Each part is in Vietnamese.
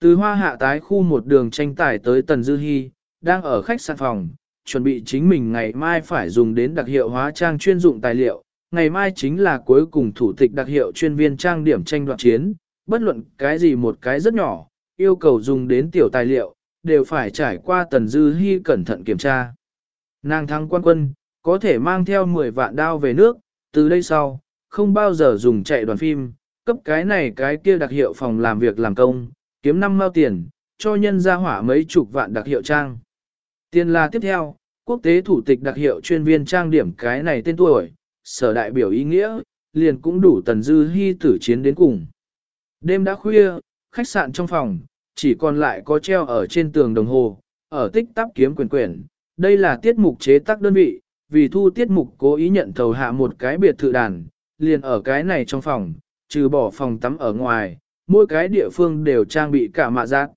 Từ hoa hạ tái khu một đường tranh tài tới Tần Dư Hi, đang ở khách sạn phòng, chuẩn bị chính mình ngày mai phải dùng đến đặc hiệu hóa trang chuyên dụng tài liệu. Ngày mai chính là cuối cùng thủ tịch đặc hiệu chuyên viên trang điểm tranh đoạt chiến, bất luận cái gì một cái rất nhỏ, yêu cầu dùng đến tiểu tài liệu, đều phải trải qua Tần Dư Hi cẩn thận kiểm tra. Nàng thắng quan quân, có thể mang theo 10 vạn đao về nước, từ đây sau, không bao giờ dùng chạy đoàn phim, cấp cái này cái kia đặc hiệu phòng làm việc làm công, kiếm năm mao tiền, cho nhân ra hỏa mấy chục vạn đặc hiệu trang. Tiền là tiếp theo, quốc tế thủ tịch đặc hiệu chuyên viên trang điểm cái này tên tuổi, sở đại biểu ý nghĩa, liền cũng đủ tần dư hy tử chiến đến cùng. Đêm đã khuya, khách sạn trong phòng, chỉ còn lại có treo ở trên tường đồng hồ, ở tích tắp kiếm quyền quyển. Đây là tiết mục chế tác đơn vị, vì thu tiết mục cố ý nhận thầu hạ một cái biệt thự đàn, liền ở cái này trong phòng, trừ bỏ phòng tắm ở ngoài, mỗi cái địa phương đều trang bị cả mạ giặt.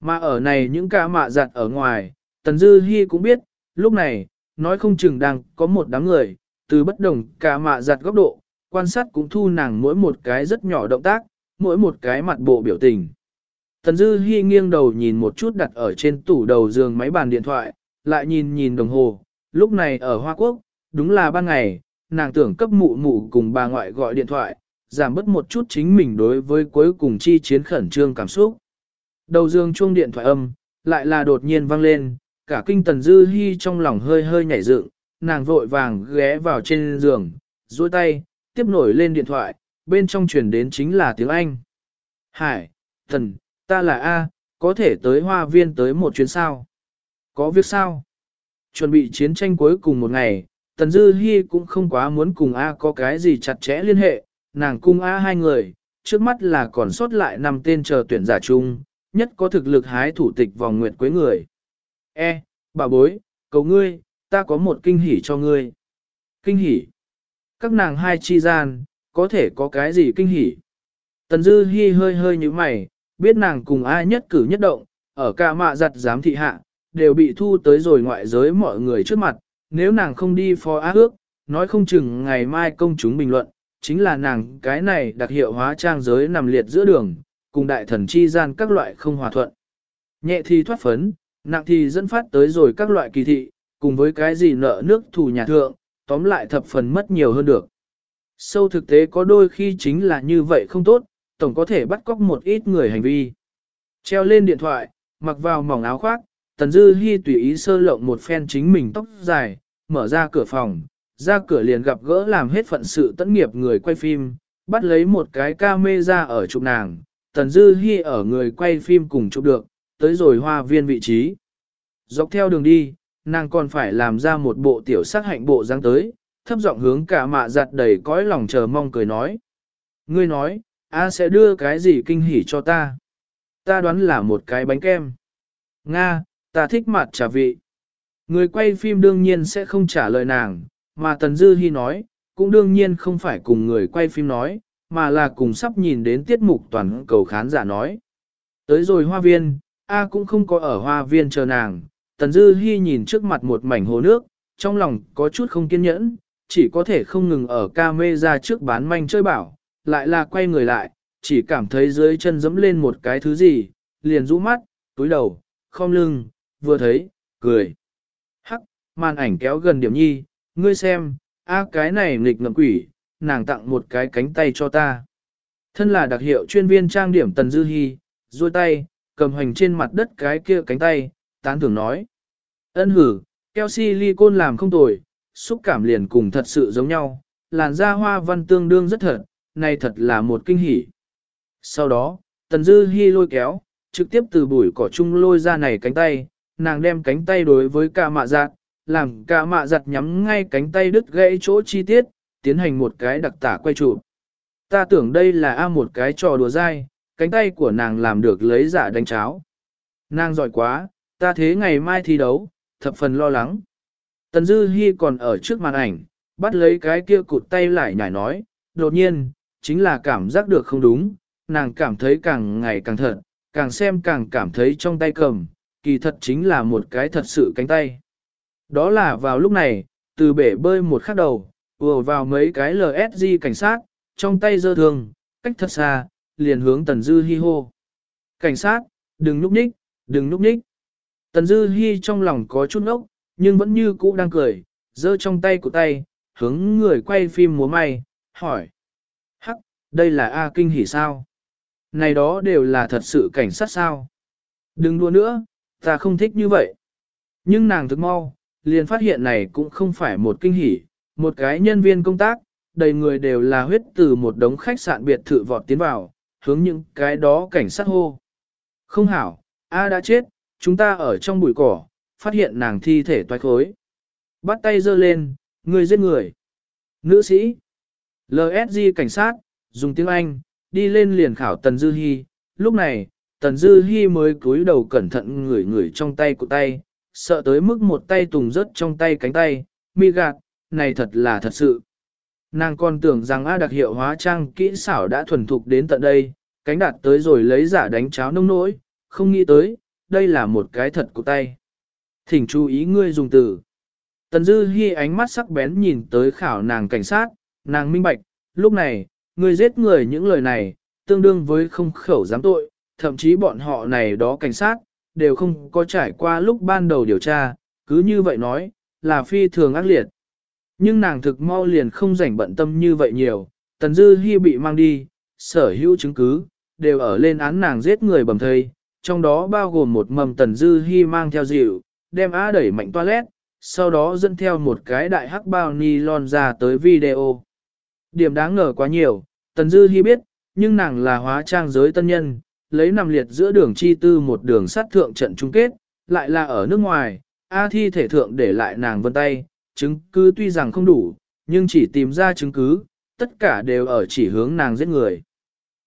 Mà ở này những cả mạ giặt ở ngoài, Tần Dư Hi cũng biết, lúc này, nói không chừng đang có một đám người, từ bất đồng cả mạ giặt góc độ, quan sát cũng thu nàng mỗi một cái rất nhỏ động tác, mỗi một cái mặt bộ biểu tình. Tần Dư Hi nghiêng đầu nhìn một chút đặt ở trên tủ đầu giường máy bàn điện thoại, lại nhìn nhìn đồng hồ, lúc này ở Hoa Quốc, đúng là ban ngày, nàng tưởng cấp mụ mụ cùng bà ngoại gọi điện thoại, giảm bớt một chút chính mình đối với cuối cùng chi chiến khẩn trương cảm xúc. Đầu dương chuông điện thoại âm, lại là đột nhiên vang lên, cả kinh tần dư hy trong lòng hơi hơi nhảy dựng, nàng vội vàng ghé vào trên giường, duỗi tay, tiếp nổi lên điện thoại, bên trong truyền đến chính là tiếng Anh. Hải, thần, ta là A, có thể tới hoa viên tới một chuyến sao? Có việc sao? Chuẩn bị chiến tranh cuối cùng một ngày, Tần Dư Hi cũng không quá muốn cùng A có cái gì chặt chẽ liên hệ, nàng cung á hai người, trước mắt là còn sót lại năm tên chờ tuyển giả chung, nhất có thực lực hái thủ tịch vòng nguyệt quế người. E, bà bối, cầu ngươi, ta có một kinh hỉ cho ngươi. Kinh hỉ. Các nàng hai chi gian, có thể có cái gì kinh hỉ. Tần Dư Hi hơi hơi như mày, biết nàng cùng ai nhất cử nhất động, ở cả mạ giặt giám thị hạ, đều bị thu tới rồi ngoại giới mọi người trước mặt, nếu nàng không đi phó á ước, nói không chừng ngày mai công chúng bình luận, chính là nàng cái này đặc hiệu hóa trang giới nằm liệt giữa đường, cùng đại thần chi gian các loại không hòa thuận. Nhẹ thì thoát phấn, nặng thì dẫn phát tới rồi các loại kỳ thị, cùng với cái gì nợ nước thù nhà thượng, tóm lại thập phần mất nhiều hơn được. Sâu thực tế có đôi khi chính là như vậy không tốt, tổng có thể bắt cóc một ít người hành vi. Treo lên điện thoại, mặc vào mỏng áo khoác, Tần Dư Hi tùy ý sơ lộng một phen chính mình tóc dài, mở ra cửa phòng, ra cửa liền gặp gỡ làm hết phận sự tận nghiệp người quay phim, bắt lấy một cái camera ở chụp nàng, Tần Dư Hi ở người quay phim cùng chụp được, tới rồi hoa viên vị trí. Dọc theo đường đi, nàng còn phải làm ra một bộ tiểu sắc hạnh bộ dáng tới, thấp giọng hướng cả mạ giặt đầy cõi lòng chờ mong cười nói. Ngươi nói, A sẽ đưa cái gì kinh hỉ cho ta? Ta đoán là một cái bánh kem. Nga, ta thích mặt trà vị. Người quay phim đương nhiên sẽ không trả lời nàng, mà Tần Dư Hi nói, cũng đương nhiên không phải cùng người quay phim nói, mà là cùng sắp nhìn đến tiết mục toàn cầu khán giả nói. Tới rồi hoa viên, A cũng không có ở hoa viên chờ nàng, Tần Dư Hi nhìn trước mặt một mảnh hồ nước, trong lòng có chút không kiên nhẫn, chỉ có thể không ngừng ở ca mê ra trước bán manh chơi bảo, lại là quay người lại, chỉ cảm thấy dưới chân dẫm lên một cái thứ gì, liền rũ mắt, túi đầu, không lưng, vừa thấy, cười. Hắc, màn ảnh kéo gần điểm nhi, ngươi xem, a cái này nghịch ngậm quỷ, nàng tặng một cái cánh tay cho ta. Thân là đặc hiệu chuyên viên trang điểm Tần Dư Hi, duỗi tay, cầm hành trên mặt đất cái kia cánh tay, tán thưởng nói. Ân hử, keo silicon làm không tồi, xúc cảm liền cùng thật sự giống nhau, làn da hoa văn tương đương rất thật, này thật là một kinh hỉ. Sau đó, Tần Dư Hi lôi kéo, trực tiếp từ bụi cỏ chung lôi ra này cánh tay, nàng đem cánh tay đối với cả mạ giặt, làm cả mạ giặt nhắm ngay cánh tay đứt gãy chỗ chi tiết, tiến hành một cái đặc tả quay chụp. Ta tưởng đây là a một cái trò đùa dai, cánh tay của nàng làm được lấy giả đánh cháo. Nàng giỏi quá, ta thế ngày mai thi đấu, thập phần lo lắng. Tần Dư Hi còn ở trước màn ảnh, bắt lấy cái kia cụt tay lại nhảy nói, đột nhiên, chính là cảm giác được không đúng, nàng cảm thấy càng ngày càng thật, càng xem càng cảm thấy trong tay cầm, kỳ thật chính là một cái thật sự cánh tay. Đó là vào lúc này, từ bể bơi một khắc đầu, vừa vào mấy cái LSG cảnh sát, trong tay dơ thương, cách thật xa, liền hướng Tần Dư Hi hô. Cảnh sát, đừng núp ních, đừng núp ních. Tần Dư Hi trong lòng có chút ốc, nhưng vẫn như cũ đang cười, dơ trong tay của tay, hướng người quay phim múa may, hỏi. Hắc, đây là A Kinh hỉ sao? Này đó đều là thật sự cảnh sát sao? Đừng đùa nữa, ta không thích như vậy. Nhưng nàng thức mau, liền phát hiện này cũng không phải một kinh hỉ, một cái nhân viên công tác, đầy người đều là huyết từ một đống khách sạn biệt thự vọt tiến vào, hướng những cái đó cảnh sát hô. Không hảo, A đã chết, chúng ta ở trong bụi cỏ, phát hiện nàng thi thể toái khối. Bắt tay giơ lên, người giết người. Nữ sĩ, LSG cảnh sát, dùng tiếng Anh, đi lên liền khảo Tần Dư Hi. Lúc này, Tần Dư Hi mới cúi đầu cẩn thận ngửi ngửi trong tay của tay, sợ tới mức một tay tùng rớt trong tay cánh tay, mi gạt, này thật là thật sự. Nàng còn tưởng rằng A đặc hiệu hóa trang kỹ xảo đã thuần thục đến tận đây, cánh đạt tới rồi lấy giả đánh cháo nông nỗi, không nghĩ tới, đây là một cái thật của tay. Thỉnh chú ý ngươi dùng từ. Tần Dư Hi ánh mắt sắc bén nhìn tới khảo nàng cảnh sát, nàng minh bạch, lúc này, ngươi giết người những lời này, tương đương với không khẩu giám tội, thậm chí bọn họ này đó cảnh sát, đều không có trải qua lúc ban đầu điều tra, cứ như vậy nói, là phi thường ác liệt. Nhưng nàng thực mau liền không rảnh bận tâm như vậy nhiều, Tần Dư Hi bị mang đi, sở hữu chứng cứ, đều ở lên án nàng giết người bầm thây, trong đó bao gồm một mầm Tần Dư Hi mang theo dịu, đem á đẩy mạnh toilet, sau đó dẫn theo một cái đại hắc bao nylon ra tới video. Điểm đáng ngờ quá nhiều, Tần Dư Hi biết, nhưng nàng là hóa trang giới tân nhân, lấy nằm liệt giữa đường chi tư một đường sát thượng trận chung kết, lại là ở nước ngoài, A thi thể thượng để lại nàng vân tay, chứng cứ tuy rằng không đủ, nhưng chỉ tìm ra chứng cứ, tất cả đều ở chỉ hướng nàng giết người.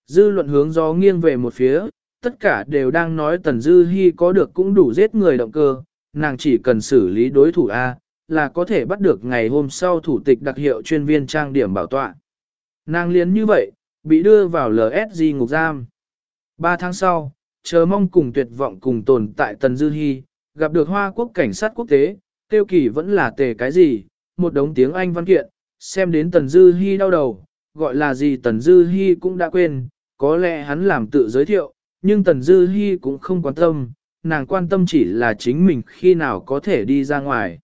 Dư luận hướng gió nghiêng về một phía, tất cả đều đang nói Tần Dư Hi có được cũng đủ giết người động cơ, nàng chỉ cần xử lý đối thủ A, là có thể bắt được ngày hôm sau thủ tịch đặc hiệu chuyên viên trang điểm bảo tọa. Nàng liến như vậy, bị đưa vào LSG ngục giam. Ba tháng sau, chờ mong cùng tuyệt vọng cùng tồn tại Tần Dư Hi, gặp được Hoa Quốc cảnh sát quốc tế, tiêu kỳ vẫn là tề cái gì, một đống tiếng Anh văn kiện, xem đến Tần Dư Hi đau đầu, gọi là gì Tần Dư Hi cũng đã quên, có lẽ hắn làm tự giới thiệu, nhưng Tần Dư Hi cũng không quan tâm, nàng quan tâm chỉ là chính mình khi nào có thể đi ra ngoài.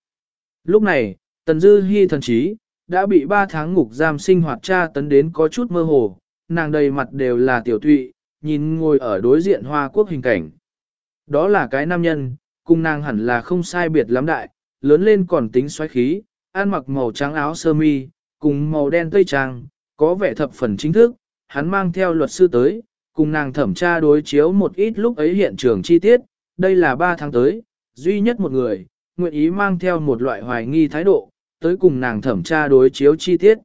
Lúc này, Tần Dư Hi thần trí, đã bị 3 tháng ngục giam sinh hoạt tra tấn đến có chút mơ hồ, nàng đầy mặt đều là tiểu tụy, nhìn ngồi ở đối diện Hoa Quốc hình cảnh. Đó là cái nam nhân, cùng nàng hẳn là không sai biệt lắm đại, lớn lên còn tính xoáy khí, ăn mặc màu trắng áo sơ mi, cùng màu đen tây trang, có vẻ thập phần chính thức, hắn mang theo luật sư tới, cùng nàng thẩm tra đối chiếu một ít lúc ấy hiện trường chi tiết, đây là 3 tháng tới, duy nhất một người, nguyện ý mang theo một loại hoài nghi thái độ, tới cùng nàng thẩm tra đối chiếu chi tiết.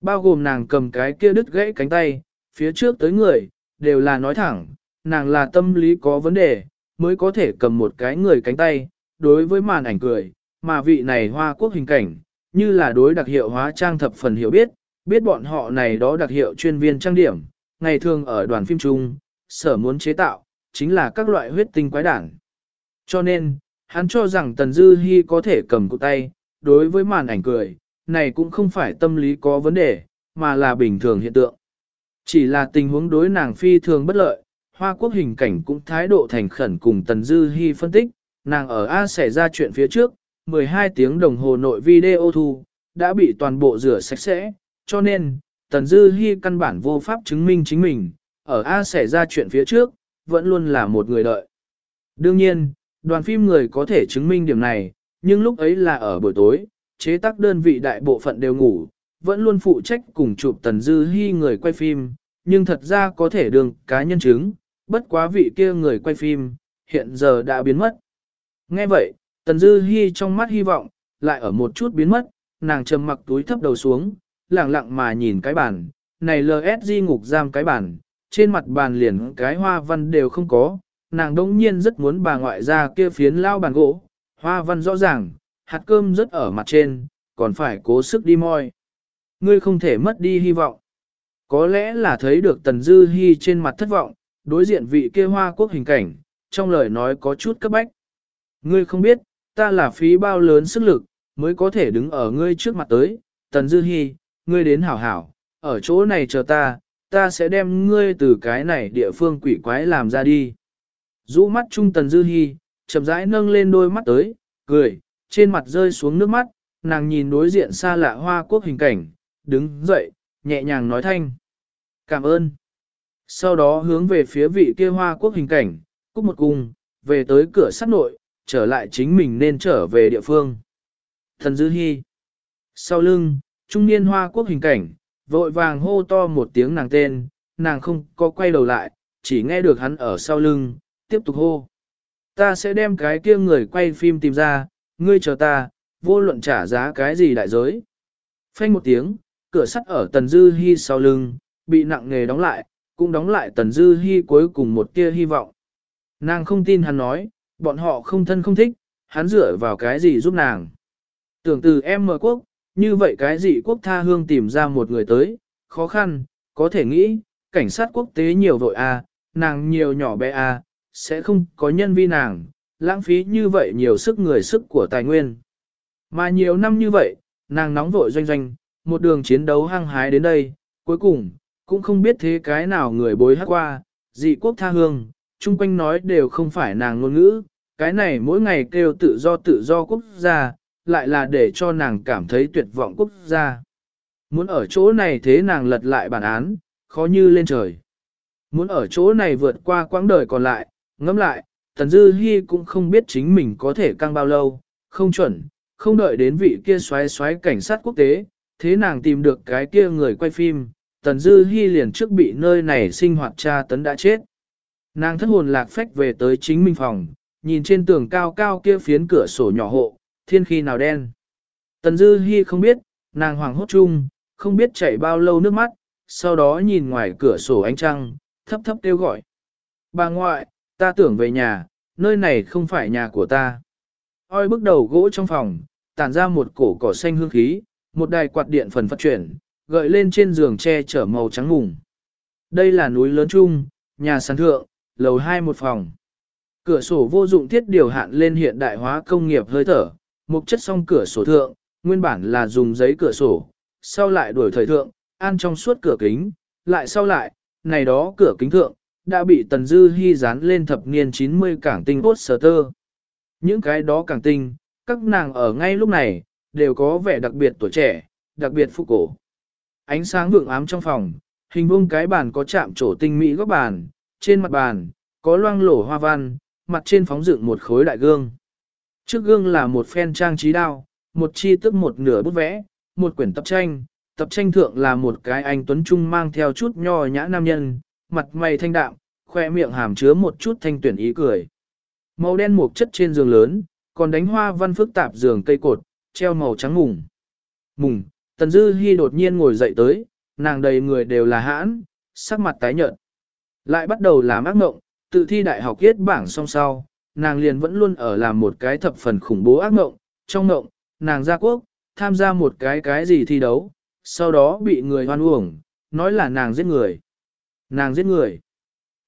Bao gồm nàng cầm cái kia đứt gãy cánh tay, phía trước tới người, đều là nói thẳng, nàng là tâm lý có vấn đề, mới có thể cầm một cái người cánh tay, đối với màn ảnh cười, mà vị này hoa quốc hình cảnh, như là đối đặc hiệu hóa trang thập phần hiểu biết, biết bọn họ này đó đặc hiệu chuyên viên trang điểm, ngày thường ở đoàn phim chung, sở muốn chế tạo, chính là các loại huyết tinh quái đản. Cho nên, hắn cho rằng Tần Dư Hi có thể cầm cụ tay, đối với màn ảnh cười, này cũng không phải tâm lý có vấn đề, mà là bình thường hiện tượng. Chỉ là tình huống đối nàng phi thường bất lợi, Hoa Quốc hình cảnh cũng thái độ thành khẩn cùng Tần Dư Hi phân tích, nàng ở A xảy ra chuyện phía trước, 12 tiếng đồng hồ nội video thu, đã bị toàn bộ rửa sạch sẽ, cho nên, Tần Dư Hi căn bản vô pháp chứng minh chính mình, ở A xảy ra chuyện phía trước, vẫn luôn là một người đợi. Đương nhiên, đoàn phim người có thể chứng minh điểm này, nhưng lúc ấy là ở buổi tối, chế tác đơn vị đại bộ phận đều ngủ, vẫn luôn phụ trách cùng chụp Tần Dư Hi người quay phim, nhưng thật ra có thể đường cá nhân chứng, bất quá vị kia người quay phim, hiện giờ đã biến mất. Nghe vậy, Tần Dư Hi trong mắt hy vọng, lại ở một chút biến mất, nàng trầm mặc túi thấp đầu xuống, lặng lặng mà nhìn cái bàn, này LSG ngục giam cái bàn, trên mặt bàn liền cái hoa văn đều không có, nàng đông nhiên rất muốn bà ngoại ra kia phiến lao bàn gỗ, hoa văn rõ ràng, hạt cơm rất ở mặt trên, còn phải cố sức đi moi. Ngươi không thể mất đi hy vọng. Có lẽ là thấy được Tần Dư Hi trên mặt thất vọng, đối diện vị kia hoa quốc hình cảnh, trong lời nói có chút cấp bách. Ngươi không biết, ta là phí bao lớn sức lực, mới có thể đứng ở ngươi trước mặt tới, Tần Dư Hi, ngươi đến hảo hảo, ở chỗ này chờ ta, ta sẽ đem ngươi từ cái này địa phương quỷ quái làm ra đi. Rũ mắt trung tần dư Hi, chậm rãi nâng lên đôi mắt tới, cười, trên mặt rơi xuống nước mắt, nàng nhìn đối diện xa lạ hoa quốc hình cảnh, đứng dậy, nhẹ nhàng nói thanh. Cảm ơn. Sau đó hướng về phía vị kia hoa quốc hình cảnh, cúc một cung, về tới cửa sắt nội, trở lại chính mình nên trở về địa phương. Thần Dư Hi. Sau lưng, trung niên hoa quốc hình cảnh, vội vàng hô to một tiếng nàng tên, nàng không có quay đầu lại, chỉ nghe được hắn ở sau lưng, tiếp tục hô. Ta sẽ đem cái kia người quay phim tìm ra, ngươi chờ ta, vô luận trả giá cái gì đại giới. Phanh một tiếng, cửa sắt ở Tần Dư Hi sau lưng, bị nặng nghề đóng lại, cũng đóng lại Tần Dư Hi cuối cùng một tia hy vọng. Nàng không tin hắn nói, bọn họ không thân không thích, hắn dựa vào cái gì giúp nàng. Tưởng từ em mở quốc, như vậy cái gì quốc tha hương tìm ra một người tới, khó khăn, có thể nghĩ, cảnh sát quốc tế nhiều vội à, nàng nhiều nhỏ bé à, sẽ không có nhân vi nàng, lãng phí như vậy nhiều sức người sức của tài nguyên. Mà nhiều năm như vậy, nàng nóng vội doanh doanh, một đường chiến đấu hăng hái đến đây, cuối cùng, cũng không biết thế cái nào người bối hát qua, dị quốc tha hương, chung quanh nói đều không phải nàng ngôn ngữ, cái này mỗi ngày kêu tự do tự do quốc gia, lại là để cho nàng cảm thấy tuyệt vọng quốc gia. Muốn ở chỗ này thế nàng lật lại bản án, khó như lên trời. Muốn ở chỗ này vượt qua quãng đời còn lại, ngẫm lại, Tần Dư Hi cũng không biết chính mình có thể căng bao lâu, không chuẩn, không đợi đến vị kia xoáy xoáy cảnh sát quốc tế, thế nàng tìm được cái kia người quay phim, Tần Dư Hi liền trước bị nơi này sinh hoạt cha tấn đã chết. Nàng thất hồn lạc phách về tới chính mình phòng, nhìn trên tường cao cao kia phiến cửa sổ nhỏ hộ, thiên khi nào đen. Tần Dư Hi không biết, nàng hoàng hốt chung, không biết chảy bao lâu nước mắt, sau đó nhìn ngoài cửa sổ ánh trăng, thấp thấp kêu gọi. Bà ngoại, ta tưởng về nhà, nơi này không phải nhà của ta. Oi bước đầu gỗ trong phòng, tản ra một cổ cỏ xanh hương khí, một đài quạt điện phần phát chuyển, gợi lên trên giường che chở màu trắng mùng. Đây là núi lớn chung, nhà sàn thượng, lầu hai một phòng. Cửa sổ vô dụng thiết điều hạn lên hiện đại hóa công nghiệp hơi thở, mục chất song cửa sổ thượng, nguyên bản là dùng giấy cửa sổ, sau lại đổi thời thượng, an trong suốt cửa kính, lại sau lại, này đó cửa kính thượng, đã bị Tần Dư Hi dán lên thập niên 90 cảng tinh poster. Những cái đó cảng tinh, các nàng ở ngay lúc này, đều có vẻ đặc biệt tuổi trẻ, đặc biệt phụ cổ. Ánh sáng vượng ám trong phòng, hình vuông cái bàn có chạm trổ tinh mỹ góc bàn, trên mặt bàn, có loang lổ hoa văn, mặt trên phóng dựng một khối đại gương. Trước gương là một phen trang trí đao, một chi tức một nửa bút vẽ, một quyển tập tranh, tập tranh thượng là một cái anh Tuấn Trung mang theo chút nho nhã nam nhân, mặt mày thanh đạm, khoe miệng hàm chứa một chút thanh tuyển ý cười. Màu đen một chất trên giường lớn, còn đánh hoa văn phức tạp giường cây cột, treo màu trắng mùng. Mùng, Tần Dư Hi đột nhiên ngồi dậy tới, nàng đầy người đều là hãn, sắc mặt tái nhợt. Lại bắt đầu làm ác mộng, tự thi đại học kết bảng song sau, nàng liền vẫn luôn ở làm một cái thập phần khủng bố ác mộng, trong mộng, nàng ra quốc, tham gia một cái cái gì thi đấu, sau đó bị người hoan uổng, nói là nàng giết người. Nàng giết người.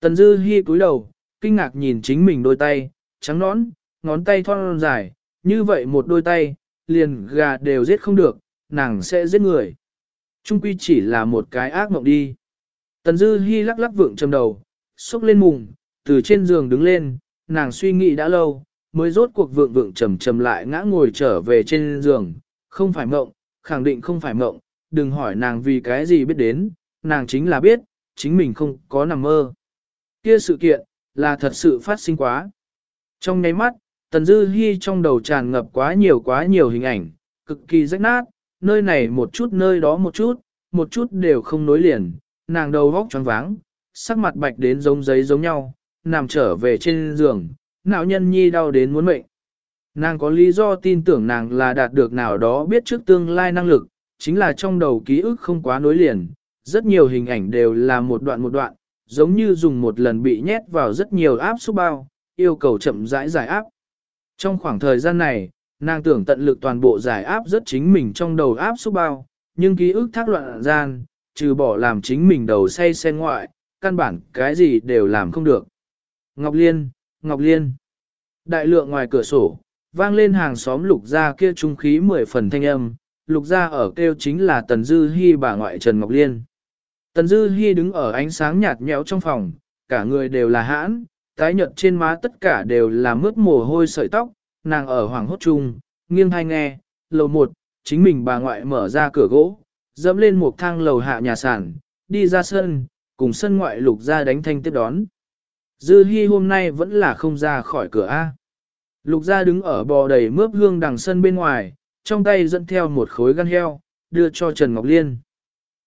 Tần Dư Hi cúi đầu, kinh ngạc nhìn chính mình đôi tay, trắng nõn, ngón tay thon dài, như vậy một đôi tay, liền gà đều giết không được, nàng sẽ giết người. Trung quy chỉ là một cái ác mộng đi. Tần Dư Hi lắc lắc vượng trầm đầu, xúc lên mùng, từ trên giường đứng lên, nàng suy nghĩ đã lâu, mới rốt cuộc vượng vượng trầm trầm lại ngã ngồi trở về trên giường, không phải mộng, khẳng định không phải mộng, đừng hỏi nàng vì cái gì biết đến, nàng chính là biết, chính mình không có nằm mơ. Kia sự kiện, là thật sự phát sinh quá. Trong nháy mắt, Tần Dư Hi trong đầu tràn ngập quá nhiều quá nhiều hình ảnh, cực kỳ rách nát, nơi này một chút nơi đó một chút, một chút đều không nối liền, nàng đầu vóc choáng váng, sắc mặt bạch đến giống giấy giống nhau, nằm trở về trên giường, não nhân nhi đau đến muốn mệnh. Nàng có lý do tin tưởng nàng là đạt được nào đó biết trước tương lai năng lực, chính là trong đầu ký ức không quá nối liền, rất nhiều hình ảnh đều là một đoạn một đoạn, giống như dùng một lần bị nhét vào rất nhiều áp xúc bao, yêu cầu chậm rãi giải áp. Trong khoảng thời gian này, nàng tưởng tận lực toàn bộ giải áp rất chính mình trong đầu áp xúc bao, nhưng ký ức thác loạn gian, trừ bỏ làm chính mình đầu say sen ngoại, căn bản cái gì đều làm không được. Ngọc Liên, Ngọc Liên. Đại lượng ngoài cửa sổ, vang lên hàng xóm lục gia kia trung khí mười phần thanh âm, lục gia ở kêu chính là Tần Dư Hi bà ngoại Trần Ngọc Liên. Tần Dư Hi đứng ở ánh sáng nhạt nhẽo trong phòng, cả người đều là hãn, tái nhợt trên má tất cả đều là mướt mồ hôi sợi tóc, nàng ở hoàng hốt chung, nghiêng hai nghe, lầu một, chính mình bà ngoại mở ra cửa gỗ, dẫm lên một thang lầu hạ nhà sản, đi ra sân, cùng sân ngoại lục ra đánh thanh tiếp đón. Dư Hi hôm nay vẫn là không ra khỏi cửa A. Lục gia đứng ở bò đầy mướp hương đằng sân bên ngoài, trong tay dẫn theo một khối gan heo, đưa cho Trần Ngọc Liên.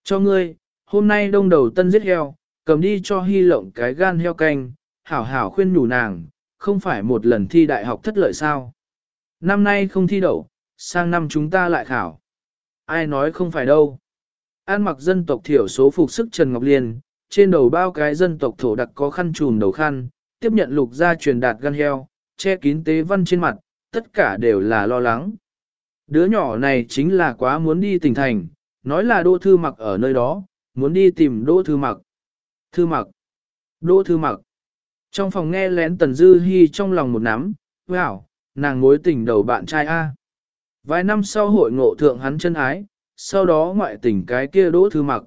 Cho ngươi, hôm nay đông đầu tân giết heo, cầm đi cho hy lộng cái gan heo canh, hảo hảo khuyên nhủ nàng, không phải một lần thi đại học thất lợi sao. Năm nay không thi đậu, sang năm chúng ta lại khảo. Ai nói không phải đâu. An mặc dân tộc thiểu số phục sức Trần Ngọc Liên, trên đầu bao cái dân tộc thổ đặc có khăn trùm đầu khăn, tiếp nhận lục gia truyền đạt gan heo, che kín tế văn trên mặt, tất cả đều là lo lắng. Đứa nhỏ này chính là quá muốn đi tỉnh thành, nói là đô thư mặc ở nơi đó, muốn đi tìm đô thư mặc. Thư mặc. Đô thư mặc. Trong phòng nghe lén Tần Dư Hi trong lòng một nắm, wow, nàng mối tình đầu bạn trai A. Vài năm sau hội ngộ thượng hắn chân ái, sau đó ngoại tình cái kia đỗ thư mặc.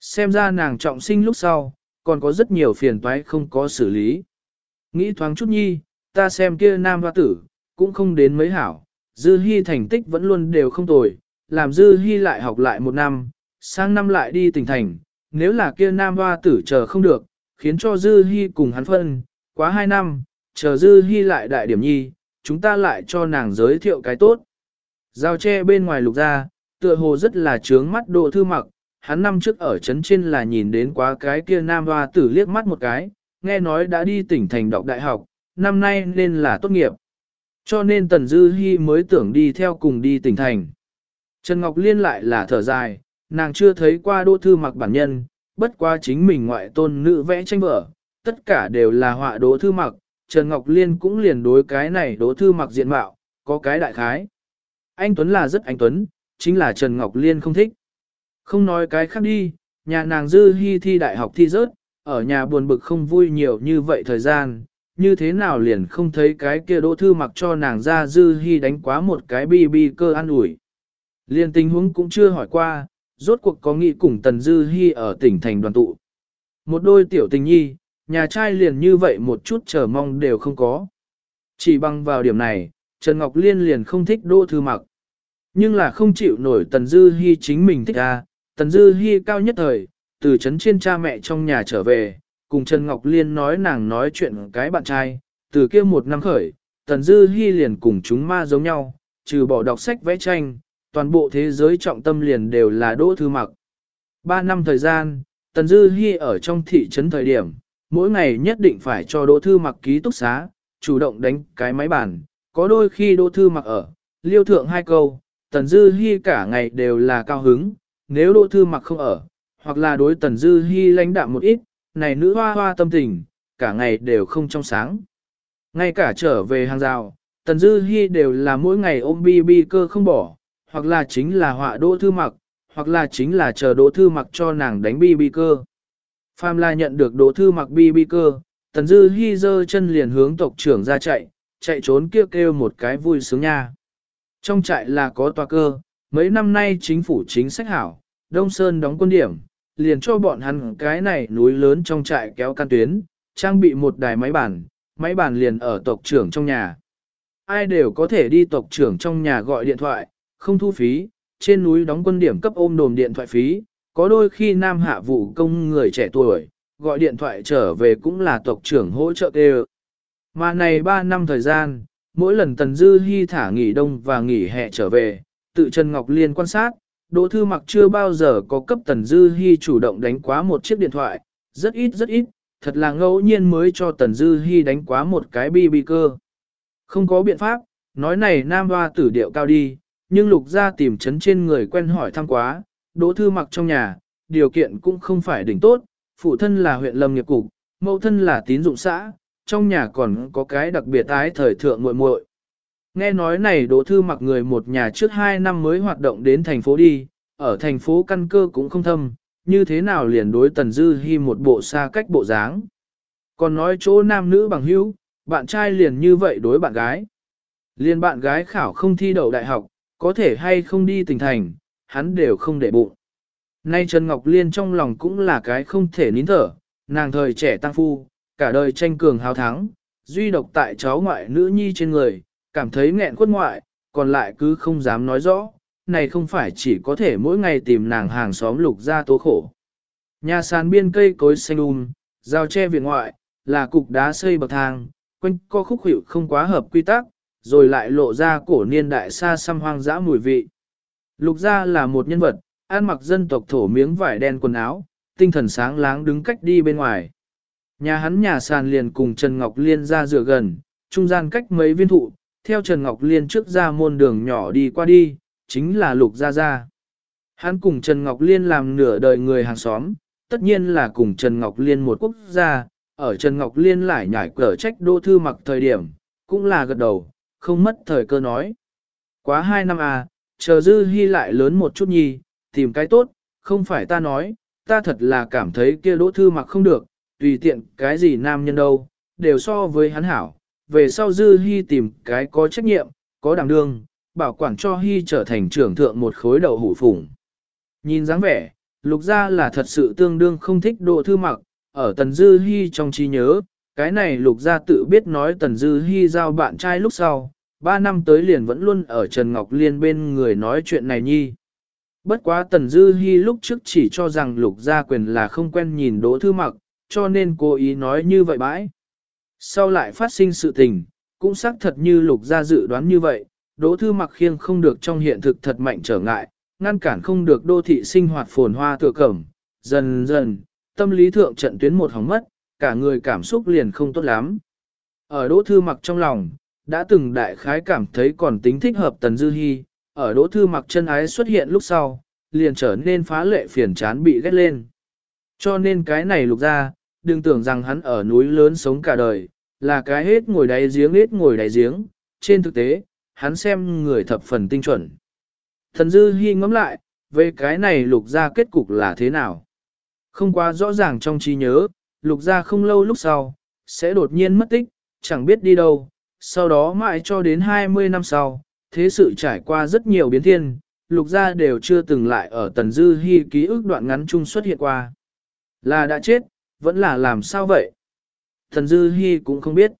Xem ra nàng trọng sinh lúc sau, còn có rất nhiều phiền toái không có xử lý. Nghĩ thoáng chút nhi, ta xem kia nam hoa tử, cũng không đến mấy hảo, Dư Hi thành tích vẫn luôn đều không tồi, làm Dư Hi lại học lại một năm, sang năm lại đi tỉnh thành, nếu là kia nam hoa tử chờ không được, khiến cho Dư Hi cùng hắn phân, quá hai năm, chờ Dư Hi lại đại điểm nhi, chúng ta lại cho nàng giới thiệu cái tốt. Giao tre bên ngoài lục ra, tựa hồ rất là trướng mắt độ thư mặc, hắn năm trước ở chấn trên là nhìn đến quá cái kia nam hoa tử liếc mắt một cái, nghe nói đã đi tỉnh thành đọc đại học, năm nay nên là tốt nghiệp. Cho nên Tần Dư Hi mới tưởng đi theo cùng đi tỉnh thành. Trần Ngọc Liên lại là thở dài, nàng chưa thấy qua đỗ thư mặc bản nhân, bất qua chính mình ngoại tôn nữ vẽ tranh vở, tất cả đều là họa đố thư mặc, Trần Ngọc Liên cũng liền đối cái này đố thư mặc diện mạo, có cái đại khái. Anh Tuấn là rất anh Tuấn, chính là Trần Ngọc Liên không thích. Không nói cái khác đi, nhà nàng Dư hy thi đại học thi rớt, ở nhà buồn bực không vui nhiều như vậy thời gian, như thế nào liền không thấy cái kia đỗ thư mặc cho nàng ra Dư hy đánh quá một cái bi bi cơ ăn ủi. Liên tình huống cũng chưa hỏi qua, rốt cuộc có nghị cùng Tần Dư Hi ở tỉnh thành đoàn tụ. Một đôi tiểu tình nhi, nhà trai liền như vậy một chút chờ mong đều không có. Chỉ bằng vào điểm này, Trần Ngọc Liên liền không thích Đỗ Thư Mặc. Nhưng là không chịu nổi Tần Dư Hi chính mình thích ra, Tần Dư Hi cao nhất thời, từ chấn trên cha mẹ trong nhà trở về, cùng Trần Ngọc Liên nói nàng nói chuyện cái bạn trai, từ kia một năm khởi, Tần Dư Hi liền cùng chúng ma giống nhau, trừ bỏ đọc sách vẽ tranh, toàn bộ thế giới trọng tâm liền đều là Đỗ Thư Mặc. Ba năm thời gian, Tần Dư Hi ở trong thị trấn thời điểm, mỗi ngày nhất định phải cho Đỗ Thư Mặc ký túc xá, chủ động đánh cái máy bàn, có đôi khi Đỗ Thư Mặc ở, liêu thượng hai câu, Tần Dư Hi cả ngày đều là cao hứng, nếu Đỗ Thư Mặc không ở, hoặc là đối Tần Dư Hi lãnh đạm một ít, này nữ hoa hoa tâm tình, cả ngày đều không trong sáng. Ngay cả trở về hàng rào, Tần Dư Hi đều là mỗi ngày ôm bi bi cơ không bỏ, hoặc là chính là họa Đỗ Thư Mặc, hoặc là chính là chờ Đỗ Thư Mặc cho nàng đánh bi bi cơ. Pham La nhận được Đỗ Thư Mặc bi bi cơ, Tần Dư hy dơ chân liền hướng tộc trưởng ra chạy, chạy trốn kêu kêu một cái vui sướng nha. Trong trại là có tòa cơ, mấy năm nay chính phủ chính sách hảo, Đông Sơn đóng quân điểm, liền cho bọn hắn cái này núi lớn trong trại kéo can tuyến, trang bị một đài máy bàn, máy bàn liền ở tộc trưởng trong nhà. Ai đều có thể đi tộc trưởng trong nhà gọi điện thoại, không thu phí, trên núi đóng quân điểm cấp ôm đồn điện thoại phí, có đôi khi nam hạ vụ công người trẻ tuổi, gọi điện thoại trở về cũng là tộc trưởng hỗ trợ kêu. Mà này 3 năm thời gian, mỗi lần Tần Dư Hi thả nghỉ đông và nghỉ hè trở về, tự Trần Ngọc Liên quan sát, Đỗ Thư Mặc chưa bao giờ có cấp Tần Dư Hi chủ động đánh quá một chiếc điện thoại, rất ít rất ít, thật là ngẫu nhiên mới cho Tần Dư Hi đánh quá một cái bi bi cơ. Không có biện pháp, nói này nam hoa tử điệu cao đi, nhưng lục gia tìm chấn trên người quen hỏi thăm quá, Đỗ Thư Mặc trong nhà, điều kiện cũng không phải đỉnh tốt, phụ thân là huyện lâm nghiệp cục, mẫu thân là tín dụng xã, trong nhà còn có cái đặc biệt ái thời thượng muội muội. Nghe nói này Đỗ Thư mặc người một nhà trước hai năm mới hoạt động đến thành phố đi, ở thành phố căn cơ cũng không thâm, như thế nào liền đối Tần Dư Hi một bộ xa cách bộ dáng. Còn nói chỗ nam nữ bằng hữu, bạn trai liền như vậy đối bạn gái. Liền bạn gái khảo không thi đậu đại học, có thể hay không đi tỉnh thành, hắn đều không để bụng. Nay Trần Ngọc Liên trong lòng cũng là cái không thể nín thở, nàng thời trẻ tăng phu, cả đời tranh cường hào thắng, duy độc tại cháu ngoại nữ nhi trên người, cảm thấy nghẹn quất ngoại, còn lại cứ không dám nói rõ, này không phải chỉ có thể mỗi ngày tìm nàng hàng xóm lục ra tố khổ. Nhà sàn biên cây cối xanh um, rào tre viện ngoại, là cục đá xây bậc thang, quanh co khúc hiệu không quá hợp quy tắc, rồi lại lộ ra cổ niên đại xa xăm hoang dã mùi vị. Lục gia là một nhân vật, ăn mặc dân tộc thổ miếng vải đen quần áo, tinh thần sáng láng đứng cách đi bên ngoài. Nhà hắn nhà sàn liền cùng Trần Ngọc Liên ra rửa gần, trung gian cách mấy viên thụ, theo Trần Ngọc Liên trước ra môn đường nhỏ đi qua đi, chính là Lục Gia Gia. Hắn cùng Trần Ngọc Liên làm nửa đời người hàng xóm, tất nhiên là cùng Trần Ngọc Liên một quốc gia, ở Trần Ngọc Liên lại nhảy cờ trách đô thư mặc thời điểm, cũng là gật đầu, không mất thời cơ nói. Quá hai năm à, chờ dư hy lại lớn một chút nhi, tìm cái tốt, không phải ta nói, ta thật là cảm thấy kia đỗ thư mặc không được, tùy tiện cái gì nam nhân đâu, đều so với hắn hảo, về sau dư hy tìm cái có trách nhiệm, có đảm đương, bảo quản cho hy trở thành trưởng thượng một khối đầu hủ phủng. Nhìn dáng vẻ, lục gia là thật sự tương đương không thích đỗ thư mặc, ở tần dư hy trong trí nhớ, cái này lục gia tự biết nói tần dư hy giao bạn trai lúc sau, ba năm tới liền vẫn luôn ở Trần Ngọc Liên bên người nói chuyện này nhi. Bất quá tần dư hy lúc trước chỉ cho rằng lục gia quyền là không quen nhìn đỗ thư mặc, cho nên cố ý nói như vậy bãi. Sau lại phát sinh sự tình, cũng xác thật như lục gia dự đoán như vậy, đỗ thư mặc khiêng không được trong hiện thực thật mạnh trở ngại, ngăn cản không được đô thị sinh hoạt phồn hoa thừa cẩm, dần dần, tâm lý thượng trận tuyến một hóng mất, cả người cảm xúc liền không tốt lắm. Ở đỗ thư mặc trong lòng, đã từng đại khái cảm thấy còn tính thích hợp tần dư hy, ở đỗ thư mặc chân ái xuất hiện lúc sau, liền trở nên phá lệ phiền chán bị ghét lên. Cho nên cái này lục ra, đừng tưởng rằng hắn ở núi lớn sống cả đời, là cái hết ngồi đáy giếng hết ngồi đáy giếng, trên thực tế, hắn xem người thập phần tinh chuẩn. Thần dư hy ngẫm lại, về cái này lục ra kết cục là thế nào? Không quá rõ ràng trong trí nhớ, lục ra không lâu lúc sau, sẽ đột nhiên mất tích, chẳng biết đi đâu, sau đó mãi cho đến 20 năm sau, thế sự trải qua rất nhiều biến thiên, lục gia đều chưa từng lại ở tần dư hy ký ức đoạn ngắn chung xuất hiện qua. Là đã chết, vẫn là làm sao vậy? Tần dư hy cũng không biết.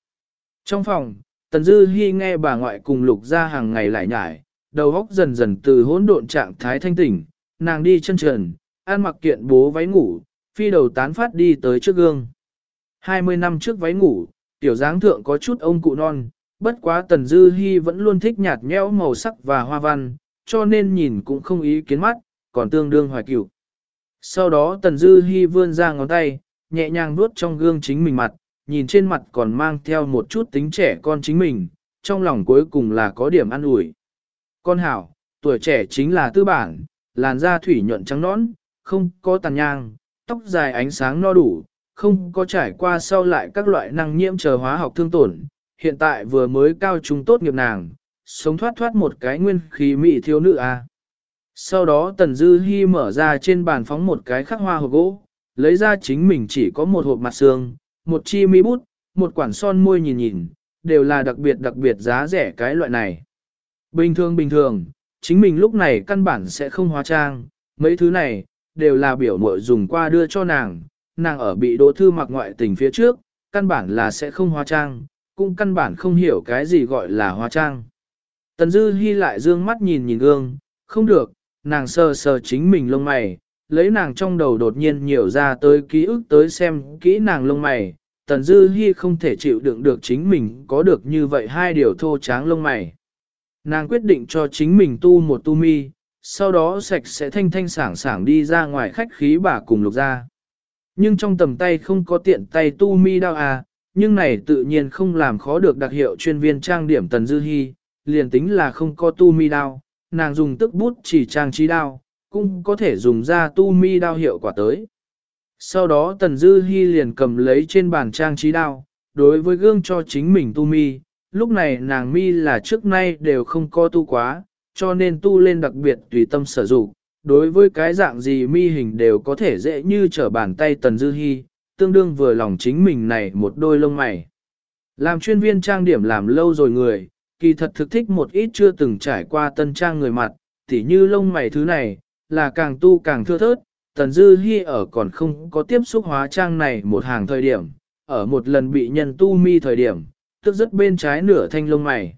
Trong phòng, tần dư hy nghe bà ngoại cùng lục gia hàng ngày lại nhải, đầu óc dần dần từ hỗn độn trạng thái thanh tỉnh, nàng đi chân trần, ăn mặc kiện bố váy ngủ, phi đầu tán phát đi tới trước gương. 20 năm trước váy ngủ, tiểu dáng thượng có chút ông cụ non, bất quá Tần Dư Hi vẫn luôn thích nhạt nhẽo màu sắc và hoa văn, cho nên nhìn cũng không ý kiến mắt, còn tương đương hoài cửu. Sau đó Tần Dư Hi vươn ra ngón tay, nhẹ nhàng vuốt trong gương chính mình mặt, nhìn trên mặt còn mang theo một chút tính trẻ con chính mình, trong lòng cuối cùng là có điểm an ủi. Con hảo, tuổi trẻ chính là tư bản, làn da thủy nhuận trắng nõn, không có tàn nhang, tóc dài ánh sáng no đủ, không có trải qua sau lại các loại năng nhiễm chờ hóa học thương tổn, hiện tại vừa mới cao trung tốt nghiệp nàng, sống thoát thoát một cái nguyên khí mỹ thiếu nữ a. À. Sau đó Tần Dư Hi mở ra trên bàn phóng một cái khắc hoa hộp gỗ, lấy ra chính mình chỉ có một hộp mặt xương, một chi mi bút, một quản son môi nhìn nhìn, đều là đặc biệt đặc biệt giá rẻ cái loại này. Bình thường bình thường, chính mình lúc này căn bản sẽ không hóa trang, mấy thứ này, đều là biểu muội dùng qua đưa cho nàng, nàng ở bị đỗ thư mặc ngoại tình phía trước, căn bản là sẽ không hóa trang, cũng căn bản không hiểu cái gì gọi là hóa trang. Tần Dư Hi lại dương mắt nhìn nhìn gương, không được, nàng sờ sờ chính mình lông mày, lấy nàng trong đầu đột nhiên nhiều ra tới ký ức tới xem kỹ nàng lông mày. Tần Dư Hi không thể chịu đựng được chính mình có được như vậy hai điều thô tráng lông mày. Nàng quyết định cho chính mình tu một tu mi, sau đó sạch sẽ thanh thanh sảng sảng đi ra ngoài khách khí bà cùng lục ra. Nhưng trong tầm tay không có tiện tay tu mi đao à, nhưng này tự nhiên không làm khó được đặc hiệu chuyên viên trang điểm Tần Dư Hi, liền tính là không có tu mi đao, nàng dùng tức bút chỉ trang trí đao, cũng có thể dùng ra tu mi đao hiệu quả tới. Sau đó Tần Dư Hi liền cầm lấy trên bàn trang trí đao, đối với gương cho chính mình tu mi, lúc này nàng mi là trước nay đều không có tu quá, cho nên tu lên đặc biệt tùy tâm sở dụng. Đối với cái dạng gì mi hình đều có thể dễ như trở bàn tay Tần Dư Hi, tương đương vừa lòng chính mình này một đôi lông mày. Làm chuyên viên trang điểm làm lâu rồi người, kỳ thật thực thích một ít chưa từng trải qua tân trang người mặt, tỉ như lông mày thứ này, là càng tu càng thưa thớt, Tần Dư Hi ở còn không có tiếp xúc hóa trang này một hàng thời điểm, ở một lần bị nhân tu mi thời điểm, tức rất bên trái nửa thanh lông mày.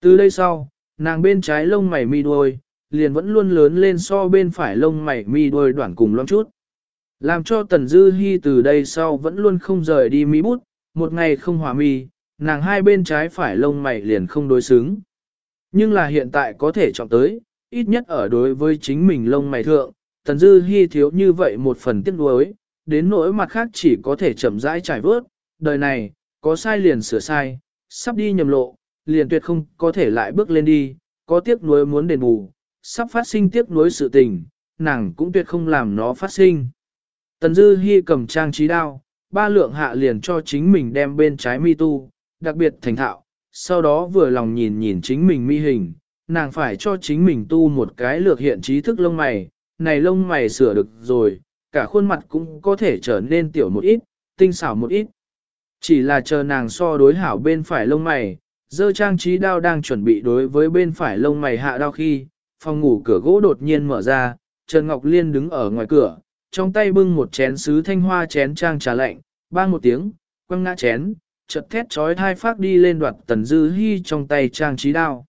Từ đây sau, nàng bên trái lông mày mi đuôi, liền vẫn luôn lớn lên so bên phải lông mày mi đuôi đoạn cùng lắm chút. Làm cho Tần Dư Hi từ đây sau vẫn luôn không rời đi mi bút, một ngày không hòa mi, nàng hai bên trái phải lông mày liền không đối xứng. Nhưng là hiện tại có thể chọn tới, ít nhất ở đối với chính mình lông mày thượng, Tần Dư Hi thiếu như vậy một phần tiếc nuối, đến nỗi mặt khác chỉ có thể chậm rãi trải vớt, đời này, có sai liền sửa sai, sắp đi nhầm lộ, liền tuyệt không có thể lại bước lên đi, có tiếc nuối muốn đền bù, sắp phát sinh tiếc nuối sự tình, nàng cũng tuyệt không làm nó phát sinh. Tần Dư Hi cầm trang trí đao, ba lượng hạ liền cho chính mình đem bên trái mi tu, đặc biệt thành thạo, sau đó vừa lòng nhìn nhìn chính mình mi hình, nàng phải cho chính mình tu một cái lược hiện trí thức lông mày, này lông mày sửa được rồi, cả khuôn mặt cũng có thể trở nên tiểu một ít, tinh xảo một ít. Chỉ là chờ nàng so đối hảo bên phải lông mày, dơ trang trí đao đang chuẩn bị đối với bên phải lông mày hạ đao khi, phòng ngủ cửa gỗ đột nhiên mở ra, Trần Ngọc Liên đứng ở ngoài cửa, trong tay bưng một chén sứ thanh hoa chén trang trà lạnh, bang một tiếng, quăng ngã chén, chợt thét trói thai phát đi lên đoạt tần dư hy trong tay trang trí đao.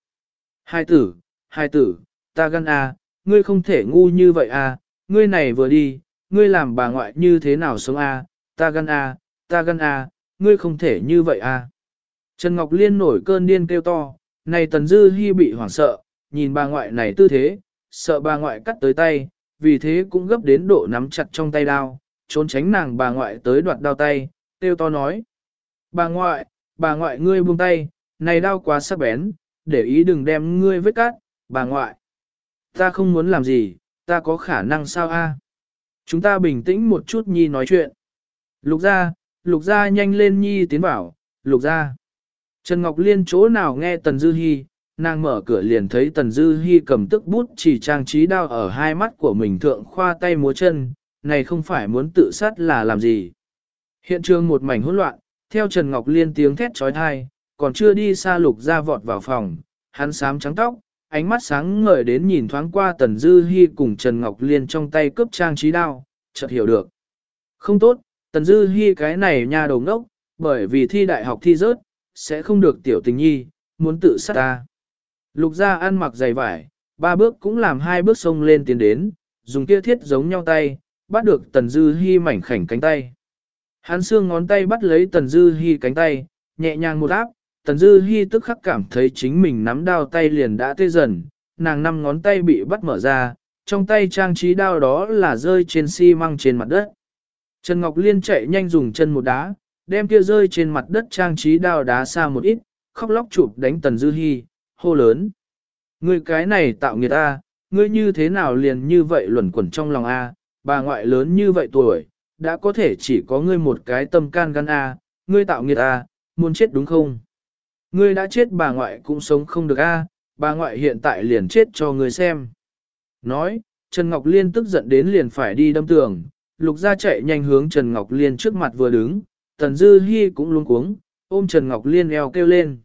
Hai tử, hai tử, ta gan à, ngươi không thể ngu như vậy à, ngươi này vừa đi, ngươi làm bà ngoại như thế nào sống à, ta gan à, ta gan à, ngươi không thể như vậy à. Trần Ngọc Liên nổi cơn điên kêu to, này tần dư Hi bị hoảng sợ, nhìn bà ngoại này tư thế, sợ bà ngoại cắt tới tay, vì thế cũng gấp đến độ nắm chặt trong tay đao, trốn tránh nàng bà ngoại tới đoạt đao tay, kêu to nói. Bà ngoại, bà ngoại ngươi buông tay, này đau quá sắc bén, để ý đừng đem ngươi vết cát, bà ngoại. Ta không muốn làm gì, ta có khả năng sao a? Chúng ta bình tĩnh một chút nhi nói chuyện. Lục ra, lục ra nhanh lên nhi tiến bảo, lục ra. Trần Ngọc Liên chỗ nào nghe Tần Dư Hi, nàng mở cửa liền thấy Tần Dư Hi cầm tức bút chỉ trang trí đao ở hai mắt của mình thượng khoa tay múa chân, này không phải muốn tự sát là làm gì. Hiện trường một mảnh hỗn loạn, theo Trần Ngọc Liên tiếng thét chói tai, còn chưa đi xa lục ra vọt vào phòng, hắn sám trắng tóc, ánh mắt sáng ngời đến nhìn thoáng qua Tần Dư Hi cùng Trần Ngọc Liên trong tay cướp trang trí đao, chợt hiểu được. Không tốt, Tần Dư Hi cái này nha đầu ngốc, bởi vì thi đại học thi rớt, sẽ không được tiểu tình nhi, muốn tự sát ta. Lục ra ăn mặc dày vải, ba bước cũng làm hai bước sông lên tiến đến, dùng kia thiết giống nhau tay, bắt được Tần Dư hy mảnh khảnh cánh tay. Hắn xương ngón tay bắt lấy Tần Dư hy cánh tay, nhẹ nhàng một áp, Tần Dư hy tức khắc cảm thấy chính mình nắm đao tay liền đã tê dần, nàng năm ngón tay bị bắt mở ra, trong tay trang trí đao đó là rơi trên xi măng trên mặt đất. Trần Ngọc Liên chạy nhanh dùng chân một đá, đem kia rơi trên mặt đất trang trí đao đá xa một ít, khóc lóc chụp đánh Tần Dư Hi, hô lớn. Ngươi cái này tạo nghiệt a, ngươi như thế nào liền như vậy luẩn quẩn trong lòng a, bà ngoại lớn như vậy tuổi, đã có thể chỉ có ngươi một cái tâm can gan a, ngươi tạo nghiệt a, muốn chết đúng không? Ngươi đã chết bà ngoại cũng sống không được a, bà ngoại hiện tại liền chết cho ngươi xem. Nói, Trần Ngọc Liên tức giận đến liền phải đi đâm tường, lục gia chạy nhanh hướng Trần Ngọc Liên trước mặt vừa đứng, Tần Dư Hi cũng luống cuống, ôm Trần Ngọc Liên eo kêu lên.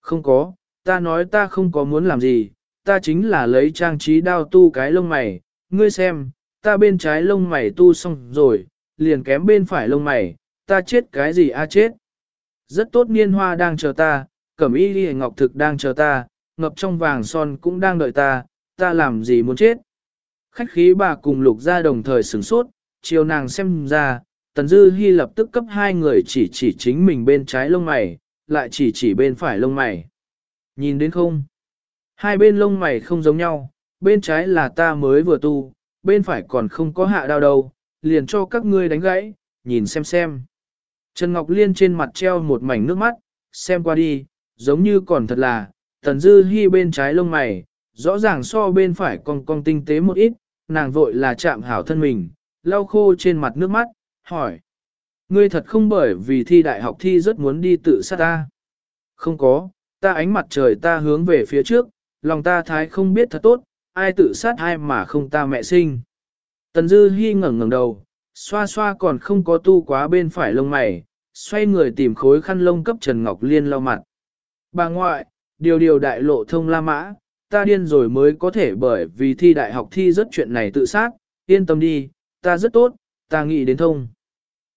Không có, ta nói ta không có muốn làm gì, ta chính là lấy trang trí đao tu cái lông mày, ngươi xem, ta bên trái lông mày tu xong rồi, liền kém bên phải lông mày, ta chết cái gì a chết. Rất tốt niên hoa đang chờ ta, cẩm y ghi ngọc thực đang chờ ta, ngập trong vàng son cũng đang đợi ta, ta làm gì muốn chết. Khách khí bà cùng lục ra đồng thời sửng sốt, chiều nàng xem ra, Tần Dư Hi lập tức cấp hai người chỉ chỉ chính mình bên trái lông mày, lại chỉ chỉ bên phải lông mày. Nhìn đến không? Hai bên lông mày không giống nhau, bên trái là ta mới vừa tu, bên phải còn không có hạ đau đâu, liền cho các ngươi đánh gãy, nhìn xem xem. Trần Ngọc Liên trên mặt treo một mảnh nước mắt, xem qua đi, giống như còn thật là, Tần Dư Hi bên trái lông mày, rõ ràng so bên phải còn cong tinh tế một ít, nàng vội là chạm hảo thân mình, lau khô trên mặt nước mắt, hỏi. Ngươi thật không bởi vì thi đại học thi rất muốn đi tự sát ta. Không có, ta ánh mặt trời ta hướng về phía trước, lòng ta thái không biết thật tốt, ai tự sát ai mà không ta mẹ sinh. Tần Dư Hi ngẩng ngẩng đầu, xoa xoa còn không có tu quá bên phải lông mày, xoay người tìm khối khăn lông cấp Trần Ngọc Liên lau mặt. Bà ngoại, điều điều đại lộ thông La Mã, ta điên rồi mới có thể bởi vì thi đại học thi rất chuyện này tự sát, yên tâm đi, ta rất tốt, ta nghĩ đến thông.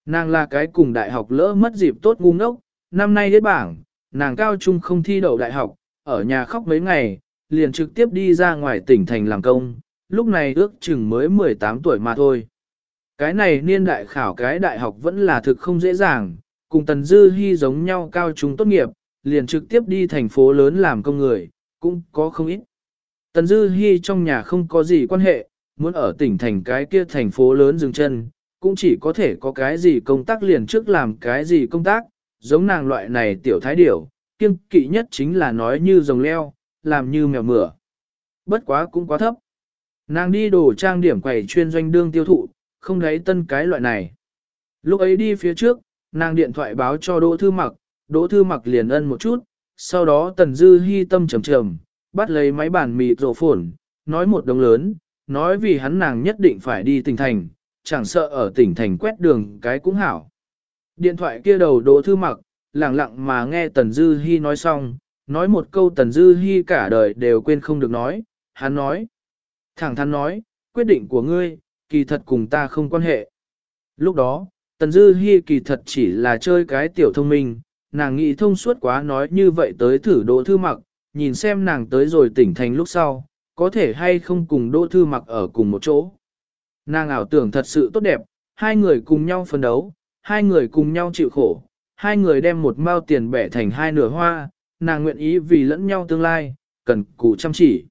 Nàng là cái cùng đại học lỡ mất dịp tốt ngu ngốc, năm nay đến bảng, nàng cao trung không thi đậu đại học, ở nhà khóc mấy ngày, liền trực tiếp đi ra ngoài tỉnh thành làm công, lúc này ước chừng mới 18 tuổi mà thôi. Cái này niên đại khảo cái đại học vẫn là thực không dễ dàng, cùng Tần Dư Hi giống nhau cao trung tốt nghiệp, liền trực tiếp đi thành phố lớn làm công người, cũng có không ít. Tần Dư Hi trong nhà không có gì quan hệ, muốn ở tỉnh thành cái kia thành phố lớn dừng chân, cũng chỉ có thể có cái gì công tác liền trước làm cái gì công tác, giống nàng loại này tiểu thái điểu, kiêng kỵ nhất chính là nói như rồng leo, làm như mèo mửa. Bất quá cũng quá thấp. Nàng đi đồ trang điểm quầy chuyên doanh đương tiêu thụ, không thấy tân cái loại này. Lúc ấy đi phía trước, nàng điện thoại báo cho Đỗ Thư Mặc, Đỗ Thư Mặc liền ân một chút, sau đó Tần Dư hy tâm trầm trầm, bắt lấy máy bàn mịt rổ phồn, nói một đồng lớn, nói vì hắn nàng nhất định phải đi tỉnh thành, chẳng sợ ở tỉnh thành quét đường cái cũng hảo. Điện thoại kia đầu Đỗ Thư Mặc, lặng lặng mà nghe Tần Dư Hi nói xong, nói một câu Tần Dư Hi cả đời đều quên không được nói, hắn nói. Thẳng thắn nói, quyết định của ngươi, kỳ thật cùng ta không quan hệ. Lúc đó, Tần Dư Hi kỳ thật chỉ là chơi cái tiểu thông minh, nàng nghĩ thông suốt quá nói như vậy tới thử Đỗ Thư Mặc, nhìn xem nàng tới rồi tỉnh thành lúc sau, có thể hay không cùng Đỗ Thư Mặc ở cùng một chỗ. Nàng ảo tưởng thật sự tốt đẹp, hai người cùng nhau phấn đấu, hai người cùng nhau chịu khổ, hai người đem một mao tiền bẻ thành hai nửa hoa, nàng nguyện ý vì lẫn nhau tương lai, cần cù chăm chỉ.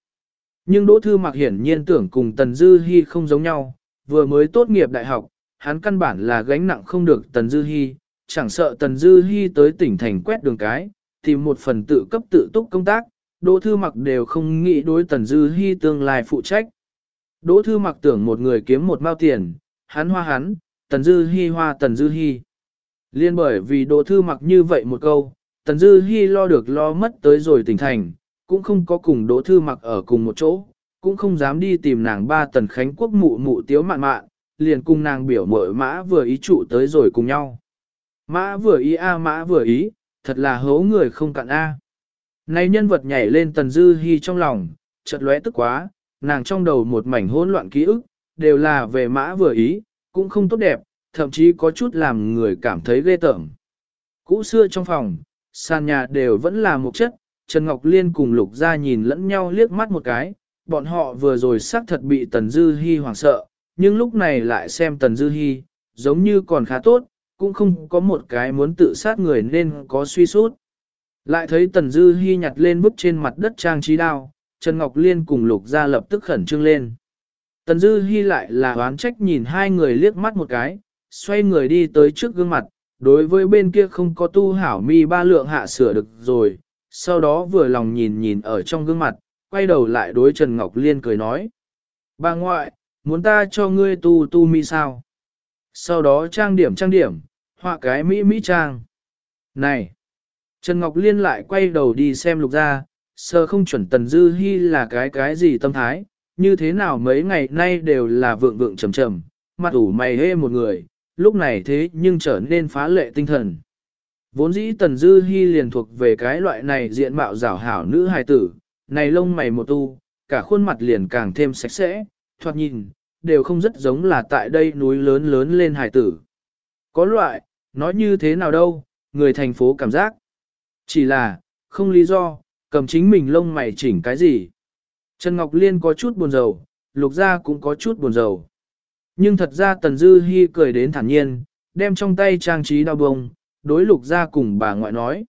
Nhưng Đỗ Thư Mặc hiển nhiên tưởng cùng Tần Dư Hi không giống nhau, vừa mới tốt nghiệp đại học, hắn căn bản là gánh nặng không được Tần Dư Hi, chẳng sợ Tần Dư Hi tới tỉnh thành quét đường cái, tìm một phần tự cấp tự túc công tác, Đỗ Thư Mặc đều không nghĩ đối Tần Dư Hi tương lai phụ trách. Đỗ Thư Mặc tưởng một người kiếm một mao tiền, hắn hoa hắn, Tần Dư Hi hoa Tần Dư Hi. Liên bởi vì Đỗ Thư Mặc như vậy một câu, Tần Dư Hi lo được lo mất tới rồi tỉnh thành, cũng không có cùng Đỗ Thư Mặc ở cùng một chỗ, cũng không dám đi tìm nàng ba Tần Khánh Quốc mụ mụ tiếu mạn mạn, liền cùng nàng biểu mội mã vừa ý trụ tới rồi cùng nhau. Mã vừa ý a mã vừa ý, thật là hố người không cạn a. Này nhân vật nhảy lên Tần Dư Hi trong lòng, chợt lóe tức quá, nàng trong đầu một mảnh hỗn loạn ký ức, đều là về mã vừa ý, cũng không tốt đẹp, thậm chí có chút làm người cảm thấy ghê tởm. Cũ xưa trong phòng, sàn nhà đều vẫn là một chất, Trần Ngọc Liên cùng Lục Gia nhìn lẫn nhau liếc mắt một cái, bọn họ vừa rồi xác thật bị Tần Dư Hi hoảng sợ, nhưng lúc này lại xem Tần Dư Hi, giống như còn khá tốt, cũng không có một cái muốn tự sát người nên có suy sút. Lại thấy Tần Dư Hi nhặt lên bức trên mặt đất trang trí đao, Trần Ngọc Liên cùng Lục Gia lập tức khẩn trương lên. Tần Dư Hi lại là oán trách nhìn hai người liếc mắt một cái, xoay người đi tới trước gương mặt, đối với bên kia không có tu hảo mi ba lượng hạ sửa được rồi, sau đó vừa lòng nhìn nhìn ở trong gương mặt, quay đầu lại đối Trần Ngọc Liên cười nói. Bà ngoại, muốn ta cho ngươi tu tu mi sao? Sau đó trang điểm trang điểm, họa cái mỹ mỹ trang. Này! Trần Ngọc Liên lại quay đầu đi xem lục ra, sơ không chuẩn Tần Dư Hi là cái cái gì tâm thái, như thế nào mấy ngày nay đều là vượng vượng trầm trầm, mặt ủ mày hê một người, lúc này thế nhưng trở nên phá lệ tinh thần. Vốn dĩ Tần Dư Hi liền thuộc về cái loại này diện mạo rảo hảo nữ hài tử, này lông mày một tu, cả khuôn mặt liền càng thêm sạch sẽ, thoạt nhìn, đều không rất giống là tại đây núi lớn lớn lên hài tử. Có loại, nói như thế nào đâu, người thành phố cảm giác. Chỉ là, không lý do, cầm chính mình lông mày chỉnh cái gì. Trần Ngọc Liên có chút buồn rầu, lục gia cũng có chút buồn rầu. Nhưng thật ra Tần Dư Hi cười đến thản nhiên, đem trong tay trang trí đau bông, đối lục gia cùng bà ngoại nói.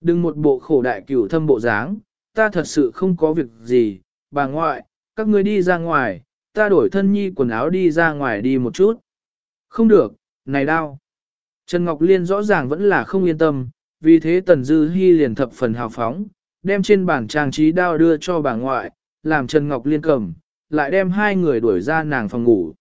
Đừng một bộ khổ đại cửu thâm bộ dáng, ta thật sự không có việc gì, bà ngoại, các ngươi đi ra ngoài, ta đổi thân nhi quần áo đi ra ngoài đi một chút. Không được, này đau. Trần Ngọc Liên rõ ràng vẫn là không yên tâm, vì thế Tần Dư Hi liền thập phần hào phóng, đem trên bàn trang trí đao đưa cho bà ngoại, làm Trần Ngọc Liên cầm, lại đem hai người đuổi ra nàng phòng ngủ.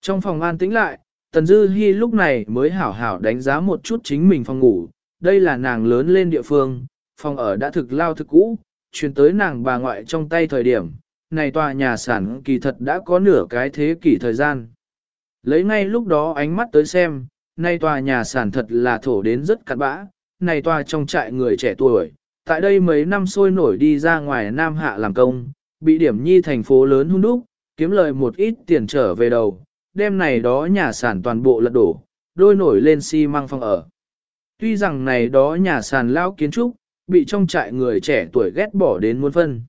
Trong phòng an tĩnh lại, Tần Dư Hi lúc này mới hảo hảo đánh giá một chút chính mình phòng ngủ, đây là nàng lớn lên địa phương, phòng ở đã thực lao thực cũ, chuyển tới nàng bà ngoại trong tay thời điểm, này tòa nhà sản kỳ thật đã có nửa cái thế kỷ thời gian. Lấy ngay lúc đó ánh mắt tới xem, nay tòa nhà sản thật là thổ đến rất cặn bã, này tòa trong trại người trẻ tuổi, tại đây mấy năm sôi nổi đi ra ngoài Nam Hạ làm công, bị điểm nhi thành phố lớn hung đúc, kiếm lời một ít tiền trở về đầu, đêm này đó nhà sản toàn bộ lật đổ, đôi nổi lên xi măng phong ở. Tuy rằng này đó nhà sàn lao kiến trúc, bị trong trại người trẻ tuổi ghét bỏ đến muôn phân.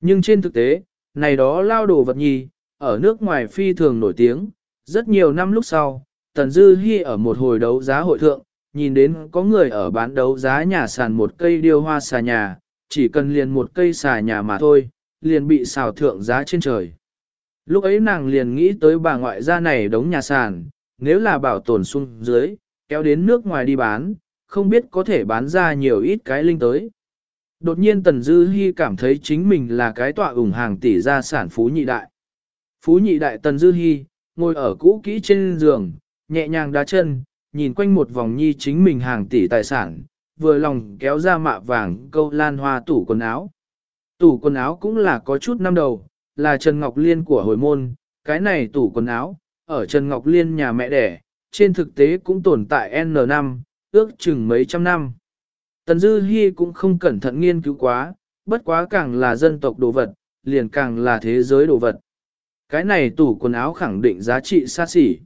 Nhưng trên thực tế, này đó lao đồ vật nhi ở nước ngoài phi thường nổi tiếng, rất nhiều năm lúc sau, Tần Dư Hi ở một hồi đấu giá hội thượng, nhìn đến có người ở bán đấu giá nhà sàn một cây điêu hoa xà nhà, chỉ cần liền một cây xà nhà mà thôi, liền bị xào thượng giá trên trời. Lúc ấy nàng liền nghĩ tới bà ngoại gia này đống nhà sàn, nếu là bảo tồn xuống dưới, kéo đến nước ngoài đi bán, không biết có thể bán ra nhiều ít cái linh tới. Đột nhiên Tần Dư Hi cảm thấy chính mình là cái tọa ủng hàng tỷ gia sản phú nhị đại. Phú nhị đại Tần Dư Hi, ngồi ở cũ kỹ trên giường, nhẹ nhàng đá chân, nhìn quanh một vòng nhi chính mình hàng tỷ tài sản, vừa lòng kéo ra mạ vàng câu lan hoa tủ quần áo. Tủ quần áo cũng là có chút năm đầu, là Trần Ngọc Liên của hồi môn, cái này tủ quần áo, ở Trần Ngọc Liên nhà mẹ đẻ, trên thực tế cũng tồn tại N năm, ước chừng mấy trăm năm. Tần Dư Hi cũng không cẩn thận nghiên cứu quá, bất quá càng là dân tộc đồ vật, liền càng là thế giới đồ vật. Cái này tủ quần áo khẳng định giá trị xa xỉ.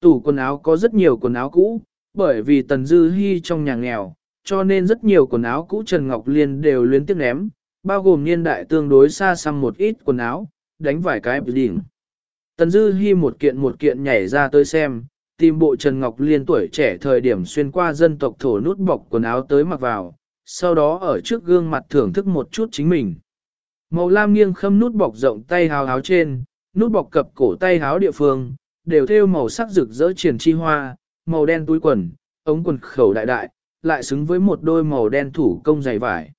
Tủ quần áo có rất nhiều quần áo cũ, bởi vì Tần Dư Hi trong nhà nghèo, cho nên rất nhiều quần áo cũ Trần Ngọc Liên đều liên tiếp ném, bao gồm niên đại tương đối xa xăm một ít quần áo, đánh vài cái đỉnh. Tần Dư Hi một kiện một kiện nhảy ra tới xem, tìm bộ Trần Ngọc Liên tuổi trẻ thời điểm xuyên qua dân tộc thổ nút bọc quần áo tới mặc vào, sau đó ở trước gương mặt thưởng thức một chút chính mình. Màu lam nghiêng khâm nút bọc rộng tay háo háo trên, nút bọc cập cổ tay háo địa phương, đều thêu màu sắc rực rỡ triển chi hoa, màu đen túi quần, ống quần khẩu đại đại, lại xứng với một đôi màu đen thủ công dày vải.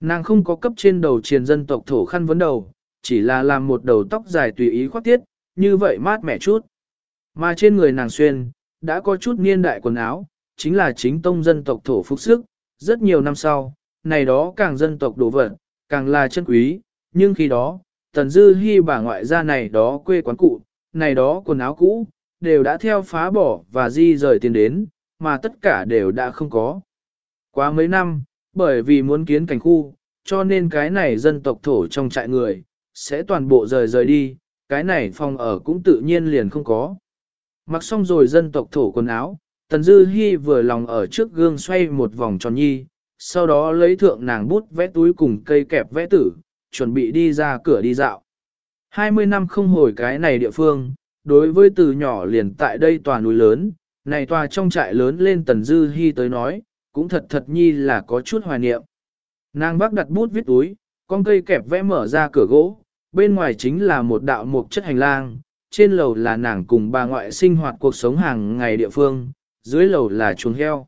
Nàng không có cấp trên đầu triền dân tộc thổ khăn vấn đầu, chỉ là làm một đầu tóc dài tùy ý khoác tiết, như vậy mát mẻ chút. Mà trên người nàng xuyên, đã có chút niên đại quần áo, chính là chính tông dân tộc thổ phục sức, rất nhiều năm sau, này đó càng dân tộc đồ vật, càng là chân quý, nhưng khi đó, tần dư hy bà ngoại gia này đó quê quán cụ, này đó quần áo cũ, đều đã theo phá bỏ và di rời tiền đến, mà tất cả đều đã không có. Quá mấy năm, bởi vì muốn kiến cảnh khu, cho nên cái này dân tộc thổ trong trại người, sẽ toàn bộ rời rời đi, cái này phòng ở cũng tự nhiên liền không có. Mặc xong rồi dân tộc thổ quần áo, Tần Dư Hi vừa lòng ở trước gương xoay một vòng tròn nhi, sau đó lấy thượng nàng bút vẽ túi cùng cây kẹp vẽ tử, chuẩn bị đi ra cửa đi dạo. 20 năm không hồi cái này địa phương, đối với từ nhỏ liền tại đây tòa núi lớn, này tòa trong trại lớn lên Tần Dư Hi tới nói, cũng thật thật nhi là có chút hoài niệm. Nàng bác đặt bút viết túi, con cây kẹp vẽ mở ra cửa gỗ, bên ngoài chính là một đạo mục chất hành lang, trên lầu là nàng cùng bà ngoại sinh hoạt cuộc sống hàng ngày địa phương, dưới lầu là chuồng heo.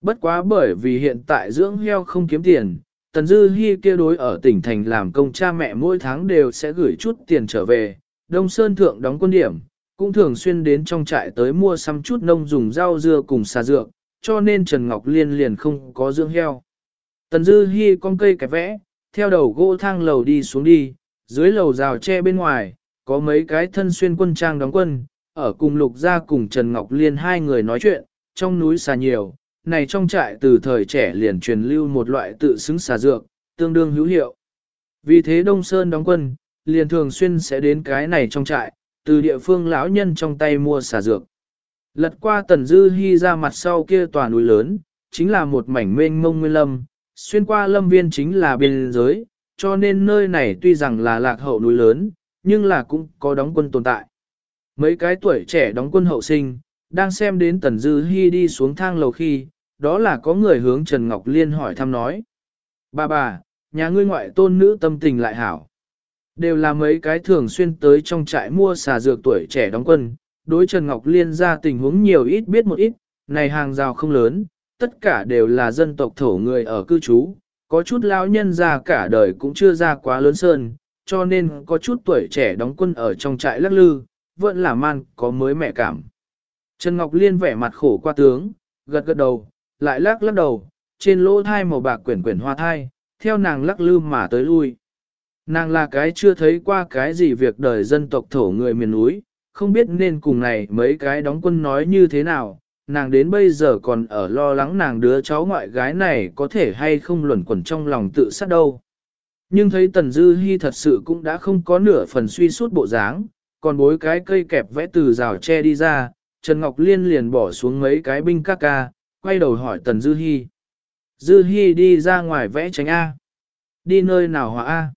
Bất quá bởi vì hiện tại dưỡng heo không kiếm tiền, Tần Dư Hi kia đối ở tỉnh thành làm công cha mẹ mỗi tháng đều sẽ gửi chút tiền trở về, Đông Sơn Thượng đóng quân điểm, cũng thường xuyên đến trong trại tới mua xăm chút nông dùng rau dưa cùng xà dược, cho nên Trần Ngọc Liên liền không có dưỡng heo. Tần Dư Hi con cây cái vẽ, theo đầu gỗ thang lầu đi xuống đi, dưới lầu rào tre bên ngoài, có mấy cái thân xuyên quân trang đóng quân, ở cùng Lục Gia cùng Trần Ngọc Liên hai người nói chuyện, trong núi xà nhiều, này trong trại từ thời trẻ liền truyền lưu một loại tự xứng xà dược, tương đương hữu hiệu. Vì thế Đông Sơn đóng quân, liền thường xuyên sẽ đến cái này trong trại, từ địa phương lão nhân trong tay mua xà dược. Lật qua tần dư hy ra mặt sau kia tòa núi lớn, chính là một mảnh mênh mông nguyên lâm, xuyên qua lâm viên chính là biên giới, cho nên nơi này tuy rằng là lạc hậu núi lớn, nhưng là cũng có đóng quân tồn tại. Mấy cái tuổi trẻ đóng quân hậu sinh, đang xem đến Tần Dư Hi đi xuống thang lầu khi, đó là có người hướng Trần Ngọc Liên hỏi thăm nói. Bà bà, nhà ngươi ngoại tôn nữ tâm tình lại hảo. Đều là mấy cái thường xuyên tới trong trại mua xà dược tuổi trẻ đóng quân, đối Trần Ngọc Liên ra tình huống nhiều ít biết một ít, này hàng rào không lớn, tất cả đều là dân tộc thổ người ở cư trú, có chút lão nhân ra cả đời cũng chưa ra quá lớn sơn, cho nên có chút tuổi trẻ đóng quân ở trong trại lắc lư, vẫn là man có mới mẹ cảm. Trần Ngọc Liên vẻ mặt khổ qua tướng, gật gật đầu, lại lắc lắc đầu, trên lỗ thai màu bạc quyển quyển hoa thai, theo nàng lắc lư mà tới lui. Nàng là cái chưa thấy qua cái gì việc đời dân tộc thổ người miền núi, không biết nên cùng này mấy cái đóng quân nói như thế nào, nàng đến bây giờ còn ở lo lắng nàng đứa cháu ngoại gái này có thể hay không luẩn quẩn trong lòng tự sát đâu. Nhưng thấy Tần Dư Hi thật sự cũng đã không có nửa phần suy suốt bộ dáng, còn bối cái cây kẹp vẽ từ rào tre đi ra, Trần Ngọc Liên liền bỏ xuống mấy cái binh ca ca, quay đầu hỏi Tần Dư Hi. Dư Hi đi ra ngoài vẽ tranh A. Đi nơi nào họa A.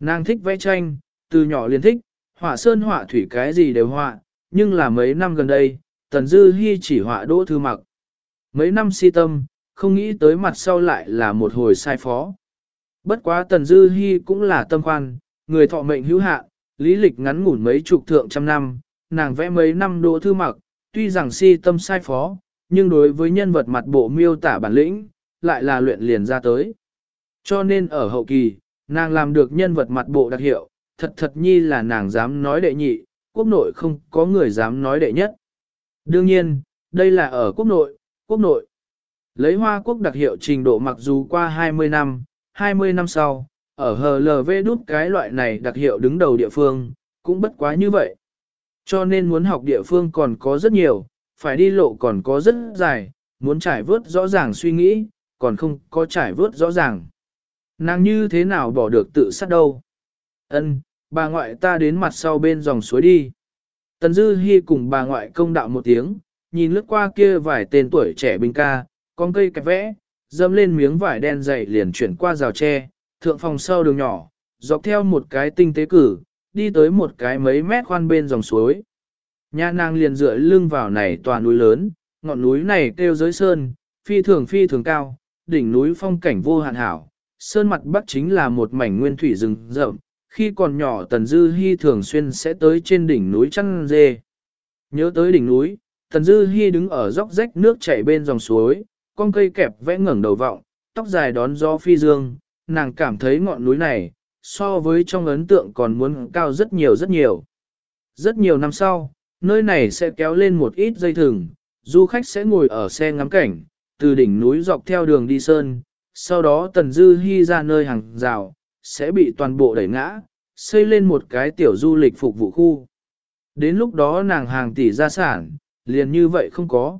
Nàng thích vẽ tranh, từ nhỏ liền thích, họa sơn họa thủy cái gì đều họa, nhưng là mấy năm gần đây, Tần Dư Hi chỉ họa đỗ thư mặc. Mấy năm si tâm, không nghĩ tới mặt sau lại là một hồi sai phó. Bất quá Tần Dư Hi cũng là tâm khoan, người thọ mệnh hữu hạn, lý lịch ngắn ngủn mấy chục thượng trăm năm, nàng vẽ mấy năm đỗ thư mặc, tuy rằng si tâm sai phó, nhưng đối với nhân vật mặt bộ miêu tả bản lĩnh, lại là luyện liền ra tới. Cho nên ở hậu kỳ, nàng làm được nhân vật mặt bộ đặc hiệu, thật thật nhi là nàng dám nói đệ nhị, quốc nội không có người dám nói đệ nhất. Đương nhiên, đây là ở quốc nội, quốc nội. Lấy hoa quốc đặc hiệu trình độ mặc dù qua 20 năm, 20 năm sau, ở HLV đút cái loại này đặc hiệu đứng đầu địa phương, cũng bất quá như vậy. Cho nên muốn học địa phương còn có rất nhiều, phải đi lộ còn có rất dài, muốn trải vớt rõ ràng suy nghĩ, còn không có trải vớt rõ ràng. Nàng như thế nào bỏ được tự sát đâu? Ân, bà ngoại ta đến mặt sau bên dòng suối đi. Tần Dư Hi cùng bà ngoại công đạo một tiếng, nhìn lướt qua kia vài tên tuổi trẻ binh ca, con cây kẹp vẽ, dâm lên miếng vải đen dày liền chuyển qua rào tre, thượng phòng sau đường nhỏ, dọc theo một cái tinh tế cử, đi tới một cái mấy mét khoan bên dòng suối. Nhà nàng liền dựa lưng vào này tòa núi lớn, ngọn núi này kêu giới sơn, phi thường phi thường cao, đỉnh núi phong cảnh vô hạn hảo, sơn mặt bắc chính là một mảnh nguyên thủy rừng rậm, khi còn nhỏ Tần Dư Hi thường xuyên sẽ tới trên đỉnh núi chăn dê. Nhớ tới đỉnh núi, Tần Dư Hi đứng ở dốc rách nước chảy bên dòng suối, con cây kẹp vẽ ngẩng đầu vọng, tóc dài đón gió phi dương, nàng cảm thấy ngọn núi này, so với trong ấn tượng còn muốn cao rất nhiều rất nhiều. Rất nhiều năm sau, nơi này sẽ kéo lên một ít dây thừng, du khách sẽ ngồi ở xe ngắm cảnh, từ đỉnh núi dọc theo đường đi sơn, sau đó Tần Dư Hi ra nơi hàng rào, sẽ bị toàn bộ đẩy ngã, xây lên một cái tiểu du lịch phục vụ khu. Đến lúc đó nàng hàng tỷ gia sản, liền như vậy không có.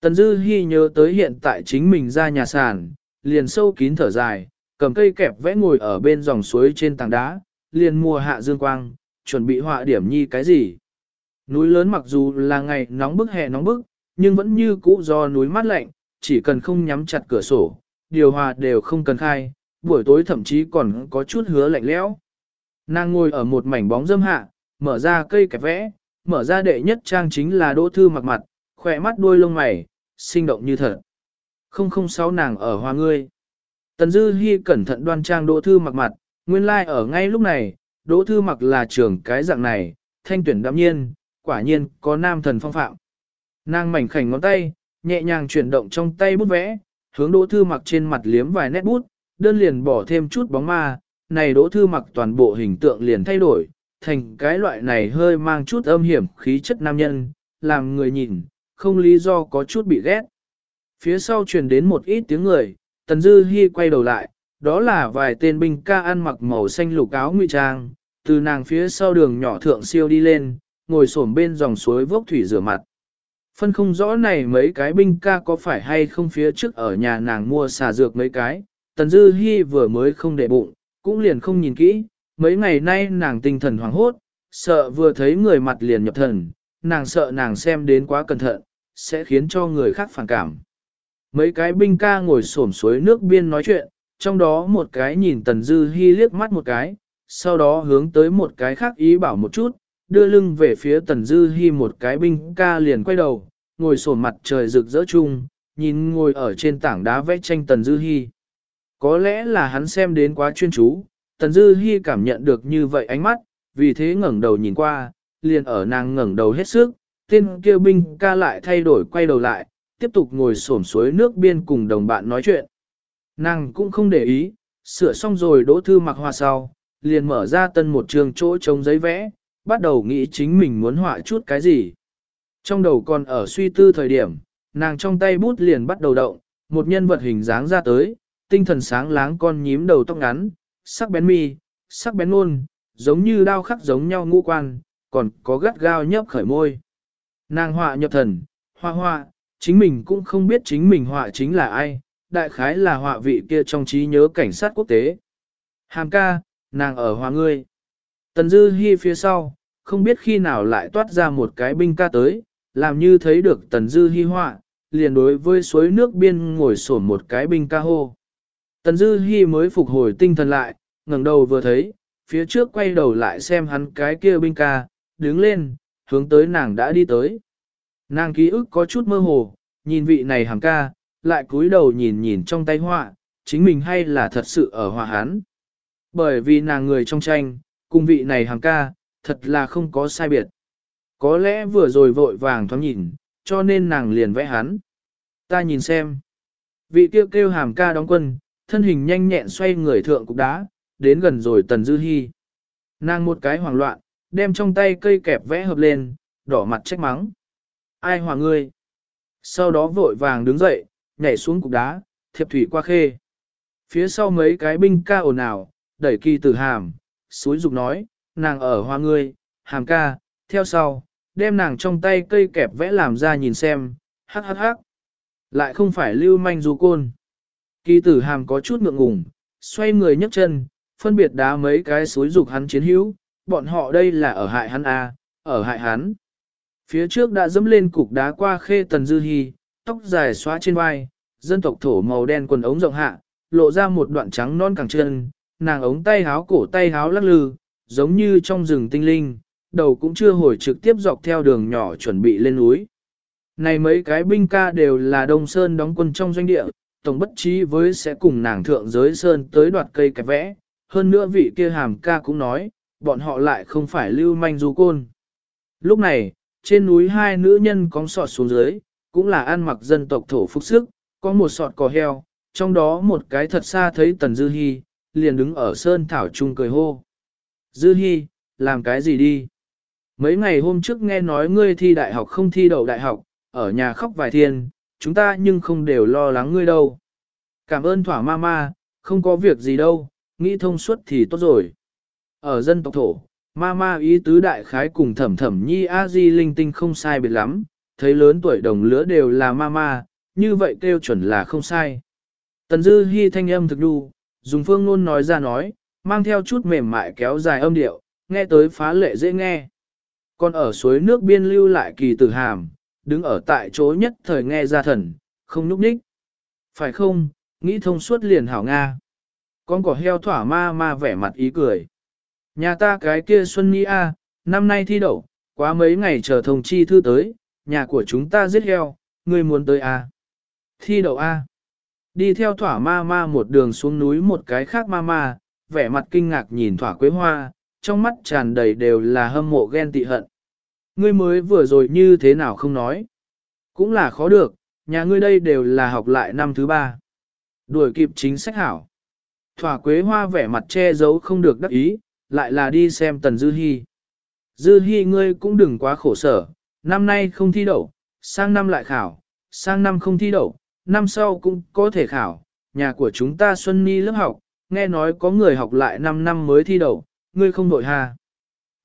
Tần Dư Hi nhớ tới hiện tại chính mình ra nhà sản, liền sâu kín thở dài, cầm cây kẹp vẽ ngồi ở bên dòng suối trên tảng đá, liền mua hạ dương quang, chuẩn bị họa điểm nhi cái gì. Núi lớn mặc dù là ngày nóng bức hè nóng bức, nhưng vẫn như cũ do núi mát lạnh, chỉ cần không nhắm chặt cửa sổ, điều hòa đều không cần khai, buổi tối thậm chí còn có chút hứa lạnh lẽo. Nàng ngồi ở một mảnh bóng dâm hạ, mở ra cây kẹp vẽ, mở ra đệ nhất trang chính là đỗ thư mặc mặt, khỏe mắt đuôi lông mày, sinh động như thật. Không không sáu nàng ở hoa ngươi. Tần Dư Hi cẩn thận đoan trang đỗ thư mặc mặt, nguyên lai like ở ngay lúc này, đỗ thư mặc là trưởng cái dạng này, thanh tuyển đạm nhiên, quả nhiên có nam thần phong phạm. Nàng mảnh khảnh ngón tay, nhẹ nhàng chuyển động trong tay bút vẽ, hướng đỗ thư mặc trên mặt liếm vài nét bút, đơn liền bỏ thêm chút bóng ma, này đỗ thư mặc toàn bộ hình tượng liền thay đổi, thành cái loại này hơi mang chút âm hiểm khí chất nam nhân, làm người nhìn, không lý do có chút bị ghét. Phía sau truyền đến một ít tiếng người, Tần Dư Hi quay đầu lại, đó là vài tên binh ca ăn mặc màu xanh lục áo ngụy trang, từ nàng phía sau đường nhỏ thượng siêu đi lên, ngồi xổm bên dòng suối vốc thủy rửa mặt. Phân không rõ này mấy cái binh ca có phải hay không phía trước ở nhà nàng mua xà dược mấy cái, Tần Dư hy vừa mới không để bụng, cũng liền không nhìn kỹ, mấy ngày nay nàng tinh thần hoảng hốt, sợ vừa thấy người mặt liền nhập thần, nàng sợ nàng xem đến quá cẩn thận, sẽ khiến cho người khác phản cảm. Mấy cái binh ca ngồi xổm suối nước biên nói chuyện, trong đó một cái nhìn Tần Dư Hi liếc mắt một cái, sau đó hướng tới một cái khác ý bảo một chút, đưa lưng về phía Tần Dư Hi một cái binh ca liền quay đầu, ngồi sổ mặt trời rực rỡ chung, nhìn ngồi ở trên tảng đá vẽ tranh Tần Dư Hi. Có lẽ là hắn xem đến quá chuyên chú, Tần Dư Hi cảm nhận được như vậy ánh mắt, vì thế ngẩng đầu nhìn qua, liền ở nàng ngẩng đầu hết sức, tên kia binh ca lại thay đổi quay đầu lại, tiếp tục ngồi xổm suối nước biên cùng đồng bạn nói chuyện. Nàng cũng không để ý, sửa xong rồi đỗ thư mặc hoa sau, liền mở ra tân một trường chỗ trống giấy vẽ, bắt đầu nghĩ chính mình muốn họa chút cái gì. Trong đầu còn ở suy tư thời điểm, nàng trong tay bút liền bắt đầu động, một nhân vật hình dáng ra tới, tinh thần sáng láng con nhím đầu tóc ngắn, sắc bén mi, sắc bén ngôn, giống như đao khắc giống nhau ngũ quan, còn có gắt gao nhấp khởi môi. Nàng họa nhập thần, hoa hoa, chính mình cũng không biết chính mình họa chính là ai, đại khái là họa vị kia trong trí nhớ cảnh sát quốc tế. Hàm ca, nàng ở hòa ngươi. Tần Dư Hi phía sau, không biết khi nào lại toát ra một cái binh ca tới, làm như thấy được tần dư hy họa, liền đối với suối nước biên ngồi sổn một cái binh ca hô. Tần dư hy mới phục hồi tinh thần lại, ngẩng đầu vừa thấy, phía trước quay đầu lại xem hắn cái kia binh ca, đứng lên, hướng tới nàng đã đi tới. Nàng ký ức có chút mơ hồ, nhìn vị này hàng ca, lại cúi đầu nhìn nhìn trong tay họa, chính mình hay là thật sự ở họa hắn. Bởi vì nàng người trong tranh, cùng vị này hàng ca, thật là không có sai biệt. Có lẽ vừa rồi vội vàng thoáng nhìn, cho nên nàng liền vẽ hắn. Ta nhìn xem. Vị kêu kêu hàm ca đóng quân, thân hình nhanh nhẹn xoay người thượng cục đá, đến gần rồi tần dư hy. Nàng một cái hoảng loạn, đem trong tay cây kẹp vẽ hợp lên, đỏ mặt trách mắng. Ai hòa ngươi? Sau đó vội vàng đứng dậy, nhảy xuống cục đá, thiệp thủy qua khê. Phía sau mấy cái binh ca ồn ào, đẩy kỳ tử hàm, suối dục nói, nàng ở hoa ngươi, hàm ca, theo sau, đem nàng trong tay cây kẹp vẽ làm ra nhìn xem, hắc hắc hắc. Lại không phải lưu manh du côn. Kỳ tử hàm có chút ngượng ngùng, xoay người nhấc chân, phân biệt đá mấy cái suối dục hắn chiến hữu, bọn họ đây là ở hại hắn à, ở hại hắn. Phía trước đã dẫm lên cục đá qua khê tần dư hy, tóc dài xóa trên vai, dân tộc thổ màu đen quần ống rộng hạ, lộ ra một đoạn trắng non cẳng chân, nàng ống tay háo cổ tay háo lắc lư, giống như trong rừng tinh linh, đầu cũng chưa hồi trực tiếp dọc theo đường nhỏ chuẩn bị lên núi. Này mấy cái binh ca đều là Đông Sơn đóng quân trong doanh địa, tổng bất trí với sẽ cùng nàng thượng giới Sơn tới đoạt cây cái vẽ, hơn nữa vị kia hàm ca cũng nói, bọn họ lại không phải lưu manh du côn. Lúc này, trên núi hai nữ nhân cóng sọt xuống dưới, cũng là ăn mặc dân tộc thổ phúc sức, có một sọt cỏ heo, trong đó một cái thật xa thấy Tần Dư Hi, liền đứng ở sơn thảo trung cười hô. Dư Hi, làm cái gì đi? Mấy ngày hôm trước nghe nói ngươi thi đại học không thi đậu đại học, ở nhà khóc vài thiên, chúng ta nhưng không đều lo lắng ngươi đâu. Cảm ơn thỏa ma ma, không có việc gì đâu, nghĩ thông suốt thì tốt rồi. Ở dân tộc thổ, ma ma ý tứ đại khái cùng thẩm thẩm nhi a di linh tinh không sai biệt lắm, thấy lớn tuổi đồng lứa đều là ma ma, như vậy kêu chuẩn là không sai. Tần dư hy thanh âm thực đu, dùng phương luôn nói ra nói, mang theo chút mềm mại kéo dài âm điệu, nghe tới phá lệ dễ nghe. Còn ở suối nước biên lưu lại kỳ tử hàm, đứng ở tại chỗ nhất thời nghe ra thần, không núp ních. Phải không, nghĩ thông suốt liền hảo Nga. Con cỏ heo thỏa ma ma vẻ mặt ý cười. Nhà ta cái kia Xuân Nhi A, năm nay thi đậu, quá mấy ngày chờ thông chi thư tới, nhà của chúng ta giết heo, ngươi muốn tới A. Thi đậu A. Đi theo thỏa ma ma một đường xuống núi một cái khác ma ma, vẻ mặt kinh ngạc nhìn thỏa quế hoa, trong mắt tràn đầy đều là hâm mộ ghen tị hận. Ngươi mới vừa rồi như thế nào không nói. Cũng là khó được, nhà ngươi đây đều là học lại năm thứ ba. Đuổi kịp chính sách hảo. Thỏa quế hoa vẻ mặt che giấu không được đắc ý, lại là đi xem tần dư hy. Dư hy ngươi cũng đừng quá khổ sở, năm nay không thi đậu, sang năm lại khảo, sang năm không thi đậu, năm sau cũng có thể khảo. Nhà của chúng ta Xuân Ni lớp học, nghe nói có người học lại 5 năm mới thi đậu, ngươi không đội hà.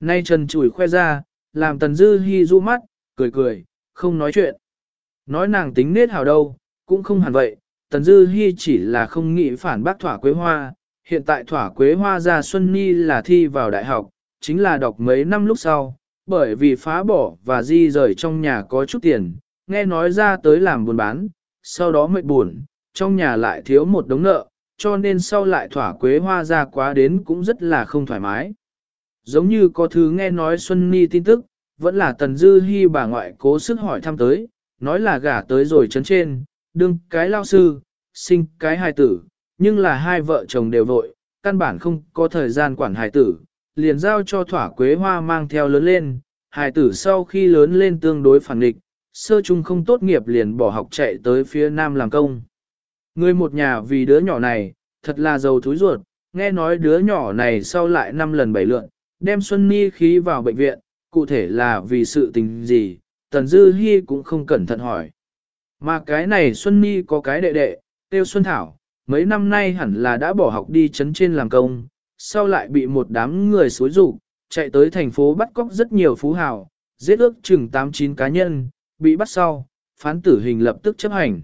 Nay Trần Chủi khoe ra, làm Tần Dư Hi du mắt, cười cười, không nói chuyện. Nói nàng tính nết hào đâu, cũng không hẳn vậy, Tần Dư Hi chỉ là không nghĩ phản bác thỏa quế hoa, hiện tại thỏa quế hoa ra Xuân Ni là thi vào đại học, chính là đọc mấy năm lúc sau, bởi vì phá bỏ và di rời trong nhà có chút tiền, nghe nói ra tới làm buôn bán, sau đó mệt buồn, trong nhà lại thiếu một đống nợ, cho nên sau lại thỏa quế hoa ra quá đến cũng rất là không thoải mái. Giống như có thứ nghe nói Xuân Ni tin tức, vẫn là Tần Dư Hi bà ngoại cố sức hỏi thăm tới, nói là gả tới rồi chấn trên, đương cái lao sư, sinh cái hài tử, nhưng là hai vợ chồng đều vội, căn bản không có thời gian quản hài tử, liền giao cho thỏa quế hoa mang theo lớn lên, hài tử sau khi lớn lên tương đối phản địch, sơ trung không tốt nghiệp liền bỏ học chạy tới phía nam làm công. Người một nhà vì đứa nhỏ này, thật là giàu thúi ruột, nghe nói đứa nhỏ này sau lại năm lần bảy lượn, đem Xuân Ni khí vào bệnh viện, cụ thể là vì sự tình gì, Tần Dư Hi cũng không cẩn thận hỏi. Mà cái này Xuân Ni có cái đệ đệ, tiêu Xuân Thảo, mấy năm nay hẳn là đã bỏ học đi chấn trên làm công, sau lại bị một đám người xối rủ, chạy tới thành phố bắt cóc rất nhiều phú hào, giết ước chừng 8-9 cá nhân, bị bắt sau, phán tử hình lập tức chấp hành.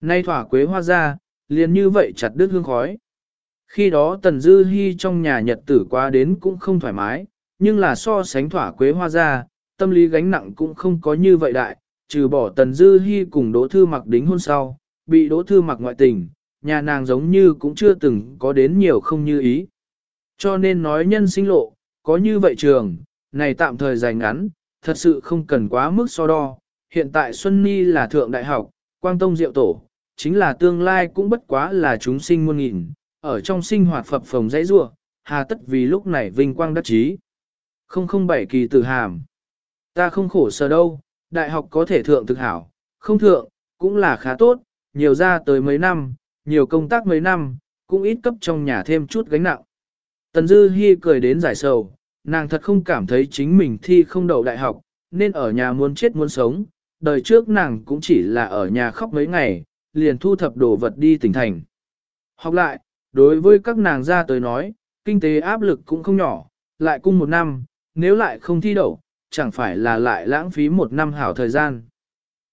Nay thỏa quế hoa ra, liền như vậy chặt đứt hương khói. Khi đó Tần Dư Hi trong nhà nhật tử qua đến cũng không thoải mái, nhưng là so sánh thỏa quế hoa ra, tâm lý gánh nặng cũng không có như vậy đại, trừ bỏ tần dư hy cùng đỗ thư mặc đính hôn sau, bị đỗ thư mặc ngoại tình, nhà nàng giống như cũng chưa từng có đến nhiều không như ý. Cho nên nói nhân sinh lộ, có như vậy trường, này tạm thời dài ngắn, thật sự không cần quá mức so đo. Hiện tại Xuân Ni là thượng đại học, Quang Tông Diệu Tổ, chính là tương lai cũng bất quá là chúng sinh muôn nghìn, ở trong sinh hoạt phập phồng dãy rua, hà tất vì lúc này vinh quang đắc chí. Không không bảy kỳ tử hàm. Ta không khổ sở đâu, đại học có thể thượng thực hảo, không thượng, cũng là khá tốt, nhiều ra tới mấy năm, nhiều công tác mấy năm, cũng ít cấp trong nhà thêm chút gánh nặng. Tần Dư Hi cười đến giải sầu, nàng thật không cảm thấy chính mình thi không đậu đại học, nên ở nhà muốn chết muốn sống, đời trước nàng cũng chỉ là ở nhà khóc mấy ngày, liền thu thập đồ vật đi tỉnh thành. Học lại, đối với các nàng ra tới nói, kinh tế áp lực cũng không nhỏ, lại cung một năm, nếu lại không thi đậu, chẳng phải là lại lãng phí một năm hảo thời gian.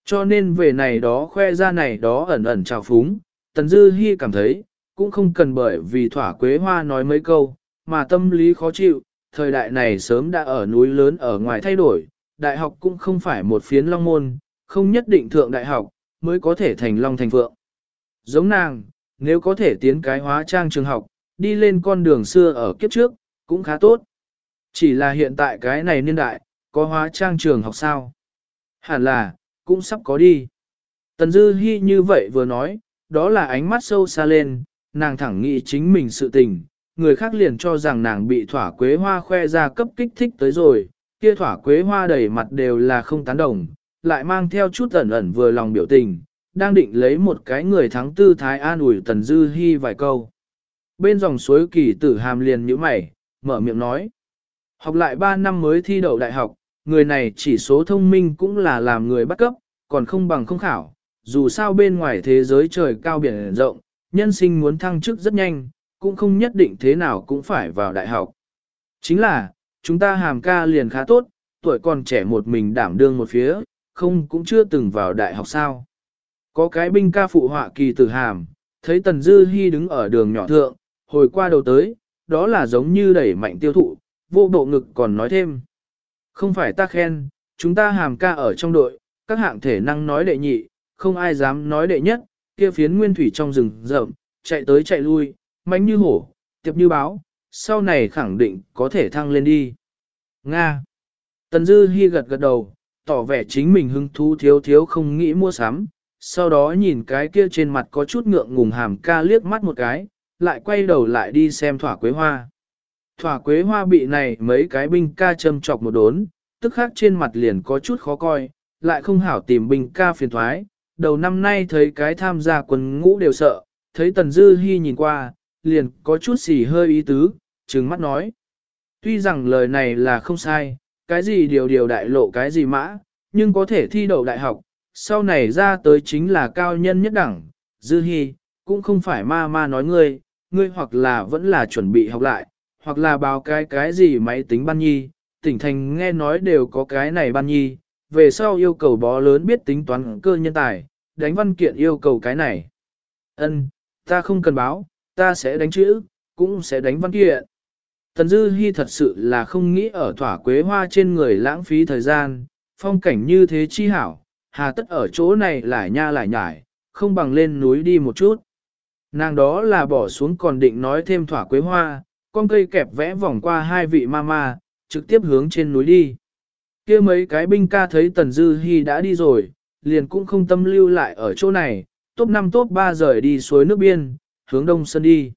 Cho nên về này đó khoe ra này đó ẩn ẩn trào phúng, Tần Dư Hi cảm thấy, cũng không cần bởi vì thỏa quế hoa nói mấy câu, mà tâm lý khó chịu, thời đại này sớm đã ở núi lớn ở ngoài thay đổi, đại học cũng không phải một phiến long môn, không nhất định thượng đại học, mới có thể thành long thành phượng. Giống nàng, nếu có thể tiến cái hóa trang trường học, đi lên con đường xưa ở kiếp trước, cũng khá tốt. Chỉ là hiện tại cái này niên đại, có hóa trang trường học sao? Hẳn là, cũng sắp có đi. Tần Dư Hi như vậy vừa nói, đó là ánh mắt sâu xa lên, nàng thẳng nghĩ chính mình sự tình, người khác liền cho rằng nàng bị thỏa quế hoa khoe ra cấp kích thích tới rồi, kia thỏa quế hoa đầy mặt đều là không tán đồng, lại mang theo chút ẩn ẩn vừa lòng biểu tình, đang định lấy một cái người thắng tư thái an ủi Tần Dư Hi vài câu. Bên dòng suối kỳ tử hàm liền nhíu mày, mở miệng nói. Học lại 3 năm mới thi đậu đại học, người này chỉ số thông minh cũng là làm người bắt cấp, còn không bằng không khảo. Dù sao bên ngoài thế giới trời cao biển rộng, nhân sinh muốn thăng chức rất nhanh, cũng không nhất định thế nào cũng phải vào đại học. Chính là, chúng ta hàm ca liền khá tốt, tuổi còn trẻ một mình đảm đương một phía, không cũng chưa từng vào đại học sao. Có cái binh ca phụ họa kỳ tử hàm, thấy Tần Dư Hi đứng ở đường nhỏ thượng, hồi qua đầu tới, đó là giống như đẩy mạnh tiêu thụ, vô bộ ngực còn nói thêm. Không phải ta khen, chúng ta hàm ca ở trong đội, các hạng thể năng nói đệ nhị, không ai dám nói đệ nhất, kia phiến nguyên thủy trong rừng rậm, chạy tới chạy lui, mánh như hổ, tiệp như báo, sau này khẳng định có thể thăng lên đi. Nga. Tần Dư Hi gật gật đầu, tỏ vẻ chính mình hứng thú thiếu thiếu không nghĩ mua sắm, sau đó nhìn cái kia trên mặt có chút ngượng ngùng hàm ca liếc mắt một cái, lại quay đầu lại đi xem thỏa quế hoa. Thỏa quế hoa bị này mấy cái binh ca châm chọc một đốn, tức khác trên mặt liền có chút khó coi, lại không hảo tìm binh ca phiền thoái. Đầu năm nay thấy cái tham gia quần ngũ đều sợ, thấy Tần Dư hy nhìn qua, liền có chút xì hơi ý tứ, trừng mắt nói. Tuy rằng lời này là không sai, cái gì điều điều đại lộ cái gì mã, nhưng có thể thi đậu đại học, sau này ra tới chính là cao nhân nhất đẳng, Dư hy cũng không phải ma ma nói ngươi, ngươi hoặc là vẫn là chuẩn bị học lại, hoặc là báo cái cái gì máy tính ban nhi, tỉnh thành nghe nói đều có cái này ban nhi, về sau yêu cầu bó lớn biết tính toán cơ nhân tài, đánh văn kiện yêu cầu cái này. Ân, ta không cần báo, ta sẽ đánh chữ, cũng sẽ đánh văn kiện. Tần Dư Hi thật sự là không nghĩ ở thỏa quế hoa trên người lãng phí thời gian, phong cảnh như thế chi hảo, hà tất ở chỗ này lại nha lại nhải, không bằng lên núi đi một chút. Nàng đó là bỏ xuống còn định nói thêm thỏa quế hoa, con cây kẹp vẽ vòng qua hai vị ma ma, trực tiếp hướng trên núi đi. kia mấy cái binh ca thấy Tần Dư Hi đã đi rồi, liền cũng không tâm lưu lại ở chỗ này, top 5 top 3 rời đi suối nước biên, hướng đông sơn đi.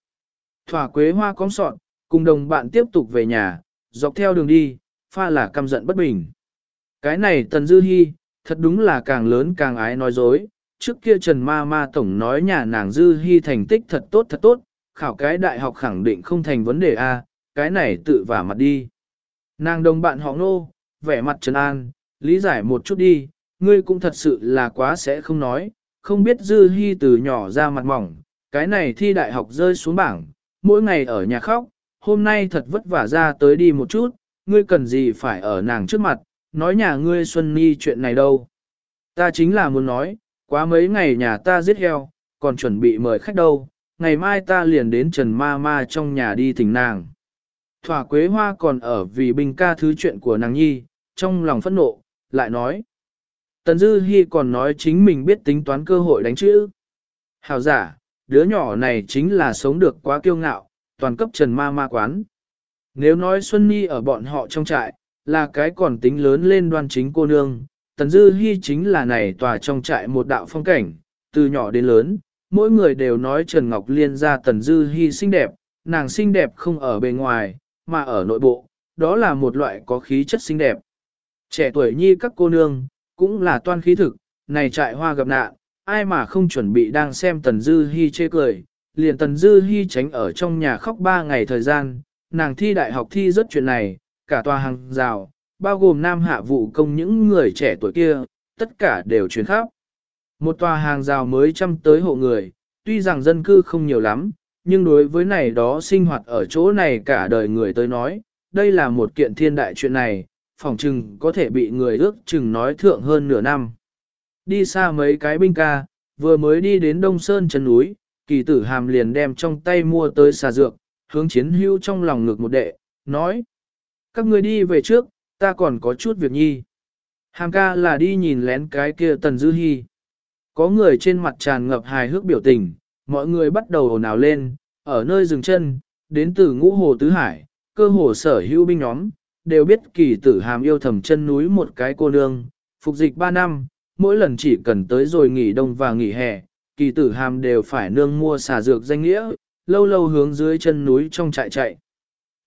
Thỏa quế hoa cong sọn, cùng đồng bạn tiếp tục về nhà, dọc theo đường đi, pha là căm giận bất bình. Cái này Tần Dư Hi, thật đúng là càng lớn càng ái nói dối. Trước kia Trần Ma Ma Tổng nói nhà nàng Dư Hi thành tích thật tốt thật tốt, khảo cái đại học khẳng định không thành vấn đề A, cái này tự vả mặt đi. Nàng đồng bạn họ nô, vẻ mặt trấn an, lý giải một chút đi, ngươi cũng thật sự là quá sẽ không nói, không biết dư hi từ nhỏ ra mặt mỏng, cái này thi đại học rơi xuống bảng, mỗi ngày ở nhà khóc, hôm nay thật vất vả ra tới đi một chút, ngươi cần gì phải ở nàng trước mặt, nói nhà ngươi Xuân Nhi chuyện này đâu. Ta chính là muốn nói, quá mấy ngày nhà ta giết heo, còn chuẩn bị mời khách đâu, ngày mai ta liền đến Trần Ma Ma trong nhà đi thỉnh nàng. thỏa quế hoa còn ở vì bình ca thứ chuyện của nàng nhi, trong lòng phẫn nộ, lại nói. Tần Dư Hi còn nói chính mình biết tính toán cơ hội đánh chữ. Hào giả, đứa nhỏ này chính là sống được quá kiêu ngạo, toàn cấp trần ma ma quán. Nếu nói Xuân Nhi ở bọn họ trong trại, là cái còn tính lớn lên đoan chính cô nương, Tần Dư Hi chính là này tòa trong trại một đạo phong cảnh, từ nhỏ đến lớn, mỗi người đều nói Trần Ngọc Liên ra Tần Dư Hi xinh đẹp, nàng xinh đẹp không ở bề ngoài, mà ở nội bộ, đó là một loại có khí chất xinh đẹp. Trẻ tuổi nhi các cô nương, cũng là toan khí thực, này trại hoa gặp nạn, ai mà không chuẩn bị đang xem Tần Dư Hi chê cười, liền Tần Dư Hi tránh ở trong nhà khóc ba ngày thời gian, nàng thi đại học thi rất chuyện này, cả tòa hàng rào, bao gồm nam hạ vụ công những người trẻ tuổi kia, tất cả đều truyền khắp. Một tòa hàng rào mới chăm tới hộ người, tuy rằng dân cư không nhiều lắm, nhưng đối với này đó sinh hoạt ở chỗ này cả đời người tới nói, đây là một kiện thiên đại chuyện này, phòng trừng có thể bị người ước chừng nói thượng hơn nửa năm. Đi xa mấy cái binh ca, vừa mới đi đến Đông Sơn chân núi, kỳ tử hàm liền đem trong tay mua tới xà dược, hướng chiến hưu trong lòng ngực một đệ, nói. Các người đi về trước, ta còn có chút việc nhi. Hàm ca là đi nhìn lén cái kia tần dư hy. Có người trên mặt tràn ngập hài hước biểu tình, mọi người bắt đầu ồn ào lên, ở nơi dừng chân, đến từ ngũ hồ tứ hải, cơ hồ sở hữu binh nhóm, đều biết kỳ tử hàm yêu thầm chân núi một cái cô nương, phục dịch 3 năm, mỗi lần chỉ cần tới rồi nghỉ đông và nghỉ hè, kỳ tử hàm đều phải nương mua xà dược danh nghĩa, lâu lâu hướng dưới chân núi trong trại chạy.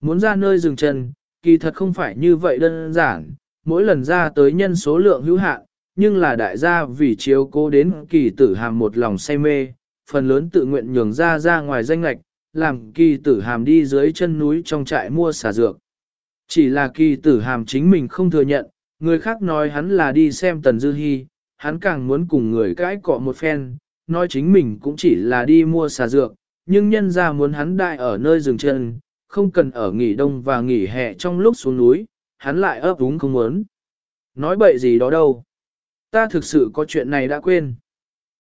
Muốn ra nơi dừng chân, kỳ thật không phải như vậy đơn giản, mỗi lần ra tới nhân số lượng hữu hạn, nhưng là đại gia vì chiếu cố đến kỳ tử hàm một lòng say mê, phần lớn tự nguyện nhường ra ra ngoài danh lạch, làm kỳ tử hàm đi dưới chân núi trong trại mua xà dược. Chỉ là kỳ tử hàm chính mình không thừa nhận, người khác nói hắn là đi xem tần dư hy, hắn càng muốn cùng người cãi cọ một phen, nói chính mình cũng chỉ là đi mua xà dược, nhưng nhân ra muốn hắn đại ở nơi dừng chân, không cần ở nghỉ đông và nghỉ hè trong lúc xuống núi, hắn lại ấp úng không muốn. Nói bậy gì đó đâu. Ta thực sự có chuyện này đã quên.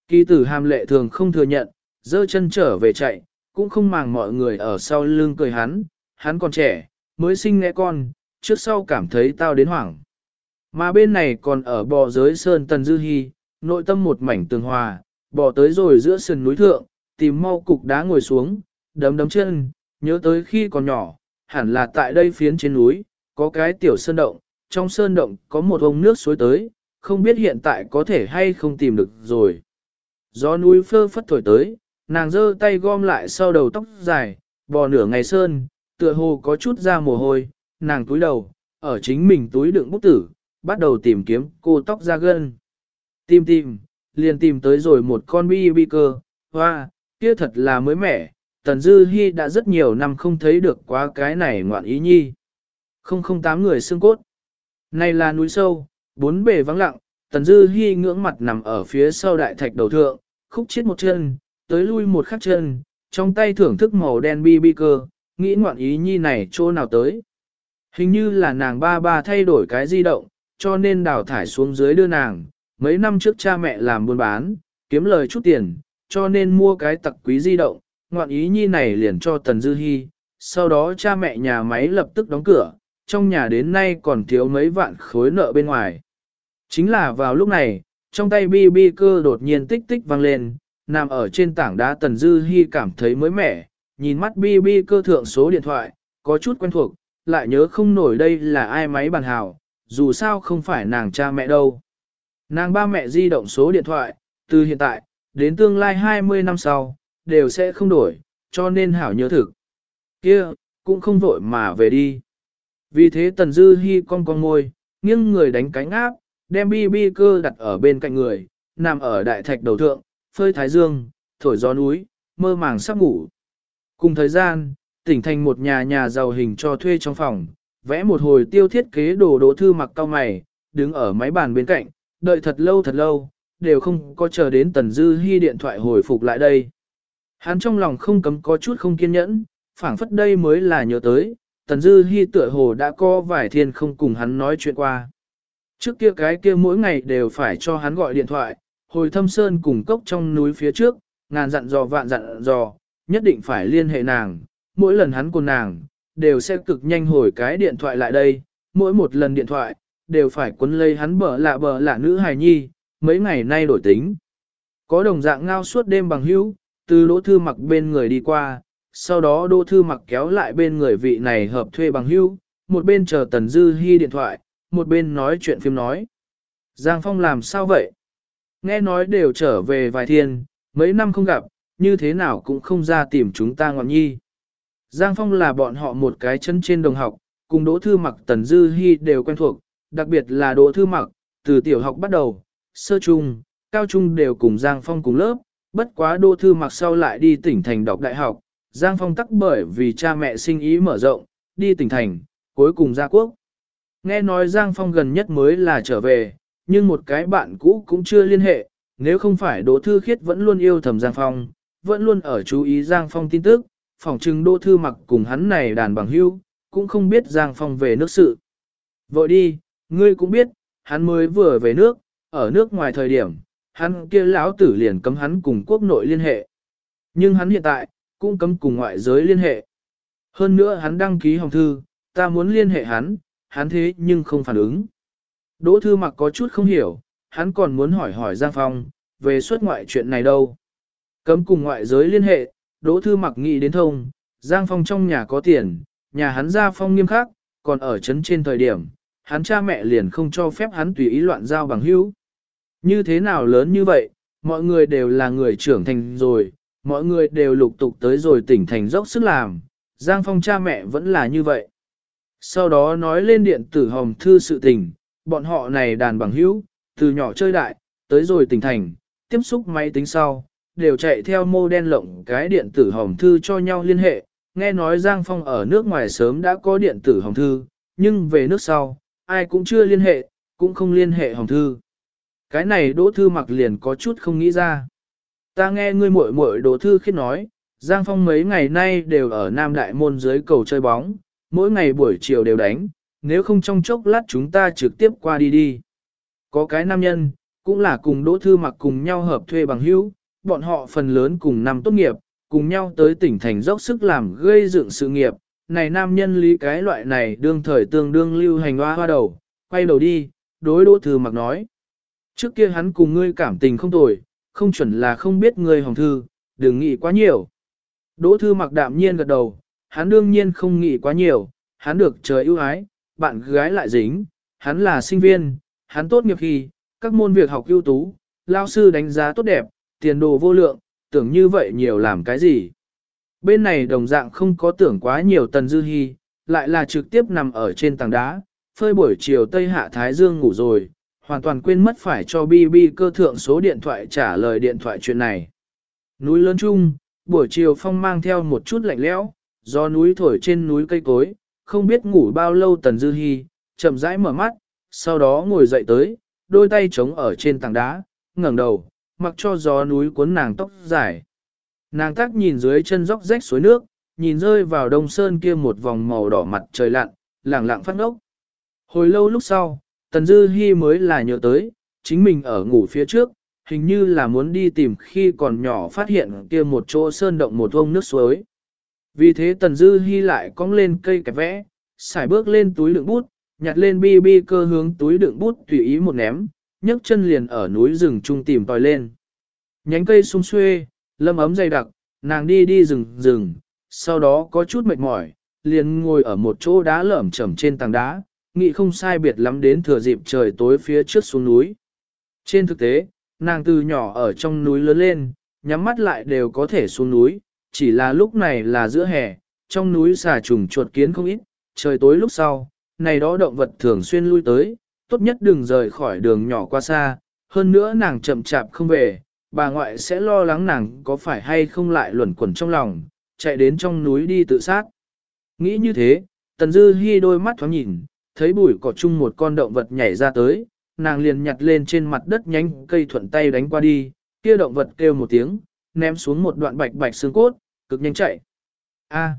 Kỳ tử hàm lệ thường không thừa nhận, dơ chân trở về chạy, cũng không màng mọi người ở sau lưng cười hắn, hắn còn trẻ, mới sinh nghe con, trước sau cảm thấy tao đến hoảng. Mà bên này còn ở bò giới sơn tần dư hy, nội tâm một mảnh tường hòa, bò tới rồi giữa sườn núi thượng, tìm mau cục đá ngồi xuống, đấm đấm chân, nhớ tới khi còn nhỏ, hẳn là tại đây phiến trên núi, có cái tiểu sơn động, trong sơn động có một ông nước suối tới, không biết hiện tại có thể hay không tìm được rồi. Gió núi phơ phất thổi tới, nàng giơ tay gom lại sau đầu tóc dài, bò nửa ngày sơn, tựa hồ có chút ra mồ hôi, nàng túi đầu, ở chính mình túi đựng bút tử, bắt đầu tìm kiếm cô tóc ra gân. Tìm tìm, liền tìm tới rồi một con bi bi cơ, hoa, kia thật là mới mẻ, Tần Dư Hi đã rất nhiều năm không thấy được quá cái này ngoạn ý nhi. Không không tám người xương cốt. Này là núi sâu, bốn bề vắng lặng, Tần Dư Hi ngưỡng mặt nằm ở phía sau đại thạch đầu thượng, khúc chết một chân, tới lui một khắc chân, trong tay thưởng thức màu đen bi bi cơ, nghĩ ngoạn ý nhi này chỗ nào tới. Hình như là nàng ba ba thay đổi cái di động, cho nên đào thải xuống dưới đưa nàng. Mấy năm trước cha mẹ làm buôn bán, kiếm lời chút tiền, cho nên mua cái tặc quý di động, ngoạn ý nhi này liền cho Tần Dư Hi. Sau đó cha mẹ nhà máy lập tức đóng cửa, trong nhà đến nay còn thiếu mấy vạn khối nợ bên ngoài. Chính là vào lúc này, trong tay bi bi cơ đột nhiên tích tích vang lên, nằm ở trên tảng đá Tần Dư Hi cảm thấy mới mẻ, nhìn mắt bi bi cơ thượng số điện thoại, có chút quen thuộc, lại nhớ không nổi đây là ai máy bàn hào, dù sao không phải nàng cha mẹ đâu. Nàng ba mẹ di động số điện thoại, từ hiện tại, đến tương lai 20 năm sau, đều sẽ không đổi, cho nên hảo nhớ thực. kia cũng không vội mà về đi. Vì thế Tần Dư Hi con con môi, nghiêng người đánh cánh áp, đem bi bi cơ đặt ở bên cạnh người, nằm ở đại thạch đầu thượng, phơi thái dương, thổi gió núi, mơ màng sắp ngủ. Cùng thời gian, tỉnh thành một nhà nhà giàu hình cho thuê trong phòng, vẽ một hồi tiêu thiết kế đồ đỗ thư mặc cao mày, đứng ở máy bàn bên cạnh, đợi thật lâu thật lâu, đều không có chờ đến Tần Dư Hi điện thoại hồi phục lại đây. Hắn trong lòng không cấm có chút không kiên nhẫn, phảng phất đây mới là nhớ tới, Tần Dư Hi tựa hồ đã có vài thiên không cùng hắn nói chuyện qua. Trước kia cái kia mỗi ngày đều phải cho hắn gọi điện thoại, hồi thâm sơn cùng cốc trong núi phía trước, ngàn dặn dò vạn dặn dò, nhất định phải liên hệ nàng, mỗi lần hắn cùng nàng, đều sẽ cực nhanh hồi cái điện thoại lại đây, mỗi một lần điện thoại, đều phải quấn lấy hắn bở lạ bở lạ nữ hài nhi, mấy ngày nay đổi tính. Có đồng dạng ngao suốt đêm bằng hữu, từ lỗ thư mặc bên người đi qua, sau đó đỗ thư mặc kéo lại bên người vị này hợp thuê bằng hữu, một bên chờ Tần Dư Hi điện thoại, một bên nói chuyện phim nói. Giang Phong làm sao vậy? Nghe nói đều trở về vài thiên, mấy năm không gặp, như thế nào cũng không ra tìm chúng ta ngọn nhi. Giang Phong là bọn họ một cái chân trên đồng học, cùng Đỗ Thư Mặc Tần Dư Hi đều quen thuộc, đặc biệt là Đỗ Thư Mặc, từ tiểu học bắt đầu, sơ trung, cao trung đều cùng Giang Phong cùng lớp, bất quá Đỗ Thư Mặc sau lại đi tỉnh thành đọc đại học, Giang Phong tắc bởi vì cha mẹ sinh ý mở rộng, đi tỉnh thành, cuối cùng ra quốc. Nghe nói Giang Phong gần nhất mới là trở về, nhưng một cái bạn cũ cũng chưa liên hệ, nếu không phải Đỗ Thư Khiết vẫn luôn yêu thầm Giang Phong, vẫn luôn ở chú ý Giang Phong tin tức, phỏng chừng Đỗ Thư mặc cùng hắn này đàn bằng hưu, cũng không biết Giang Phong về nước sự. Vội đi, ngươi cũng biết, hắn mới vừa về nước, ở nước ngoài thời điểm, hắn kia lão tử liền cấm hắn cùng quốc nội liên hệ. Nhưng hắn hiện tại, cũng cấm cùng ngoại giới liên hệ. Hơn nữa hắn đăng ký hồng thư, ta muốn liên hệ hắn, hắn thế nhưng không phản ứng. Đỗ thư mặc có chút không hiểu, hắn còn muốn hỏi hỏi Giang Phong, về xuất ngoại chuyện này đâu. Cấm cùng ngoại giới liên hệ, Đỗ thư mặc nghĩ đến thông, Giang Phong trong nhà có tiền, nhà hắn gia phong nghiêm khắc, còn ở trấn trên thời điểm, hắn cha mẹ liền không cho phép hắn tùy ý loạn giao bằng hữu. Như thế nào lớn như vậy, mọi người đều là người trưởng thành rồi, mọi người đều lục tục tới rồi tỉnh thành dốc sức làm, Giang Phong cha mẹ vẫn là như vậy. Sau đó nói lên điện tử hồng thư sự tình, bọn họ này đàn bằng hữu, từ nhỏ chơi đại, tới rồi tỉnh thành, tiếp xúc máy tính sau, đều chạy theo mô đen lộng cái điện tử hồng thư cho nhau liên hệ. Nghe nói Giang Phong ở nước ngoài sớm đã có điện tử hồng thư, nhưng về nước sau, ai cũng chưa liên hệ, cũng không liên hệ hồng thư. Cái này Đỗ Thư mặc liền có chút không nghĩ ra. Ta nghe ngươi muội muội Đỗ Thư khiết nói, Giang Phong mấy ngày nay đều ở Nam Đại Môn dưới cầu chơi bóng, mỗi ngày buổi chiều đều đánh, nếu không trong chốc lát chúng ta trực tiếp qua đi đi. Có cái nam nhân, cũng là cùng Đỗ Thư mặc cùng nhau hợp thuê bằng hữu, bọn họ phần lớn cùng năm tốt nghiệp, cùng nhau tới tỉnh thành dốc sức làm gây dựng sự nghiệp. Này nam nhân lý cái loại này đương thời tương đương lưu hành hoa hoa đầu, quay đầu đi, đối Đỗ Thư mặc nói. Trước kia hắn cùng ngươi cảm tình không tồi, không chuẩn là không biết ngươi hồng thư, đừng nghĩ quá nhiều. Đỗ Thư mặc đạm nhiên gật đầu, hắn đương nhiên không nghĩ quá nhiều, hắn được trời ưu ái, bạn gái lại dính, hắn là sinh viên, hắn tốt nghiệp khi, các môn việc học ưu tú, lao sư đánh giá tốt đẹp, tiền đồ vô lượng, tưởng như vậy nhiều làm cái gì. Bên này đồng dạng không có tưởng quá nhiều tần dư hy, lại là trực tiếp nằm ở trên tảng đá, phơi buổi chiều Tây Hạ Thái Dương ngủ rồi, hoàn toàn quên mất phải cho BB cơ thượng số điện thoại trả lời điện thoại chuyện này. Núi lớn chung, buổi chiều phong mang theo một chút lạnh lẽo, do núi thổi trên núi cây cối, không biết ngủ bao lâu Tần Dư hy chậm rãi mở mắt, sau đó ngồi dậy tới, đôi tay chống ở trên tảng đá, ngẩng đầu, mặc cho gió núi cuốn nàng tóc dài. Nàng tác nhìn dưới chân dốc rách suối nước, nhìn rơi vào đông sơn kia một vòng màu đỏ mặt trời lặn, lẳng lặng phát ngốc. Hồi lâu lúc sau, Tần Dư Hi mới là nhớ tới, chính mình ở ngủ phía trước, hình như là muốn đi tìm khi còn nhỏ phát hiện kia một chỗ sơn động một vông nước suối. Vì thế Tần Dư Hi lại cong lên cây kẹp vẽ, xài bước lên túi đựng bút, nhặt lên bi bi cơ hướng túi đựng bút tùy ý một ném, nhấc chân liền ở núi rừng trung tìm tòi lên. Nhánh cây sung xuê, lâm ấm dày đặc, nàng đi đi rừng rừng, sau đó có chút mệt mỏi, liền ngồi ở một chỗ đá lởm chởm trên tảng đá, nghĩ không sai biệt lắm đến thừa dịp trời tối phía trước xuống núi. Trên thực tế, nàng từ nhỏ ở trong núi lớn lên, nhắm mắt lại đều có thể xuống núi, chỉ là lúc này là giữa hè, trong núi xà trùng chuột kiến không ít, trời tối lúc sau, này đó động vật thường xuyên lui tới, tốt nhất đừng rời khỏi đường nhỏ qua xa, hơn nữa nàng chậm chạp không về, bà ngoại sẽ lo lắng nàng có phải hay không lại luẩn quẩn trong lòng, chạy đến trong núi đi tự sát. Nghĩ như thế, Tần Dư Hi đôi mắt thoáng nhìn, thấy bụi cỏ chung một con động vật nhảy ra tới, nàng liền nhặt lên trên mặt đất nhánh cây thuận tay đánh qua đi, kia động vật kêu một tiếng, ném xuống một đoạn bạch bạch xương cốt, cực nhanh chạy. A.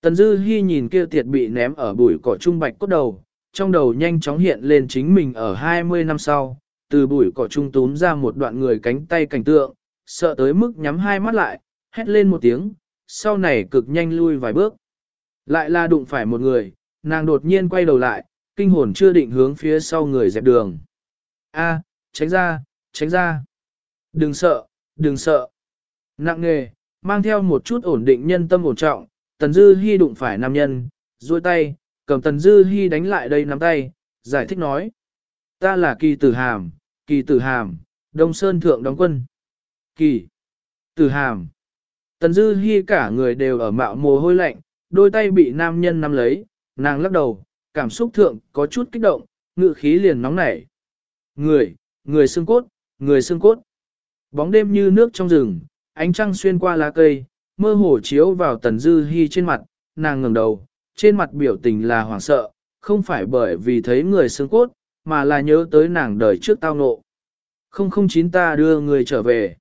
Tần Dư Hi nhìn kia tiệt bị ném ở bụi cỏ trung bạch cốt đầu, trong đầu nhanh chóng hiện lên chính mình ở 20 năm sau, từ bụi cỏ trung túm ra một đoạn người cánh tay cảnh tượng, sợ tới mức nhắm hai mắt lại, hét lên một tiếng, sau này cực nhanh lui vài bước. Lại là đụng phải một người, nàng đột nhiên quay đầu lại, kinh hồn chưa định hướng phía sau người dẹp đường. A, à, tránh ra, tránh ra. Đừng sợ, đừng sợ. Nặng nghề, mang theo một chút ổn định nhân tâm ổn trọng, Tần Dư Hi đụng phải nam nhân, duỗi tay, cầm Tần Dư Hi đánh lại đây nắm tay, giải thích nói. Ta là kỳ tử hàm, kỳ tử hàm, Đông Sơn Thượng đóng quân. Kỳ tử hàm. Tần Dư Hi cả người đều ở mạo mồ hôi lạnh, đôi tay bị nam nhân nắm lấy, nàng lắc đầu, cảm xúc thượng có chút kích động, ngự khí liền nóng nảy. Người, người xương cốt, người xương cốt. Bóng đêm như nước trong rừng, ánh trăng xuyên qua lá cây, mơ hồ chiếu vào tần dư Hi trên mặt, nàng ngẩng đầu, trên mặt biểu tình là hoảng sợ, không phải bởi vì thấy người xương cốt, mà là nhớ tới nàng đời trước tao ngộ. Không không chín ta đưa người trở về.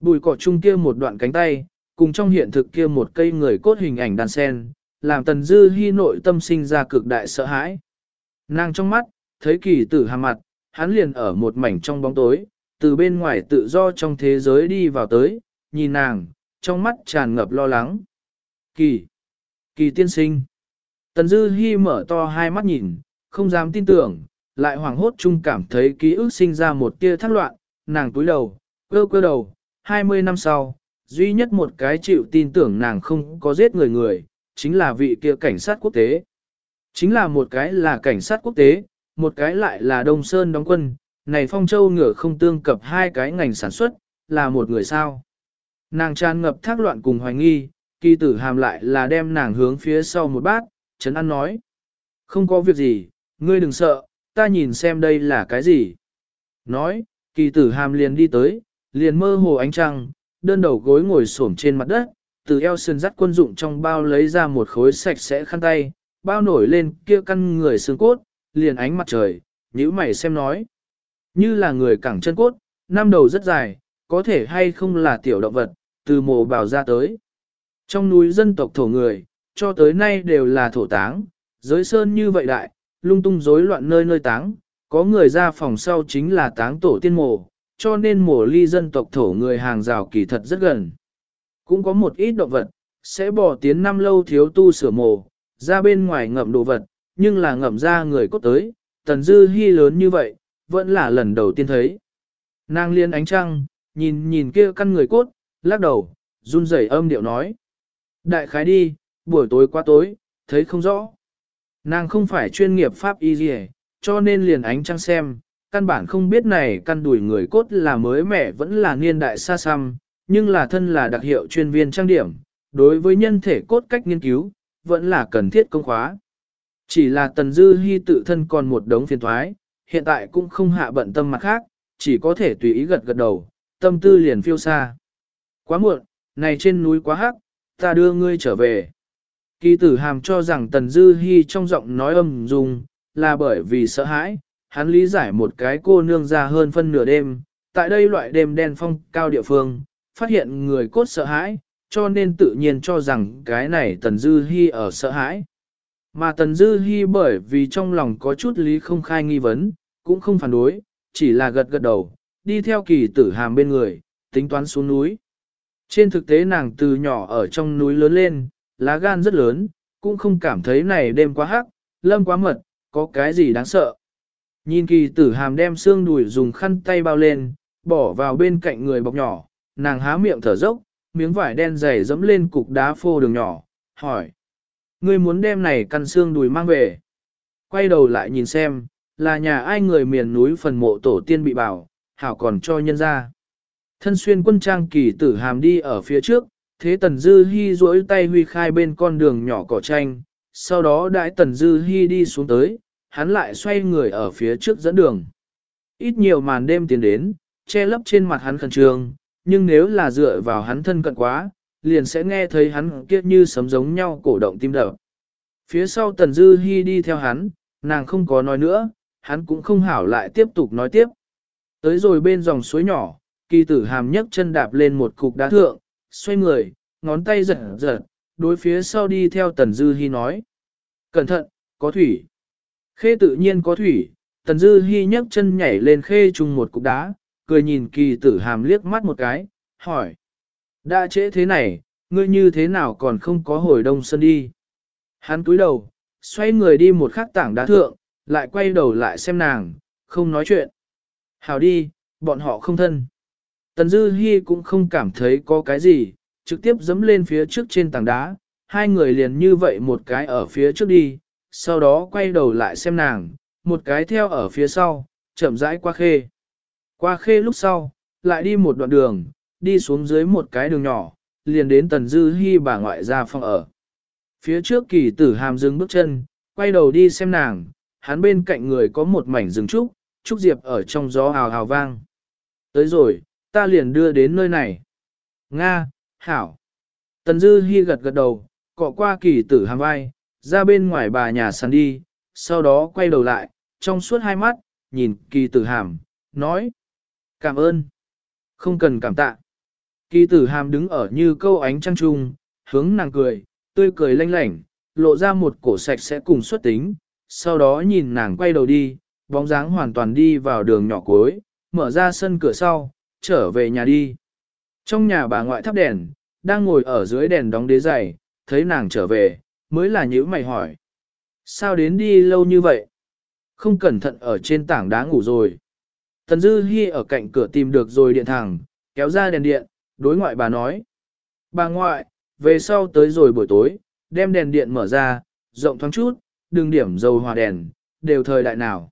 Bùi cỏ chung kia một đoạn cánh tay, cùng trong hiện thực kia một cây người cốt hình ảnh đàn sen, làm tần dư hy nội tâm sinh ra cực đại sợ hãi. Nàng trong mắt, thấy kỳ tử hàm mặt, hắn liền ở một mảnh trong bóng tối, từ bên ngoài tự do trong thế giới đi vào tới, nhìn nàng, trong mắt tràn ngập lo lắng. Kỳ! Kỳ tiên sinh! Tần Dư hy mở to hai mắt nhìn, không dám tin tưởng, lại hoảng hốt chung cảm thấy ký ức sinh ra một tia thắc loạn, nàng túi đầu, cơ cơ đầu, 20 năm sau, duy nhất một cái chịu tin tưởng nàng không có giết người người, chính là vị kia cảnh sát quốc tế. Chính là một cái là cảnh sát quốc tế, một cái lại là Đông Sơn đóng quân, này Phong Châu ngựa không tương cập hai cái ngành sản xuất, là một người sao. Nàng tràn ngập thác loạn cùng hoài nghi, kỳ tử hàm lại là đem nàng hướng phía sau một bát, Trấn An nói. Không có việc gì, ngươi đừng sợ, ta nhìn xem đây là cái gì. Nói, kỳ tử hàm liền đi tới, liền mơ hồ ánh trăng, đơn đầu gối ngồi xổm trên mặt đất, từ eo sườn dắt quân dụng trong bao lấy ra một khối sạch sẽ khăn tay, bao nổi lên kia căn người xương cốt, liền ánh mặt trời, nhíu mày xem nói. Như là người cẳng chân cốt, năm đầu rất dài, có thể hay không là tiểu động vật, từ mồ bào ra tới. Trong núi dân tộc thổ người, cho tới nay đều là thổ táng, giới sơn như vậy đại, lung tung rối loạn nơi nơi táng, có người ra phòng sau chính là táng tổ tiên mộ, cho nên mồ ly dân tộc thổ người hàng rào kỳ thật rất gần. Cũng có một ít động vật, sẽ bỏ tiến năm lâu thiếu tu sửa mộ, ra bên ngoài ngậm đồ vật, nhưng là ngậm ra người cốt tới, tần dư hy lớn như vậy, vẫn là lần đầu tiên thấy. Nàng liên ánh trăng, nhìn nhìn kia căn người cốt, lắc đầu, run rẩy âm điệu nói. Đại khái đi, buổi tối quá tối, thấy không rõ. Nàng không phải chuyên nghiệp pháp y gì, cho nên liền ánh trăng xem, căn bản không biết này căn đùi người cốt là mới mẻ vẫn là niên đại xa xăm, nhưng là thân là đặc hiệu chuyên viên trang điểm, đối với nhân thể cốt cách nghiên cứu, vẫn là cần thiết công khóa. Chỉ là Tần Dư Hi tự thân còn một đống phiền toái, hiện tại cũng không hạ bận tâm mặt khác, chỉ có thể tùy ý gật gật đầu, tâm tư liền phiêu xa. Quá muộn, này trên núi quá hắc, ta đưa ngươi trở về. Kỳ tử hàm cho rằng Tần Dư Hi trong giọng nói âm dung, là bởi vì sợ hãi, hắn lý giải một cái cô nương ra hơn phân nửa đêm, tại đây loại đêm đen phong cao địa phương, phát hiện người cốt sợ hãi, cho nên tự nhiên cho rằng cái này Tần Dư Hi ở sợ hãi. Mà Tần Dư Hi bởi vì trong lòng có chút lý không khai nghi vấn, cũng không phản đối, chỉ là gật gật đầu, đi theo kỳ tử hàm bên người, tính toán xuống núi. Trên thực tế nàng từ nhỏ ở trong núi lớn lên, lá gan rất lớn, cũng không cảm thấy này đêm quá hắc, lâm quá mật, có cái gì đáng sợ. Nhìn kỳ tử hàm đem xương đùi dùng khăn tay bao lên, bỏ vào bên cạnh người bọc nhỏ, nàng há miệng thở dốc, miếng vải đen dày dẫm lên cục đá phô đường nhỏ, hỏi. Ngươi muốn đem này căn xương đùi mang về. Quay đầu lại nhìn xem, là nhà ai người miền núi phần mộ tổ tiên bị bảo, hảo còn cho nhân ra. Thân xuyên quân trang kỳ tử hàm đi ở phía trước, thế tần dư Hi duỗi tay huy khai bên con đường nhỏ cỏ tranh, sau đó đại tần dư Hi đi xuống tới, hắn lại xoay người ở phía trước dẫn đường. Ít nhiều màn đêm tiến đến, che lấp trên mặt hắn khẩn trương, nhưng nếu là dựa vào hắn thân cận quá, liền sẽ nghe thấy hắn kiết như sấm giống nhau cổ động tim đập. Phía sau Tần Dư Hi đi theo hắn, nàng không có nói nữa, hắn cũng không hảo lại tiếp tục nói tiếp. Tới rồi bên dòng suối nhỏ, kỳ tử hàm nhấc chân đạp lên một cục đá thượng, xoay người, ngón tay giật giật, đối phía sau đi theo Tần Dư Hi nói. Cẩn thận, có thủy. Khê tự nhiên có thủy, Tần Dư Hi nhấc chân nhảy lên khê chung một cục đá, cười nhìn kỳ tử hàm liếc mắt một cái, hỏi. Đã trễ thế này, ngươi như thế nào còn không có hồi đông sân đi. Hắn cúi đầu, xoay người đi một khắc tảng đá thượng, lại quay đầu lại xem nàng, không nói chuyện. Hào đi, bọn họ không thân. Tần Dư Hi cũng không cảm thấy có cái gì, trực tiếp dẫm lên phía trước trên tảng đá, hai người liền như vậy một cái ở phía trước đi, sau đó quay đầu lại xem nàng, một cái theo ở phía sau, chậm rãi qua khê. Qua khê lúc sau, lại đi một đoạn đường, đi xuống dưới một cái đường nhỏ, liền đến Tần Dư Hi bà ngoại ra phòng ở. Phía trước kỳ tử hàm dừng bước chân, quay đầu đi xem nàng, hắn bên cạnh người có một mảnh rừng trúc, trúc diệp ở trong gió hào hào vang. Tới rồi, ta liền đưa đến nơi này. Nga, Hảo. Tần Dư Hi gật gật đầu, cọ qua kỳ tử hàm vai, ra bên ngoài bà nhà sàn đi, sau đó quay đầu lại, trong suốt hai mắt, nhìn kỳ tử hàm, nói. Cảm ơn. Không cần cảm tạ. Kỳ tử hàm đứng ở như câu ánh trăng trung, hướng nàng cười, tươi cười lanh lảnh, lộ ra một cổ sạch sẽ cùng xuất tính, sau đó nhìn nàng quay đầu đi, bóng dáng hoàn toàn đi vào đường nhỏ cuối, mở ra sân cửa sau, trở về nhà đi. Trong nhà bà ngoại thắp đèn, đang ngồi ở dưới đèn đóng đế giày, thấy nàng trở về, mới là nhữ mày hỏi. Sao đến đi lâu như vậy? Không cẩn thận ở trên tảng đá ngủ rồi. Tần Dư Hi ở cạnh cửa tìm được rồi điện thẳng, kéo ra đèn điện, đối ngoại bà nói. Bà ngoại, về sau tới rồi buổi tối, đem đèn điện mở ra, rộng thoáng chút, đừng điểm dầu hòa đèn, đều thời đại nào.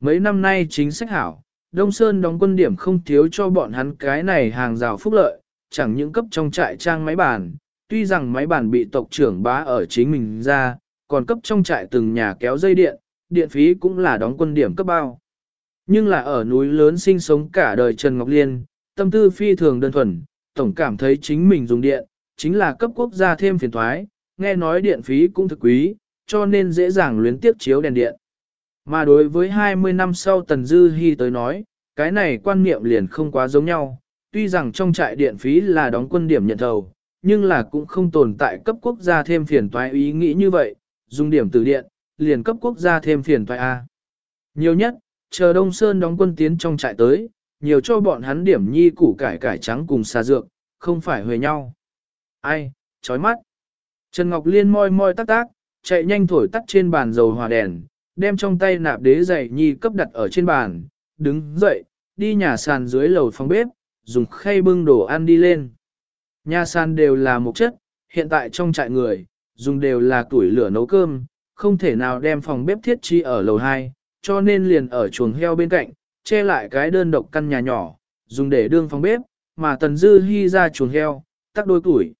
Mấy năm nay chính sách hảo, Đông Sơn đóng quân điểm không thiếu cho bọn hắn cái này hàng rào phúc lợi, chẳng những cấp trong trại trang máy bàn, tuy rằng máy bàn bị tộc trưởng bá ở chính mình ra, còn cấp trong trại từng nhà kéo dây điện, điện phí cũng là đóng quân điểm cấp bao. Nhưng là ở núi lớn sinh sống cả đời Trần Ngọc Liên, tâm tư phi thường đơn thuần, tổng cảm thấy chính mình dùng điện, chính là cấp quốc gia thêm phiền thoái, nghe nói điện phí cũng thực quý, cho nên dễ dàng luyến tiếp chiếu đèn điện. Mà đối với 20 năm sau Tần Dư Hi tới nói, cái này quan niệm liền không quá giống nhau, tuy rằng trong trại điện phí là đóng quân điểm nhận thầu, nhưng là cũng không tồn tại cấp quốc gia thêm phiền toái ý nghĩ như vậy, dùng điểm từ điện, liền cấp quốc gia thêm phiền toái A. Nhiều nhất, chờ Đông Sơn đóng quân tiến trong trại tới, nhiều cho bọn hắn điểm nhi củ cải cải trắng cùng xà dược, không phải huề nhau. Ai, chói mắt. Trần Ngọc Liên moi moi tắc tác, chạy nhanh thổi tắt trên bàn dầu hòa đèn, đem trong tay nạp đế giày nhi cấp đặt ở trên bàn, đứng dậy, đi nhà sàn dưới lầu phòng bếp, dùng khay bưng đồ ăn đi lên. Nhà sàn đều là một chất, hiện tại trong trại người, dùng đều là tuổi lửa nấu cơm, không thể nào đem phòng bếp thiết chi ở lầu 2, cho nên liền ở chuồng heo bên cạnh, che lại cái đơn độc căn nhà nhỏ, dùng để đương phòng bếp, mà Tần Dư hy ra chuồng heo, tắt đôi tuổi.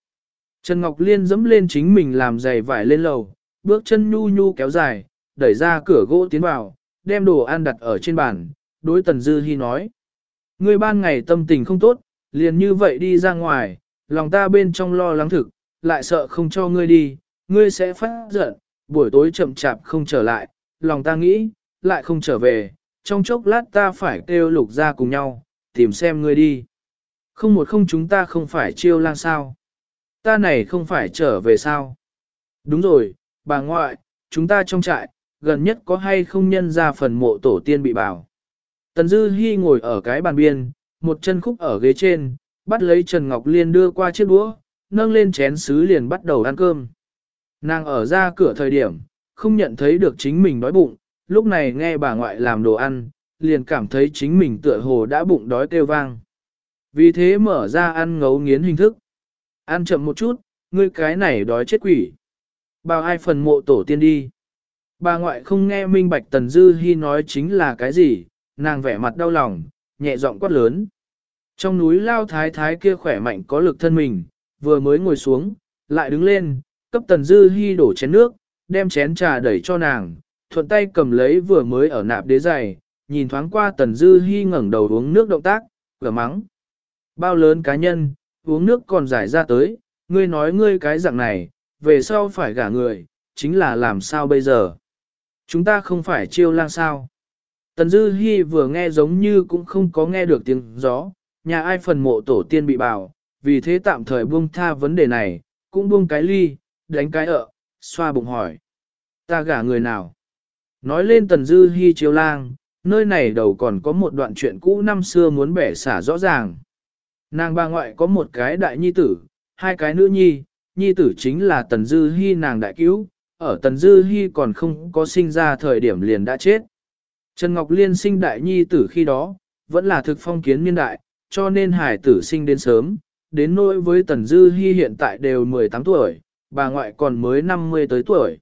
Trần Ngọc Liên dẫm lên chính mình làm giày vải lên lầu, bước chân nhu nhu kéo dài, đẩy ra cửa gỗ tiến vào, đem đồ ăn đặt ở trên bàn, đối Tần Dư Hi nói. Ngươi ban ngày tâm tình không tốt, liền như vậy đi ra ngoài, lòng ta bên trong lo lắng thực, lại sợ không cho ngươi đi, ngươi sẽ phát giận, buổi tối chậm chạp không trở lại, lòng ta nghĩ, lại không trở về, trong chốc lát ta phải kêu lục ra cùng nhau, tìm xem ngươi đi. Không một không chúng ta không phải chiêu lang sao. Ta này không phải trở về sao. Đúng rồi, bà ngoại, chúng ta trong trại, gần nhất có hay không nhân ra phần mộ tổ tiên bị bảo. Tần Dư Hi ngồi ở cái bàn biên, một chân khúc ở ghế trên, bắt lấy Trần Ngọc Liên đưa qua chiếc đũa, nâng lên chén sứ liền bắt đầu ăn cơm. Nàng ở ra cửa thời điểm, không nhận thấy được chính mình đói bụng, lúc này nghe bà ngoại làm đồ ăn, liền cảm thấy chính mình tựa hồ đã bụng đói kêu vang. Vì thế mở ra ăn ngấu nghiến hình thức. Ăn chậm một chút, ngươi cái này đói chết quỷ. Bao ai phần mộ tổ tiên đi. Bà ngoại không nghe minh bạch Tần Dư Hi nói chính là cái gì, nàng vẻ mặt đau lòng, nhẹ giọng quát lớn. Trong núi lao thái thái kia khỏe mạnh có lực thân mình, vừa mới ngồi xuống, lại đứng lên, cấp Tần Dư Hi đổ chén nước, đem chén trà đẩy cho nàng, thuận tay cầm lấy vừa mới ở nạp đế giày, nhìn thoáng qua Tần Dư Hi ngẩng đầu uống nước động tác, cửa mắng. Bao lớn cá nhân, uống nước còn giải ra tới, ngươi nói ngươi cái dạng này, về sau phải gả người, chính là làm sao bây giờ? Chúng ta không phải chiêu lang sao? Tần Dư Hi vừa nghe giống như cũng không có nghe được tiếng gió, nhà ai phần mộ tổ tiên bị bảo, vì thế tạm thời buông tha vấn đề này, cũng buông cái ly, đánh cái ợ, xoa bụng hỏi. Ta gả người nào? Nói lên Tần Dư Hi chiêu lang, nơi này đầu còn có một đoạn chuyện cũ năm xưa muốn bẻ xả rõ ràng. Nàng bà ngoại có một cái đại nhi tử, hai cái nữ nhi, nhi tử chính là Tần Dư Hi nàng đại cứu, ở Tần Dư Hi còn không có sinh ra thời điểm liền đã chết. Trần Ngọc Liên sinh đại nhi tử khi đó, vẫn là thực phong kiến niên đại, cho nên hải tử sinh đến sớm, đến nỗi với Tần Dư Hi hiện tại đều 18 tuổi, bà ngoại còn mới 50 tới tuổi.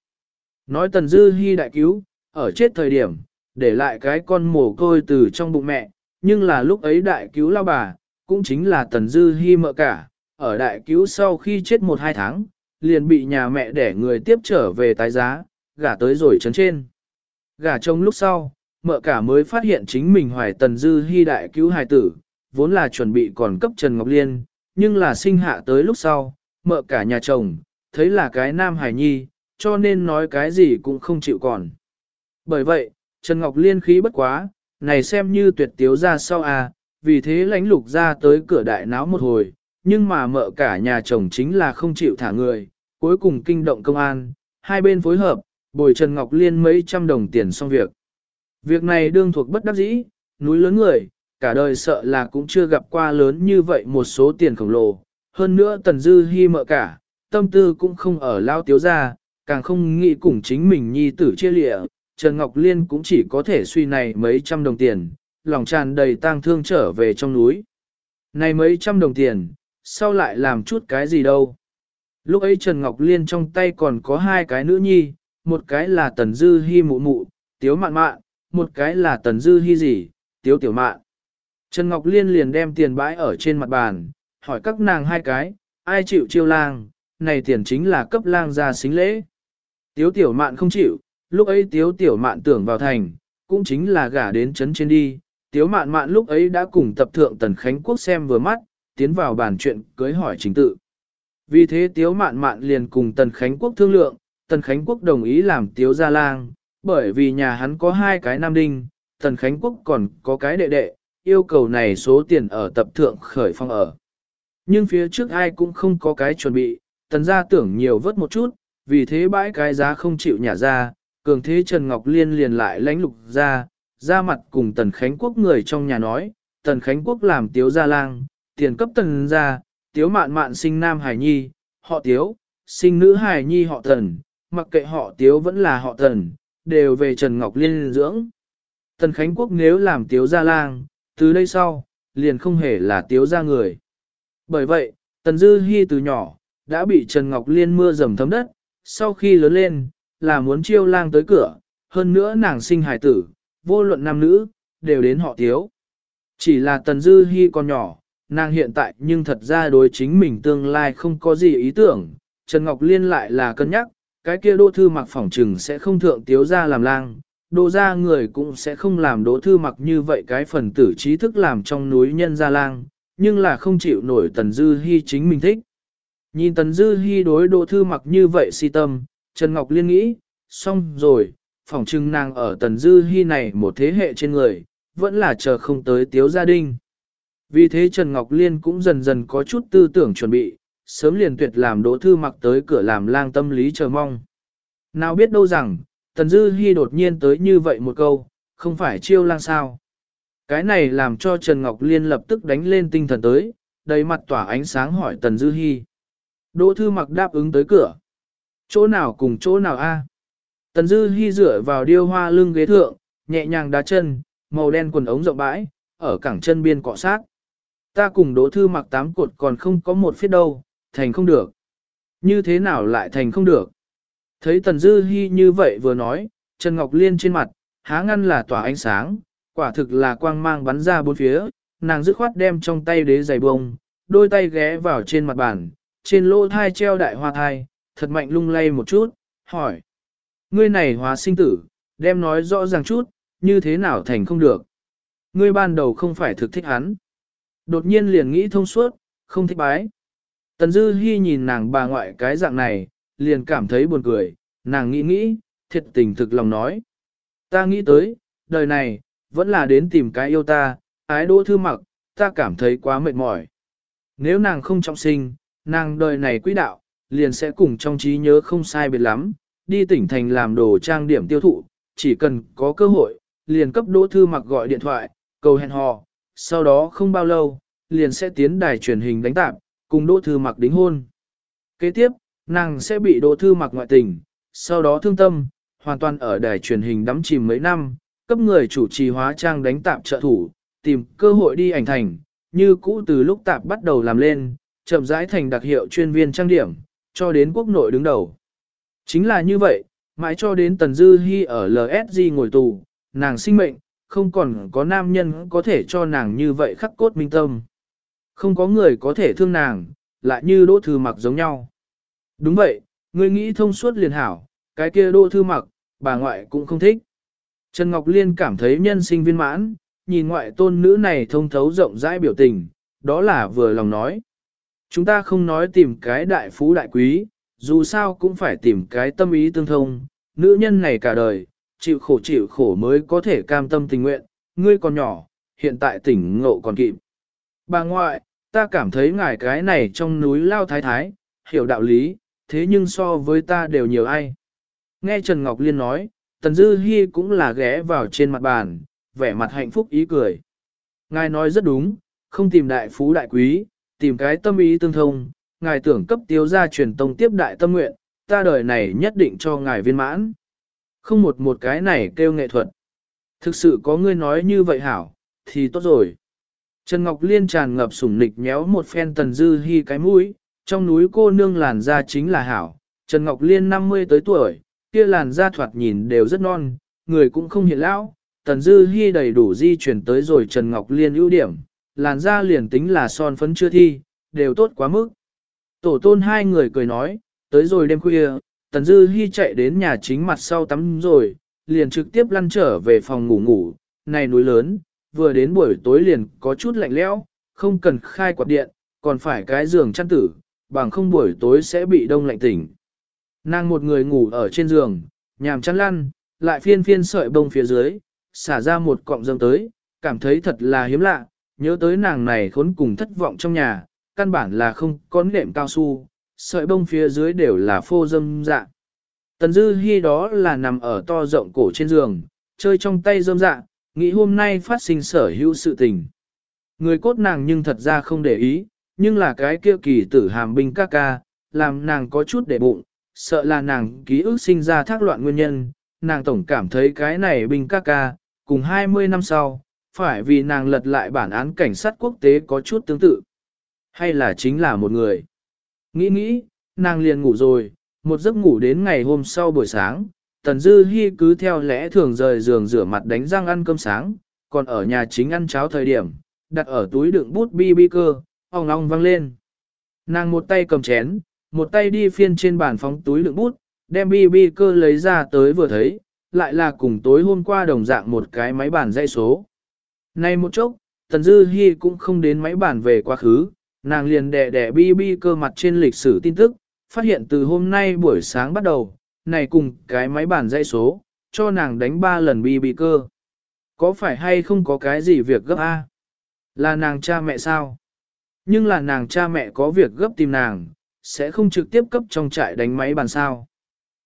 Nói Tần Dư Hi đại cứu, ở chết thời điểm, để lại cái con mồ côi từ trong bụng mẹ, nhưng là lúc ấy đại cứu lao bà, cũng chính là Tần Dư Hi mợ cả, ở đại cứu sau khi chết một hai tháng, liền bị nhà mẹ đẻ người tiếp trở về tái giá, gả tới rồi chấn trên. Gả chồng lúc sau, mợ cả mới phát hiện chính mình hoài Tần Dư Hi đại cứu hài tử, vốn là chuẩn bị còn cấp Trần Ngọc Liên, nhưng là sinh hạ tới lúc sau, mợ cả nhà chồng, thấy là cái nam hài nhi, cho nên nói cái gì cũng không chịu còn. Bởi vậy, Trần Ngọc Liên khí bất quá, này xem như tuyệt tiếu ra sau à, vì thế lãnh lục ra tới cửa đại náo một hồi, nhưng mà mợ cả nhà chồng chính là không chịu thả người, cuối cùng kinh động công an, hai bên phối hợp, bồi Trần Ngọc Liên mấy trăm đồng tiền xong việc. Việc này đương thuộc bất đắc dĩ, núi lớn người, cả đời sợ là cũng chưa gặp qua lớn như vậy một số tiền khổng lồ. Hơn nữa Tần Dư Hi mợ cả, tâm tư cũng không ở lao tiếu ra, càng không nghĩ cùng chính mình nhi tử chia lịa. Trần Ngọc Liên cũng chỉ có thể suy này mấy trăm đồng tiền, lòng tràn đầy tang thương trở về trong núi. Này mấy trăm đồng tiền, sao lại làm chút cái gì đâu. Lúc ấy Trần Ngọc Liên trong tay còn có hai cái nữ nhi, một cái là Tần Dư Hi mụ mụ, tiếu mạn mạn, một cái là Tần Dư Hi gì, tiếu tiểu mạn. Trần Ngọc Liên liền đem tiền bãi ở trên mặt bàn, hỏi các nàng hai cái, ai chịu chiêu lang, này tiền chính là cấp lang ra xính lễ. Tiếu tiểu mạn không chịu, lúc ấy tiếu tiểu mạn tưởng vào thành, cũng chính là gả đến chấn trên đi. Tiếu mạn mạn lúc ấy đã cùng tập thượng Tần Khánh Quốc xem vừa mắt, tiến vào bàn chuyện cưới hỏi chính tự. Vì thế Tiếu Mạn Mạn liền cùng Tần Khánh Quốc thương lượng, Tần Khánh Quốc đồng ý làm Tiếu Gia Lang, bởi vì nhà hắn có hai cái nam đinh, Tần Khánh Quốc còn có cái đệ đệ, yêu cầu này số tiền ở tập thượng khởi phong ở. Nhưng phía trước ai cũng không có cái chuẩn bị, Tần gia tưởng nhiều vớt một chút, vì thế bãi cái giá không chịu nhả ra, cường thế Trần Ngọc Liên liền lại lãnh lục ra, ra mặt cùng Tần Khánh Quốc người trong nhà nói, Tần Khánh Quốc làm Tiếu Gia Lang, tiền cấp tần ra, tiếu mạn mạn sinh nam hải nhi, họ tiếu, sinh nữ hải nhi họ tần, mặc kệ họ tiếu vẫn là họ tần, đều về Trần Ngọc Liên dưỡng. Tần Khánh Quốc nếu làm tiếu gia lang, từ đây sau, liền không hề là tiếu gia người. Bởi vậy, Tần Dư Hi từ nhỏ, đã bị Trần Ngọc Liên mưa dầm thấm đất, sau khi lớn lên, là muốn chiêu lang tới cửa, hơn nữa nàng sinh hài tử, vô luận nam nữ, đều đến họ tiếu. Chỉ là Tần Dư Hi còn nhỏ, nàng hiện tại nhưng thật ra đối chính mình tương lai không có gì ý tưởng, Trần Ngọc Liên lại là cân nhắc, cái kia đô thư mặc phỏng trừng sẽ không thượng tiếu ra làm lang, đô ra người cũng sẽ không làm đỗ thư mặc như vậy cái phần tử trí thức làm trong núi nhân gia lang, nhưng là không chịu nổi Tần Dư Hi chính mình thích. Nhìn Tần Dư Hi đối đỗ thư mặc như vậy si tâm, Trần Ngọc Liên nghĩ, xong rồi, phỏng trừng nàng ở Tần Dư Hi này một thế hệ trên người, vẫn là chờ không tới tiếu gia đình. Vì thế Trần Ngọc Liên cũng dần dần có chút tư tưởng chuẩn bị, sớm liền tuyệt làm đỗ thư mặc tới cửa làm lang tâm lý chờ mong. Nào biết đâu rằng, Tần Dư Hi đột nhiên tới như vậy một câu, không phải chiêu lang sao. Cái này làm cho Trần Ngọc Liên lập tức đánh lên tinh thần tới, đầy mặt tỏa ánh sáng hỏi Tần Dư Hi. Đỗ thư mặc đáp ứng tới cửa. Chỗ nào cùng chỗ nào a? Tần Dư Hi dựa vào điêu hoa lưng ghế thượng, nhẹ nhàng đá chân, màu đen quần ống rộng bãi, ở cẳng chân biên cọ sát. Ta cùng đỗ thư mặc tám cột còn không có một phía đâu, thành không được. Như thế nào lại thành không được? Thấy Tần Dư Hi như vậy vừa nói, Trần Ngọc Liên trên mặt, há ngăn là tỏa ánh sáng, quả thực là quang mang bắn ra bốn phía, nàng dứt khoát đem trong tay đế giày bông, đôi tay ghé vào trên mặt bàn, trên lỗ thai treo đại hoa thai, thật mạnh lung lay một chút, hỏi. Ngươi này hóa sinh tử, đem nói rõ ràng chút, như thế nào thành không được. Ngươi ban đầu không phải thực thích hắn. Đột nhiên liền nghĩ thông suốt, không thích bái. Tần Dư Hi nhìn nàng bà ngoại cái dạng này, liền cảm thấy buồn cười, nàng nghĩ nghĩ, thiệt tình thực lòng nói. Ta nghĩ tới, đời này, vẫn là đến tìm cái yêu ta, ái đỗ thư mặc, ta cảm thấy quá mệt mỏi. Nếu nàng không trọng sinh, nàng đời này quý đạo, liền sẽ cùng trong trí nhớ không sai biệt lắm, đi tỉnh thành làm đồ trang điểm tiêu thụ, chỉ cần có cơ hội, liền cấp đỗ thư mặc gọi điện thoại, cầu hẹn hò, sau đó không bao lâu, liền sẽ tiến đài truyền hình đánh tạp, cùng Đỗ Thư Mặc đính hôn. Kế tiếp, nàng sẽ bị Đỗ Thư Mặc ngoại tình, sau đó thương tâm, hoàn toàn ở đài truyền hình đắm chìm mấy năm, cấp người chủ trì hóa trang đánh tạp trợ thủ, tìm cơ hội đi ảnh thành, như cũ từ lúc tạp bắt đầu làm lên, chậm rãi thành đặc hiệu chuyên viên trang điểm, cho đến quốc nội đứng đầu. Chính là như vậy, mãi cho đến Tần Dư Hi ở LSG ngồi tù, nàng sinh mệnh, không còn có nam nhân có thể cho nàng như vậy khắc cốt minh tâm. Không có người có thể thương nàng, lại như đỗ thư mặc giống nhau. Đúng vậy, ngươi nghĩ thông suốt liền hảo, cái kia đỗ thư mặc, bà ngoại cũng không thích. Trần Ngọc Liên cảm thấy nhân sinh viên mãn, nhìn ngoại tôn nữ này thông thấu rộng rãi biểu tình, đó là vừa lòng nói. Chúng ta không nói tìm cái đại phú đại quý, dù sao cũng phải tìm cái tâm ý tương thông, nữ nhân này cả đời, chịu khổ chịu khổ mới có thể cam tâm tình nguyện, ngươi còn nhỏ, hiện tại tỉnh ngộ còn kịp. Bà ngoại, ta cảm thấy ngài cái này trong núi lao thái thái, hiểu đạo lý, thế nhưng so với ta đều nhiều ai. Nghe Trần Ngọc Liên nói, Tần Dư Hi cũng là ghé vào trên mặt bàn, vẻ mặt hạnh phúc ý cười. Ngài nói rất đúng, không tìm đại phú đại quý, tìm cái tâm ý tương thông, ngài tưởng cấp tiêu gia truyền tông tiếp đại tâm nguyện, ta đời này nhất định cho ngài viên mãn. Không một một cái này kêu nghệ thuật. Thực sự có ngươi nói như vậy hảo, thì tốt rồi. Trần Ngọc Liên tràn ngập sủng nịch nhéo một phen tần dư hy cái mũi, trong núi cô nương làn da chính là hảo. Trần Ngọc Liên 50 tới tuổi, kia làn da thoạt nhìn đều rất non, người cũng không hiện lão. Tần dư hy đầy đủ di chuyển tới rồi Trần Ngọc Liên ưu điểm, làn da liền tính là son phấn chưa thi, đều tốt quá mức. Tổ tôn hai người cười nói, tới rồi đêm khuya, Tần Dư Hi chạy đến nhà chính mặt sau tắm rồi, liền trực tiếp lăn trở về phòng ngủ ngủ, này núi lớn, vừa đến buổi tối liền có chút lạnh lẽo, không cần khai quạt điện, còn phải cái giường chăn tử, bằng không buổi tối sẽ bị đông lạnh tỉnh. Nàng một người ngủ ở trên giường, nhàm chăn lăn, lại phiên phiên sợi bông phía dưới, xả ra một cọng dâm tới, cảm thấy thật là hiếm lạ, nhớ tới nàng này khốn cùng thất vọng trong nhà, căn bản là không có nệm cao su, sợi bông phía dưới đều là phô dâm dạ. Tần Dư Hi đó là nằm ở to rộng cổ trên giường, chơi trong tay dâm dạ, nghĩ hôm nay phát sinh sở hữu sự tình. Người cốt nàng nhưng thật ra không để ý, nhưng là cái kia kỳ tử hàm binh ca ca, làm nàng có chút để bụng, sợ là nàng ký ức sinh ra thác loạn nguyên nhân, nàng tổng cảm thấy cái này binh ca ca, cùng 20 năm sau, phải vì nàng lật lại bản án cảnh sát quốc tế có chút tương tự. Hay là chính là một người. Nghĩ nghĩ, nàng liền ngủ rồi, một giấc ngủ đến ngày hôm sau buổi sáng, Tần Dư Hi cứ theo lẽ thường rời giường rửa mặt đánh răng ăn cơm sáng, còn ở nhà chính ăn cháo thời điểm, đặt ở túi đựng bút bi bi cơ, ong ong vang lên. Nàng một tay cầm chén, một tay đi phiên trên bàn phóng túi đựng bút, đem bi bi cơ lấy ra tới vừa thấy, lại là cùng tối hôm qua đồng dạng một cái máy bàn dây số. Nay một chốc, Tần Dư Hi cũng không đến máy bàn về quá khứ, nàng liền đẻ đẻ bi bi cơ mặt trên lịch sử tin tức, phát hiện từ hôm nay buổi sáng bắt đầu, này cùng cái máy bàn dây số, cho nàng đánh 3 lần bi bi cơ. Có phải hay không có cái gì việc gấp A? Là nàng cha mẹ sao? Nhưng là nàng cha mẹ có việc gấp tìm nàng, sẽ không trực tiếp cấp trong trại đánh máy bàn sao.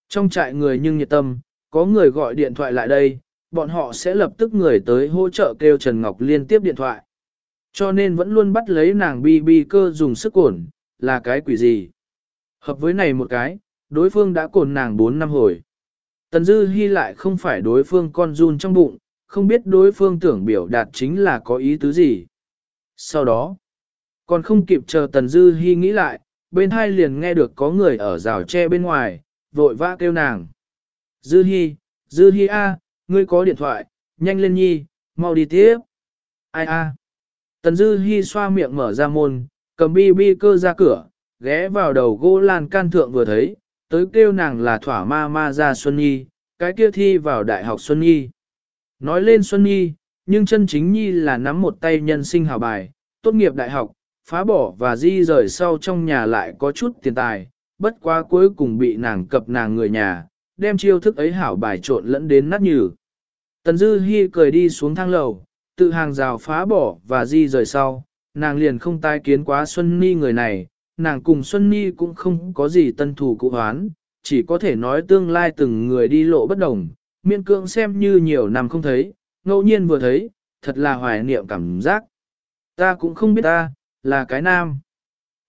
Trong trại người nhưng nhiệt tâm, có người gọi điện thoại lại đây, bọn họ sẽ lập tức người tới hỗ trợ kêu Trần Ngọc liên tiếp điện thoại. Cho nên vẫn luôn bắt lấy nàng bi bi cơ dùng sức cổn, là cái quỷ gì. Hợp với này một cái, đối phương đã cồn nàng 4 năm hồi. Tần Dư Hi lại không phải đối phương con run trong bụng, không biết đối phương tưởng biểu đạt chính là có ý tứ gì. Sau đó, còn không kịp chờ Tần Dư Hi nghĩ lại, bên hai liền nghe được có người ở rào tre bên ngoài, vội vã kêu nàng. Dư Hi, Dư Hi a, ngươi có điện thoại, nhanh lên nhi, mau đi tiếp. Ai a? Tần Dư Hi xoa miệng mở ra môn, cầm bi bi cơ ra cửa, ghé vào đầu gỗ lan can thượng vừa thấy, tới kêu nàng là thỏa ma ma ra Xuân Nhi, cái kia thi vào đại học Xuân Nhi. Nói lên Xuân Nhi, nhưng chân chính Nhi là nắm một tay nhân sinh hào bài, tốt nghiệp đại học, phá bỏ và di rời sau trong nhà lại có chút tiền tài, bất quá cuối cùng bị nàng cập nàng người nhà, đem chiêu thức ấy hảo bài trộn lẫn đến nát nhừ. Tần Dư Hi cười đi xuống thang lầu, tự hàng rào phá bỏ và di rời sau, nàng liền không tai kiến quá Xuân Ni người này, nàng cùng Xuân Ni cũng không có gì tân thủ cụ hoán, chỉ có thể nói tương lai từng người đi lộ bất đồng, miên Cương xem như nhiều năm không thấy, ngẫu nhiên vừa thấy, thật là hoài niệm cảm giác. Ta cũng không biết ta, là cái nam.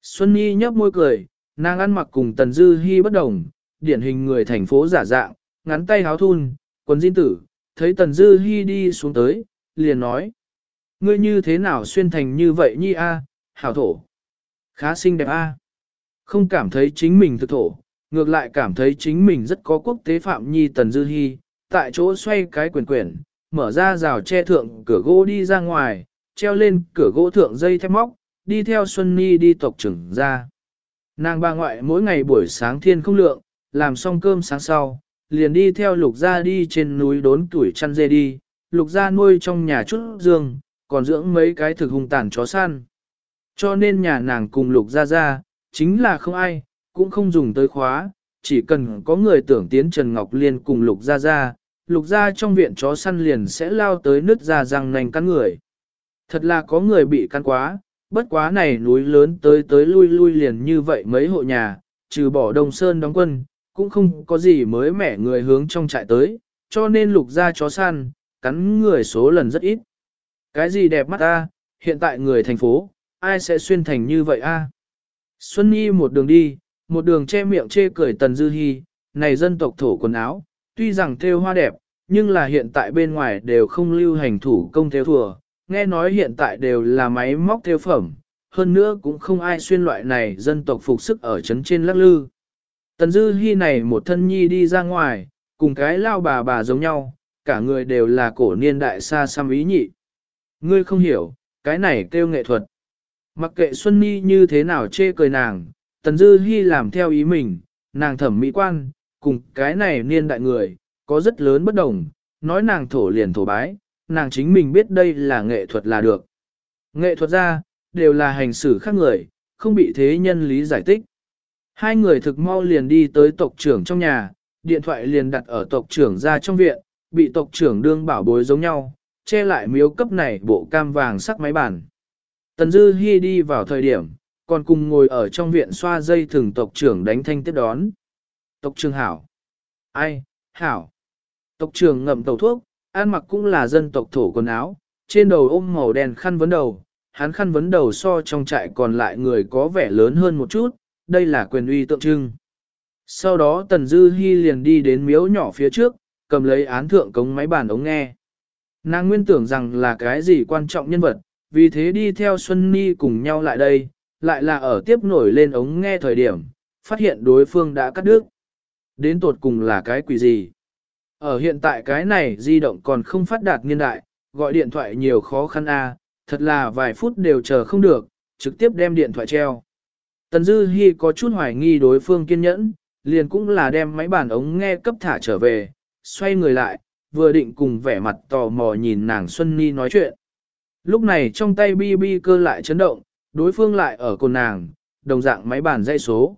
Xuân Nhi nhấp môi cười, nàng ăn mặc cùng Tần Dư Hi bất đồng, điển hình người thành phố giả dạng, ngắn tay háo thun, quần jean tử, thấy Tần Dư Hi đi xuống tới, liền nói. Ngươi như thế nào xuyên thành như vậy nhi a, hảo thổ. Khá xinh đẹp a. Không cảm thấy chính mình thực thổ, ngược lại cảm thấy chính mình rất có quốc tế phạm nhi Tần Dư Hi, tại chỗ xoay cái quyền quyển, mở ra rào che thượng cửa gỗ đi ra ngoài, treo lên cửa gỗ thượng dây thép móc, đi theo Xuân Nhi đi tộc trưởng ra. Nàng bà ngoại mỗi ngày buổi sáng thiên không lượng, làm xong cơm sáng sau, liền đi theo lục gia đi trên núi đốn tuổi chăn dê đi, lục gia nuôi trong nhà chút dương, còn dưỡng mấy cái thực hung tàn chó săn. Cho nên nhà nàng cùng lục gia gia chính là không ai, cũng không dùng tới khóa, chỉ cần có người tưởng tiến Trần Ngọc Liên cùng lục gia gia, lục gia trong viện chó săn liền sẽ lao tới nứt ra răng nành cắn người. Thật là có người bị cắn quá, bất quá này núi lớn tới tới lui lui liền như vậy mấy hộ nhà, trừ bỏ Đông Sơn đóng quân, cũng không có gì mới mẻ người hướng trong trại tới, cho nên lục gia chó săn, cắn người số lần rất ít. Cái gì đẹp mắt ta, hiện tại người thành phố, ai sẽ xuyên thành như vậy a? Xuân Nhi một đường đi, một đường che miệng chê cười Tần Dư Hi, này dân tộc thổ quần áo, tuy rằng thêu hoa đẹp, nhưng là hiện tại bên ngoài đều không lưu hành thủ công thêu thừa, nghe nói hiện tại đều là máy móc thêu phẩm, hơn nữa cũng không ai xuyên loại này dân tộc phục sức ở trấn trên lắc lư. Tần Dư Hi này một thân nhi đi ra ngoài, cùng cái lao bà bà giống nhau, cả người đều là cổ niên đại xa xăm ý nhị. Ngươi không hiểu, cái này kêu nghệ thuật. Mặc kệ Xuân ni như thế nào chê cười nàng, Tần Dư Hi làm theo ý mình, nàng thẩm mỹ quan, cùng cái này niên đại người, có rất lớn bất đồng, nói nàng thổ liền thổ bái, nàng chính mình biết đây là nghệ thuật là được. Nghệ thuật ra, đều là hành xử khác người, không bị thế nhân lý giải tích. Hai người thực mau liền đi tới tộc trưởng trong nhà, điện thoại liền đặt ở tộc trưởng ra trong viện, bị tộc trưởng đương bảo bối giống nhau, che lại miếu cấp này bộ cam vàng sắc máy bàn. Tần Dư Hi đi vào thời điểm, còn cùng ngồi ở trong viện xoa dây thường tộc trưởng đánh thanh tiếp đón. Tộc trưởng hảo. Ai, hảo. Tộc trưởng ngậm tàu thuốc, ăn mặc cũng là dân tộc thổ quần áo, trên đầu ôm màu đen khăn vấn đầu, hắn khăn vấn đầu so trong trại còn lại người có vẻ lớn hơn một chút, đây là quyền uy tượng trưng. Sau đó Tần Dư Hi liền đi đến miếu nhỏ phía trước, cầm lấy án thượng cống máy bàn ống nghe. Nàng nguyên tưởng rằng là cái gì quan trọng nhân vật, vì thế đi theo Xuân Ni cùng nhau lại đây, lại là ở tiếp nổi lên ống nghe thời điểm, phát hiện đối phương đã cắt đứt. Đến tột cùng là cái quỷ gì? Ở hiện tại cái này di động còn không phát đạt niên đại, gọi điện thoại nhiều khó khăn a, thật là vài phút đều chờ không được, trực tiếp đem điện thoại treo. Tần Dư Hi có chút hoài nghi đối phương kiên nhẫn, liền cũng là đem máy bàn ống nghe cấp thả trở về, xoay người lại, vừa định cùng vẻ mặt tò mò nhìn nàng Xuân Ni nói chuyện. Lúc này trong tay bi bi cơ lại chấn động, đối phương lại ở cồn nàng, đồng dạng máy bàn dây số.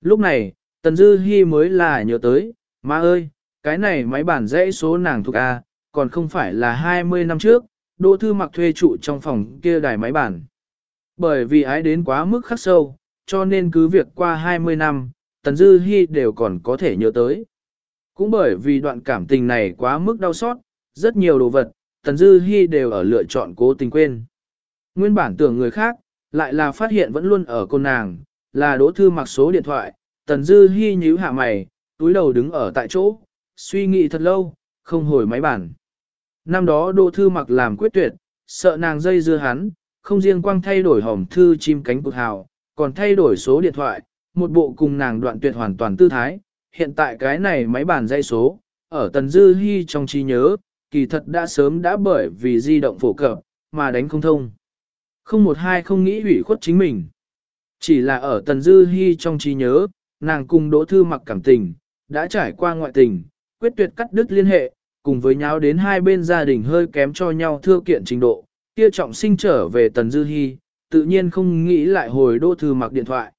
Lúc này, Tần Dư Hi mới là nhớ tới, má ơi, cái này máy bàn dãy số nàng thuộc A, còn không phải là 20 năm trước, Đỗ Thư mặc thuê trụ trong phòng kia đài máy bàn. Bởi vì ái đến quá mức khắc sâu, cho nên cứ việc qua 20 năm, Tần Dư Hi đều còn có thể nhớ tới. Cũng bởi vì đoạn cảm tình này quá mức đau xót, rất nhiều đồ vật, Tần Dư Hi đều ở lựa chọn cố tình quên. Nguyên bản tưởng người khác, lại là phát hiện vẫn luôn ở cô nàng, là Đỗ Thư mặc số điện thoại, Tần Dư Hi nhíu hạ mày, túi đầu đứng ở tại chỗ, suy nghĩ thật lâu, không hồi máy bản. Năm đó Đỗ Thư mặc làm quyết tuyệt, sợ nàng dây dưa hắn, không riêng quang thay đổi hòm thư chim cánh cụt hào, còn thay đổi số điện thoại, một bộ cùng nàng đoạn tuyệt hoàn toàn tư thái. Hiện tại cái này máy bàn dây số, ở Tần Dư Hi trong trí nhớ, kỳ thật đã sớm đã bởi vì di động phổ cập, mà đánh không thông. Không một hai không nghĩ hủy khuất chính mình. Chỉ là ở Tần Dư Hi trong trí nhớ, nàng cùng Đỗ Thư mặc cảm tình, đã trải qua ngoại tình, quyết tuyệt cắt đứt liên hệ, cùng với nhau đến hai bên gia đình hơi kém cho nhau thưa kiện trình độ, kia trọng sinh trở về Tần Dư Hi, tự nhiên không nghĩ lại hồi Đỗ Thư mặc điện thoại.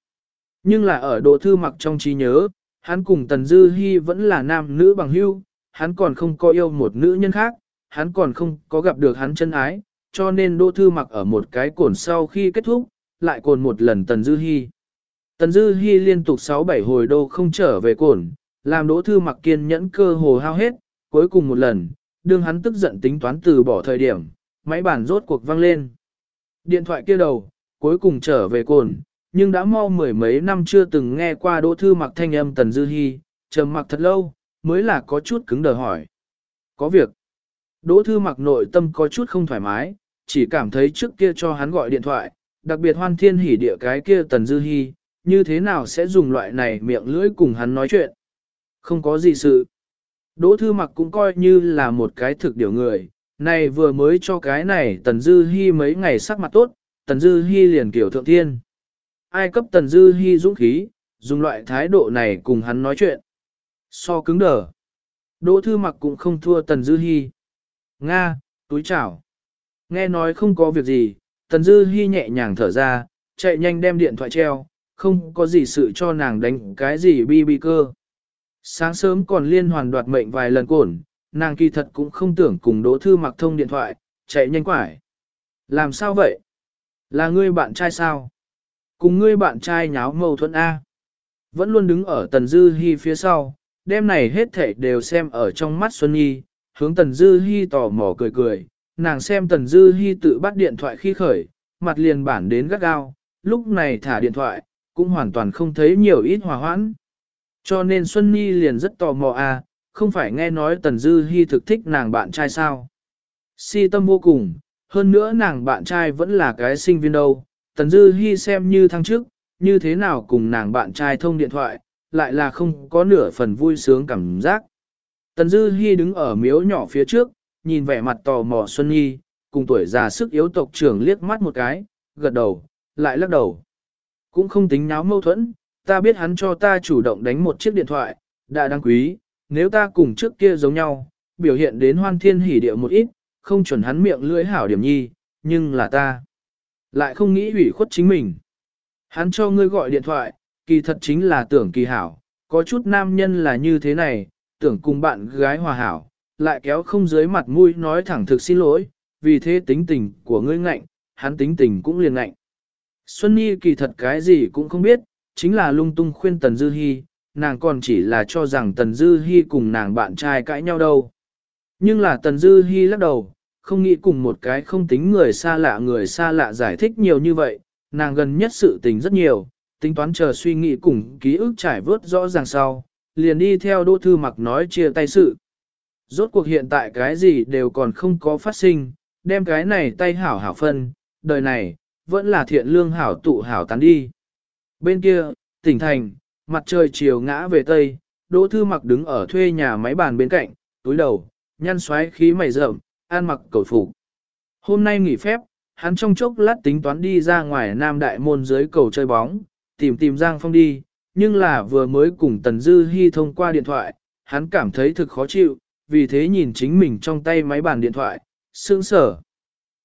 Nhưng là ở Đỗ Thư mặc trong trí nhớ, hắn cùng Tần Dư Hi vẫn là nam nữ bằng hữu, hắn còn không có yêu một nữ nhân khác, hắn còn không có gặp được hắn chân ái, cho nên Đỗ Thư mặc ở một cái cồn sau khi kết thúc, lại cồn một lần Tần Dư Hi. Tần Dư Hi liên tục 6-7 hồi đô không trở về cồn, làm Đỗ Thư mặc kiên nhẫn cơ hồ hao hết, cuối cùng một lần, đương hắn tức giận tính toán từ bỏ thời điểm, máy bàn rốt cuộc vang lên. Điện thoại kia đầu, cuối cùng trở về cồn, nhưng đã mau mười mấy năm chưa từng nghe qua Đỗ Thư mặc thanh âm Tần Dư Hi, trầm mặc thật lâu, mới là có chút cứng đờ hỏi. Có việc. Đỗ thư mặc nội tâm có chút không thoải mái, chỉ cảm thấy trước kia cho hắn gọi điện thoại, đặc biệt hoan thiên hỉ địa cái kia tần dư hy, như thế nào sẽ dùng loại này miệng lưỡi cùng hắn nói chuyện. Không có gì sự. Đỗ thư mặc cũng coi như là một cái thực điều người, này vừa mới cho cái này tần dư hy mấy ngày sắc mặt tốt, tần dư hy liền kiểu thượng thiên. Ai cấp tần dư hy dũng khí, dùng loại thái độ này cùng hắn nói chuyện. So cứng đờ. Đỗ thư mặc cũng không thua tần dư hy. Nga, túi chảo. Nghe nói không có việc gì, tần dư hy nhẹ nhàng thở ra, chạy nhanh đem điện thoại treo, không có gì sự cho nàng đánh cái gì bi bi cơ. Sáng sớm còn liên hoàn đoạt mệnh vài lần cổn, nàng kỳ thật cũng không tưởng cùng đỗ thư mặc thông điện thoại, chạy nhanh quải. Làm sao vậy? Là ngươi bạn trai sao? Cùng ngươi bạn trai nháo mâu thuẫn A. Vẫn luôn đứng ở Tần Dư Hi phía sau, đêm này hết thảy đều xem ở trong mắt Xuân Nhi, hướng Tần Dư Hi tò mò cười cười, nàng xem Tần Dư Hi tự bắt điện thoại khi khởi, mặt liền bản đến gắt gao, lúc này thả điện thoại, cũng hoàn toàn không thấy nhiều ít hòa hoãn. Cho nên Xuân Nhi liền rất tò mò à, không phải nghe nói Tần Dư Hi thực thích nàng bạn trai sao. Si tâm vô cùng, hơn nữa nàng bạn trai vẫn là cái sinh viên đâu, Tần Dư Hi xem như thăng trước, như thế nào cùng nàng bạn trai thông điện thoại, lại là không có nửa phần vui sướng cảm giác. Tần Dư Hi đứng ở miếu nhỏ phía trước, nhìn vẻ mặt tò mò Xuân Nhi, cùng tuổi già sức yếu tộc trưởng liếc mắt một cái, gật đầu, lại lắc đầu. Cũng không tính nháo mâu thuẫn, ta biết hắn cho ta chủ động đánh một chiếc điện thoại, đã đáng quý, nếu ta cùng trước kia giống nhau, biểu hiện đến hoan thiên hỉ địa một ít, không chuẩn hắn miệng lưỡi hảo điểm nhi, nhưng là ta. Lại không nghĩ hủy khuất chính mình. Hắn cho ngươi gọi điện thoại, kỳ thật chính là tưởng kỳ hảo, có chút nam nhân là như thế này, tưởng cùng bạn gái hòa hảo, lại kéo không dưới mặt mũi nói thẳng thực xin lỗi, vì thế tính tình của ngươi ngạnh, hắn tính tình cũng liền ngạnh. Xuân Nhi kỳ thật cái gì cũng không biết, chính là lung tung khuyên Tần Dư Hi, nàng còn chỉ là cho rằng Tần Dư Hi cùng nàng bạn trai cãi nhau đâu. Nhưng là Tần Dư Hi lắc đầu, không nghĩ cùng một cái không tính người xa lạ người xa lạ giải thích nhiều như vậy, nàng gần nhất sự tình rất nhiều, tính toán chờ suy nghĩ cùng ký ức trải vớt rõ ràng sau, liền đi theo Đỗ Thư Mặc nói chia tay sự. Rốt cuộc hiện tại cái gì đều còn không có phát sinh, đem cái này tay hảo hảo phân, đời này, vẫn là thiện lương hảo tụ hảo tán đi. Bên kia, tỉnh thành, mặt trời chiều ngã về tây, Đỗ Thư Mặc đứng ở thuê nhà máy bàn bên cạnh, túi đầu, nhăn xoáy khí mày rậm, an mặc cầu phục. Hôm nay nghỉ phép, hắn trong chốc lát tính toán đi ra ngoài Nam Đại Môn dưới cầu chơi bóng, tìm tìm Giang Phong đi, nhưng là vừa mới cùng Tần Dư Hi thông qua điện thoại, hắn cảm thấy thực khó chịu, vì thế nhìn chính mình trong tay máy bàn điện thoại, sương sở.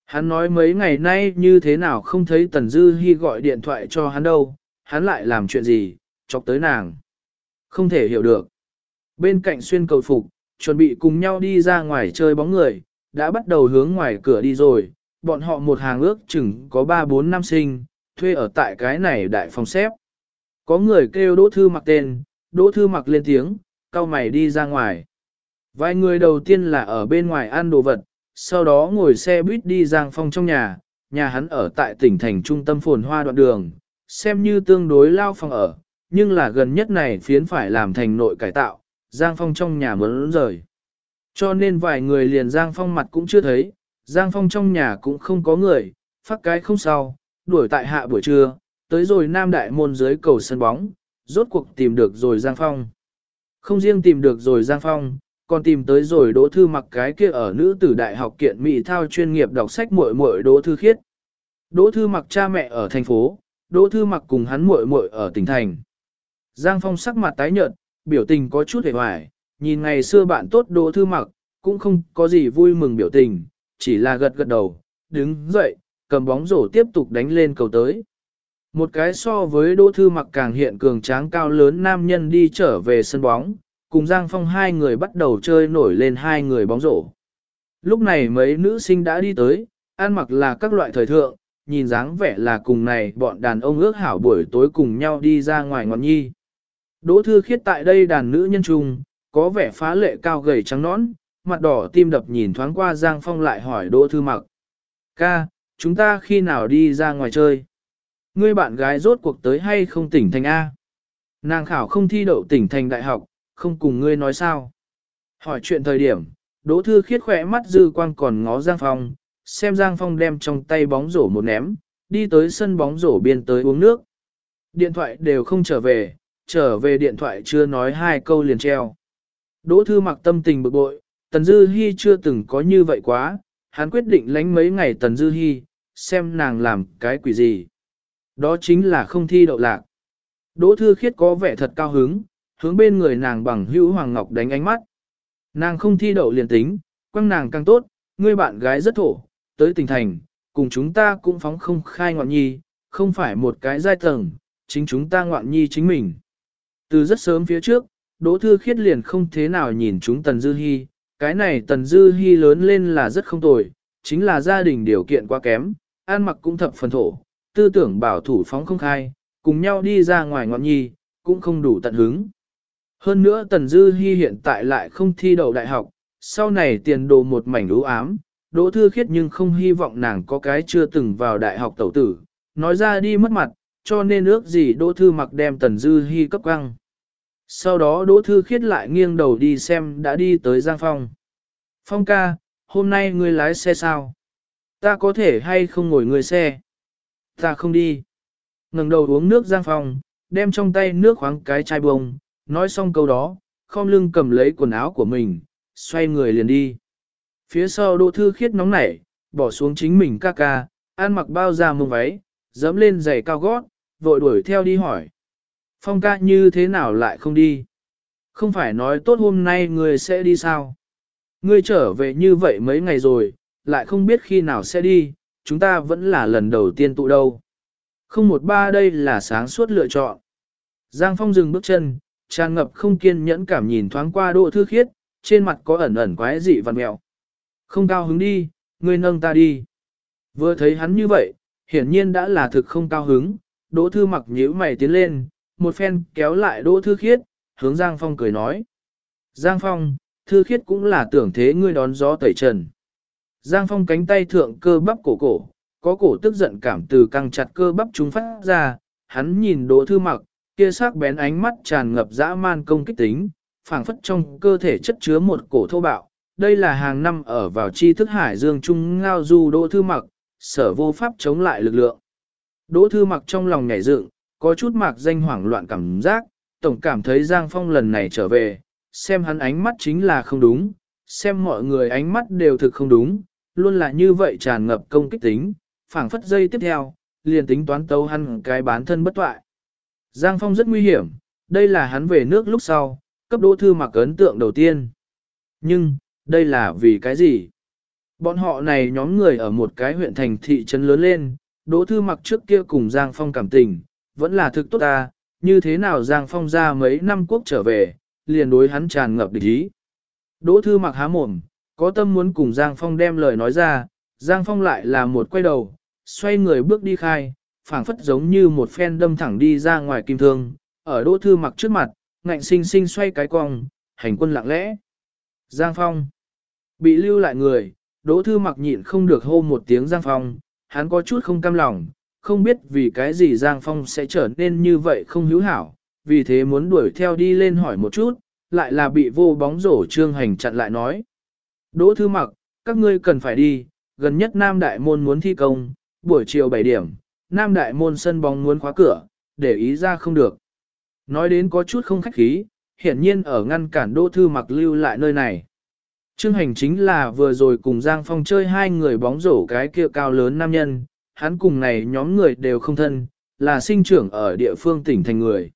Hắn nói mấy ngày nay như thế nào không thấy Tần Dư Hi gọi điện thoại cho hắn đâu, hắn lại làm chuyện gì, chọc tới nàng. Không thể hiểu được. Bên cạnh xuyên cầu phục, chuẩn bị cùng nhau đi ra ngoài chơi bóng người, đã bắt đầu hướng ngoài cửa đi rồi, bọn họ một hàng ước chừng có 3-4 năm sinh, thuê ở tại cái này đại phòng xếp. Có người kêu Đỗ Thư mặc tên, Đỗ Thư mặc lên tiếng, cao mày đi ra ngoài. Vài người đầu tiên là ở bên ngoài ăn đồ vật, sau đó ngồi xe buýt đi Giang Phong trong nhà, nhà hắn ở tại tỉnh thành trung tâm phồn hoa đoạn đường, xem như tương đối lao phòng ở, nhưng là gần nhất này phiến phải làm thành nội cải tạo, Giang Phong trong nhà muốn rời. Cho nên vài người liền Giang Phong mặt cũng chưa thấy, Giang Phong trong nhà cũng không có người, phát cái không sao, đuổi tại hạ buổi trưa, tới rồi Nam Đại Môn dưới cầu sân bóng, rốt cuộc tìm được rồi Giang Phong. Không riêng tìm được rồi Giang Phong, còn tìm tới rồi Đỗ Thư mặc cái kia ở nữ tử đại học kiện mỹ thao chuyên nghiệp đọc sách muội muội Đỗ Thư Khiết. Đỗ Thư mặc cha mẹ ở thành phố, Đỗ Thư mặc cùng hắn muội muội ở tỉnh thành. Giang Phong sắc mặt tái nhợt, biểu tình có chút hề hoài, nhìn ngày xưa bạn tốt Đỗ Thư mặc, cũng không có gì vui mừng biểu tình, chỉ là gật gật đầu, đứng dậy, cầm bóng rổ tiếp tục đánh lên cầu tới. Một cái so với Đỗ Thư mặc càng hiện cường tráng cao lớn nam nhân đi trở về sân bóng, cùng Giang Phong hai người bắt đầu chơi nổi lên hai người bóng rổ. Lúc này mấy nữ sinh đã đi tới, ăn mặc là các loại thời thượng, nhìn dáng vẻ là cùng này bọn đàn ông ước hảo buổi tối cùng nhau đi ra ngoài ngọn nhi. Đỗ Thư Khiết tại đây đàn nữ nhân trung, có vẻ phá lệ cao gầy trắng nõn, mặt đỏ tim đập nhìn thoáng qua Giang Phong lại hỏi Đỗ Thư Mặc. Ca, chúng ta khi nào đi ra ngoài chơi? Ngươi bạn gái rốt cuộc tới hay không tỉnh thành A? Nàng khảo không thi đậu tỉnh thành đại học, không cùng ngươi nói sao. Hỏi chuyện thời điểm, Đỗ Thư Khiết khỏe mắt dư quang còn ngó Giang Phong, xem Giang Phong đem trong tay bóng rổ một ném, đi tới sân bóng rổ biên tới uống nước. Điện thoại đều không trở về, trở về điện thoại chưa nói hai câu liền treo. Đỗ Thư mặc tâm tình bực bội, Tần Dư Hi chưa từng có như vậy quá, hắn quyết định lánh mấy ngày Tần Dư Hi, xem nàng làm cái quỷ gì. Đó chính là không thi đậu lạc. Đỗ Thư Khiết có vẻ thật cao hứng, hướng bên người nàng bằng hữu Hoàng Ngọc đánh ánh mắt. Nàng không thi đậu liền tính, quăng nàng càng tốt, ngươi bạn gái rất thổ, tới tỉnh thành, cùng chúng ta cũng phóng không khai ngoạn nhi, không phải một cái giai tầng, chính chúng ta ngoạn nhi chính mình. Từ rất sớm phía trước, Đỗ Thư Khiết liền không thế nào nhìn chúng Tần Dư Hi, cái này Tần Dư Hi lớn lên là rất không tồi, chính là gia đình điều kiện quá kém, ăn mặc cũng thập phần thổ, tư tưởng bảo thủ phóng không khai, cùng nhau đi ra ngoài ngọn nhi, cũng không đủ tận hứng. Hơn nữa Tần Dư Hi hiện tại lại không thi đậu đại học, sau này tiền đồ một mảnh lũ ám, Đỗ Thư Khiết nhưng không hy vọng nàng có cái chưa từng vào đại học tẩu tử, nói ra đi mất mặt, cho nên ước gì Đỗ Thư mặc đem Tần Dư Hi cấp căng. Sau đó Đỗ Thư Khiết lại nghiêng đầu đi xem đã đi tới Giang Phong. Phong ca, hôm nay ngươi lái xe sao? Ta có thể hay không ngồi người xe? Ta không đi. ngẩng đầu uống nước Giang Phong, đem trong tay nước khoáng cái chai bông, nói xong câu đó, không lưng cầm lấy quần áo của mình, xoay người liền đi. Phía sau Đỗ Thư Khiết nóng nảy, bỏ xuống chính mình ca ca, ăn mặc bao da mông váy, dẫm lên giày cao gót, vội đuổi theo đi hỏi. Phong ca như thế nào lại không đi? Không phải nói tốt hôm nay người sẽ đi sao? Ngươi trở về như vậy mấy ngày rồi, lại không biết khi nào sẽ đi, chúng ta vẫn là lần đầu tiên tụ đâu. Không một ba đây là sáng suốt lựa chọn. Giang Phong dừng bước chân, tràn ngập không kiên nhẫn cảm nhìn thoáng qua độ thư khiết, trên mặt có ẩn ẩn quái dị văn mẹo. Không cao hứng đi, ngươi nâng ta đi. Vừa thấy hắn như vậy, hiển nhiên đã là thực không cao hứng, đỗ thư mặc nhíu mày tiến lên, một phen kéo lại đỗ thư khiết, hướng Giang Phong cười nói. Giang Phong, thư khiết cũng là tưởng thế ngươi đón gió tẩy trần. Giang Phong cánh tay thượng cơ bắp cổ cổ, có cổ tức giận cảm từ căng chặt cơ bắp chúng phát ra, hắn nhìn đỗ thư mặc, kia sắc bén ánh mắt tràn ngập dã man công kích tính, phảng phất trong cơ thể chất chứa một cổ thô bạo. Đây là hàng năm ở vào tri thức hải dương trung ngao du đỗ thư mặc, sở vô pháp chống lại lực lượng. Đỗ thư mặc trong lòng nhảy dựng, có chút mạc danh hoảng loạn cảm giác, tổng cảm thấy Giang Phong lần này trở về, xem hắn ánh mắt chính là không đúng, xem mọi người ánh mắt đều thực không đúng, luôn là như vậy tràn ngập công kích tính, phảng phất dây tiếp theo, liền tính toán tấu hắn cái bán thân bất toại. Giang Phong rất nguy hiểm, đây là hắn về nước lúc sau, cấp đỗ thư mặc ấn tượng đầu tiên. Nhưng, đây là vì cái gì? Bọn họ này nhóm người ở một cái huyện thành thị trấn lớn lên, đỗ thư mặc trước kia cùng Giang Phong cảm tình, vẫn là thực tốt ta, như thế nào Giang Phong ra mấy năm quốc trở về, liền đối hắn tràn ngập địch ý. Đỗ thư mặc há mồm, có tâm muốn cùng Giang Phong đem lời nói ra, Giang Phong lại là một quay đầu, xoay người bước đi khai, phảng phất giống như một phen đâm thẳng đi ra ngoài kim thương, ở đỗ thư mặc trước mặt, ngạnh sinh sinh xoay cái cong, hành quân lặng lẽ. Giang Phong bị lưu lại người, đỗ thư mặc nhịn không được hô một tiếng Giang Phong, hắn có chút không cam lòng, không biết vì cái gì Giang Phong sẽ trở nên như vậy không hữu hảo, vì thế muốn đuổi theo đi lên hỏi một chút, lại là bị vô bóng rổ trương hành chặn lại nói. Đỗ thư mặc, các ngươi cần phải đi, gần nhất Nam Đại Môn muốn thi công, buổi chiều 7 điểm, Nam Đại Môn sân bóng muốn khóa cửa, để ý ra không được. Nói đến có chút không khách khí, hiển nhiên ở ngăn cản Đỗ Thư mặc lưu lại nơi này. Trương hành chính là vừa rồi cùng Giang Phong chơi hai người bóng rổ cái kia cao lớn nam nhân, hắn cùng này nhóm người đều không thân, là sinh trưởng ở địa phương tỉnh thành người.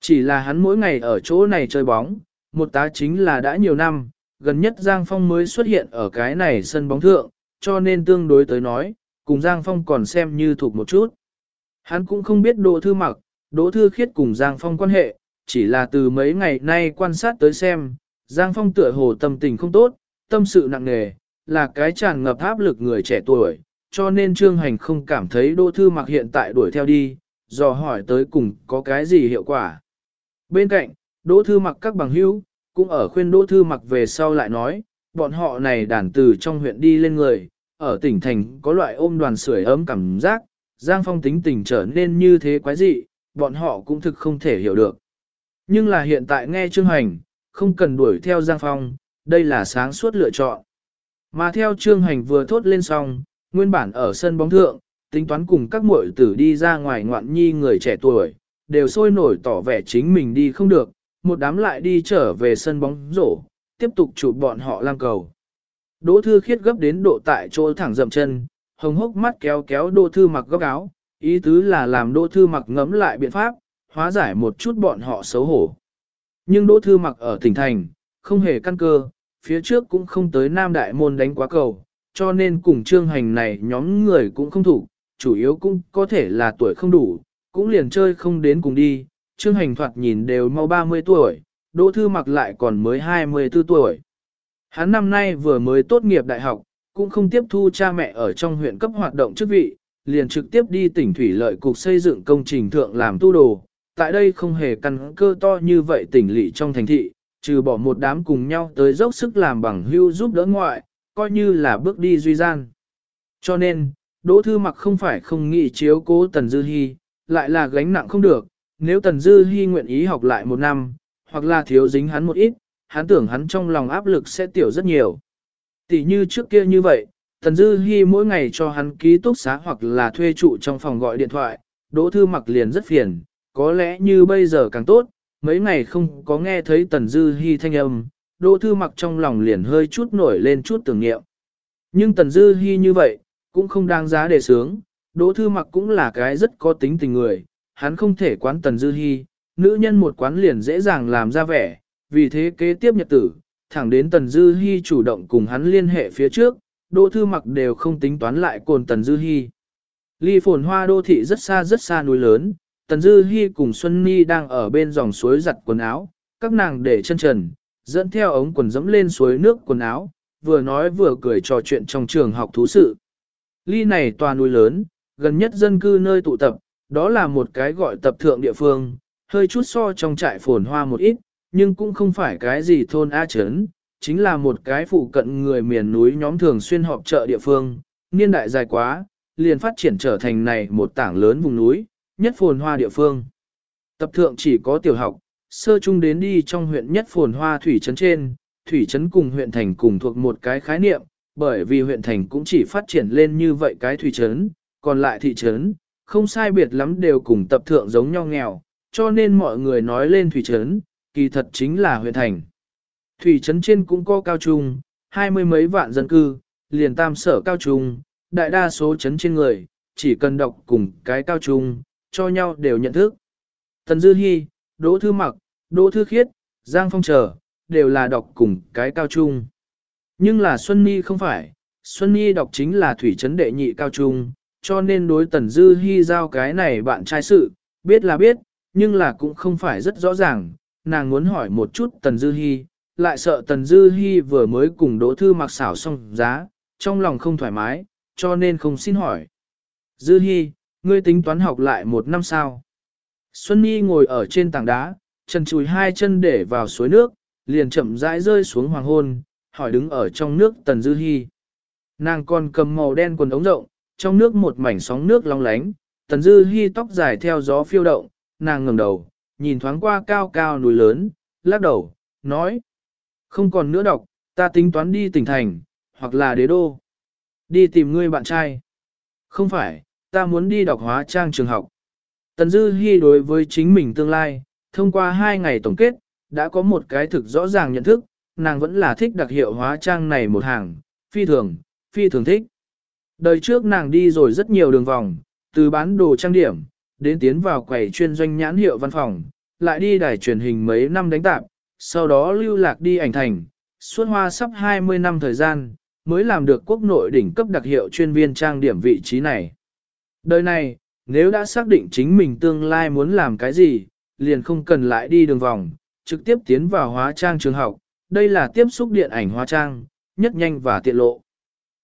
Chỉ là hắn mỗi ngày ở chỗ này chơi bóng, một tá chính là đã nhiều năm, gần nhất Giang Phong mới xuất hiện ở cái này sân bóng thượng, cho nên tương đối tới nói, cùng Giang Phong còn xem như thuộc một chút. Hắn cũng không biết Đỗ Thư Mặc, Đỗ Thư Khiết cùng Giang Phong quan hệ, chỉ là từ mấy ngày nay quan sát tới xem, Giang Phong tựa hồ tâm tình không tốt, tâm sự nặng nề, là cái tràn ngập áp lực người trẻ tuổi, cho nên Trương Hành không cảm thấy Đỗ Thư Mặc hiện tại đuổi theo đi, dò hỏi tới cùng có cái gì hiệu quả. Bên cạnh, Đỗ Thư Mặc các bằng hữu cũng ở khuyên Đỗ Thư Mặc về sau lại nói, bọn họ này đàn từ trong huyện đi lên người, ở tỉnh thành có loại ôm đoàn sưởi ấm cảm giác, Giang Phong tính tình trở nên như thế quái dị, bọn họ cũng thực không thể hiểu được. Nhưng là hiện tại nghe Trương Hành, không cần đuổi theo Giang Phong, đây là sáng suốt lựa chọn. Mà theo Trương Hành vừa thốt lên xong, nguyên bản ở sân bóng thượng, tính toán cùng các muội tử đi ra ngoài ngoạn nhi người trẻ tuổi, đều sôi nổi tỏ vẻ chính mình đi không được, một đám lại đi trở về sân bóng rổ, tiếp tục chụp bọn họ lang cầu. Đỗ thư khiết gấp đến độ tại chỗ thẳng dậm chân, hồng hốc mắt kéo kéo đỗ thư mặc góc áo, ý tứ là làm đỗ thư mặc ngấm lại biện pháp, hóa giải một chút bọn họ xấu hổ. Nhưng đỗ thư mặc ở tỉnh thành, không hề căn cơ, phía trước cũng không tới Nam Đại Môn đánh quá cầu, cho nên cùng trương hành này nhóm người cũng không thủ, chủ yếu cũng có thể là tuổi không đủ, cũng liền chơi không đến cùng đi, trương hành thoạt nhìn đều mau 30 tuổi, đỗ thư mặc lại còn mới 24 tuổi. Hắn năm nay vừa mới tốt nghiệp đại học, cũng không tiếp thu cha mẹ ở trong huyện cấp hoạt động chức vị, liền trực tiếp đi tỉnh Thủy Lợi Cục xây dựng công trình thượng làm tu đồ. Tại đây không hề căn cơ to như vậy tỉnh lỵ trong thành thị, trừ bỏ một đám cùng nhau tới dốc sức làm bằng hưu giúp đỡ ngoại, coi như là bước đi duy gian. Cho nên, Đỗ Thư Mặc không phải không nghĩ chiếu cố Tần Dư Hi, lại là gánh nặng không được, nếu Tần Dư Hi nguyện ý học lại một năm, hoặc là thiếu dính hắn một ít, hắn tưởng hắn trong lòng áp lực sẽ tiểu rất nhiều. Tỷ như trước kia như vậy, Tần Dư Hi mỗi ngày cho hắn ký túc xá hoặc là thuê trụ trong phòng gọi điện thoại, Đỗ Thư Mặc liền rất phiền, có lẽ như bây giờ càng tốt, mấy ngày không có nghe thấy Tần Dư Hi thanh âm, Đỗ Thư Mặc trong lòng liền hơi chút nổi lên chút tưởng niệm. Nhưng Tần Dư Hi như vậy, cũng không đáng giá để sướng, Đỗ Thư Mặc cũng là cái rất có tính tình người, hắn không thể quán Tần Dư Hi, nữ nhân một quán liền dễ dàng làm ra vẻ, vì thế kế tiếp nhật tử, thẳng đến Tần Dư Hi chủ động cùng hắn liên hệ phía trước, Đỗ Thư Mặc đều không tính toán lại cồn Tần Dư Hi. Ly phồn hoa đô thị rất xa rất xa núi lớn, Tần Dư Hi cùng Xuân Ni đang ở bên dòng suối giặt quần áo, các nàng để chân trần, dẫn theo ống quần dẫm lên suối nước quần áo, vừa nói vừa cười trò chuyện trong trường học thú sự. Ly này tòa núi lớn, gần nhất dân cư nơi tụ tập, đó là một cái gọi tập thượng địa phương, hơi chút so trong trại phồn hoa một ít, nhưng cũng không phải cái gì thôn A chấn, chính là một cái phụ cận người miền núi nhóm thường xuyên họp chợ địa phương, niên đại dài quá, liền phát triển trở thành này một tảng lớn vùng núi, nhất phồn hoa địa phương. Tập thượng chỉ có tiểu học, sơ chung đến đi trong huyện nhất phồn hoa thủy trấn trên, thủy trấn cùng huyện thành cùng thuộc một cái khái niệm, bởi vì huyện thành cũng chỉ phát triển lên như vậy cái thủy trấn, còn lại thị trấn, không sai biệt lắm đều cùng tập thượng giống nhau nghèo, cho nên mọi người nói lên thủy trấn, kỳ thật chính là huyện thành. Thủy trấn trên cũng có cao trung, hai mươi mấy vạn dân cư, liền tam sở cao trung, đại đa số trấn trên người, chỉ cần đọc cùng cái cao trung, cho nhau đều nhận thức. Tần Dư Hi, Đỗ Thư Mặc, Đỗ Thư Khiết, Giang Phong Trở, đều là đọc cùng cái cao trung. Nhưng là Xuân Nhi không phải, Xuân Nhi đọc chính là thủy trấn đệ nhị cao trung, cho nên đối Tần Dư Hi giao cái này bạn trai sự, biết là biết, nhưng là cũng không phải rất rõ ràng, nàng muốn hỏi một chút Tần Dư Hi, lại sợ Tần Dư Hi vừa mới cùng Đỗ Thư mặc xảo xong giá, trong lòng không thoải mái, cho nên không xin hỏi. Dư Hi, ngươi tính toán học lại một năm sao? Xuân Nhi ngồi ở trên tảng đá, chân chùi hai chân để vào suối nước, liền chậm rãi rơi xuống hoàng hôn, hỏi đứng ở trong nước Tần Dư Hi. Nàng còn cầm màu đen quần ống rộng, trong nước một mảnh sóng nước long lánh, Tần Dư Hi tóc dài theo gió phiêu động, nàng ngẩng đầu, nhìn thoáng qua cao cao núi lớn, lắc đầu, nói. Không còn nữa đọc, ta tính toán đi tỉnh thành, hoặc là đế đô. Đi tìm ngươi bạn trai. Không phải, ta muốn đi đọc hóa trang trường học. Tần Dư Hi đối với chính mình tương lai, thông qua hai ngày tổng kết, đã có một cái thực rõ ràng nhận thức, nàng vẫn là thích đặc hiệu hóa trang này một hàng, phi thường, phi thường thích. Đời trước nàng đi rồi rất nhiều đường vòng, từ bán đồ trang điểm, đến tiến vào quầy chuyên doanh nhãn hiệu văn phòng, lại đi đài truyền hình mấy năm đánh tạp, sau đó lưu lạc đi ảnh thành, suốt hoa sắp 20 năm thời gian, mới làm được quốc nội đỉnh cấp đặc hiệu chuyên viên trang điểm vị trí này. Đời này, nếu đã xác định chính mình tương lai muốn làm cái gì, liền không cần lại đi đường vòng, trực tiếp tiến vào hóa trang trường học, đây là tiếp xúc điện ảnh hóa trang, nhất nhanh và tiện lộ.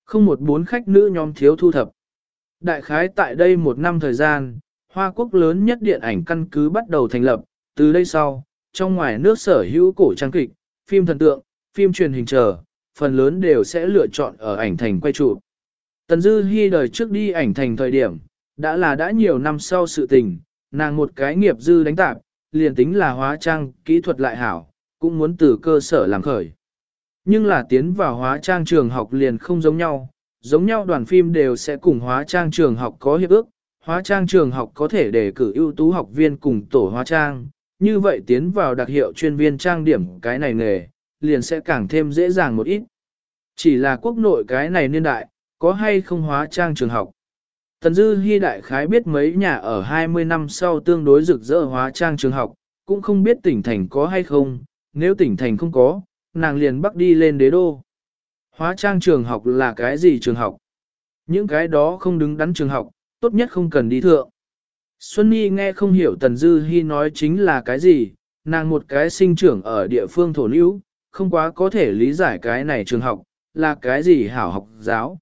Không một bốn khách nữ nhóm thiếu thu thập. Đại khái tại đây một năm thời gian, Hoa Quốc lớn nhất điện ảnh căn cứ bắt đầu thành lập, từ đây sau, trong ngoài nước sở hữu cổ trang kịch, phim thần tượng, phim truyền hình chờ, phần lớn đều sẽ lựa chọn ở ảnh thành quay chụp. Tần Dư Hi đời trước đi ảnh thành thời điểm, đã là đã nhiều năm sau sự tình, nàng một cái nghiệp dư đánh tạp, liền tính là hóa trang, kỹ thuật lại hảo, cũng muốn từ cơ sở làm khởi. Nhưng là tiến vào hóa trang trường học liền không giống nhau, giống nhau đoàn phim đều sẽ cùng hóa trang trường học có hiệp ước, hóa trang trường học có thể đề cử ưu tú học viên cùng tổ hóa trang, như vậy tiến vào đặc hiệu chuyên viên trang điểm cái này nghề, liền sẽ càng thêm dễ dàng một ít. Chỉ là quốc nội cái này niên đại, có hay không hóa trang trường học. Tần Dư Hi đại khái biết mấy nhà ở 20 năm sau tương đối rực rỡ hóa trang trường học, cũng không biết tỉnh thành có hay không, nếu tỉnh thành không có, nàng liền bắt đi lên đế đô. Hóa trang trường học là cái gì trường học? Những cái đó không đứng đắn trường học, tốt nhất không cần đi thượng. Xuân Nhi nghe không hiểu Tần Dư Hi nói chính là cái gì, nàng một cái sinh trưởng ở địa phương thổ nữ, không quá có thể lý giải cái này trường học, là cái gì hảo học giáo.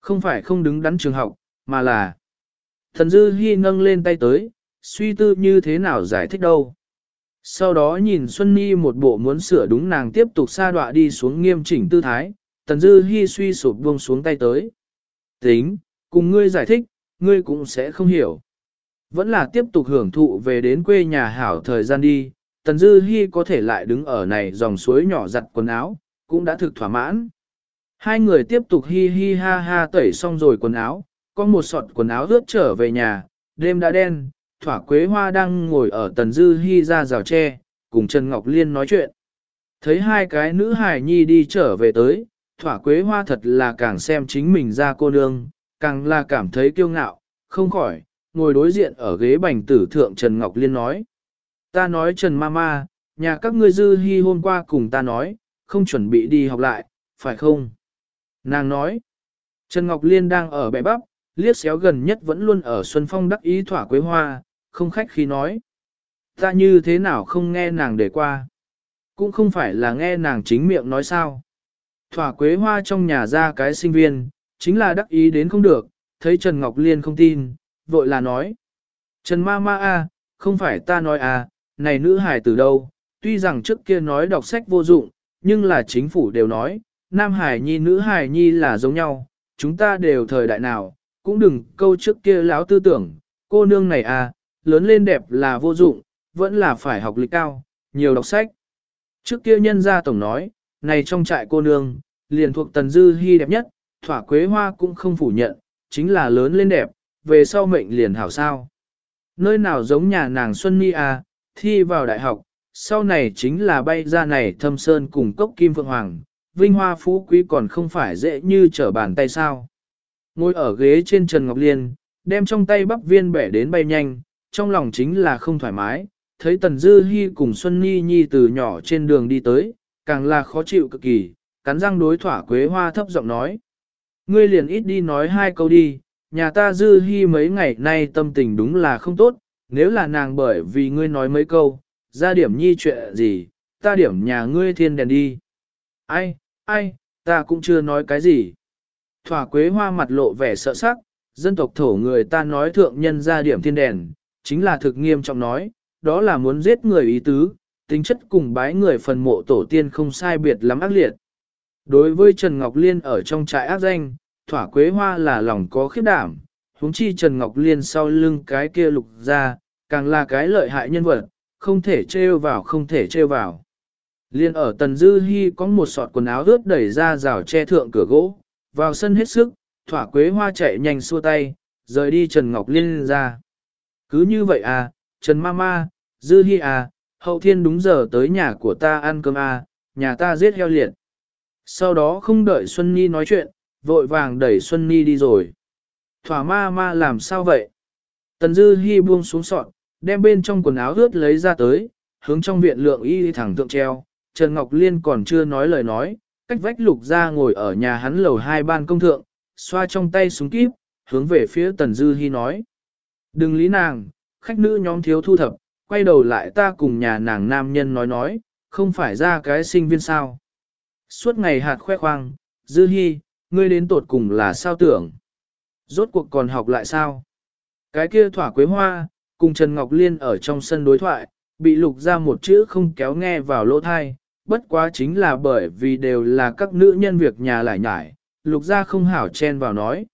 Không phải không đứng đắn trường học, mà là thần Dư hy nâng lên tay tới, suy tư như thế nào giải thích đâu. Sau đó nhìn Xuân Nhi một bộ muốn sửa đúng nàng tiếp tục sa đọa đi xuống nghiêm chỉnh tư thái, Tần Dư Hi suy sụp buông xuống tay tới. Tính, cùng ngươi giải thích, ngươi cũng sẽ không hiểu. Vẫn là tiếp tục hưởng thụ về đến quê nhà hảo thời gian đi, Tần Dư Hi có thể lại đứng ở này dòng suối nhỏ giặt quần áo, cũng đã thực thỏa mãn. Hai người tiếp tục hi hi ha ha tẩy xong rồi quần áo, có một sọt quần áo ướt trở về nhà, đêm đã đen, thỏa quế hoa đang ngồi ở Tần Dư hy ra rào tre, cùng Trần Ngọc Liên nói chuyện. Thấy hai cái nữ hài nhi đi trở về tới, thỏa quế hoa thật là càng xem chính mình ra cô nương, càng là cảm thấy kiêu ngạo, không khỏi, ngồi đối diện ở ghế bành tử thượng Trần Ngọc Liên nói. Ta nói Trần Mama, nhà các ngươi dư hy hôm qua cùng ta nói, không chuẩn bị đi học lại, phải không? Nàng nói, Trần Ngọc Liên đang ở bẻ bắp, liếc xéo gần nhất vẫn luôn ở Xuân Phong đắc ý thỏa quế hoa, không khách khi nói. Ta như thế nào không nghe nàng để qua? Cũng không phải là nghe nàng chính miệng nói sao. Thỏa quế hoa trong nhà ra cái sinh viên, chính là đắc ý đến không được, thấy Trần Ngọc Liên không tin, vội là nói. Trần ma ma a, không phải ta nói à, này nữ hài từ đâu, tuy rằng trước kia nói đọc sách vô dụng, nhưng là chính phủ đều nói, nam hài nhi nữ hài nhi là giống nhau, chúng ta đều thời đại nào, cũng đừng câu trước kia lão tư tưởng, cô nương này à, lớn lên đẹp là vô dụng, vẫn là phải học lịch cao, nhiều đọc sách. Trước kia nhân gia tổng nói, này trong trại cô nương, liền thuộc tần dư hy đẹp nhất, thỏa quế hoa cũng không phủ nhận, chính là lớn lên đẹp, về sau mệnh liền hảo sao. Nơi nào giống nhà nàng Xuân Nhi à, thi vào đại học, sau này chính là bay ra này thâm sơn cùng cốc kim phượng hoàng, vinh hoa phú quý còn không phải dễ như trở bàn tay sao. Ngồi ở ghế trên Trần Ngọc Liên, đem trong tay bắp viên bẻ đến bay nhanh, trong lòng chính là không thoải mái, thấy Tần Dư Hi cùng Xuân Nhi Nhi từ nhỏ trên đường đi tới, càng là khó chịu cực kỳ, cắn răng đối thỏa quế hoa thấp giọng nói. Ngươi liền ít đi nói hai câu đi, nhà ta Dư Hi mấy ngày nay tâm tình đúng là không tốt, nếu là nàng bởi vì ngươi nói mấy câu, ra điểm nhi chuyện gì, ta điểm nhà ngươi thiên đèn đi. Ai, ai, ta cũng chưa nói cái gì. Thỏa quế hoa mặt lộ vẻ sợ sắc, dân tộc thổ người ta nói thượng nhân ra điểm thiên đèn, chính là thực nghiêm trọng nói, đó là muốn giết người ý tứ, tính chất cùng bái người phần mộ tổ tiên không sai biệt lắm ác liệt. Đối với Trần Ngọc Liên ở trong trại ác danh, thỏa quế hoa là lòng có khiếp đảm, huống chi Trần Ngọc Liên sau lưng cái kia lục ra, càng là cái lợi hại nhân vật, không thể trêu vào không thể trêu vào. Liên ở Tần Dư Hi có một sọt quần áo ướt đẩy ra rào che thượng cửa gỗ, vào sân hết sức, thỏa quế hoa chạy nhanh xua tay, rời đi Trần Ngọc Liên ra. Cứ như vậy à, Trần Mama, Dư Hi à, hậu thiên đúng giờ tới nhà của ta ăn cơm à, nhà ta giết heo liệt. Sau đó không đợi Xuân Nhi nói chuyện, vội vàng đẩy Xuân Nhi đi rồi. Thỏa ma ma làm sao vậy? Tần Dư Hi buông xuống sọt, đem bên trong quần áo ướt lấy ra tới, hướng trong viện lượng y thẳng tượng treo. Trần Ngọc Liên còn chưa nói lời nói, cách vách lục ra ngồi ở nhà hắn lầu hai ban công thượng, xoa trong tay súng kíp, hướng về phía Tần Dư Hi nói. Đừng lý nàng, khách nữ nhóm thiếu thu thập, quay đầu lại ta cùng nhà nàng nam nhân nói nói, không phải ra cái sinh viên sao. Suốt ngày hạt khoe khoang, Dư Hi, ngươi đến tột cùng là sao tưởng. Rốt cuộc còn học lại sao? Cái kia thỏa quế hoa, cùng Trần Ngọc Liên ở trong sân đối thoại, bị lục ra một chữ không kéo nghe vào lỗ thai, bất quá chính là bởi vì đều là các nữ nhân việc nhà lại nhải, lục gia không hảo chen vào nói.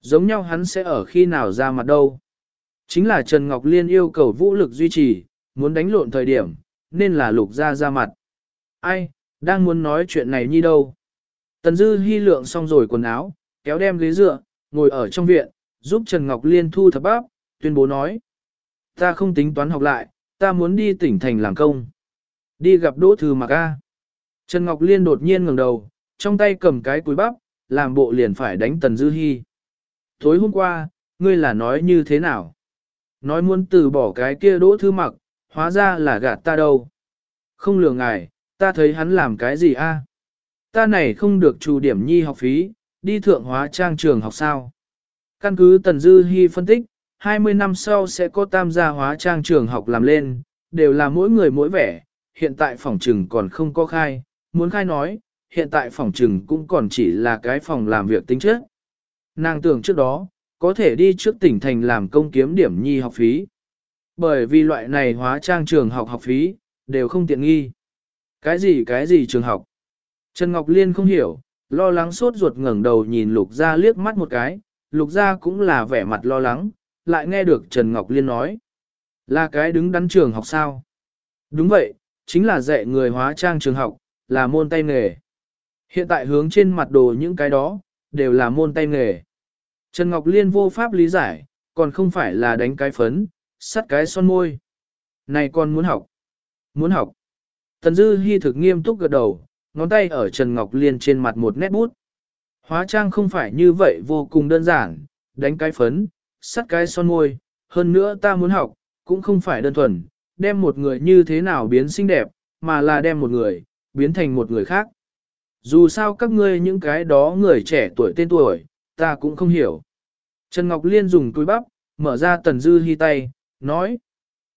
Giống nhau hắn sẽ ở khi nào ra mặt đâu. Chính là Trần Ngọc Liên yêu cầu vũ lực duy trì, muốn đánh lộn thời điểm, nên là lục gia ra mặt. Ai, đang muốn nói chuyện này như đâu. Tần Dư hy lượng xong rồi quần áo, kéo đem ghế dựa, ngồi ở trong viện, giúp Trần Ngọc Liên thu thập bắp, tuyên bố nói. Ta không tính toán học lại, ta muốn đi tỉnh thành làm công. Đi gặp Đỗ Thư Mạc A. Trần Ngọc Liên đột nhiên ngẩng đầu, trong tay cầm cái cúi bắp, làm bộ liền phải đánh Tần Dư Hi. Tối hôm qua, ngươi là nói như thế nào? Nói muốn từ bỏ cái kia Đỗ Thư Mặc, hóa ra là gạt ta đâu. Không lừa ngài, ta thấy hắn làm cái gì a? Ta này không được trù điểm nhi học phí, đi thượng hóa trang trường học sao? Căn cứ Tần Dư Hi phân tích, 20 năm sau sẽ có tam gia hóa trang trường học làm lên, đều là mỗi người mỗi vẻ, hiện tại phòng trừng còn không có khai, muốn khai nói, hiện tại phòng trừng cũng còn chỉ là cái phòng làm việc tính chất. Nàng tưởng trước đó, có thể đi trước tỉnh thành làm công kiếm điểm nhi học phí. Bởi vì loại này hóa trang trường học học phí, đều không tiện nghi. Cái gì cái gì trường học? Trần Ngọc Liên không hiểu, lo lắng suốt ruột ngẩng đầu nhìn Lục Gia liếc mắt một cái, Lục Gia cũng là vẻ mặt lo lắng, lại nghe được Trần Ngọc Liên nói. Là cái đứng đắn trường học sao? Đúng vậy, chính là dạy người hóa trang trường học, là môn tay nghề. Hiện tại hướng trên mặt đồ những cái đó, đều là môn tay nghề. Trần Ngọc Liên vô pháp lý giải, còn không phải là đánh cái phấn, sắt cái son môi. Này con muốn học. Muốn học. Tần Dư Hi thực nghiêm túc gật đầu, ngón tay ở Trần Ngọc Liên trên mặt một nét bút. Hóa trang không phải như vậy vô cùng đơn giản, đánh cái phấn, sắt cái son môi, hơn nữa ta muốn học, cũng không phải đơn thuần, đem một người như thế nào biến xinh đẹp, mà là đem một người, biến thành một người khác. Dù sao các ngươi những cái đó người trẻ tuổi tên tuổi, ta cũng không hiểu. Trần Ngọc Liên dùng túi bắp, mở ra tần dư hy tay, nói.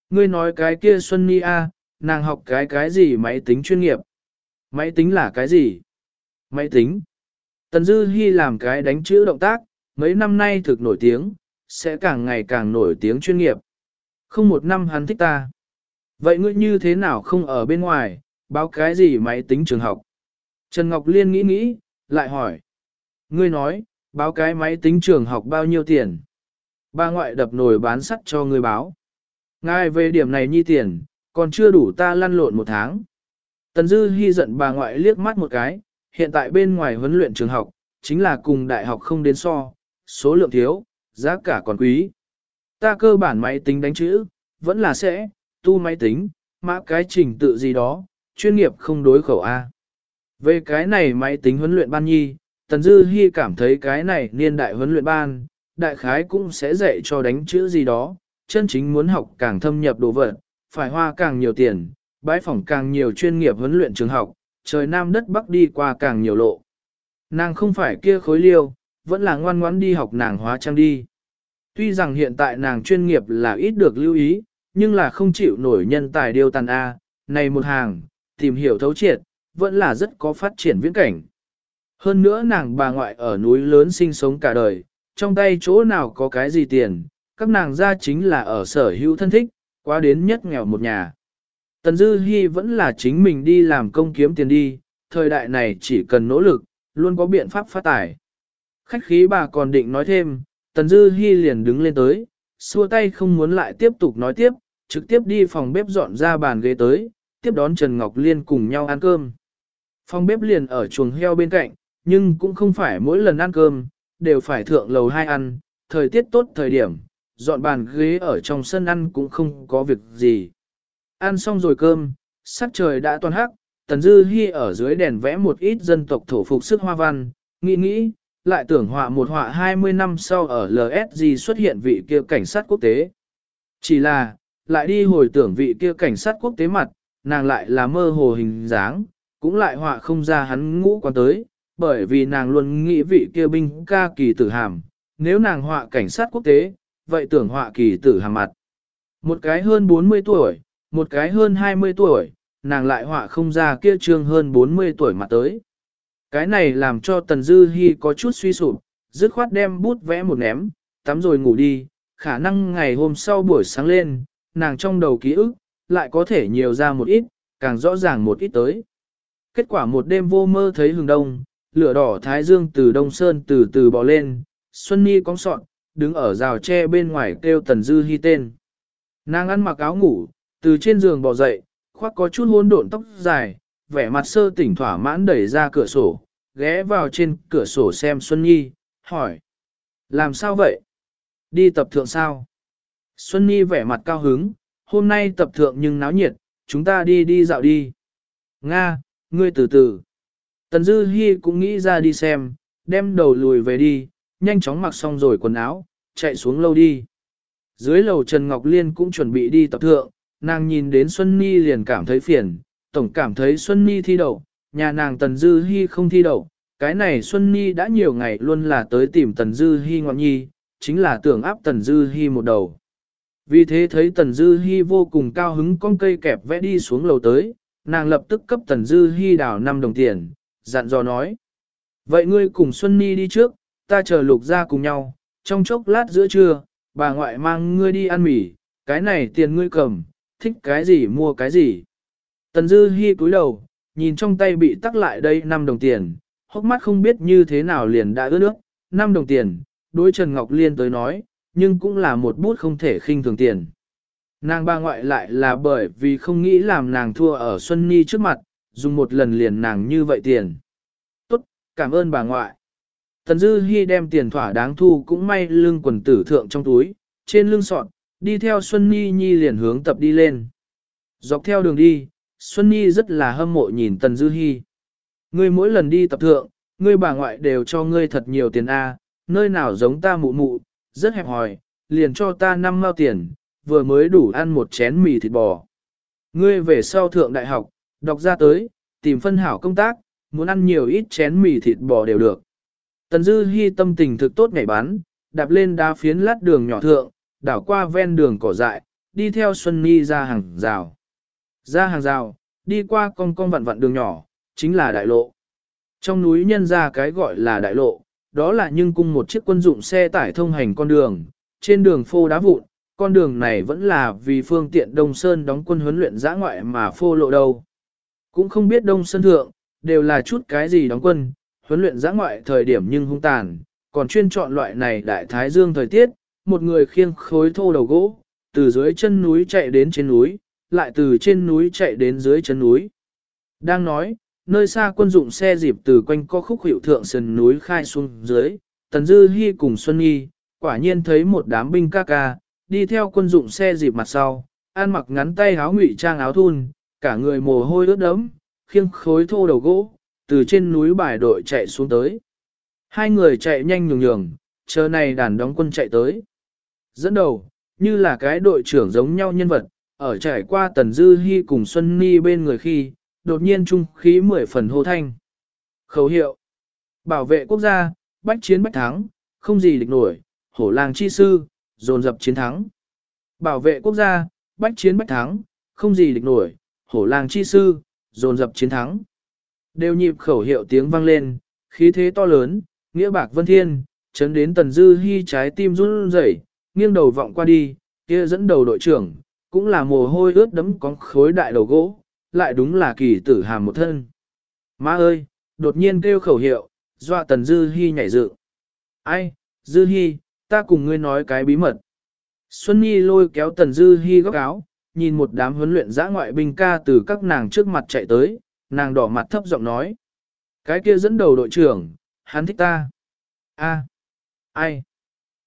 Ngươi nói cái kia Xuân Ni A, nàng học cái cái gì máy tính chuyên nghiệp. Máy tính là cái gì? Máy tính. Tần dư hy làm cái đánh chữ động tác, mấy năm nay thực nổi tiếng, sẽ càng ngày càng nổi tiếng chuyên nghiệp. Không một năm hắn thích ta. Vậy ngươi như thế nào không ở bên ngoài, báo cái gì máy tính trường học? Trần Ngọc Liên nghĩ nghĩ, lại hỏi. Ngươi nói, báo cái máy tính trường học bao nhiêu tiền? Ba ngoại đập nồi bán sắt cho ngươi báo. Ngài về điểm này nhi tiền, còn chưa đủ ta lăn lộn một tháng. Tần Dư hy giận bà ngoại liếc mắt một cái, hiện tại bên ngoài huấn luyện trường học, chính là cùng đại học không đến so, số lượng thiếu, giá cả còn quý. Ta cơ bản máy tính đánh chữ, vẫn là sẽ, tu máy tính, mã cái trình tự gì đó, chuyên nghiệp không đối khẩu A. Về cái này máy tính huấn luyện ban nhi, Tần Dư Hi cảm thấy cái này niên đại huấn luyện ban, đại khái cũng sẽ dạy cho đánh chữ gì đó, chân chính muốn học càng thâm nhập đồ vật, phải hoa càng nhiều tiền, bãi phỏng càng nhiều chuyên nghiệp huấn luyện trường học, trời nam đất bắc đi qua càng nhiều lộ. Nàng không phải kia khối liêu, vẫn là ngoan ngoãn đi học nàng hóa trang đi. Tuy rằng hiện tại nàng chuyên nghiệp là ít được lưu ý, nhưng là không chịu nổi nhân tài điều tàn A, này một hàng, tìm hiểu thấu triệt, vẫn là rất có phát triển viễn cảnh. Hơn nữa nàng bà ngoại ở núi lớn sinh sống cả đời, trong tay chỗ nào có cái gì tiền, các nàng ra chính là ở sở hữu thân thích, qua đến nhất nghèo một nhà. Tần Dư Hi vẫn là chính mình đi làm công kiếm tiền đi, thời đại này chỉ cần nỗ lực, luôn có biện pháp phát tài. Khách khí bà còn định nói thêm, Tần Dư Hi liền đứng lên tới, xua tay không muốn lại tiếp tục nói tiếp, trực tiếp đi phòng bếp dọn ra bàn ghế tới, tiếp đón Trần Ngọc Liên cùng nhau ăn cơm. Phòng bếp liền ở chuồng heo bên cạnh, nhưng cũng không phải mỗi lần ăn cơm, đều phải thượng lầu hai ăn, thời tiết tốt thời điểm, dọn bàn ghế ở trong sân ăn cũng không có việc gì. Ăn xong rồi cơm, sắc trời đã toàn hắc, Tần Dư Hi ở dưới đèn vẽ một ít dân tộc thổ phục sức hoa văn, nghĩ nghĩ, lại tưởng họa một họa 20 năm sau ở LSG xuất hiện vị kia cảnh sát quốc tế. Chỉ là, lại đi hồi tưởng vị kia cảnh sát quốc tế mặt, nàng lại là mơ hồ hình dáng, cũng lại họa không ra hắn ngũ quan tới, bởi vì nàng luôn nghĩ vị kia binh ca kỳ tử hàm, nếu nàng họa cảnh sát quốc tế, vậy tưởng họa kỳ tử hàm mặt. Một cái hơn 40 tuổi, một cái hơn 20 tuổi, nàng lại họa không ra kia trương hơn 40 tuổi mặt tới. Cái này làm cho Tần Dư Hi có chút suy sụp, dứt khoát đem bút vẽ một ném, tắm rồi ngủ đi, khả năng ngày hôm sau buổi sáng lên, nàng trong đầu ký ức, lại có thể nhiều ra một ít, càng rõ ràng một ít tới. Kết quả một đêm vô mơ thấy hừng đông, lửa đỏ thái dương từ đông sơn từ từ bò lên, Xuân Nhi cong sọn, đứng ở rào tre bên ngoài kêu Tần Dư Hi tên. Nàng ăn mặc áo ngủ, Từ trên giường bò dậy, khoác có chút hỗn độn tóc dài, vẻ mặt sơ tỉnh thỏa mãn đẩy ra cửa sổ, ghé vào trên cửa sổ xem Xuân Nhi, hỏi. Làm sao vậy? Đi tập thượng sao? Xuân Nhi vẻ mặt cao hứng, hôm nay tập thượng nhưng náo nhiệt, chúng ta đi đi dạo đi. Nga, ngươi từ từ. Tần Dư Hi cũng nghĩ ra đi xem, đem đầu lùi về đi, nhanh chóng mặc xong rồi quần áo, chạy xuống lâu đi. Dưới lầu Trần Ngọc Liên cũng chuẩn bị đi tập thượng, nàng nhìn đến Xuân Nhi liền cảm thấy phiền, tổng cảm thấy Xuân Nhi thi đậu, nhà nàng Tần Dư Hi không thi đậu, cái này Xuân Nhi đã nhiều ngày luôn là tới tìm Tần Dư Hi ngoạn nhi, chính là tưởng áp Tần Dư Hi một đầu. Vì thế thấy Tần Dư Hi vô cùng cao hứng con cây kẹp vẽ đi xuống lầu tới, nàng lập tức cấp Tần Dư Hi đào 5 đồng tiền, dặn dò nói. Vậy ngươi cùng Xuân Ni đi trước, ta chờ lục ra cùng nhau, trong chốc lát giữa trưa, bà ngoại mang ngươi đi ăn mì, cái này tiền ngươi cầm, thích cái gì mua cái gì. Tần Dư Hi cúi đầu, nhìn trong tay bị tắc lại đây 5 đồng tiền, hốc mắt không biết như thế nào liền đã ướt nước, 5 đồng tiền, đối Trần Ngọc Liên tới nói, nhưng cũng là một bút không thể khinh thường tiền. Nàng ba ngoại lại là bởi vì không nghĩ làm nàng thua ở Xuân Nhi trước mặt, dùng một lần liền nàng như vậy tiền. Tốt, cảm ơn bà ngoại. Tần Dư Hi đem tiền thỏa đáng thu cũng may lưng quần tử thượng trong túi, trên lưng sọt, đi theo Xuân Nhi Nhi liền hướng tập đi lên. Dọc theo đường đi, Xuân Nhi rất là hâm mộ nhìn Tần Dư Hi. Ngươi mỗi lần đi tập thượng, ngươi bà ngoại đều cho ngươi thật nhiều tiền A, nơi nào giống ta mụ mụ, rất hẹp hòi, liền cho ta năm mao tiền, vừa mới đủ ăn một chén mì thịt bò. Ngươi về sau thượng đại học, đọc ra tới, tìm phân hảo công tác, muốn ăn nhiều ít chén mì thịt bò đều được. Tần Dư Hi tâm tình thực tốt ngày bán, đạp lên đá phiến lát đường nhỏ thượng, đảo qua ven đường cỏ dại, đi theo Xuân Nhi ra hàng rào. Ra hàng rào, đi qua con con vặn vặn đường nhỏ, chính là đại lộ. Trong núi nhân ra cái gọi là đại lộ, đó là nhưng cung một chiếc quân dụng xe tải thông hành con đường, trên đường phô đá vụn, con đường này vẫn là vì phương tiện Đông Sơn đóng quân huấn luyện giã ngoại mà phô lộ đâu. Cũng không biết Đông Sơn Thượng, đều là chút cái gì đóng quân, huấn luyện giã ngoại thời điểm nhưng hung tàn, còn chuyên chọn loại này đại thái dương thời tiết, một người khiêng khối thô đầu gỗ, từ dưới chân núi chạy đến trên núi, lại từ trên núi chạy đến dưới chân núi. Đang nói, nơi xa quân dụng xe dịp từ quanh co khúc hiệu thượng sườn núi khai xuống dưới, Tần Dư Hi cùng Xuân Nhi, quả nhiên thấy một đám binh ca ca, đi theo quân dụng xe dịp mặt sau, ăn mặc ngắn tay áo ngụy trang áo thun, cả người mồ hôi ướt đẫm, khiêng khối thô đầu gỗ, từ trên núi bài đội chạy xuống tới. Hai người chạy nhanh nhường nhường, chờ này đàn đóng quân chạy tới. Dẫn đầu, như là cái đội trưởng giống nhau nhân vật, ở trải qua Tần Dư Hi cùng Xuân Ni bên người khi, đột nhiên trung khí mười phần hô thanh. Khẩu hiệu. Bảo vệ quốc gia, bách chiến bách thắng, không gì địch nổi, hổ làng chi sư, dồn dập chiến thắng. Bảo vệ quốc gia, bách chiến bách thắng, không gì địch nổi, hổ làng chi sư, dồn dập chiến thắng. Đều nhịp khẩu hiệu tiếng vang lên, khí thế to lớn, nghĩa bạc vân thiên, chấn đến tần dư hy trái tim run rẩy, nghiêng đầu vọng qua đi, kia dẫn đầu đội trưởng, cũng là mồ hôi ướt đẫm con khối đại đầu gỗ, lại đúng là kỳ tử hàm một thân. Má ơi, đột nhiên kêu khẩu hiệu, dọa tần dư hy nhảy dựng. Ai, dư hy, ta cùng ngươi nói cái bí mật. Xuân Nhi lôi kéo tần dư hy góc áo, nhìn một đám huấn luyện giã ngoại binh ca từ các nàng trước mặt chạy tới, nàng đỏ mặt thấp giọng nói. Cái kia dẫn đầu đội trưởng, hắn thích ta. a ai?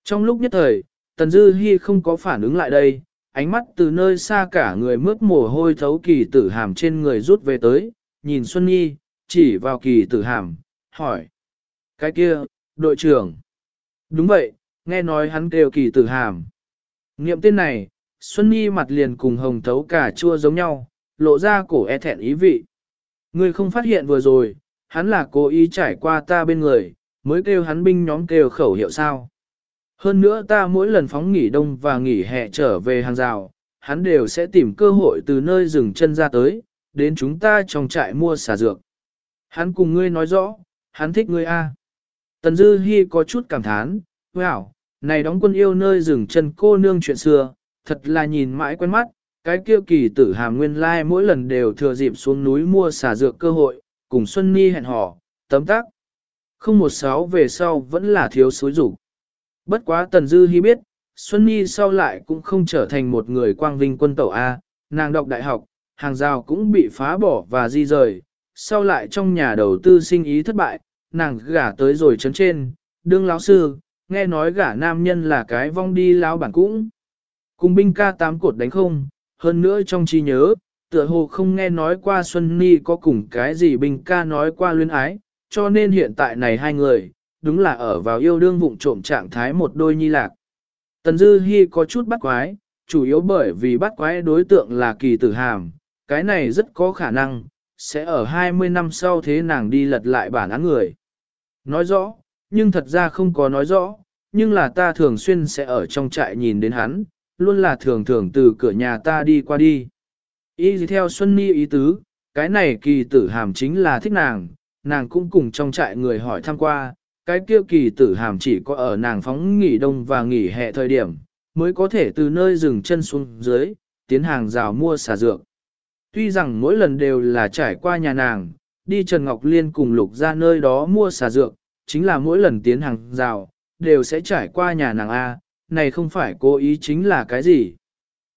Trong lúc nhất thời, Tần Dư Hi không có phản ứng lại đây, ánh mắt từ nơi xa cả người mướt mồ hôi thấu kỳ tử hàm trên người rút về tới, nhìn Xuân Nhi, chỉ vào kỳ tử hàm, hỏi. Cái kia, đội trưởng. Đúng vậy, nghe nói hắn kêu kỳ tử hàm. Niệm tên này, Xuân Nhi mặt liền cùng hồng thấu cả chua giống nhau, lộ ra cổ e thẹn ý vị. Ngươi không phát hiện vừa rồi, hắn là cố ý trải qua ta bên người, mới kêu hắn binh nhóm kêu khẩu hiệu sao. Hơn nữa ta mỗi lần phóng nghỉ đông và nghỉ hè trở về hàng rào, hắn đều sẽ tìm cơ hội từ nơi dừng chân ra tới, đến chúng ta trong trại mua xà dược. Hắn cùng ngươi nói rõ, hắn thích ngươi a. Tần Dư Hi có chút cảm thán, wow, này đóng quân yêu nơi dừng chân cô nương chuyện xưa, thật là nhìn mãi quen mắt, cái kia kỳ tử hàm nguyên lai mỗi lần đều thừa dịp xuống núi mua xà dược cơ hội, cùng Xuân Ni hẹn hò, tấm tắc. Không một sáu về sau vẫn là thiếu suối rủ. Bất quá Tần Dư Hi biết, Xuân Nhi sau lại cũng không trở thành một người quang vinh quân tẩu A, nàng đọc đại học, hàng rào cũng bị phá bỏ và di rời, sau lại trong nhà đầu tư sinh ý thất bại, nàng gả tới rồi chấn trên, đương lão sư, nghe nói gả nam nhân là cái vong đi lão bản cũng. Cùng binh ca tám cột đánh không, hơn nữa trong trí nhớ, tựa hồ không nghe nói qua Xuân Ni có cùng cái gì binh ca nói qua luyến ái, cho nên hiện tại này hai người, đúng là ở vào yêu đương vụng trộm trạng thái một đôi nhi lạc. Tần Dư Hi có chút bắt quái, chủ yếu bởi vì bắt quái đối tượng là kỳ tử hàm, cái này rất có khả năng, sẽ ở 20 năm sau thế nàng đi lật lại bản án người. Nói rõ, nhưng thật ra không có nói rõ, nhưng là ta thường xuyên sẽ ở trong trại nhìn đến hắn, luôn là thường thường từ cửa nhà ta đi qua đi. Ý theo Xuân Ni ý tứ, cái này kỳ tử hàm chính là thích nàng, nàng cũng cùng trong trại người hỏi thăm qua, cái kia kỳ tử hàm chỉ có ở nàng phóng nghỉ đông và nghỉ hè thời điểm, mới có thể từ nơi dừng chân xuống dưới, tiến hàng rào mua xà dược. Tuy rằng mỗi lần đều là trải qua nhà nàng, đi Trần Ngọc Liên cùng lục ra nơi đó mua xà dược, chính là mỗi lần tiến hàng rào, đều sẽ trải qua nhà nàng A, này không phải cố ý chính là cái gì.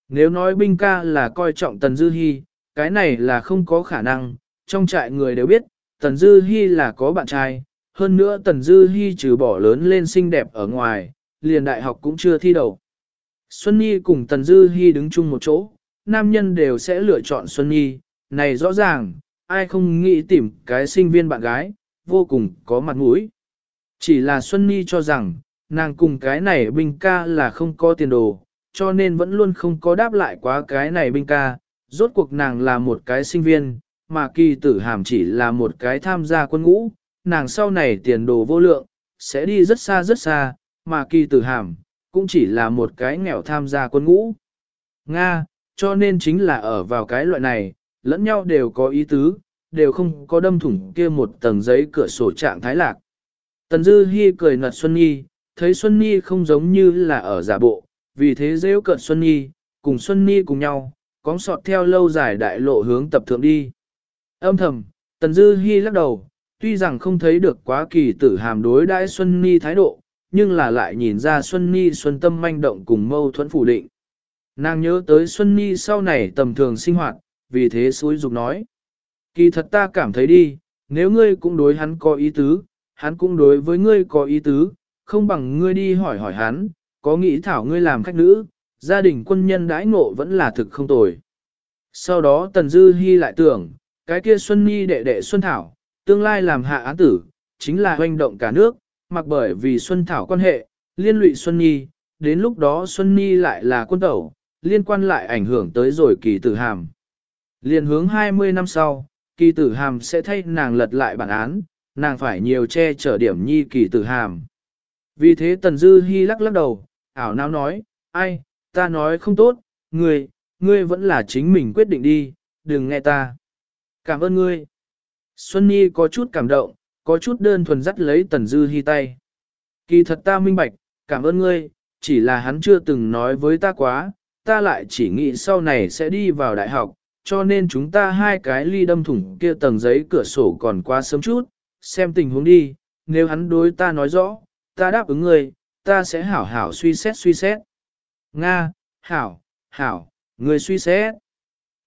Nếu nói binh ca là coi trọng Tần Dư Hi, cái này là không có khả năng, trong trại người đều biết, Tần Dư Hi là có bạn trai, hơn nữa Tần Dư Hi trừ bỏ lớn lên xinh đẹp ở ngoài, liền đại học cũng chưa thi đầu. Xuân Nhi cùng Tần Dư Hi đứng chung một chỗ, nam nhân đều sẽ lựa chọn Xuân Nhi, này rõ ràng, ai không nghĩ tìm cái sinh viên bạn gái, vô cùng có mặt mũi. Chỉ là Xuân Nhi cho rằng, nàng cùng cái này binh ca là không có tiền đồ, cho nên vẫn luôn không có đáp lại quá cái này binh ca, rốt cuộc nàng là một cái sinh viên, mà kỳ tử hàm chỉ là một cái tham gia quân ngũ, nàng sau này tiền đồ vô lượng, sẽ đi rất xa rất xa, mà kỳ tử hàm, cũng chỉ là một cái nghèo tham gia quân ngũ. Nga, cho nên chính là ở vào cái loại này, lẫn nhau đều có ý tứ, đều không có đâm thủng kia một tầng giấy cửa sổ trạng thái lạc. Tần Dư Hi cười nật Xuân Nhi, thấy Xuân Nhi không giống như là ở giả bộ, vì thế rêu cận Xuân Nhi, cùng Xuân Nhi cùng nhau, cóng sọt theo lâu dài đại lộ hướng tập thượng đi. Âm thầm, Tần Dư Hi lắc đầu, tuy rằng không thấy được quá kỳ tử hàm đối đãi Xuân Nhi thái độ, nhưng là lại nhìn ra Xuân Nhi xuân tâm manh động cùng mâu thuẫn phủ định. Nàng nhớ tới Xuân Nhi sau này tầm thường sinh hoạt, vì thế suối dục nói. Kỳ thật ta cảm thấy đi, nếu ngươi cũng đối hắn có ý tứ, hắn cũng đối với ngươi có ý tứ, không bằng ngươi đi hỏi hỏi hắn, có nghĩ thảo ngươi làm khách nữ, gia đình quân nhân đãi ngộ vẫn là thực không tồi. Sau đó Tần Dư Hi lại tưởng, cái kia Xuân Nhi đệ đệ Xuân Thảo, tương lai làm hạ án tử, chính là hoành động cả nước, mặc bởi vì Xuân Thảo quan hệ, liên lụy Xuân Nhi, đến lúc đó Xuân Nhi lại là quân tẩu, liên quan lại ảnh hưởng tới rồi kỳ tử hàm. Liên hướng 20 năm sau, kỳ tử hàm sẽ thay nàng lật lại bản án, nàng phải nhiều che chở điểm nhi kỳ tử hàm. Vì thế Tần Dư Hi lắc lắc đầu, ảo não nói, ai, ta nói không tốt, ngươi, ngươi vẫn là chính mình quyết định đi, đừng nghe ta. Cảm ơn ngươi. Xuân Nhi có chút cảm động, có chút đơn thuần dắt lấy Tần Dư Hi tay. Kỳ thật ta minh bạch, cảm ơn ngươi, chỉ là hắn chưa từng nói với ta quá, ta lại chỉ nghĩ sau này sẽ đi vào đại học, cho nên chúng ta hai cái ly đâm thủng kia tầng giấy cửa sổ còn quá sớm chút, xem tình huống đi, nếu hắn đối ta nói rõ, ta đáp ứng ngươi, ta sẽ hảo hảo suy xét suy xét. Nga, hảo, hảo, ngươi suy xét.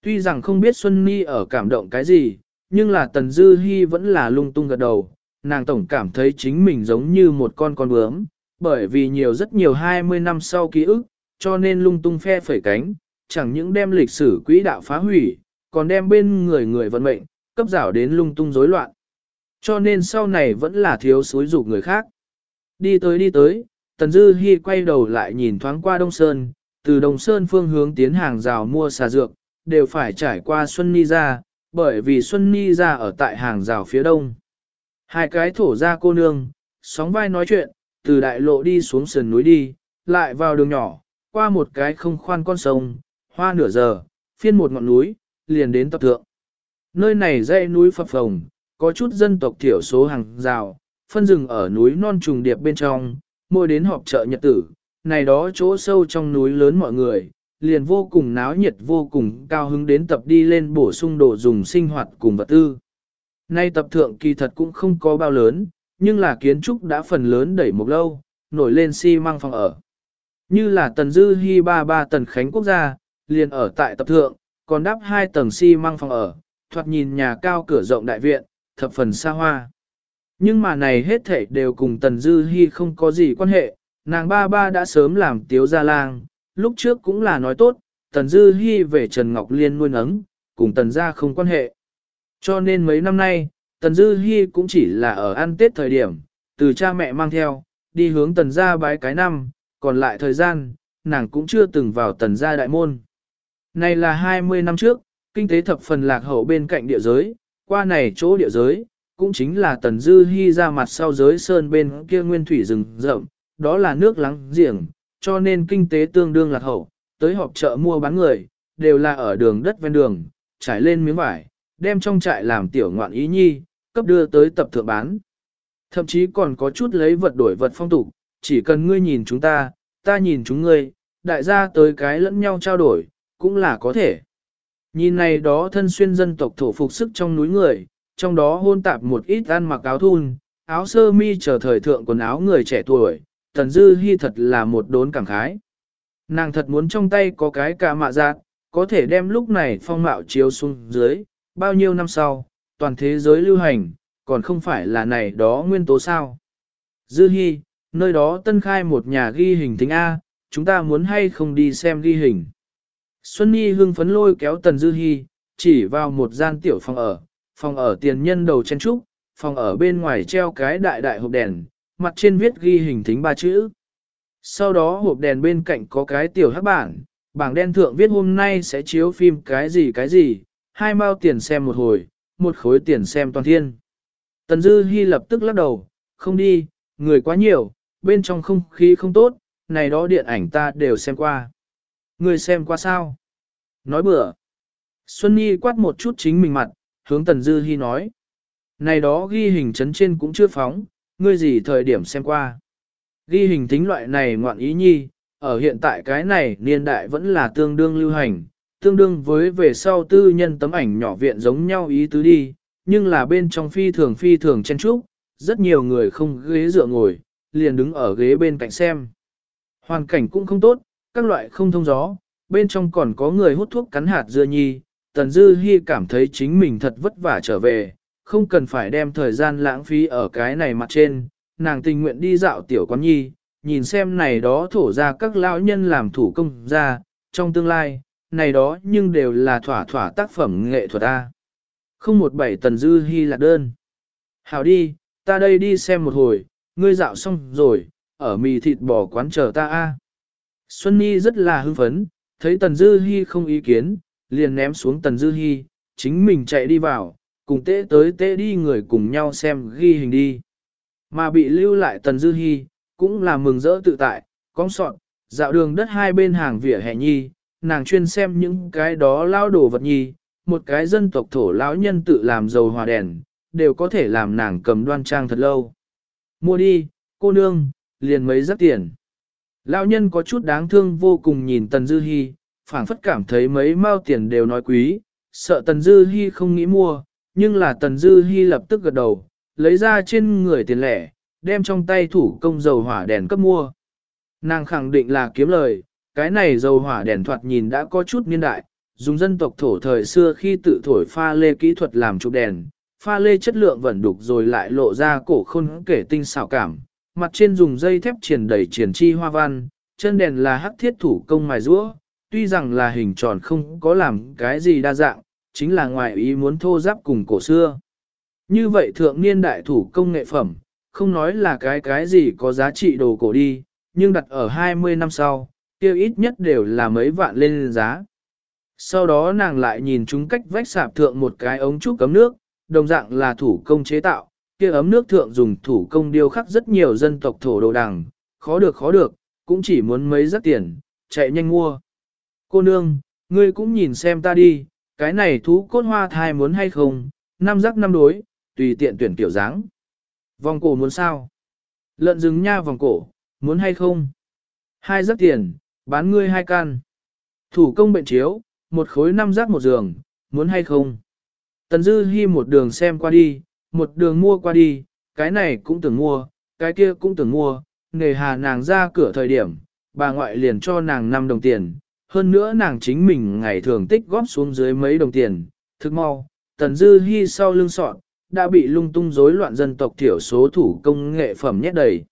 Tuy rằng không biết Xuân Ni ở cảm động cái gì, nhưng là Tần Dư Hi vẫn là lung tung gật đầu, nàng tổng cảm thấy chính mình giống như một con con bướm, bởi vì nhiều rất nhiều 20 năm sau ký ức, cho nên lung tung phe phẩy cánh, chẳng những đem lịch sử quỹ đạo phá hủy, còn đem bên người người vận mệnh, cấp rảo đến lung tung rối loạn. Cho nên sau này vẫn là thiếu suối dục người khác. Đi tới đi tới, Tần Dư Hi quay đầu lại nhìn thoáng qua Đông Sơn, từ Đông Sơn phương hướng tiến hàng rào mua xà dược, đều phải trải qua Xuân Ni ra, bởi vì Xuân Ni ra ở tại hàng rào phía đông. Hai cái thổ ra cô nương, sóng vai nói chuyện, từ đại lộ đi xuống sườn núi đi, lại vào đường nhỏ, qua một cái không khoan con sông, hoa nửa giờ, phiên một ngọn núi, liền đến tập thượng. Nơi này dãy núi phập phồng, có chút dân tộc thiểu số hàng rào, phân rừng ở núi non trùng điệp bên trong, môi đến họp chợ nhật tử, này đó chỗ sâu trong núi lớn mọi người, liền vô cùng náo nhiệt vô cùng cao hứng đến tập đi lên bổ sung đồ dùng sinh hoạt cùng vật tư. Nay tập thượng kỳ thật cũng không có bao lớn, nhưng là kiến trúc đã phần lớn đẩy một lâu, nổi lên xi si măng phòng ở. Như là tần dư hy ba ba tần khánh quốc gia, liền ở tại tập thượng, còn đắp hai tầng xi măng phòng ở, thoạt nhìn nhà cao cửa rộng đại viện, thập phần xa hoa. Nhưng mà này hết thảy đều cùng Tần Dư Hi không có gì quan hệ, nàng ba ba đã sớm làm tiếu gia lang, lúc trước cũng là nói tốt, Tần Dư Hi về Trần Ngọc Liên nuôi nấng, cùng Tần gia không quan hệ. Cho nên mấy năm nay, Tần Dư Hi cũng chỉ là ở ăn Tết thời điểm, từ cha mẹ mang theo, đi hướng Tần gia bái cái năm, còn lại thời gian, nàng cũng chưa từng vào Tần gia đại môn. Này là 20 năm trước, kinh tế thập phần lạc hậu bên cạnh địa giới, qua này chỗ địa giới, cũng chính là Tần Dư Hi ra mặt sau giới sơn bên kia nguyên thủy rừng rậm, đó là nước lắng giềng, cho nên kinh tế tương đương lạc hậu, tới họp chợ mua bán người, đều là ở đường đất ven đường, trải lên miếng vải, đem trong trại làm tiểu ngoạn ý nhi, cấp đưa tới tập thượng bán. Thậm chí còn có chút lấy vật đổi vật phong tục, chỉ cần ngươi nhìn chúng ta, ta nhìn chúng ngươi, đại gia tới cái lẫn nhau trao đổi, cũng là có thể. Nhìn này đó thân xuyên dân tộc thổ phục sức trong núi người, trong đó hôn tạp một ít ăn mặc áo thun, áo sơ mi chờ thời thượng quần áo người trẻ tuổi, Tần Dư Hi thật là một đốn cảm khái. Nàng thật muốn trong tay có cái cả mạ giác, có thể đem lúc này phong mạo chiếu xuống dưới, bao nhiêu năm sau, toàn thế giới lưu hành, còn không phải là này đó nguyên tố sao. Dư Hi, nơi đó tân khai một nhà ghi hình tính A, chúng ta muốn hay không đi xem ghi hình. Xuân Nhi hưng phấn lôi kéo Tần Dư Hi, chỉ vào một gian tiểu phòng ở, phòng ở tiền nhân đầu chen trúc, phòng ở bên ngoài treo cái đại đại hộp đèn, mặt trên viết ghi hình thính ba chữ. Sau đó hộp đèn bên cạnh có cái tiểu hắc bảng, bảng đen thượng viết hôm nay sẽ chiếu phim cái gì cái gì, hai mao tiền xem một hồi, một khối tiền xem toàn thiên. Tần Dư Hi lập tức lắc đầu, không đi, người quá nhiều, bên trong không khí không tốt, này đó điện ảnh ta đều xem qua. Người xem qua sao? Nói bừa. Xuân Nhi quát một chút chính mình mặt, hướng Tần Dư Hi nói. Này đó ghi hình chấn trên cũng chưa phóng, ngươi gì thời điểm xem qua. Ghi hình tính loại này ngoạn ý nhi, ở hiện tại cái này niên đại vẫn là tương đương lưu hành, tương đương với về sau tư nhân tấm ảnh nhỏ viện giống nhau ý tứ đi, nhưng là bên trong phi thường phi thường chen trúc, rất nhiều người không ghế dựa ngồi, liền đứng ở ghế bên cạnh xem. Hoàn cảnh cũng không tốt, các loại không thông gió, bên trong còn có người hút thuốc cắn hạt dưa nhi, Tần Dư Hi cảm thấy chính mình thật vất vả trở về, không cần phải đem thời gian lãng phí ở cái này mặt trên, nàng tình nguyện đi dạo tiểu quán nhi, nhìn xem này đó thổ ra các lão nhân làm thủ công ra, trong tương lai, này đó nhưng đều là thỏa thỏa tác phẩm nghệ thuật A. Không một bảy Tần Dư Hi lạc đơn. Hảo đi, ta đây đi xem một hồi, ngươi dạo xong rồi, ở mì thịt bò quán chờ ta A. Xuân Nhi rất là hưng phấn, thấy Tần Dư Hi không ý kiến, liền ném xuống Tần Dư Hi, chính mình chạy đi vào, cùng tế tới tế đi người cùng nhau xem ghi hình đi. Mà bị lưu lại Tần Dư Hi, cũng là mừng rỡ tự tại, cong sọn, dạo đường đất hai bên hàng vỉa hè nhi, nàng chuyên xem những cái đó lao đồ vật nhi, một cái dân tộc thổ lão nhân tự làm dầu hòa đèn, đều có thể làm nàng cầm đoan trang thật lâu. Mua đi, cô nương, liền mấy rất tiền. Lão nhân có chút đáng thương vô cùng nhìn Tần Dư Hi, phảng phất cảm thấy mấy mao tiền đều nói quý, sợ Tần Dư Hi không nghĩ mua, nhưng là Tần Dư Hi lập tức gật đầu, lấy ra trên người tiền lẻ, đem trong tay thủ công dầu hỏa đèn cấp mua. Nàng khẳng định là kiếm lời, cái này dầu hỏa đèn thoạt nhìn đã có chút niên đại, dùng dân tộc thổ thời xưa khi tự thổi pha lê kỹ thuật làm chụp đèn, pha lê chất lượng vẫn đục rồi lại lộ ra cổ khôn kể tinh xảo cảm, mặt trên dùng dây thép triển đầy triển chi hoa văn, chân đèn là hắc thiết thủ công mài rũa, tuy rằng là hình tròn không có làm cái gì đa dạng, chính là ngoài ý muốn thô giáp cùng cổ xưa. Như vậy thượng niên đại thủ công nghệ phẩm, không nói là cái cái gì có giá trị đồ cổ đi, nhưng đặt ở 20 năm sau, kia ít nhất đều là mấy vạn lên giá. Sau đó nàng lại nhìn chúng cách vách sạp thượng một cái ống trúc cấm nước, đồng dạng là thủ công chế tạo, kia ấm nước thượng dùng thủ công điêu khắc rất nhiều dân tộc thổ đồ đằng, khó được khó được, cũng chỉ muốn mấy rất tiền, chạy nhanh mua. Cô nương, ngươi cũng nhìn xem ta đi, cái này thú cốt hoa thai muốn hay không, năm rắc năm đối, tùy tiện tuyển kiểu dáng. Vòng cổ muốn sao? Lợn rừng nha vòng cổ, muốn hay không? Hai rắc tiền, bán ngươi hai can. Thủ công bệnh chiếu, một khối năm rắc một giường, muốn hay không? Tần Dư Hi một đường xem qua đi, một đường mua qua đi, cái này cũng tưởng mua, cái kia cũng tưởng mua, nề hà nàng ra cửa thời điểm, bà ngoại liền cho nàng 5 đồng tiền, hơn nữa nàng chính mình ngày thường tích góp xuống dưới mấy đồng tiền, thực mau, tần dư hy sau lưng sọn, đã bị lung tung rối loạn dân tộc thiểu số thủ công nghệ phẩm nhét đầy.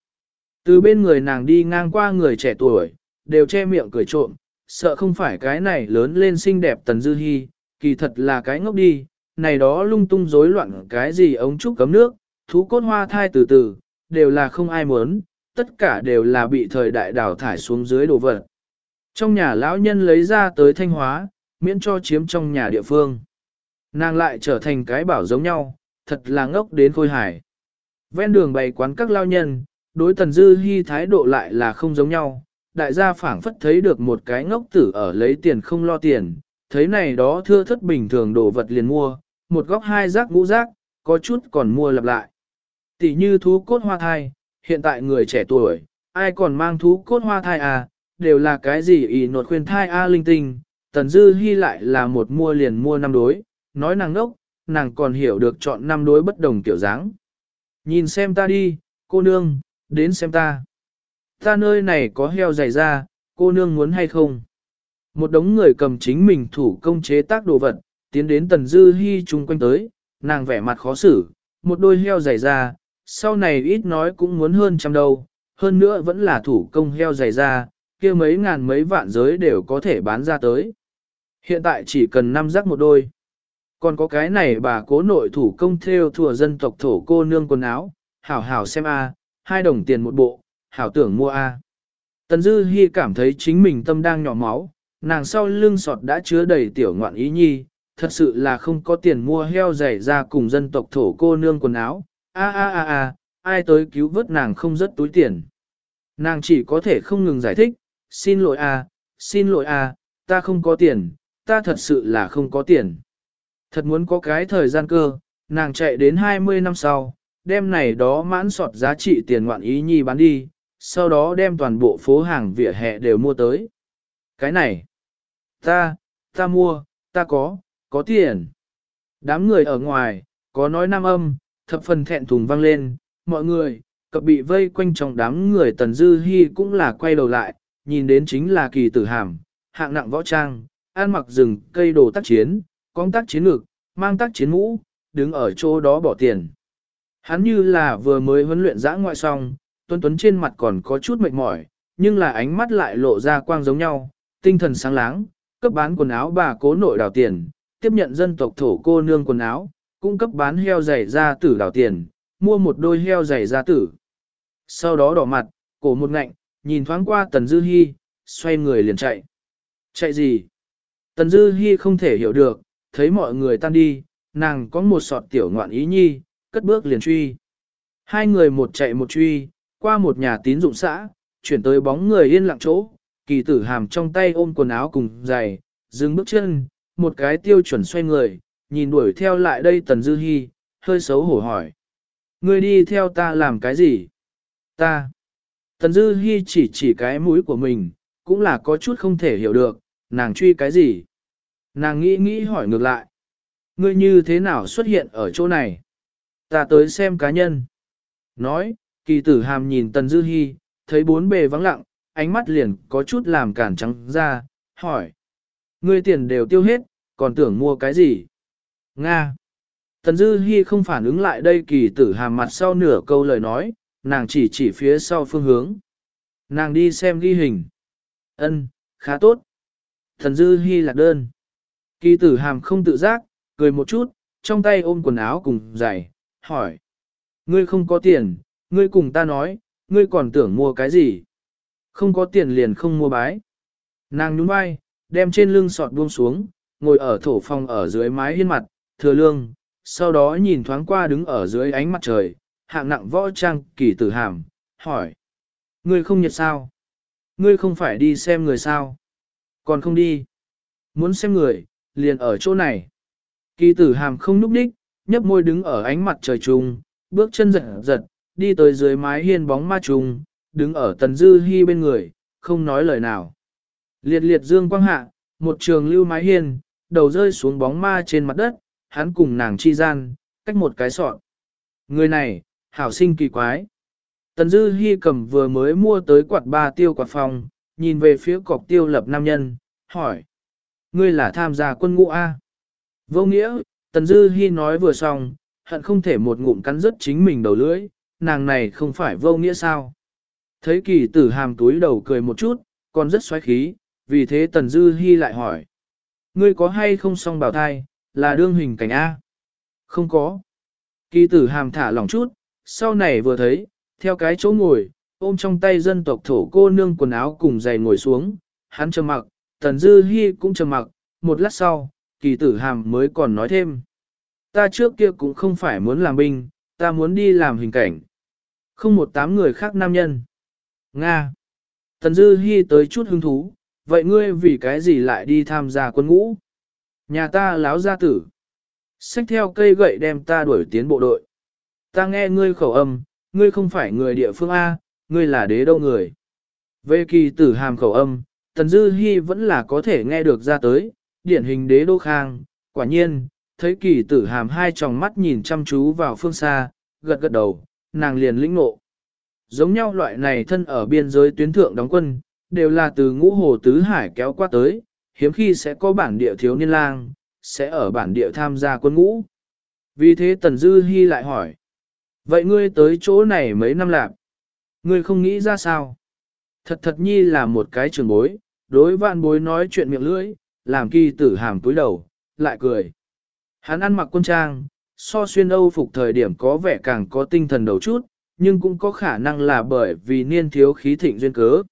Từ bên người nàng đi ngang qua người trẻ tuổi, đều che miệng cười trộm, sợ không phải cái này lớn lên xinh đẹp tần dư hy, kỳ thật là cái ngốc đi, này đó lung tung rối loạn cái gì ống trúc cấm nước, thú cốt hoa thai từ từ, đều là không ai muốn, tất cả đều là bị thời đại đào thải xuống dưới đồ vật. Trong nhà lão nhân lấy ra tới thanh hóa, miễn cho chiếm trong nhà địa phương. Nàng lại trở thành cái bảo giống nhau, thật là ngốc đến khôi hải. Ven đường bày quán các lao nhân, đối tần dư hy thái độ lại là không giống nhau. Đại gia phảng phất thấy được một cái ngốc tử ở lấy tiền không lo tiền, thấy này đó thưa thất bình thường đồ vật liền mua, một góc hai rác ngũ rác, có chút còn mua lặp lại. Tỷ như thú cốt hoa thai, hiện tại người trẻ tuổi, ai còn mang thú cốt hoa thai à, đều là cái gì ý nột khuyên thai a linh tinh, tần dư hy lại là một mua liền mua năm đối, nói nàng ngốc, nàng còn hiểu được chọn năm đối bất đồng kiểu dáng. Nhìn xem ta đi, cô nương, đến xem ta. Ta nơi này có heo dày ra, cô nương muốn hay không? Một đống người cầm chính mình thủ công chế tác đồ vật, tiến đến tần dư hy chung quanh tới, nàng vẻ mặt khó xử, một đôi heo dày ra, sau này ít nói cũng muốn hơn trăm đâu, hơn nữa vẫn là thủ công heo dày ra, kia mấy ngàn mấy vạn giới đều có thể bán ra tới. Hiện tại chỉ cần năm rắc một đôi. Còn có cái này bà cố nội thủ công theo thùa dân tộc thổ cô nương quần áo, hảo hảo xem a, hai đồng tiền một bộ, hảo tưởng mua a. Tần Dư Hi cảm thấy chính mình tâm đang nhỏ máu, nàng sau lưng sọt đã chứa đầy tiểu ngoạn ý nhi, thật sự là không có tiền mua heo giày ra cùng dân tộc thổ cô nương quần áo. A a a a, ai tới cứu vớt nàng không rất túi tiền. Nàng chỉ có thể không ngừng giải thích, xin lỗi a, xin lỗi a, ta không có tiền, ta thật sự là không có tiền. Thật muốn có cái thời gian cơ, nàng chạy đến 20 năm sau, đem này đó mãn sọt giá trị tiền ngoạn ý nhi bán đi, sau đó đem toàn bộ phố hàng vỉa hè đều mua tới. Cái này, ta, ta mua, ta có, có tiền. Đám người ở ngoài, có nói nam âm, thập phần thẹn thùng vang lên, mọi người, cập bị vây quanh trong đám người tần dư hy cũng là quay đầu lại, nhìn đến chính là kỳ tử hàm, hạng nặng võ trang, ăn mặc rừng cây đồ tác chiến, con tác chiến ngực mang tác chiến mũ, đứng ở chỗ đó bỏ tiền. Hắn như là vừa mới huấn luyện giã ngoại xong, tuấn tuấn trên mặt còn có chút mệt mỏi, nhưng là ánh mắt lại lộ ra quang giống nhau, tinh thần sáng láng, cấp bán quần áo bà cố nội đào tiền, tiếp nhận dân tộc thổ cô nương quần áo, cung cấp bán heo giày ra tử đào tiền, mua một đôi heo giày ra tử. Sau đó đỏ mặt, cổ một ngạnh, nhìn thoáng qua Tần Dư Hi, xoay người liền chạy. Chạy gì? Tần Dư Hi không thể hiểu được, thấy mọi người tan đi, nàng có một sọt tiểu ngoạn ý nhi, cất bước liền truy. Hai người một chạy một truy, qua một nhà tín dụng xã, chuyển tới bóng người yên lặng chỗ, kỳ tử hàm trong tay ôm quần áo cùng giày, dừng bước chân, một cái tiêu chuẩn xoay người, nhìn đuổi theo lại đây Tần Dư Hi, hơi xấu hổ hỏi. Ngươi đi theo ta làm cái gì? Ta. Tần Dư Hi chỉ chỉ cái mũi của mình, cũng là có chút không thể hiểu được, nàng truy cái gì? Nàng nghĩ nghĩ hỏi ngược lại. Ngươi như thế nào xuất hiện ở chỗ này? Ta tới xem cá nhân. Nói, kỳ tử hàm nhìn Tần Dư Hi, thấy bốn bề vắng lặng, ánh mắt liền có chút làm cản trắng ra, hỏi. Ngươi tiền đều tiêu hết, còn tưởng mua cái gì? Nga. Tần Dư Hi không phản ứng lại đây kỳ tử hàm mặt sau nửa câu lời nói, nàng chỉ chỉ phía sau phương hướng. Nàng đi xem ghi hình. Ân, khá tốt. thần Dư hy lạc đơn. Kỳ tử hàm không tự giác, cười một chút, trong tay ôm quần áo cùng giày, hỏi. Ngươi không có tiền, ngươi cùng ta nói, ngươi còn tưởng mua cái gì? Không có tiền liền không mua bái. Nàng nhún vai, đem trên lưng sọt buông xuống, ngồi ở thổ phòng ở dưới mái hiên mặt, thừa lương, sau đó nhìn thoáng qua đứng ở dưới ánh mặt trời, hạng nặng võ trang kỳ tử hàm, hỏi. Ngươi không nhiệt sao? Ngươi không phải đi xem người sao? Còn không đi. Muốn xem người, liền ở chỗ này. Kỳ tử hàm không núp đích, nhấp môi đứng ở ánh mặt trời trùng, bước chân giật giật, đi tới dưới mái hiên bóng ma trùng, đứng ở tần dư hy bên người, không nói lời nào. Liệt liệt dương quang hạ, một trường lưu mái hiên, đầu rơi xuống bóng ma trên mặt đất, hắn cùng nàng chi gian, cách một cái sọn. Người này, hảo sinh kỳ quái. Tần dư Hi cầm vừa mới mua tới quạt ba tiêu quạt phòng, nhìn về phía cọc tiêu lập nam nhân, hỏi. Ngươi là tham gia quân ngũ A. Vô nghĩa, Tần Dư Hi nói vừa xong, hận không thể một ngụm cắn rứt chính mình đầu lưỡi, nàng này không phải vô nghĩa sao. Thấy kỳ tử hàm túi đầu cười một chút, còn rất xoáy khí, vì thế Tần Dư Hi lại hỏi. Ngươi có hay không song bảo thai, là đương hình cảnh A? Không có. Kỳ tử hàm thả lỏng chút, sau này vừa thấy, theo cái chỗ ngồi, ôm trong tay dân tộc thổ cô nương quần áo cùng giày ngồi xuống, hắn trầm mặc, Tần Dư hy cũng trầm mặc, một lát sau, kỳ tử hàm mới còn nói thêm. Ta trước kia cũng không phải muốn làm binh, ta muốn đi làm hình cảnh. Không một tám người khác nam nhân. Nga. Tần Dư hy tới chút hứng thú, vậy ngươi vì cái gì lại đi tham gia quân ngũ? Nhà ta láo gia tử. Xách theo cây gậy đem ta đuổi tiến bộ đội. Ta nghe ngươi khẩu âm, ngươi không phải người địa phương A, ngươi là đế đâu người. Về kỳ tử hàm khẩu âm, Tần Dư Hi vẫn là có thể nghe được ra tới, điển hình đế đô khang, quả nhiên, thấy kỳ tử hàm hai tròng mắt nhìn chăm chú vào phương xa, gật gật đầu, nàng liền lĩnh ngộ. Giống nhau loại này thân ở biên giới tuyến thượng đóng quân, đều là từ ngũ hồ tứ hải kéo qua tới, hiếm khi sẽ có bản địa thiếu niên lang, sẽ ở bản địa tham gia quân ngũ. Vì thế Tần Dư Hi lại hỏi, vậy ngươi tới chỗ này mấy năm lạc? Ngươi không nghĩ ra sao? Thật thật nhi là một cái trường bối, đối vạn bối nói chuyện miệng lưỡi, làm kỳ tử hàm túi đầu, lại cười. Hắn ăn mặc quân trang, so xuyên âu phục thời điểm có vẻ càng có tinh thần đầu chút, nhưng cũng có khả năng là bởi vì niên thiếu khí thịnh duyên cớ.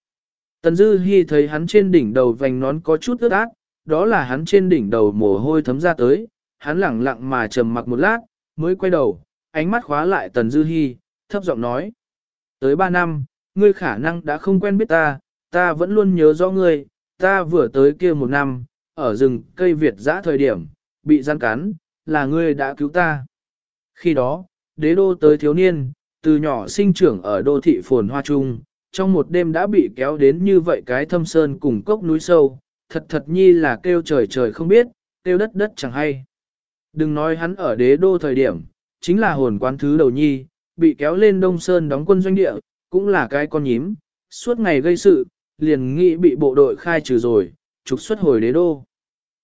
Tần Dư Hi thấy hắn trên đỉnh đầu vành nón có chút ướt át, đó là hắn trên đỉnh đầu mồ hôi thấm ra tới, hắn lẳng lặng mà trầm mặc một lát, mới quay đầu, ánh mắt khóa lại Tần Dư Hi, thấp giọng nói. Tới ba năm, ngươi khả năng đã không quen biết ta, ta vẫn luôn nhớ rõ ngươi, ta vừa tới kia một năm, ở rừng cây Việt giã thời điểm, bị gian cắn, là ngươi đã cứu ta. Khi đó, đế đô tới thiếu niên, từ nhỏ sinh trưởng ở đô thị phồn hoa trung, trong một đêm đã bị kéo đến như vậy cái thâm sơn cùng cốc núi sâu, thật thật nhi là kêu trời trời không biết, kêu đất đất chẳng hay. Đừng nói hắn ở đế đô thời điểm, chính là hồn quán thứ đầu nhi, bị kéo lên Đông Sơn đóng quân doanh địa, cũng là cái con nhím, suốt ngày gây sự, liền nghĩ bị bộ đội khai trừ rồi, trục xuất hồi đế đô.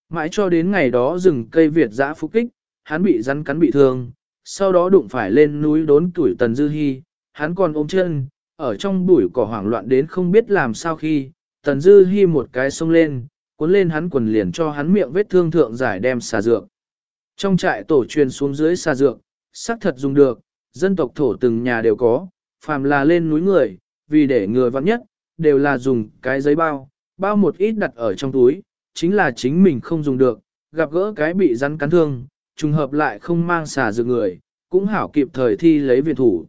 Mãi cho đến ngày đó rừng cây Việt giã phục kích, hắn bị rắn cắn bị thương, sau đó đụng phải lên núi đốn tuổi Tần Dư Hi, hắn còn ôm chân, ở trong bụi cỏ hoảng loạn đến không biết làm sao khi, Tần Dư Hi một cái xông lên, cuốn lên hắn quần liền cho hắn miệng vết thương thượng giải đem xà dược. Trong trại tổ truyền xuống dưới xà dược, xác thật dùng được, dân tộc thổ từng nhà đều có, phàm là lên núi người, vì để ngừa vắng nhất, đều là dùng cái giấy bao, bao một ít đặt ở trong túi, chính là chính mình không dùng được, gặp gỡ cái bị rắn cắn thương, trùng hợp lại không mang xả dược người, cũng hảo kịp thời thi lấy viện thủ.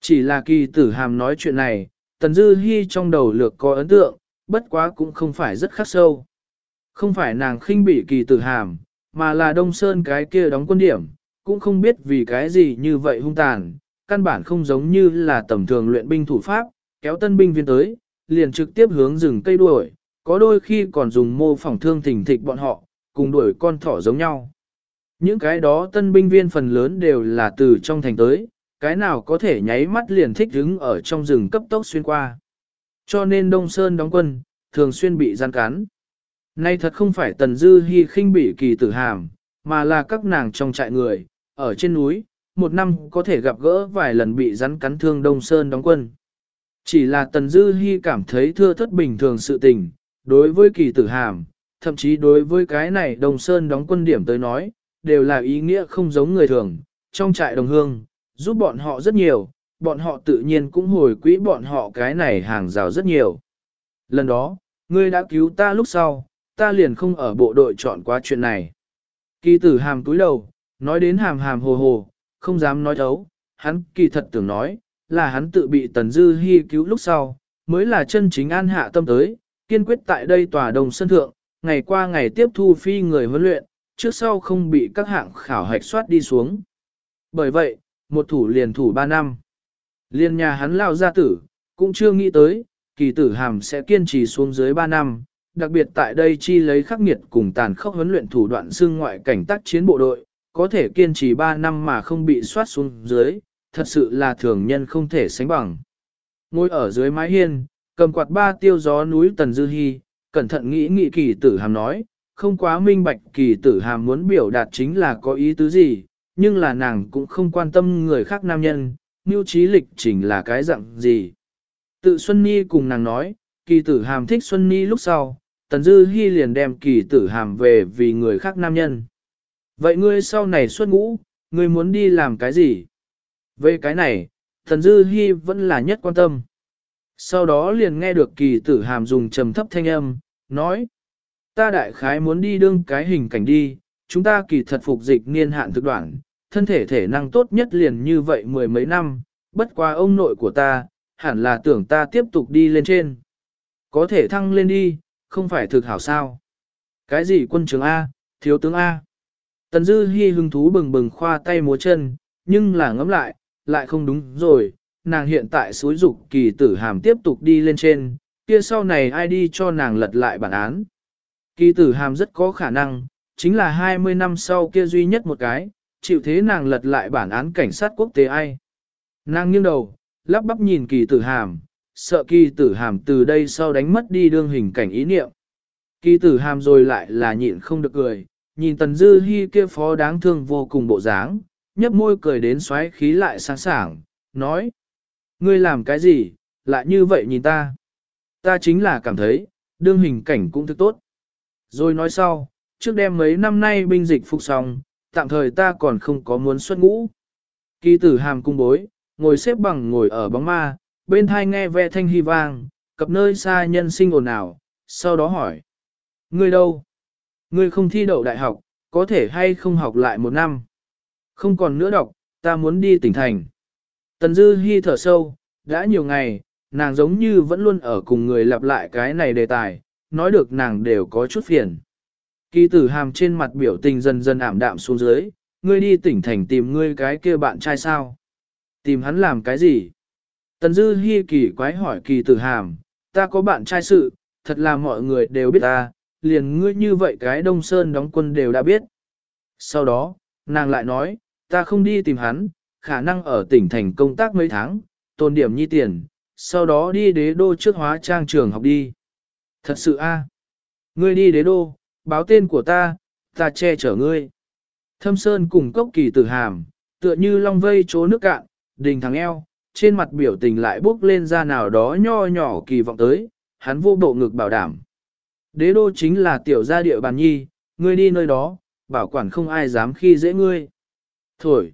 Chỉ là kỳ tử hàm nói chuyện này, Tần Dư Hi trong đầu lược có ấn tượng, bất quá cũng không phải rất khắc sâu. Không phải nàng khinh bị kỳ tử hàm, mà là Đông Sơn cái kia đóng quân điểm, cũng không biết vì cái gì như vậy hung tàn, căn bản không giống như là tầm thường luyện binh thủ pháp, kéo tân binh viên tới, liền trực tiếp hướng rừng cây đuổi, có đôi khi còn dùng mô phỏng thương thỉnh thịch bọn họ, cùng đuổi con thỏ giống nhau. Những cái đó tân binh viên phần lớn đều là từ trong thành tới, cái nào có thể nháy mắt liền thích đứng ở trong rừng cấp tốc xuyên qua. Cho nên Đông Sơn đóng quân, thường xuyên bị gian cán. Nay thật không phải Tần Dư Hi khinh bị kỳ tử hàm, mà là các nàng trong trại người, ở trên núi, một năm có thể gặp gỡ vài lần bị rắn cắn thương Đông Sơn đóng quân. Chỉ là Tần Dư Hi cảm thấy thưa thất bình thường sự tình, đối với kỳ tử hàm, thậm chí đối với cái này Đông Sơn đóng quân điểm tới nói, đều là ý nghĩa không giống người thường, trong trại đồng hương, giúp bọn họ rất nhiều, bọn họ tự nhiên cũng hồi quỹ bọn họ cái này hàng rào rất nhiều. Lần đó, ngươi đã cứu ta lúc sau, ta liền không ở bộ đội chọn qua chuyện này. Kỳ tử hàm túi đầu, nói đến hàm hàm hồ hồ, không dám nói thấu, hắn kỳ thật tưởng nói, là hắn tự bị Tần Dư Hi cứu lúc sau, mới là chân chính an hạ tâm tới, kiên quyết tại đây tòa đồng sân thượng, ngày qua ngày tiếp thu phi người huấn luyện, trước sau không bị các hạng khảo hạch soát đi xuống. Bởi vậy, một thủ liền thủ ba năm. Liên nhà hắn lao gia tử, cũng chưa nghĩ tới, kỳ tử hàm sẽ kiên trì xuống dưới ba năm, đặc biệt tại đây chi lấy khắc nghiệt cùng tàn khốc huấn luyện thủ đoạn xương ngoại cảnh tác chiến bộ đội, có thể kiên trì ba năm mà không bị soát xuống dưới, thật sự là thường nhân không thể sánh bằng. Ngồi ở dưới mái hiên, cầm quạt ba tiêu gió núi Tần Dư Hi, cẩn thận nghĩ nghĩ kỳ tử hàm nói, không quá minh bạch kỳ tử hàm muốn biểu đạt chính là có ý tứ gì, nhưng là nàng cũng không quan tâm người khác nam nhân, mưu trí lịch trình là cái dạng gì. Tự Xuân nhi cùng nàng nói, kỳ tử hàm thích Xuân Ni lúc sau, Tần Dư Hi liền đem kỳ tử hàm về vì người khác nam nhân. Vậy ngươi sau này xuất ngũ, ngươi muốn đi làm cái gì? Về cái này, Tần Dư Hi vẫn là nhất quan tâm. Sau đó liền nghe được kỳ tử hàm dùng trầm thấp thanh âm, nói. Ta đại khái muốn đi đương cái hình cảnh đi, chúng ta kỳ thật phục dịch niên hạn thực đoạn, thân thể thể năng tốt nhất liền như vậy mười mấy năm, bất qua ông nội của ta, hẳn là tưởng ta tiếp tục đi lên trên. Có thể thăng lên đi, không phải thực hảo sao. Cái gì quân trưởng A, thiếu tướng A. Tần Dư Hi hứng thú bừng bừng khoa tay múa chân, nhưng là ngẫm lại, lại không đúng rồi, nàng hiện tại suối dục kỳ tử hàm tiếp tục đi lên trên, kia sau này ai đi cho nàng lật lại bản án. Kỳ tử hàm rất có khả năng, chính là 20 năm sau kia duy nhất một cái, chịu thế nàng lật lại bản án cảnh sát quốc tế ai. Nàng nghiêng đầu, lắp bắp nhìn kỳ tử hàm, sợ kỳ tử hàm từ đây sau đánh mất đi đương hình cảnh ý niệm. Kỳ tử hàm rồi lại là nhịn không được cười, nhìn tần dư hi kia phó đáng thương vô cùng bộ dáng, nhấp môi cười đến xoáy khí lại sáng sảng, nói. Ngươi làm cái gì, lại như vậy nhìn ta. Ta chính là cảm thấy, đương hình cảnh cũng thức tốt. Rồi nói sau, trước đêm mấy năm nay binh dịch phục xong, tạm thời ta còn không có muốn xuất ngũ. Kỳ tử hàm cung bối, ngồi xếp bằng ngồi ở bóng ma, bên thai nghe ve thanh hy vang, cập nơi xa nhân sinh ồn ào, sau đó hỏi. Ngươi đâu? Ngươi không thi đậu đại học, có thể hay không học lại một năm? Không còn nữa đọc, ta muốn đi tỉnh thành. Tần Dư Hi thở sâu, đã nhiều ngày, nàng giống như vẫn luôn ở cùng người lặp lại cái này đề tài, nói được nàng đều có chút phiền. Kỳ tử hàm trên mặt biểu tình dần dần ảm đạm xuống dưới, ngươi đi tỉnh thành tìm ngươi cái kia bạn trai sao? Tìm hắn làm cái gì? Tần dư hi kỳ quái hỏi kỳ tử hàm, ta có bạn trai sự, thật là mọi người đều biết ta, liền ngươi như vậy cái đông sơn đóng quân đều đã biết. Sau đó, nàng lại nói, ta không đi tìm hắn, khả năng ở tỉnh thành công tác mấy tháng, tồn điểm nhi tiền, sau đó đi đế đô trước hóa trang trường học đi. Thật sự a, Ngươi đi đế đô, báo tên của ta, ta che chở ngươi. Thâm Sơn cùng cốc kỳ tử hàm, tựa như long vây chỗ nước cạn, đình thằng eo, trên mặt biểu tình lại bước lên ra nào đó nho nhỏ kỳ vọng tới, hắn vô bộ ngực bảo đảm. Đế đô chính là tiểu gia địa bàn nhi, ngươi đi nơi đó, bảo quản không ai dám khi dễ ngươi. Thổi.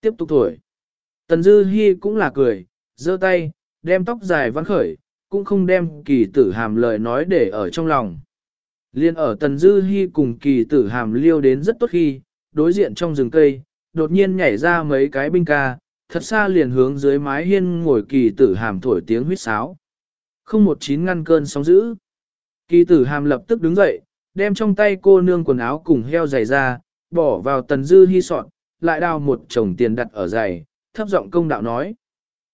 Tiếp tục thổi. Tần Dư Hi cũng là cười, giơ tay, đem tóc dài văn khởi, cũng không đem kỳ tử hàm lời nói để ở trong lòng. Liên ở Tần Dư Hi cùng kỳ tử hàm liêu đến rất tốt khi, đối diện trong rừng cây, đột nhiên nhảy ra mấy cái binh ca, thật xa liền hướng dưới mái hiên ngồi kỳ tử hàm thổi tiếng huýt sáo. Không một chín ngăn cơn sóng dữ. Kỳ tử hàm lập tức đứng dậy, đem trong tay cô nương quần áo cùng heo giày ra, bỏ vào Tần Dư hy sọn, lại đào một chồng tiền đặt ở giày, thấp giọng công đạo nói.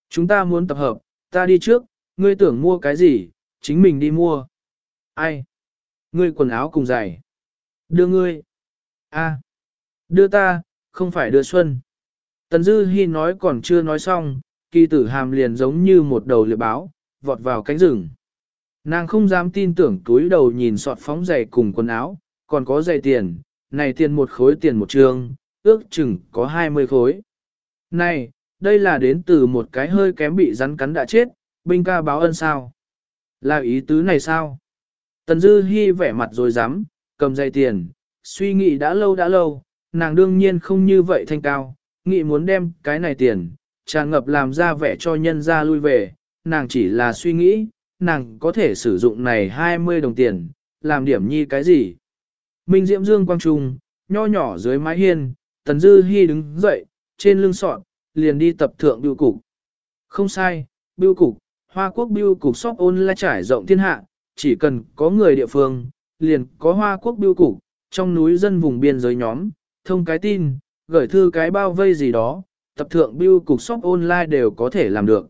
Chúng ta muốn tập hợp, ta đi trước, ngươi tưởng mua cái gì, chính mình đi mua. Ai? Ngươi quần áo cùng giày. Đưa ngươi. A. Đưa ta, không phải đưa Xuân. Tần Dư Hi nói còn chưa nói xong, kỳ tử hàm liền giống như một đầu liệp báo, vọt vào cánh rừng. Nàng không dám tin tưởng túi đầu nhìn sọt phóng giày cùng quần áo, còn có giày tiền, này tiền một khối tiền một trường, ước chừng có 20 khối. Này, đây là đến từ một cái hơi kém bị rắn cắn đã chết, binh ca báo ân sao? Là ý tứ này sao? Tần Dư Hi vẻ mặt rồi dám, cầm dây tiền, suy nghĩ đã lâu đã lâu, nàng đương nhiên không như vậy thanh cao, nghĩ muốn đem cái này tiền, tràn ngập làm ra vẻ cho nhân ra lui về, nàng chỉ là suy nghĩ, nàng có thể sử dụng này 20 đồng tiền, làm điểm nhi cái gì. Minh Diễm Dương Quang Trung, nho nhỏ dưới mái hiên, Tần Dư Hi đứng dậy, trên lưng sọt, liền đi tập thượng biêu cục. Không sai, biêu cục, Hoa Quốc biêu cục shop ôn la trải rộng thiên hạ, chỉ cần có người địa phương, liền có Hoa Quốc biêu cục, trong núi dân vùng biên giới nhóm, thông cái tin, gửi thư cái bao vây gì đó, tập thượng bưu cục shop online đều có thể làm được.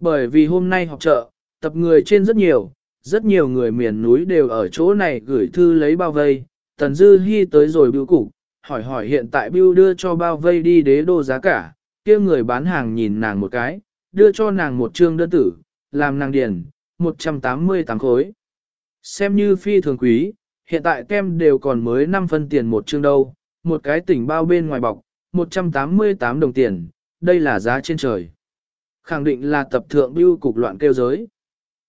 Bởi vì hôm nay họp chợ, tập người trên rất nhiều, rất nhiều người miền núi đều ở chỗ này gửi thư lấy bao vây, Tần Dư Hi tới rồi bưu cục, hỏi hỏi hiện tại bưu đưa cho bao vây đi đế đô giá cả, kia người bán hàng nhìn nàng một cái, đưa cho nàng một trương đơn tử, làm nàng điền, 188 khối. Xem như phi thường quý, hiện tại kem đều còn mới 5 phân tiền một chương đâu, một cái tỉnh bao bên ngoài bọc, 188 đồng tiền, đây là giá trên trời. Khẳng định là tập thượng bưu cục loạn kêu giới.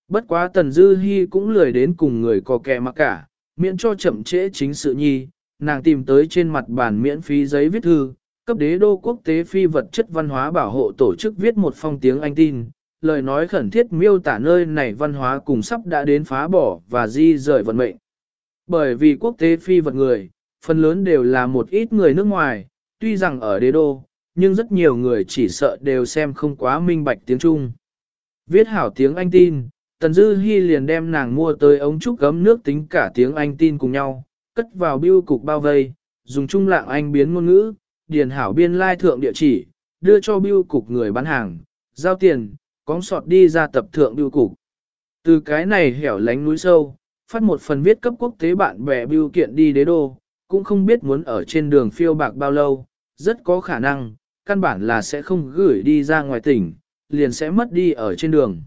Bất quá Tần Dư Hi cũng lười đến cùng người có kẻ mặc cả, miễn cho chậm trễ chính sự nhi, nàng tìm tới trên mặt bàn miễn phí giấy viết thư, cấp đế đô quốc tế phi vật chất văn hóa bảo hộ tổ chức viết một phong tiếng Anh tin, lời nói khẩn thiết miêu tả nơi này văn hóa cùng sắp đã đến phá bỏ và di rời vận mệnh. Bởi vì quốc tế phi vật người, phần lớn đều là một ít người nước ngoài, tuy rằng ở đế đô, nhưng rất nhiều người chỉ sợ đều xem không quá minh bạch tiếng Trung. Viết hảo tiếng Anh tin, Tần Dư Hi liền đem nàng mua tới ống trúc gấm nước tính cả tiếng Anh tin cùng nhau, cất vào biêu cục bao vây, dùng trung lạng Anh biến ngôn ngữ, điền hảo biên lai thượng địa chỉ, đưa cho biêu cục người bán hàng, giao tiền, cóng sọt đi ra tập thượng biêu cục. Từ cái này hẻo lánh núi sâu, phát một phần viết cấp quốc tế bạn bè biêu kiện đi đế đô, cũng không biết muốn ở trên đường phiêu bạc bao lâu, rất có khả năng, căn bản là sẽ không gửi đi ra ngoài tỉnh, liền sẽ mất đi ở trên đường.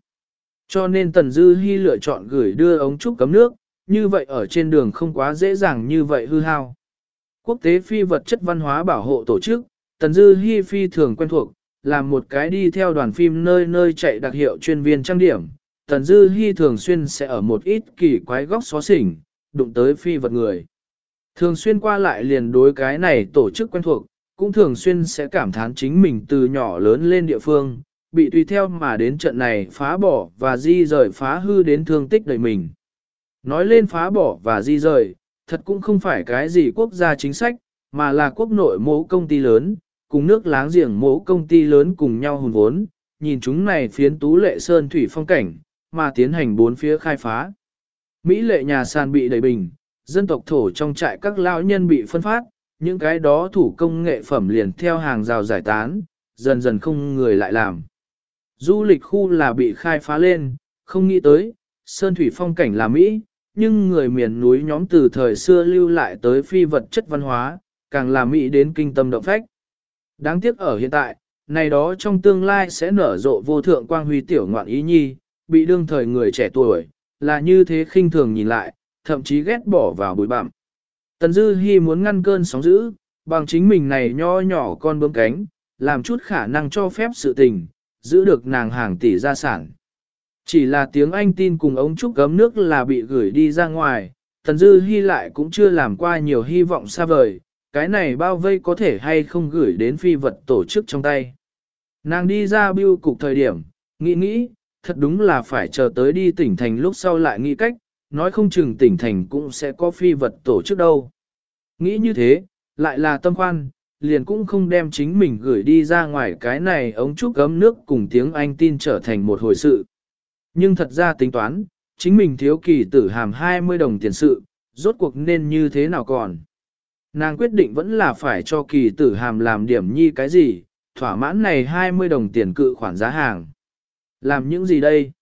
Cho nên Tần Dư Hi lựa chọn gửi đưa ống trúc cấm nước, như vậy ở trên đường không quá dễ dàng như vậy hư hao. Quốc tế phi vật chất văn hóa bảo hộ tổ chức, Tần Dư Hi phi thường quen thuộc, làm một cái đi theo đoàn phim nơi nơi chạy đặc hiệu chuyên viên trang điểm. Tần Dư Hi thường xuyên sẽ ở một ít kỳ quái góc xó xỉnh, đụng tới phi vật người. Thường xuyên qua lại liền đối cái này tổ chức quen thuộc, cũng thường xuyên sẽ cảm thán chính mình từ nhỏ lớn lên địa phương, bị tùy theo mà đến trận này phá bỏ và di rời phá hư đến thương tích đời mình. Nói lên phá bỏ và di rời, thật cũng không phải cái gì quốc gia chính sách, mà là quốc nội mẫu công ty lớn, cùng nước láng giềng mẫu công ty lớn cùng nhau hùn vốn, nhìn chúng này phiến tú lệ sơn thủy phong cảnh, mà tiến hành bốn phía khai phá. Mỹ lệ nhà sàn bị đầy bình, dân tộc thổ trong trại các lão nhân bị phân phát, những cái đó thủ công nghệ phẩm liền theo hàng rào giải tán, dần dần không người lại làm. Du lịch khu là bị khai phá lên, không nghĩ tới, sơn thủy phong cảnh là Mỹ, nhưng người miền núi nhóm từ thời xưa lưu lại tới phi vật chất văn hóa, càng là Mỹ đến kinh tâm động phách. Đáng tiếc ở hiện tại, này đó trong tương lai sẽ nở rộ vô thượng quang huy tiểu ngoạn ý nhi, bị đương thời người trẻ tuổi, là như thế khinh thường nhìn lại, thậm chí ghét bỏ vào bụi bặm. Tần Dư Hi muốn ngăn cơn sóng dữ, bằng chính mình này nho nhỏ con bướm cánh, làm chút khả năng cho phép sự tình, giữ được nàng hàng tỷ gia sản. Chỉ là tiếng Anh tin cùng ống trúc gấm nước là bị gửi đi ra ngoài, Tần Dư Hi lại cũng chưa làm qua nhiều hy vọng xa vời, cái này bao vây có thể hay không gửi đến phi vật tổ chức trong tay. Nàng đi ra biêu cục thời điểm, nghĩ nghĩ, thật đúng là phải chờ tới đi tỉnh thành lúc sau lại nghĩ cách, nói không chừng tỉnh thành cũng sẽ có phi vật tổ chức đâu. Nghĩ như thế, lại là tâm khoan, liền cũng không đem chính mình gửi đi ra ngoài cái này ống trúc gấm nước cùng tiếng Anh tin trở thành một hồi sự. Nhưng thật ra tính toán, chính mình thiếu kỳ tử hàm 20 đồng tiền sự, rốt cuộc nên như thế nào còn. Nàng quyết định vẫn là phải cho kỳ tử hàm làm điểm nhi cái gì, thỏa mãn này 20 đồng tiền cự khoản giá hàng. Làm những gì đây?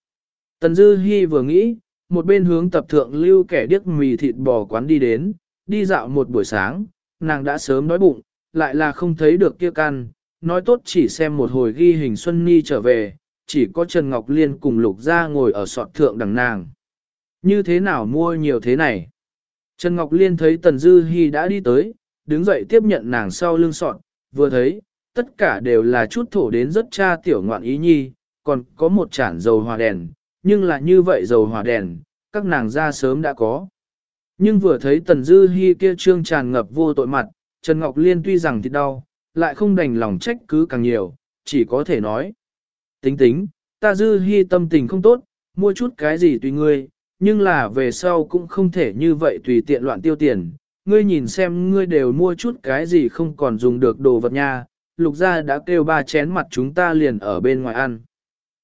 Tần Dư Hi vừa nghĩ, một bên hướng tập thượng lưu kẻ điếc mì thịt bò quán đi đến, đi dạo một buổi sáng, nàng đã sớm đói bụng, lại là không thấy được kia căn, nói tốt chỉ xem một hồi ghi hình Xuân Ni trở về, chỉ có Trần Ngọc Liên cùng Lục Gia ngồi ở sọt thượng đằng nàng. Như thế nào mua nhiều thế này? Trần Ngọc Liên thấy Tần Dư Hi đã đi tới, đứng dậy tiếp nhận nàng sau lưng sọt, vừa thấy, tất cả đều là chút thổ đến rất cha tiểu ngoạn ý nhi, còn có một chản dầu hòa đèn, nhưng là như vậy dầu hỏa đèn, các nàng ra sớm đã có. Nhưng vừa thấy Tần Dư Hi kia trương tràn ngập vô tội mặt, Trần Ngọc Liên tuy rằng thịt đau, lại không đành lòng trách cứ càng nhiều, chỉ có thể nói. Tính tính, ta Dư Hi tâm tình không tốt, mua chút cái gì tùy ngươi, nhưng là về sau cũng không thể như vậy tùy tiện loạn tiêu tiền. Ngươi nhìn xem ngươi đều mua chút cái gì không còn dùng được đồ vật nha, lục gia đã kêu ba chén mặt chúng ta liền ở bên ngoài ăn.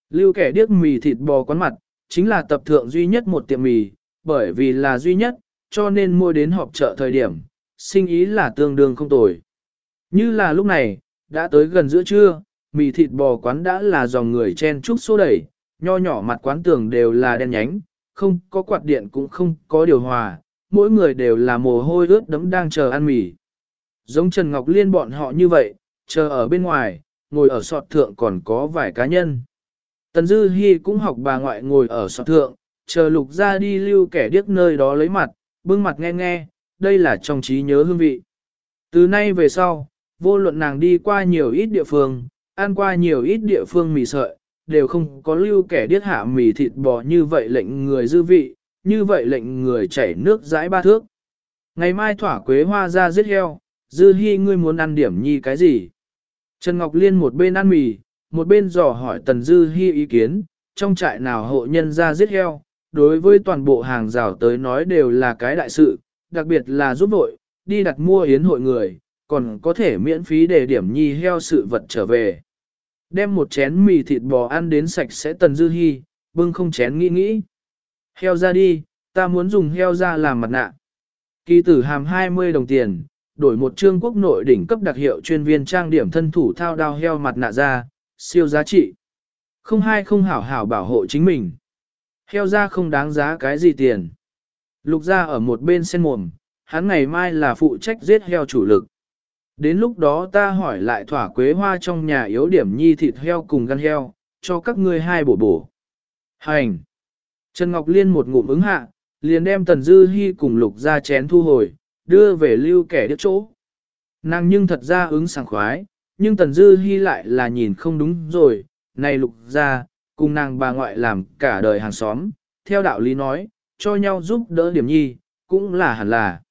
Lưu kẻ điếc mì thịt bò quán mặt, chính là tập thượng duy nhất một tiệm mì, bởi vì là duy nhất, cho nên mua đến họp chợ thời điểm, sinh ý là tương đương không tồi. Như là lúc này, đã tới gần giữa trưa, mì thịt bò quán đã là dòng người chen chúc xô đẩy, nho nhỏ mặt quán tường đều là đen nhánh, không có quạt điện cũng không có điều hòa, mỗi người đều là mồ hôi ướt đẫm đang chờ ăn mì. Giống Trần Ngọc Liên bọn họ như vậy, chờ ở bên ngoài, ngồi ở sọt thượng còn có vài cá nhân. Tần Dư Hi cũng học bà ngoại ngồi ở sọt thượng, chờ lục ra đi lưu kẻ điếc nơi đó lấy mặt, bưng mặt nghe nghe, đây là trong trí nhớ hương vị. Từ nay về sau, vô luận nàng đi qua nhiều ít địa phương, ăn qua nhiều ít địa phương mì sợi, đều không có lưu kẻ điếc hạ mì thịt bò như vậy lệnh người dư vị, như vậy lệnh người chảy nước dãi ba thước. Ngày mai thỏa quế hoa ra giết heo, dư hy ngươi muốn ăn điểm nhi cái gì? Trần Ngọc Liên một bên ăn mì, một bên dò hỏi Tần Dư Hi ý kiến, trong trại nào hộ nhân ra giết heo, đối với toàn bộ hàng rào tới nói đều là cái đại sự, đặc biệt là giúp vội, đi đặt mua yến hội người, còn có thể miễn phí để điểm nhi heo sự vật trở về. Đem một chén mì thịt bò ăn đến sạch sẽ Tần Dư Hi, bưng không chén nghĩ nghĩ. Heo ra đi, ta muốn dùng heo ra làm mặt nạ. Kỳ tử hàm 20 đồng tiền, đổi một trương quốc nội đỉnh cấp đặc hiệu chuyên viên trang điểm thân thủ thao đao heo mặt nạ ra, siêu giá trị. Không hai không hảo hảo bảo hộ chính mình. Heo ra không đáng giá cái gì tiền. Lục ra ở một bên sen mồm, hắn ngày mai là phụ trách giết heo chủ lực. Đến lúc đó ta hỏi lại thỏa quế hoa trong nhà yếu điểm nhi thịt heo cùng gan heo, cho các ngươi hai bổ bổ. Hành! Trần Ngọc Liên một ngụm ứng hạ, liền đem Tần Dư Hi cùng lục ra chén thu hồi, đưa về lưu kẻ đứt chỗ. Nàng nhưng thật ra ứng sảng khoái, nhưng Tần Dư Hi lại là nhìn không đúng rồi, này lục ra, cùng nàng bà ngoại làm cả đời hàng xóm, theo đạo lý nói, cho nhau giúp đỡ điểm nhi, cũng là hẳn là.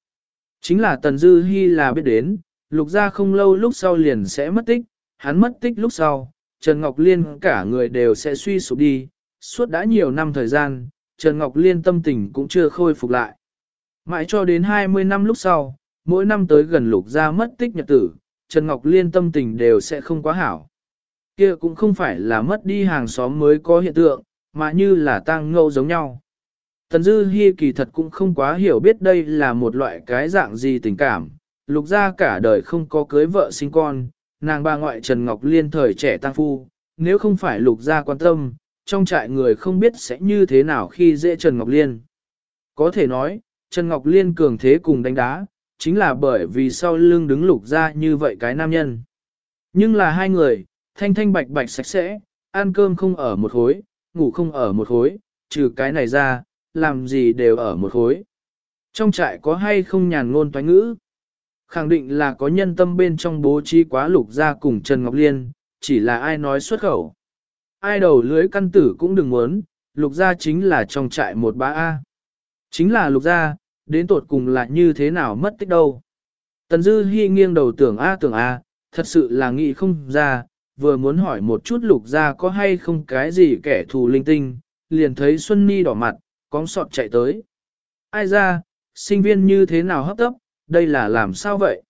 Chính là Tần Dư Hi là biết đến, lục ra không lâu lúc sau liền sẽ mất tích, hắn mất tích lúc sau, Trần Ngọc Liên cả người đều sẽ suy sụp đi, suốt đã nhiều năm thời gian, Trần Ngọc Liên tâm tình cũng chưa khôi phục lại. Mãi cho đến 20 năm lúc sau, mỗi năm tới gần lục Gia mất tích nhật tử, Trần Ngọc Liên tâm tình đều sẽ không quá hảo. Kia cũng không phải là mất đi hàng xóm mới có hiện tượng, mà như là tang ngâu giống nhau. Tần Dư Hi kỳ thật cũng không quá hiểu biết đây là một loại cái dạng gì tình cảm, lục gia cả đời không có cưới vợ sinh con, nàng bà ngoại Trần Ngọc Liên thời trẻ tăng phu, nếu không phải lục gia quan tâm, trong trại người không biết sẽ như thế nào khi dễ Trần Ngọc Liên. Có thể nói, Trần Ngọc Liên cường thế cùng đánh đá, chính là bởi vì sau lưng đứng lục ra như vậy cái nam nhân. Nhưng là hai người, thanh thanh bạch bạch sạch sẽ, ăn cơm không ở một hối, ngủ không ở một hối, trừ cái này ra, làm gì đều ở một hối. Trong trại có hay không nhàn ngôn toán ngữ? Khẳng định là có nhân tâm bên trong bố trí quá lục ra cùng Trần Ngọc Liên, chỉ là ai nói xuất khẩu. Ai đầu lưới căn tử cũng đừng muốn, lục ra chính là trong trại một bá A. Chính là lục ra, đến tột cùng là như thế nào mất tích đâu. Tần Dư Hi nghiêng đầu tưởng A tưởng A, thật sự là nghĩ không ra, vừa muốn hỏi một chút lục ra có hay không cái gì kẻ thù linh tinh, liền thấy Xuân Ni đỏ mặt, cóng sọt chạy tới. Ai ra, sinh viên như thế nào hấp tấp, đây là làm sao vậy?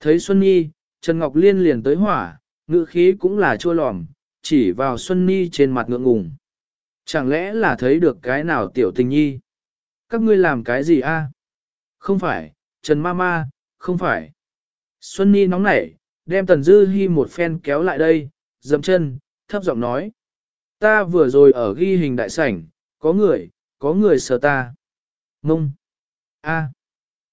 Thấy Xuân Nhi, Trần Ngọc Liên liền tới hỏa, ngữ khí cũng là chua lòm, chỉ vào Xuân Nhi trên mặt ngượng ngùng. Chẳng lẽ là thấy được cái nào tiểu tình nhi? Các ngươi làm cái gì a? Không phải, Trần Mama, không phải. Xuân ni nóng nảy, đem Tần Dư Hi một phen kéo lại đây, dậm chân, thấp giọng nói. Ta vừa rồi ở ghi hình đại sảnh, có người, có người sờ ta. Mông. A.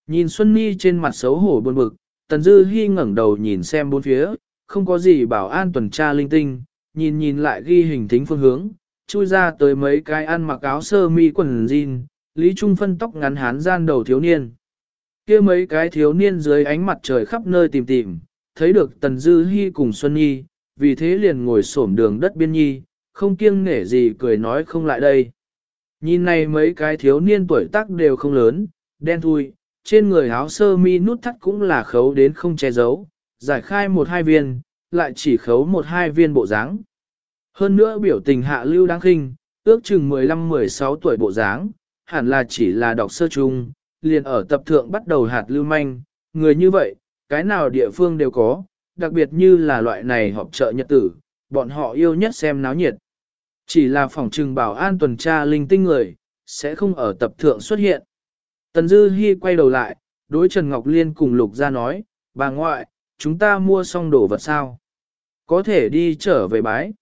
Nhìn Xuân ni trên mặt xấu hổ buồn bực, Tần Dư Hi ngẩng đầu nhìn xem bốn phía, không có gì bảo an tuần tra linh tinh, nhìn nhìn lại ghi hình thính phương hướng, chui ra tới mấy cái ăn mặc áo sơ mi quần jean, Lý Trung phân tóc ngắn hán gian đầu thiếu niên. kia mấy cái thiếu niên dưới ánh mặt trời khắp nơi tìm tìm, thấy được Tần Dư Hi cùng Xuân Nhi, vì thế liền ngồi xổm đường đất biên nhi, không kiêng nể gì cười nói không lại đây. Nhìn này mấy cái thiếu niên tuổi tác đều không lớn, đen thui, trên người áo sơ mi nút thắt cũng là khấu đến không che giấu, giải khai một hai viên, lại chỉ khấu một hai viên bộ dáng. Hơn nữa biểu tình hạ lưu đáng khinh, ước chừng 15-16 tuổi bộ dáng, hẳn là chỉ là đọc sơ chung, liền ở tập thượng bắt đầu hạt lưu manh, người như vậy, cái nào địa phương đều có, đặc biệt như là loại này họp chợ nhật tử, bọn họ yêu nhất xem náo nhiệt. Chỉ là phòng trừng bảo an tuần tra linh tinh người, sẽ không ở tập thượng xuất hiện. Tần Dư Hi quay đầu lại, đối Trần Ngọc Liên cùng Lục Gia nói, bà ngoại, chúng ta mua xong đồ vật sao? Có thể đi trở về bái.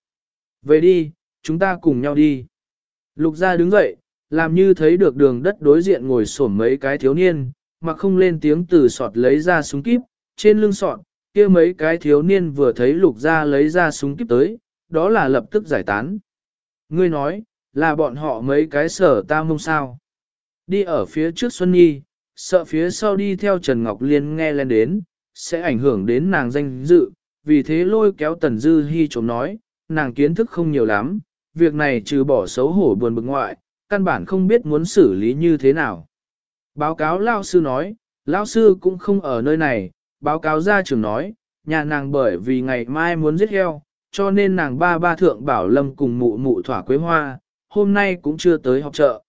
Về đi, chúng ta cùng nhau đi. Lục Gia đứng dậy, làm như thấy được đường đất đối diện ngồi xổm mấy cái thiếu niên, mà không lên tiếng từ sọt lấy ra súng kíp, trên lưng sọt, kia mấy cái thiếu niên vừa thấy Lục ra lấy ra súng kíp tới, đó là lập tức giải tán. Ngươi nói, là bọn họ mấy cái sở ta mông sao. Đi ở phía trước Xuân Nhi, sợ phía sau đi theo Trần Ngọc Liên nghe lên đến, sẽ ảnh hưởng đến nàng danh dự, vì thế lôi kéo Tần Dư Hi chống nói, nàng kiến thức không nhiều lắm, việc này trừ bỏ xấu hổ buồn bực ngoại, căn bản không biết muốn xử lý như thế nào. Báo cáo Lao Sư nói, Lao Sư cũng không ở nơi này, báo cáo gia trưởng nói, nhà nàng bởi vì ngày mai muốn giết heo, cho nên nàng ba ba thượng bảo lâm cùng mụ mụ thỏa quế hoa, hôm nay cũng chưa tới học chợ.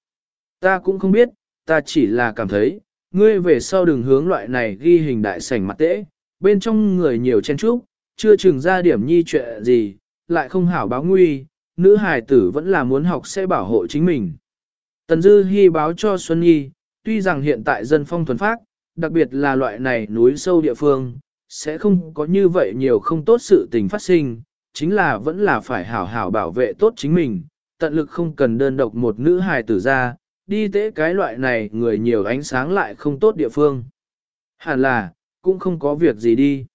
Ta cũng không biết, ta chỉ là cảm thấy, ngươi về sau đường hướng loại này ghi hình đại sảnh mặt tễ, bên trong người nhiều chen trúc, chưa chừng ra điểm nhi chuyện gì, lại không hảo báo nguy, nữ hài tử vẫn là muốn học sẽ bảo hộ chính mình. Tần Dư Hi báo cho Xuân Nhi, tuy rằng hiện tại dân phong thuần phát, đặc biệt là loại này núi sâu địa phương, sẽ không có như vậy nhiều không tốt sự tình phát sinh, chính là vẫn là phải hảo hảo bảo vệ tốt chính mình, tận lực không cần đơn độc một nữ hài tử ra, đi tế cái loại này người nhiều ánh sáng lại không tốt địa phương. Hẳn là, cũng không có việc gì đi.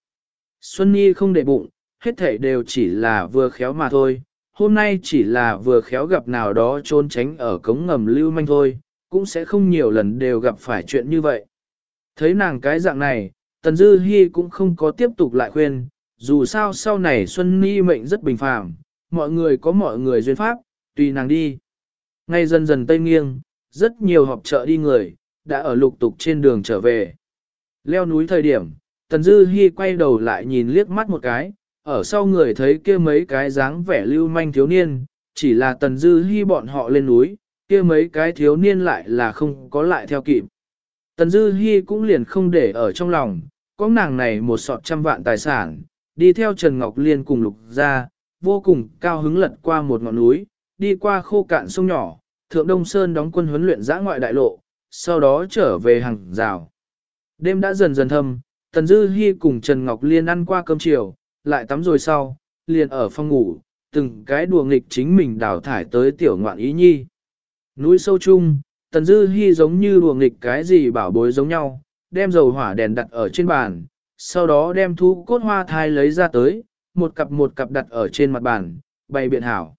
Xuân Nhi không để bụng, hết thảy đều chỉ là vừa khéo mà thôi, hôm nay chỉ là vừa khéo gặp nào đó trốn tránh ở cống ngầm lưu manh thôi, cũng sẽ không nhiều lần đều gặp phải chuyện như vậy. Thấy nàng cái dạng này, Tần Dư Hi cũng không có tiếp tục lại khuyên, dù sao sau này Xuân Nhi mệnh rất bình phàm, mọi người có mọi người duyên pháp, tùy nàng đi. Ngay dần dần tây nghiêng, rất nhiều họp chợ đi người, đã ở lục tục trên đường trở về. Leo núi thời điểm, Tần Dư Hi quay đầu lại nhìn liếc mắt một cái, ở sau người thấy kia mấy cái dáng vẻ lưu manh thiếu niên, chỉ là Tần Dư hy bọn họ lên núi, kia mấy cái thiếu niên lại là không có lại theo kịp. Tần Dư hy cũng liền không để ở trong lòng, có nàng này một sọt trăm vạn tài sản, đi theo Trần Ngọc Liên cùng lục ra, vô cùng cao hứng lật qua một ngọn núi, đi qua khô cạn sông nhỏ, Thượng Đông Sơn đóng quân huấn luyện giã ngoại đại lộ, sau đó trở về hàng rào. Đêm đã dần dần thâm, Tần Dư Hi cùng Trần Ngọc Liên ăn qua cơm chiều, lại tắm rồi sau, liền ở phòng ngủ, từng cái đùa nghịch chính mình đào thải tới tiểu ngoạn ý nhi. Núi sâu chung, Tần Dư Hi giống như đùa nghịch cái gì bảo bối giống nhau, đem dầu hỏa đèn đặt ở trên bàn, sau đó đem thu cốt hoa thai lấy ra tới, một cặp một cặp đặt ở trên mặt bàn, bày biện hảo.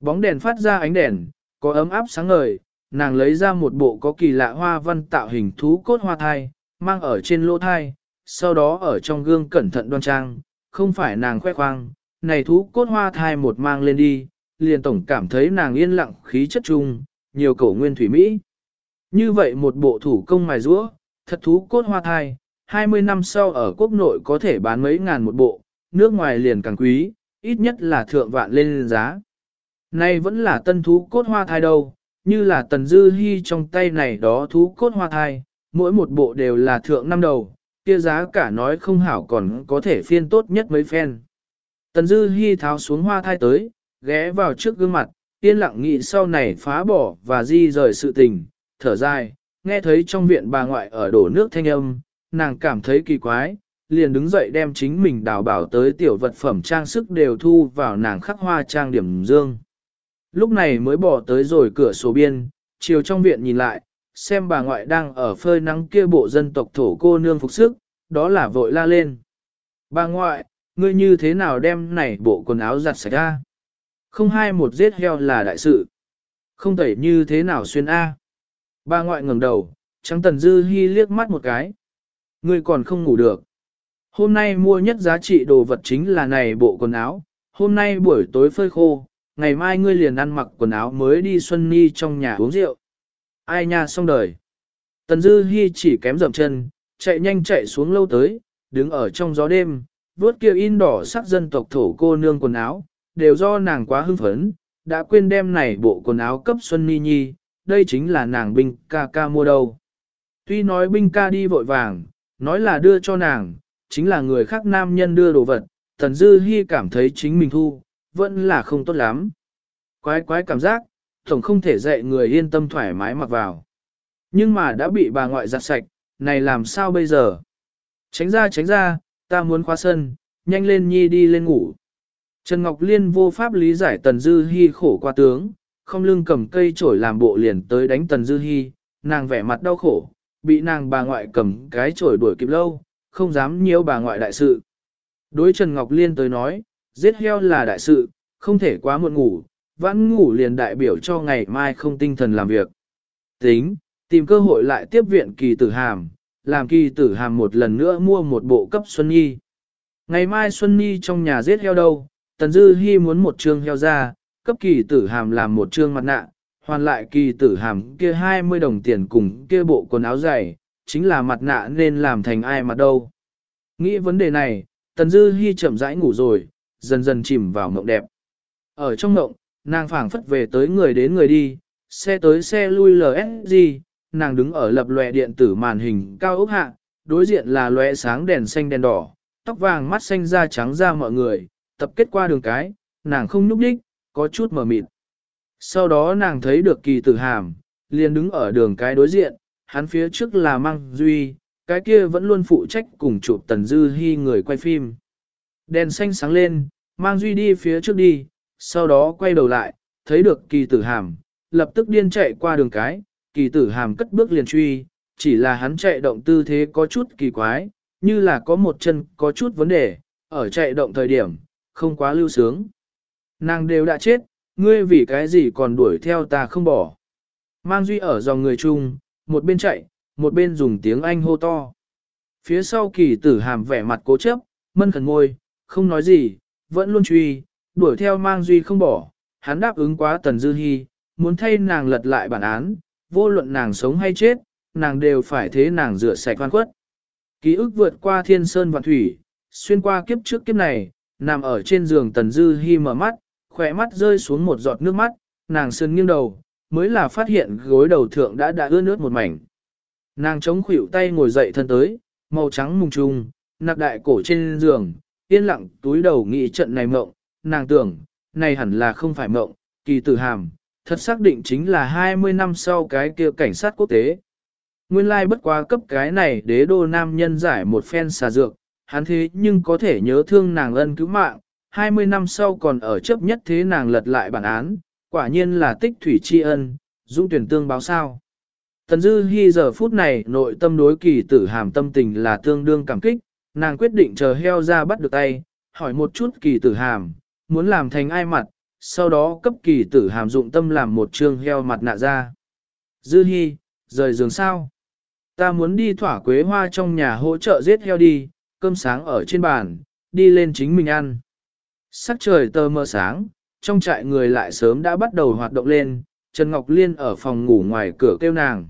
Bóng đèn phát ra ánh đèn, có ấm áp sáng ngời, nàng lấy ra một bộ có kỳ lạ hoa văn tạo hình thú cốt hoa thai, mang ở trên lỗ thai, sau đó ở trong gương cẩn thận đoan trang, không phải nàng khoe khoang, này thú cốt hoa thai một mang lên đi, liền tổng cảm thấy nàng yên lặng khí chất trung, nhiều cổ nguyên thủy Mỹ. Như vậy một bộ thủ công mài rũa, thật thú cốt hoa thai, 20 năm sau ở quốc nội có thể bán mấy ngàn một bộ, nước ngoài liền càng quý, ít nhất là thượng vạn lên giá. Nay vẫn là tân thú cốt hoa thai đâu, như là tần dư hy trong tay này đó thú cốt hoa thai, mỗi một bộ đều là thượng năm đầu, kia giá cả nói không hảo còn có thể phiên tốt nhất mấy phen. Tần dư hy tháo xuống hoa thai tới, ghé vào trước gương mặt, yên lặng nghĩ sau này phá bỏ và di rời sự tình, thở dài, nghe thấy trong viện bà ngoại ở đổ nước thanh âm, nàng cảm thấy kỳ quái, liền đứng dậy đem chính mình đào bảo tới tiểu vật phẩm trang sức đều thu vào nàng khắc hoa trang điểm dương. Lúc này mới bỏ tới rồi cửa sổ biên, chiều trong viện nhìn lại, xem bà ngoại đang ở phơi nắng kia bộ dân tộc thổ cô nương phục sức, đó là vội la lên. Bà ngoại, ngươi như thế nào đem này bộ quần áo giặt sạch ra? Không hai một giết heo là đại sự. Không tẩy như thế nào xuyên A. Bà ngoại ngẩng đầu, trắng tần dư hy liếc mắt một cái. Ngươi còn không ngủ được. Hôm nay mua nhất giá trị đồ vật chính là này bộ quần áo. Hôm nay buổi tối phơi khô, ngày mai ngươi liền ăn mặc quần áo mới đi Xuân Ni trong nhà uống rượu. Ai nha xong đời. Tần Dư Hi chỉ kém dậm chân, chạy nhanh chạy xuống lâu tới, đứng ở trong gió đêm, vuốt kia in đỏ sắc dân tộc thổ cô nương quần áo, đều do nàng quá hưng phấn, đã quên đem này bộ quần áo cấp Xuân Ni Nhi, đây chính là nàng binh ca ca mua đâu. Tuy nói binh ca đi vội vàng, nói là đưa cho nàng, chính là người khác nam nhân đưa đồ vật, Tần Dư Hi cảm thấy chính mình thu, vẫn là không tốt lắm. Quái quái cảm giác, tổng không thể dạy người yên tâm thoải mái mặc vào. Nhưng mà đã bị bà ngoại giặt sạch, này làm sao bây giờ? Tránh ra tránh ra, ta muốn khóa sân, nhanh lên nhi đi lên ngủ. Trần Ngọc Liên vô pháp lý giải Tần Dư Hi khổ qua tướng, không lưng cầm cây chổi làm bộ liền tới đánh Tần Dư Hi, nàng vẻ mặt đau khổ, bị nàng bà ngoại cầm cái chổi đuổi kịp lâu, không dám nhiễu bà ngoại đại sự. Đối Trần Ngọc Liên tới nói, giết heo là đại sự, không thể quá muộn ngủ, vãn ngủ liền đại biểu cho ngày mai không tinh thần làm việc. Tính, tìm cơ hội lại tiếp viện kỳ tử hàm, làm kỳ tử hàm một lần nữa mua một bộ cấp Xuân Nhi. Ngày mai Xuân Nhi trong nhà giết heo đâu, Tần Dư Hi muốn một trương heo ra, cấp kỳ tử hàm làm một trương mặt nạ, hoàn lại kỳ tử hàm kia 20 đồng tiền cùng kia bộ quần áo dày, chính là mặt nạ nên làm thành ai mặt đâu. Nghĩ vấn đề này, Tần Dư Hi chậm rãi ngủ rồi, dần dần chìm vào mộng đẹp. Ở trong mộng, nàng phảng phất về tới người đến người đi, xe tới xe lui LSG, nàng đứng ở lập lòe điện tử màn hình cao ốc hạ, đối diện là lòe sáng đèn xanh đèn đỏ, tóc vàng mắt xanh da trắng da mọi người, tập kết qua đường cái, nàng không nhúc đích, có chút mờ mịt. Sau đó nàng thấy được kỳ tử hàm, liền đứng ở đường cái đối diện, hắn phía trước là Mang Duy, cái kia vẫn luôn phụ trách cùng chụp Tần Dư Hi người quay phim. Đèn xanh sáng lên, Mang Duy đi phía trước đi, sau đó quay đầu lại, thấy được kỳ tử hàm, lập tức điên chạy qua đường cái, kỳ tử hàm cất bước liền truy, chỉ là hắn chạy động tư thế có chút kỳ quái, như là có một chân có chút vấn đề, ở chạy động thời điểm, không quá lưu sướng. Nàng đều đã chết, ngươi vì cái gì còn đuổi theo ta không bỏ. Mang Duy ở dòng người chung, một bên chạy, một bên dùng tiếng Anh hô to. Phía sau kỳ tử hàm vẻ mặt cố chấp, mân khẩn ngôi, không nói gì, vẫn luôn truy, đuổi theo Mang Duy không bỏ. Hắn đáp ứng quá Tần Dư Hi, muốn thay nàng lật lại bản án, vô luận nàng sống hay chết, nàng đều phải thế nàng rửa sạch oan khuất. Ký ức vượt qua thiên sơn và thủy, xuyên qua kiếp trước kiếp này, nằm ở trên giường Tần Dư Hi mở mắt, khỏe mắt rơi xuống một giọt nước mắt, nàng sơn nghiêng đầu, mới là phát hiện gối đầu thượng đã đã ướt nước một mảnh. Nàng chống khuỷu tay ngồi dậy thân tới, màu trắng mùng trung, nạc đại cổ trên giường, yên lặng túi đầu nghĩ trận này mộng, nàng tưởng, này hẳn là không phải mộng, kỳ tử hàm, thật xác định chính là 20 năm sau cái kia cảnh sát quốc tế. Nguyên lai bất quá cấp cái này đế đô nam nhân giải một phen xà dược, hắn thế nhưng có thể nhớ thương nàng ân cứu mạng, 20 năm sau còn ở chấp nhất thế nàng lật lại bản án, quả nhiên là tích thủy tri ân, dũng tuyển tương báo sao. Tần Dư Hi giờ phút này nội tâm đối kỳ tử hàm tâm tình là tương đương cảm kích, nàng quyết định chờ heo ra bắt được tay, hỏi một chút kỳ tử hàm, muốn làm thành ai mặt, sau đó cấp kỳ tử hàm dụng tâm làm một trương heo mặt nạ ra. Dư Hi, rời giường sao? Ta muốn đi thỏa quế hoa trong nhà hỗ trợ giết heo đi, cơm sáng ở trên bàn, đi lên chính mình ăn. Sắc trời tờ mờ sáng, trong trại người lại sớm đã bắt đầu hoạt động lên, Trần Ngọc Liên ở phòng ngủ ngoài cửa kêu nàng.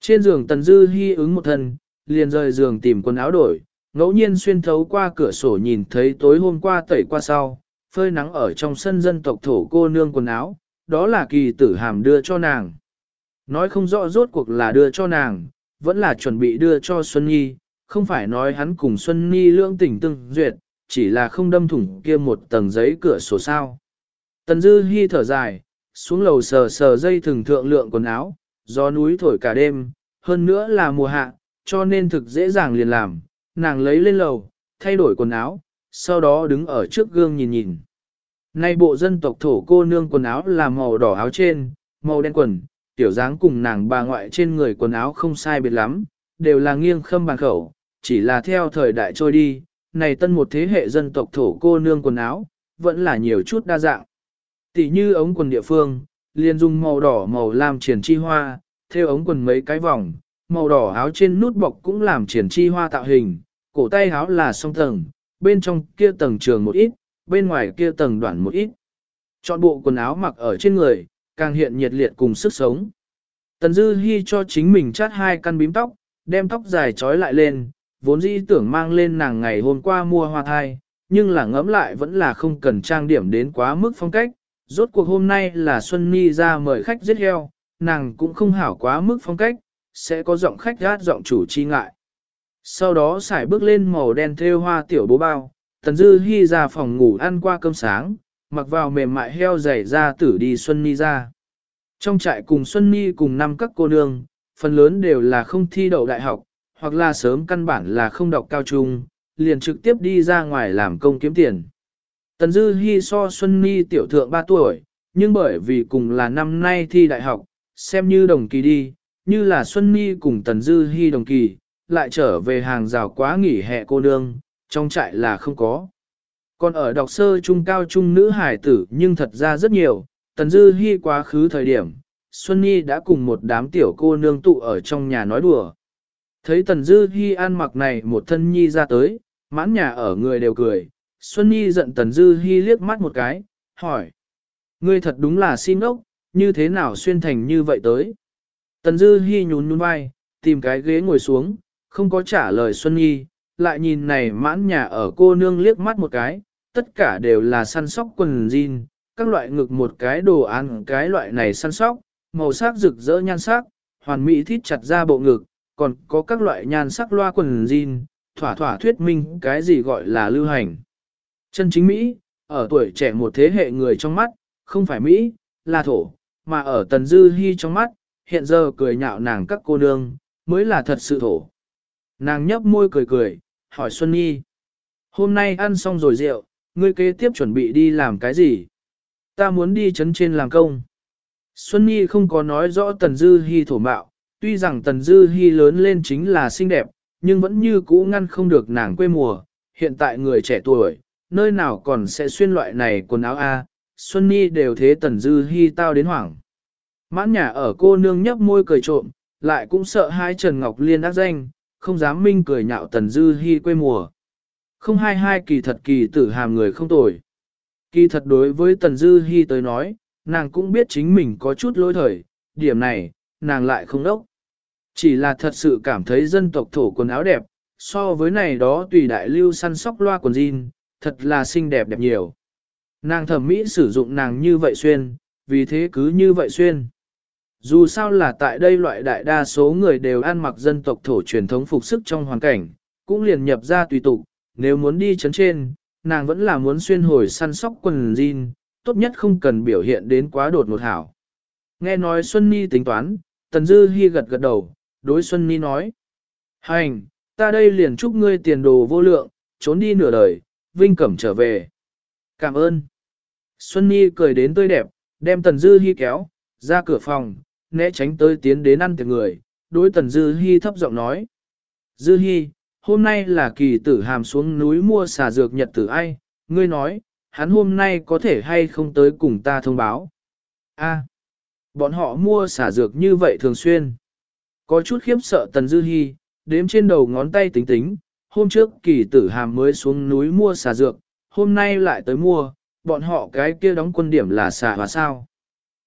Trên giường Tần Dư Hi ứng một thân, liền rời giường tìm quần áo đổi, ngẫu nhiên xuyên thấu qua cửa sổ nhìn thấy tối hôm qua tẩy qua sau, phơi nắng ở trong sân dân tộc thổ cô nương quần áo, đó là kỳ tử hàm đưa cho nàng. Nói không rõ rốt cuộc là đưa cho nàng, vẫn là chuẩn bị đưa cho Xuân Nhi, không phải nói hắn cùng Xuân Nhi lương tình tương duyệt, chỉ là không đâm thủng kia một tầng giấy cửa sổ sao. Tần Dư Hi thở dài, xuống lầu sờ sờ dây thừng thượng lượng quần áo, gió núi thổi cả đêm, hơn nữa là mùa hạ, cho nên thực dễ dàng liền làm, nàng lấy lên lầu, thay đổi quần áo, sau đó đứng ở trước gương nhìn nhìn. Nay bộ dân tộc thổ cô nương quần áo là màu đỏ áo trên, màu đen quần, tiểu dáng cùng nàng bà ngoại trên người quần áo không sai biệt lắm, đều là nghiêng khâm bàn khẩu, chỉ là theo thời đại trôi đi, này tân một thế hệ dân tộc thổ cô nương quần áo, vẫn là nhiều chút đa dạng. Tỷ như ống quần địa phương, liền dùng màu đỏ màu lam triển chi hoa, theo ống quần mấy cái vòng, màu đỏ áo trên nút bọc cũng làm triển chi hoa tạo hình, cổ tay áo là song tầng, bên trong kia tầng trường một ít, bên ngoài kia tầng đoạn một ít. Chọn bộ quần áo mặc ở trên người, càng hiện nhiệt liệt cùng sức sống. Tần Dư Hi cho chính mình chát hai căn bím tóc, đem tóc dài trói lại lên, vốn dĩ tưởng mang lên nàng ngày hôm qua mua hoa thai, nhưng là ngẫm lại vẫn là không cần trang điểm đến quá mức phong cách. Rốt cuộc hôm nay là Xuân Nhi ra mời khách giết heo, nàng cũng không hảo quá mức phong cách, sẽ có giọng khách gát giọng chủ chi ngại. Sau đó xài bước lên màu đen thêu hoa tiểu bố bao, Tần Dư Hi ra phòng ngủ ăn qua cơm sáng, mặc vào mềm mại heo dày ra tử đi Xuân Ni ra. Trong trại cùng Xuân Ni cùng năm các cô nương, phần lớn đều là không thi đậu đại học, hoặc là sớm căn bản là không đọc cao trung, liền trực tiếp đi ra ngoài làm công kiếm tiền. Tần Dư Hi so Xuân Ni tiểu thượng 3 tuổi, nhưng bởi vì cùng là năm nay thi đại học, xem như đồng kỳ đi, như là Xuân Ni cùng Tần Dư Hi đồng kỳ, lại trở về hàng rào quá nghỉ hè cô nương, trong trại là không có. Còn ở đọc sơ trung cao trung nữ hải tử nhưng thật ra rất nhiều, Tần Dư Hi quá khứ thời điểm, Xuân Nhi đã cùng một đám tiểu cô nương tụ ở trong nhà nói đùa. Thấy Tần Dư Hi ăn mặc này một thân nhi ra tới, mãn nhà ở người đều cười. Xuân Nhi giận Tần Dư Hi liếc mắt một cái, hỏi. Ngươi thật đúng là xin ốc, như thế nào xuyên thành như vậy tới? Tần Dư Hi nhún nhún vai, tìm cái ghế ngồi xuống, không có trả lời Xuân Nhi, lại nhìn này mãn nhà ở cô nương liếc mắt một cái, tất cả đều là săn sóc quần jean, các loại ngực một cái đồ ăn cái loại này săn sóc, màu sắc rực rỡ nhan sắc, hoàn mỹ thít chặt ra bộ ngực, còn có các loại nhan sắc loa quần jean, thỏa thỏa thuyết minh cái gì gọi là lưu hành. Chân chính Mỹ, ở tuổi trẻ một thế hệ người trong mắt, không phải Mỹ, là thổ, mà ở Tần Dư hy trong mắt, hiện giờ cười nhạo nàng các cô nương, mới là thật sự thổ. Nàng nhấp môi cười cười, hỏi Xuân Nhi. Hôm nay ăn xong rồi rượu, ngươi kế tiếp chuẩn bị đi làm cái gì? Ta muốn đi chấn trên làm công. Xuân Nhi không có nói rõ Tần Dư Hi thổ mạo, tuy rằng Tần Dư Hi lớn lên chính là xinh đẹp, nhưng vẫn như cũ ngăn không được nàng quê mùa. Hiện tại người trẻ tuổi, nơi nào còn sẽ xuyên loại này quần áo A, Xuân Nhi đều thế Tần Dư Hi tao đến hoảng. Mãn nhà ở cô nương nhấp môi cười trộm, lại cũng sợ hai Trần Ngọc Liên ác danh, không dám minh cười nhạo Tần Dư Hi quê mùa. Không hai hai kỳ thật kỳ tử hàm người không tồi. Kỳ thật đối với Tần Dư Hi tới nói, nàng cũng biết chính mình có chút lỗi thời, điểm này, nàng lại không đốc. Chỉ là thật sự cảm thấy dân tộc thổ quần áo đẹp, so với này đó tùy đại lưu săn sóc loa quần jean, thật là xinh đẹp đẹp nhiều. Nàng thẩm mỹ sử dụng nàng như vậy xuyên, vì thế cứ như vậy xuyên. Dù sao là tại đây loại đại đa số người đều ăn mặc dân tộc thổ truyền thống phục sức trong hoàn cảnh, cũng liền nhập ra tùy tục, nếu muốn đi chấn trên, nàng vẫn là muốn xuyên hồi săn sóc quần jean, tốt nhất không cần biểu hiện đến quá đột ngột hảo. Nghe nói Xuân Ni tính toán, Tần Dư Hi gật gật đầu, đối Xuân Ni nói. Hành, ta đây liền chúc ngươi tiền đồ vô lượng, trốn đi nửa đời, vinh cẩm trở về. Cảm ơn. Xuân Ni cười đến tươi đẹp, đem Tần Dư Hi kéo, ra cửa phòng, né tránh tới tiến đến ăn tiệc người, đối Tần Dư Hi thấp giọng nói. Dư Hi, hôm nay là kỳ tử hàm xuống núi mua xà dược nhật tử ai, ngươi nói, hắn hôm nay có thể hay không tới cùng ta thông báo. A, bọn họ mua xà dược như vậy thường xuyên. Có chút khiếp sợ Tần Dư Hi, đếm trên đầu ngón tay tính tính, hôm trước kỳ tử hàm mới xuống núi mua xà dược, hôm nay lại tới mua, bọn họ cái kia đóng quân điểm là xà và sao.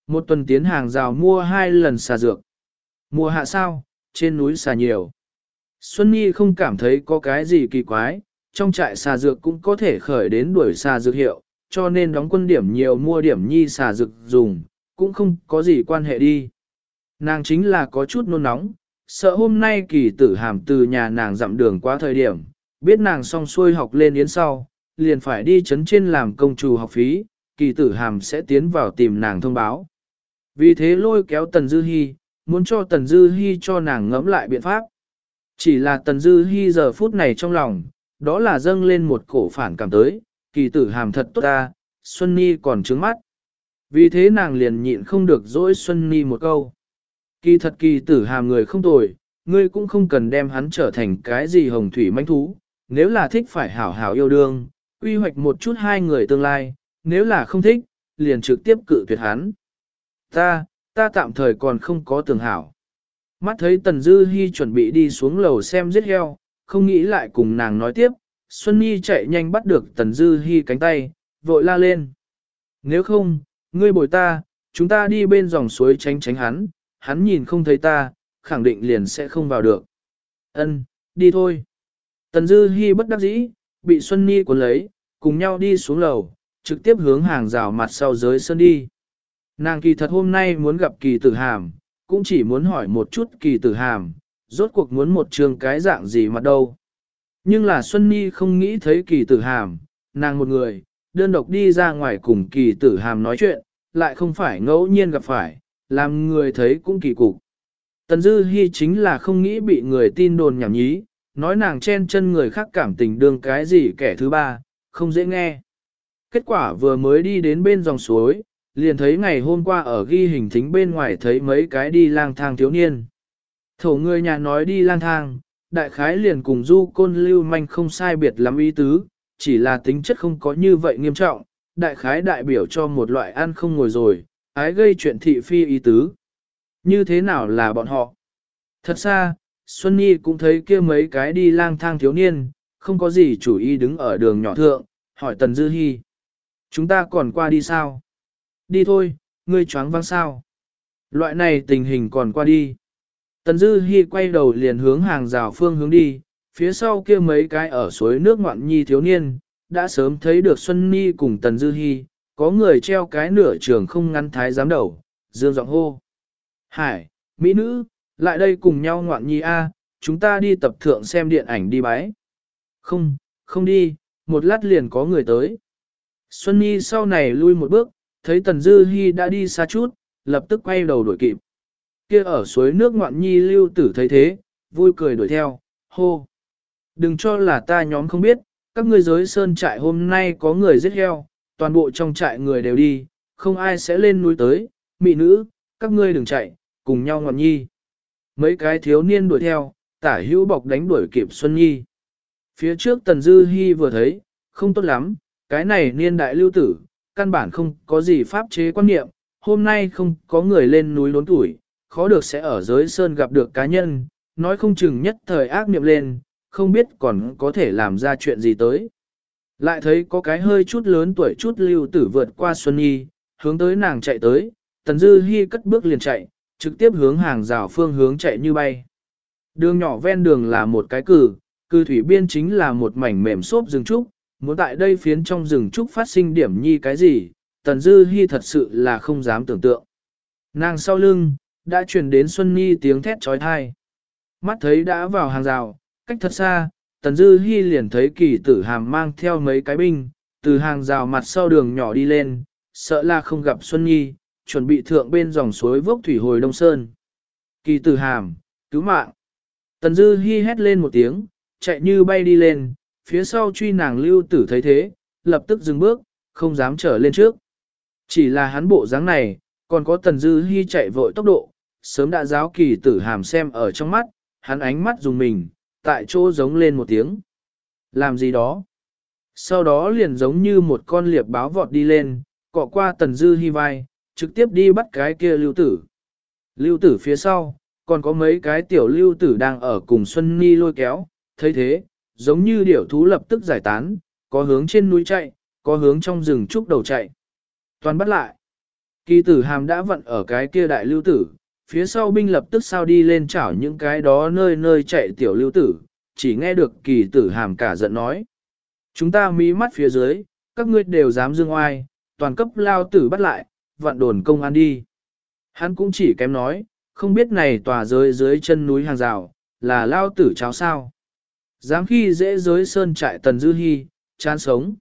Một tuần tiến hàng rào mua hai lần xà dược. Mùa hạ sao, trên núi xà nhiều. Xuân Nhi không cảm thấy có cái gì kỳ quái, trong trại xà dược cũng có thể khởi đến đuổi xà dược hiệu, cho nên đóng quân điểm nhiều mua điểm nhi xà dược dùng, cũng không có gì quan hệ đi. Nàng chính là có chút nôn nóng, sợ hôm nay kỳ tử hàm từ nhà nàng dặm đường qua thời điểm, biết nàng xong xuôi học lên yến sau, liền phải đi chấn trên làm công trù học phí, kỳ tử hàm sẽ tiến vào tìm nàng thông báo. Vì thế lôi kéo Tần Dư Hi, muốn cho Tần Dư Hi cho nàng ngẫm lại biện pháp. Chỉ là Tần Dư Hi giờ phút này trong lòng, đó là dâng lên một cổ phản cảm tới, kỳ tử hàm thật tốt ta, Xuân Ni còn trướng mắt. Vì thế nàng liền nhịn không được dỗi Xuân Ni một câu. Kỳ thật kỳ tử hàm người không tồi, ngươi cũng không cần đem hắn trở thành cái gì hồng thủy manh thú, nếu là thích phải hảo hảo yêu đương, quy hoạch một chút hai người tương lai, nếu là không thích, liền trực tiếp cự tuyệt hắn. Ta, ta tạm thời còn không có tường hảo. Mắt thấy Tần Dư Hi chuẩn bị đi xuống lầu xem giết heo, không nghĩ lại cùng nàng nói tiếp, Xuân Nhi chạy nhanh bắt được Tần Dư Hi cánh tay, vội la lên. Nếu không, ngươi bồi ta, chúng ta đi bên dòng suối tránh tránh hắn, hắn nhìn không thấy ta, khẳng định liền sẽ không vào được. Ân, đi thôi. Tần Dư Hi bất đắc dĩ, bị Xuân Nhi cuốn lấy, cùng nhau đi xuống lầu, trực tiếp hướng hàng rào mặt sau giới sơn đi. Nàng kỳ thật hôm nay muốn gặp kỳ tử hàm, cũng chỉ muốn hỏi một chút kỳ tử hàm, rốt cuộc muốn một trường cái dạng gì mà đâu. Nhưng là Xuân Nhi không nghĩ thấy kỳ tử hàm, nàng một người, đơn độc đi ra ngoài cùng kỳ tử hàm nói chuyện, lại không phải ngẫu nhiên gặp phải, làm người thấy cũng kỳ cục. Tần Dư Hi chính là không nghĩ bị người tin đồn nhảm nhí, nói nàng chen chân người khác cảm tình đương cái gì kẻ thứ ba, không dễ nghe. Kết quả vừa mới đi đến bên dòng suối, liền thấy ngày hôm qua ở ghi hình thính bên ngoài thấy mấy cái đi lang thang thiếu niên. Thổ người nhà nói đi lang thang, đại khái liền cùng du côn lưu manh không sai biệt lắm ý tứ, chỉ là tính chất không có như vậy nghiêm trọng, đại khái đại biểu cho một loại ăn không ngồi rồi, ái gây chuyện thị phi ý tứ. Như thế nào là bọn họ? Thật xa, Xuân Nhi cũng thấy kia mấy cái đi lang thang thiếu niên, không có gì chủ ý đứng ở đường nhỏ thượng, hỏi Tần Dư Hi. Chúng ta còn qua đi sao? Đi thôi, ngươi choáng văng sao? Loại này tình hình còn qua đi. Tần Dư Hi quay đầu liền hướng hàng rào phương hướng đi, phía sau kia mấy cái ở suối nước ngoạn nhi thiếu niên, đã sớm thấy được Xuân Nhi cùng Tần Dư Hi, có người treo cái nửa trường không ngăn thái giám đầu, dương giọng hô. Hải, Mỹ nữ, lại đây cùng nhau ngoạn nhi A, chúng ta đi tập thượng xem điện ảnh đi bái. Không, không đi, một lát liền có người tới. Xuân Nhi sau này lui một bước, thấy Tần Dư Hi đã đi xa chút, lập tức quay đầu đuổi kịp. Kia ở suối nước ngoạn nhi lưu tử thấy thế, vui cười đuổi theo, hô. Đừng cho là ta nhóm không biết, các ngươi giới sơn trại hôm nay có người giết heo, toàn bộ trong trại người đều đi, không ai sẽ lên núi tới, mị nữ, các ngươi đừng chạy, cùng nhau ngoạn nhi. Mấy cái thiếu niên đuổi theo, tả hữu bọc đánh đuổi kịp Xuân Nhi. Phía trước Tần Dư Hi vừa thấy, không tốt lắm, cái này niên đại lưu tử, căn bản không có gì pháp chế quan niệm, hôm nay không có người lên núi đốn tuổi, khó được sẽ ở giới sơn gặp được cá nhân, nói không chừng nhất thời ác niệm lên, không biết còn có thể làm ra chuyện gì tới. Lại thấy có cái hơi chút lớn tuổi chút lưu tử vượt qua Xuân Nhi, hướng tới nàng chạy tới, Tần Dư Hi cất bước liền chạy, trực tiếp hướng hàng rào phương hướng chạy như bay. Đường nhỏ ven đường là một cái cử, cư thủy biên chính là một mảnh mềm xốp rừng trúc, muốn tại đây phiến trong rừng trúc phát sinh điểm nhi cái gì, Tần Dư Hi thật sự là không dám tưởng tượng. Nàng sau lưng, đã truyền đến Xuân Nhi tiếng thét chói tai Mắt thấy đã vào hàng rào, cách thật xa, Tần Dư Hi liền thấy kỳ tử hàm mang theo mấy cái binh, từ hàng rào mặt sau đường nhỏ đi lên, sợ là không gặp Xuân Nhi, chuẩn bị thượng bên dòng suối vốc thủy hồi Đông Sơn. Kỳ tử hàm, cứu mạng. Tần Dư Hi hét lên một tiếng, chạy như bay đi lên, phía sau truy nàng lưu tử thấy thế, lập tức dừng bước, không dám trở lên trước. Chỉ là hắn bộ dáng này, còn có Tần Dư hy chạy vội tốc độ, sớm đã giáo kỳ tử hàm xem ở trong mắt, hắn ánh mắt dùng mình, tại chỗ giống lên một tiếng. Làm gì đó? Sau đó liền giống như một con liệp báo vọt đi lên, cọ qua Tần Dư hy vai, trực tiếp đi bắt cái kia lưu tử. Lưu tử phía sau, còn có mấy cái tiểu lưu tử đang ở cùng Xuân Ni lôi kéo, thấy thế, giống như điểu thú lập tức giải tán, có hướng trên núi chạy, có hướng trong rừng trúc đầu chạy. Toàn bắt lại. Kỳ tử hàm đã vận ở cái kia đại lưu tử, phía sau binh lập tức sao đi lên chảo những cái đó nơi nơi chạy tiểu lưu tử, chỉ nghe được kỳ tử hàm cả giận nói. Chúng ta mí mắt phía dưới, các ngươi đều dám dương oai, toàn cấp lao tử bắt lại, vạn đồn công an đi. Hắn cũng chỉ kém nói, không biết này tòa rơi dưới chân núi hàng rào, là lao tử cháo sao. Dám khi dễ giới sơn trại tần dư hy, chán sống.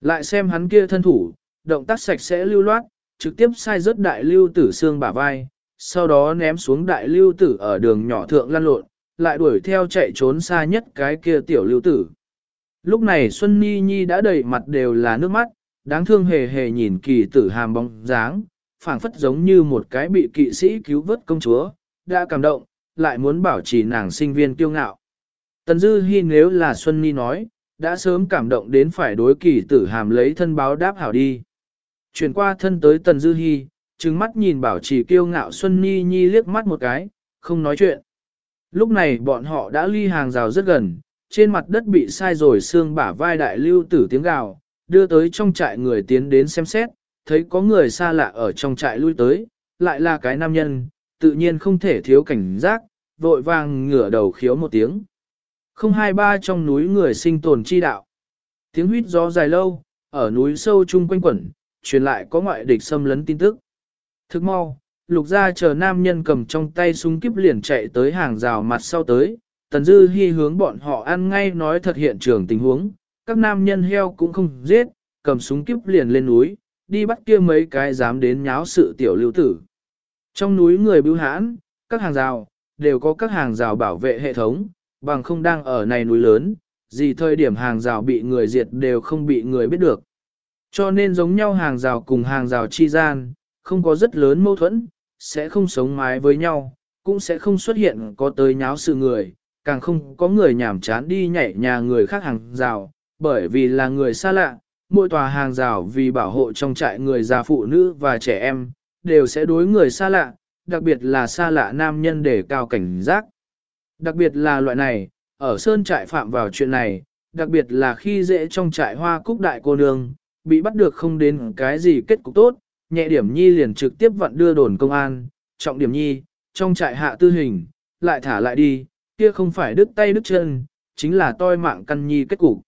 Lại xem hắn kia thân thủ, động tác sạch sẽ lưu loát, trực tiếp sai rớt đại lưu tử xương bả vai, sau đó ném xuống đại lưu tử ở đường nhỏ thượng lăn lộn, lại đuổi theo chạy trốn xa nhất cái kia tiểu lưu tử. Lúc này Xuân Nhi Nhi đã đầy mặt đều là nước mắt, đáng thương hề hề nhìn kỳ tử hàm bóng dáng, phảng phất giống như một cái bị kỵ sĩ cứu vớt công chúa, đã cảm động, lại muốn bảo trì nàng sinh viên kiêu ngạo. Tần Dư Hi nếu là Xuân Nhi nói, đã sớm cảm động đến phải đối kỳ tử hàm lấy thân báo đáp hảo đi. Chuyển qua thân tới Tần Dư Hi, trừng mắt nhìn bảo trì kiêu ngạo Xuân Nhi Nhi liếc mắt một cái, không nói chuyện. Lúc này bọn họ đã ly hàng rào rất gần, trên mặt đất bị sai rồi xương bả vai đại lưu tử tiếng gào, đưa tới trong trại người tiến đến xem xét, thấy có người xa lạ ở trong trại lui tới, lại là cái nam nhân, tự nhiên không thể thiếu cảnh giác, vội vàng ngửa đầu khiếu một tiếng. Không hai ba trong núi người sinh tồn chi đạo. Tiếng huyết gió dài lâu, ở núi sâu chung quanh quẩn, truyền lại có ngoại địch xâm lấn tin tức. Thức mau, lục ra chờ nam nhân cầm trong tay súng kíp liền chạy tới hàng rào mặt sau tới, tần dư hy hướng bọn họ ăn ngay nói thật hiện trường tình huống, các nam nhân heo cũng không giết, cầm súng kíp liền lên núi, đi bắt kia mấy cái dám đến nháo sự tiểu lưu tử. Trong núi người bưu hãn, các hàng rào, đều có các hàng rào bảo vệ hệ thống, bằng không đang ở này núi lớn, gì thời điểm hàng rào bị người diệt đều không bị người biết được. Cho nên giống nhau hàng rào cùng hàng rào chi gian, không có rất lớn mâu thuẫn, sẽ không sống mái với nhau, cũng sẽ không xuất hiện có tới nháo sự người, càng không có người nhảm chán đi nhảy nhà người khác hàng rào, bởi vì là người xa lạ, mỗi tòa hàng rào vì bảo hộ trong trại người già phụ nữ và trẻ em, đều sẽ đối người xa lạ, đặc biệt là xa lạ nam nhân để cao cảnh giác. Đặc biệt là loại này, ở sơn trại phạm vào chuyện này, đặc biệt là khi dễ trong trại hoa cúc đại cô nương, bị bắt được không đến cái gì kết cục tốt, nhẹ điểm nhi liền trực tiếp vận đưa đồn công an, trọng điểm nhi, trong trại hạ tư hình, lại thả lại đi, kia không phải đứt tay đứt chân, chính là toi mạng căn nhi kết cục.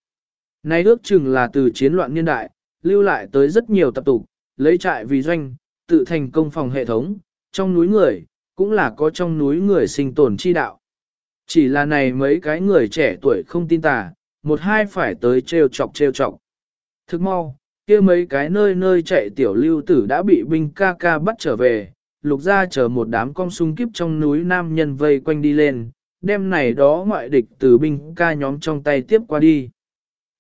nay ước chừng là từ chiến loạn niên đại, lưu lại tới rất nhiều tập tục, lấy trại vì doanh, tự thành công phòng hệ thống, trong núi người, cũng là có trong núi người sinh tồn chi đạo. Chỉ là này mấy cái người trẻ tuổi không tin tà, một hai phải tới trêu chọc trêu chọc. Thức mau, kia mấy cái nơi nơi chạy tiểu lưu tử đã bị binh ca ca bắt trở về, lục ra chờ một đám con sung kiếp trong núi nam nhân vây quanh đi lên, đem này đó ngoại địch từ binh ca nhóm trong tay tiếp qua đi.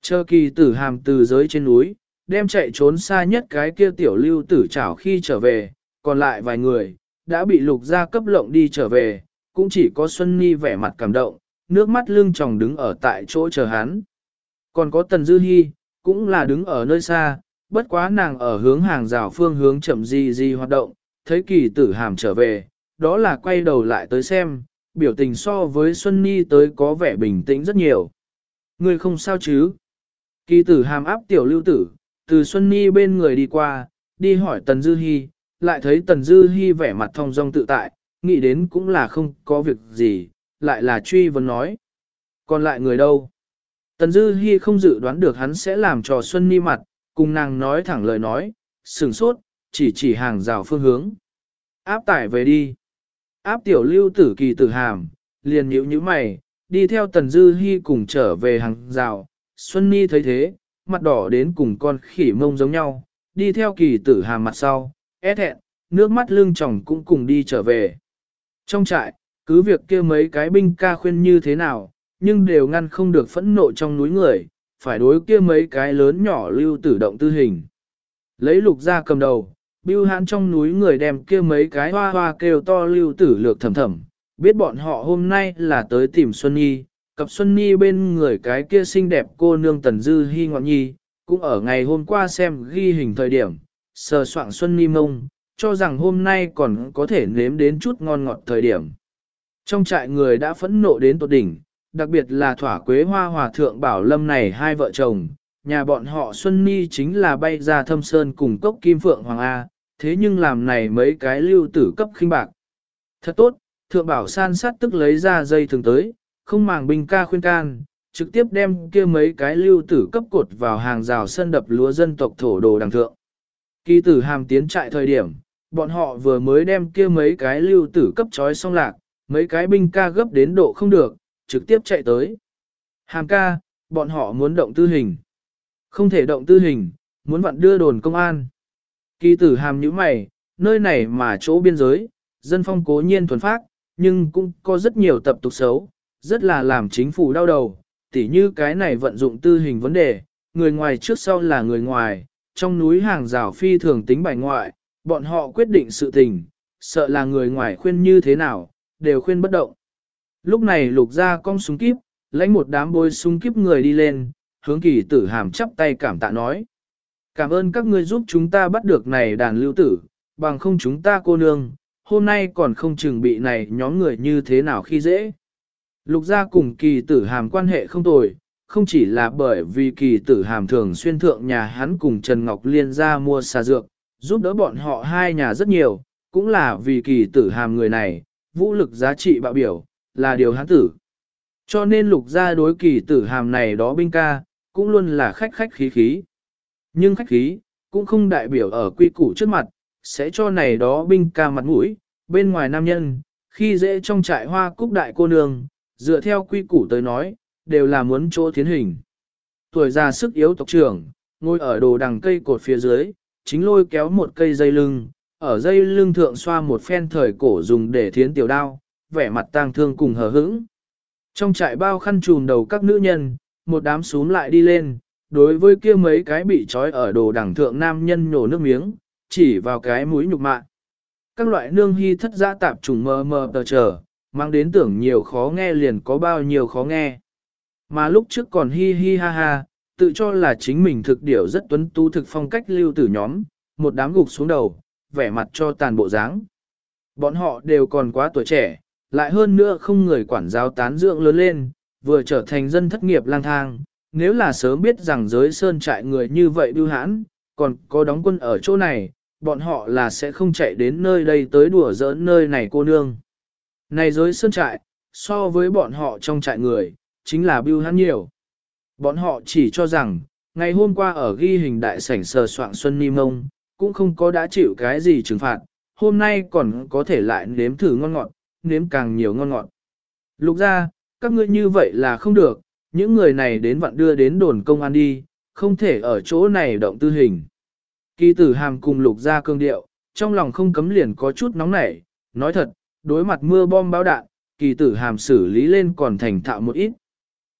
Chờ kỳ tử hàm từ giới trên núi, đem chạy trốn xa nhất cái kia tiểu lưu tử chảo khi trở về, còn lại vài người, đã bị lục ra cấp lộng đi trở về, cũng chỉ có Xuân Nhi vẻ mặt cảm động, nước mắt lưng tròng đứng ở tại chỗ chờ hắn. Còn có Tần Dư Hi, cũng là đứng ở nơi xa, bất quá nàng ở hướng hàng rào phương hướng chậm gì gì hoạt động, thấy kỳ tử hàm trở về, đó là quay đầu lại tới xem, biểu tình so với Xuân Nhi tới có vẻ bình tĩnh rất nhiều. Người không sao chứ? Kỳ tử hàm áp tiểu lưu tử, từ Xuân Nhi bên người đi qua, đi hỏi Tần Dư Hi, lại thấy Tần Dư Hi vẻ mặt thong dong tự tại, nghĩ đến cũng là không có việc gì, lại là truy vấn nói. Còn lại người đâu? Tần Dư Hi không dự đoán được hắn sẽ làm trò Xuân Ni mặt, cùng nàng nói thẳng lời nói, sừng sốt, chỉ chỉ hàng rào phương hướng. Áp tải về đi. Áp tiểu lưu tử kỳ tử hàm, liền nhíu nhíu mày, đi theo Tần Dư Hi cùng trở về hàng rào. Xuân Ni thấy thế, mặt đỏ đến cùng con khỉ mông giống nhau, đi theo kỳ tử hàm mặt sau, é thẹn, nước mắt lưng tròng cũng cùng đi trở về. Trong trại, cứ việc kia mấy cái binh ca khuyên như thế nào, nhưng đều ngăn không được phẫn nộ trong núi người, phải đối kia mấy cái lớn nhỏ lưu tử động tư hình. Lấy lục ra cầm đầu, bưu hãn trong núi người đem kia mấy cái hoa hoa kêu to lưu tử lược thầm thầm, biết bọn họ hôm nay là tới tìm Xuân Nhi, cặp Xuân Nhi bên người cái kia xinh đẹp cô nương Tần Dư Hi Ngọn Nhi, cũng ở ngày hôm qua xem ghi hình thời điểm, sờ soạn Xuân Nhi mông, cho rằng hôm nay còn có thể nếm đến chút ngon ngọt thời điểm. Trong trại người đã phẫn nộ đến tột đỉnh, đặc biệt là thỏa quế hoa hòa thượng bảo lâm này hai vợ chồng, nhà bọn họ Xuân Ni chính là bay ra thâm sơn cùng cốc kim phượng hoàng A, thế nhưng làm này mấy cái lưu tử cấp khinh bạc. Thật tốt, thượng bảo san sát tức lấy ra dây thường tới, không màng binh ca khuyên can, trực tiếp đem kia mấy cái lưu tử cấp cột vào hàng rào sân đập lúa dân tộc thổ đồ đằng thượng. Kỳ tử hàm tiến trại thời điểm, bọn họ vừa mới đem kia mấy cái lưu tử cấp trói xong lạc, mấy cái binh ca gấp đến độ không được, trực tiếp chạy tới. Hàm ca, bọn họ muốn động tư hình. Không thể động tư hình, muốn vặn đưa đồn công an. Kỳ tử hàm như mày, nơi này mà chỗ biên giới, dân phong cố nhiên thuần phát, nhưng cũng có rất nhiều tập tục xấu, rất là làm chính phủ đau đầu, tỉ như cái này vận dụng tư hình vấn đề, người ngoài trước sau là người ngoài, trong núi hàng rào phi thường tính bài ngoại, bọn họ quyết định sự tình, sợ là người ngoài khuyên như thế nào, đều khuyên bất động. Lúc này lục ra cong súng kíp, lãnh một đám bôi súng kíp người đi lên, hướng kỳ tử hàm chắp tay cảm tạ nói. Cảm ơn các ngươi giúp chúng ta bắt được này đàn lưu tử, bằng không chúng ta cô nương, hôm nay còn không chừng bị này nhóm người như thế nào khi dễ. Lục gia cùng kỳ tử hàm quan hệ không tồi, không chỉ là bởi vì kỳ tử hàm thường xuyên thượng nhà hắn cùng Trần Ngọc Liên ra mua xà dược, giúp đỡ bọn họ hai nhà rất nhiều, cũng là vì kỳ tử hàm người này, vũ lực giá trị bạo biểu, là điều hắn tử. Cho nên lục gia đối kỳ tử hàm này đó binh ca, cũng luôn là khách khách khí khí. Nhưng khách khí, cũng không đại biểu ở quy củ trước mặt, sẽ cho này đó binh ca mặt mũi, bên ngoài nam nhân, khi dễ trong trại hoa cúc đại cô nương, dựa theo quy củ tới nói, đều là muốn chỗ thiến hình. Tuổi già sức yếu tộc trưởng, ngồi ở đồ đằng cây cột phía dưới, chính lôi kéo một cây dây lưng, ở dây lưng thượng xoa một phen thời cổ dùng để thiến tiểu đao, vẻ mặt tang thương cùng hờ hững. Trong trại bao khăn trùm đầu các nữ nhân, một đám xuống lại đi lên, đối với kia mấy cái bị trói ở đồ đẳng thượng nam nhân nhổ nước miếng, chỉ vào cái mũi nhục mạ. Các loại nương hy thất giã tạp trùng mờ mờ tờ trở, mang đến tưởng nhiều khó nghe liền có bao nhiêu khó nghe. Mà lúc trước còn hi hi ha ha, tự cho là chính mình thực điểu rất tuấn tú thực phong cách lưu tử nhóm, một đám gục xuống đầu, vẻ mặt cho tàn bộ dáng. Bọn họ đều còn quá tuổi trẻ, lại hơn nữa không người quản giáo tán dưỡng lớn lên, vừa trở thành dân thất nghiệp lang thang. Nếu là sớm biết rằng giới sơn trại người như vậy bưu hãn, còn có đóng quân ở chỗ này, bọn họ là sẽ không chạy đến nơi đây tới đùa giỡn nơi này cô nương. Này giới sơn trại, so với bọn họ trong trại người, chính là bưu hãn nhiều. Bọn họ chỉ cho rằng, ngày hôm qua ở ghi hình đại sảnh sờ soạn Xuân Ni Mông, cũng không có đã chịu cái gì trừng phạt, hôm nay còn có thể lại nếm thử ngon ngọt, nếm càng nhiều ngon ngọt. Lục ra, các ngươi như vậy là không được, những người này đến vặn đưa đến đồn công an đi, không thể ở chỗ này động tư hình. Kỳ tử hàm cùng lục ra cương điệu, trong lòng không cấm liền có chút nóng nảy, nói thật, đối mặt mưa bom báo đạn, kỳ tử hàm xử lý lên còn thành thạo một ít.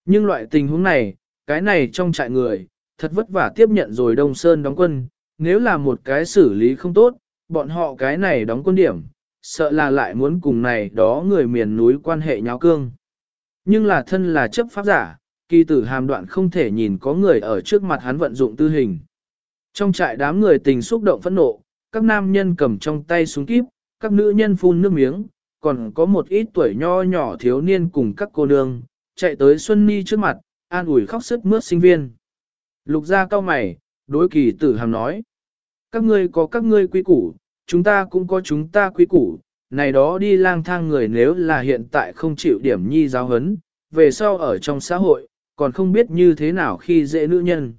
Nhưng loại tình huống này, cái này trong trại người, thật vất vả tiếp nhận rồi Đông Sơn đóng quân, nếu là một cái xử lý không tốt, bọn họ cái này đóng quân điểm, sợ là lại muốn cùng này đó người miền núi quan hệ nháo cương. Nhưng là thân là chấp pháp giả, kỳ tử hàm đoạn không thể nhìn có người ở trước mặt hắn vận dụng tư hình. Trong trại đám người tình xúc động phẫn nộ, các nam nhân cầm trong tay súng kíp, các nữ nhân phun nước miếng, còn có một ít tuổi nho nhỏ thiếu niên cùng các cô nương, chạy tới Xuân Ni trước mặt, an ủi khóc sức mướt sinh viên. Lục ra cao mày, đối kỳ tử hàm nói. Các ngươi có các ngươi quý củ, chúng ta cũng có chúng ta quý củ, này đó đi lang thang người nếu là hiện tại không chịu điểm nhi giáo hấn, về sau ở trong xã hội, còn không biết như thế nào khi dễ nữ nhân.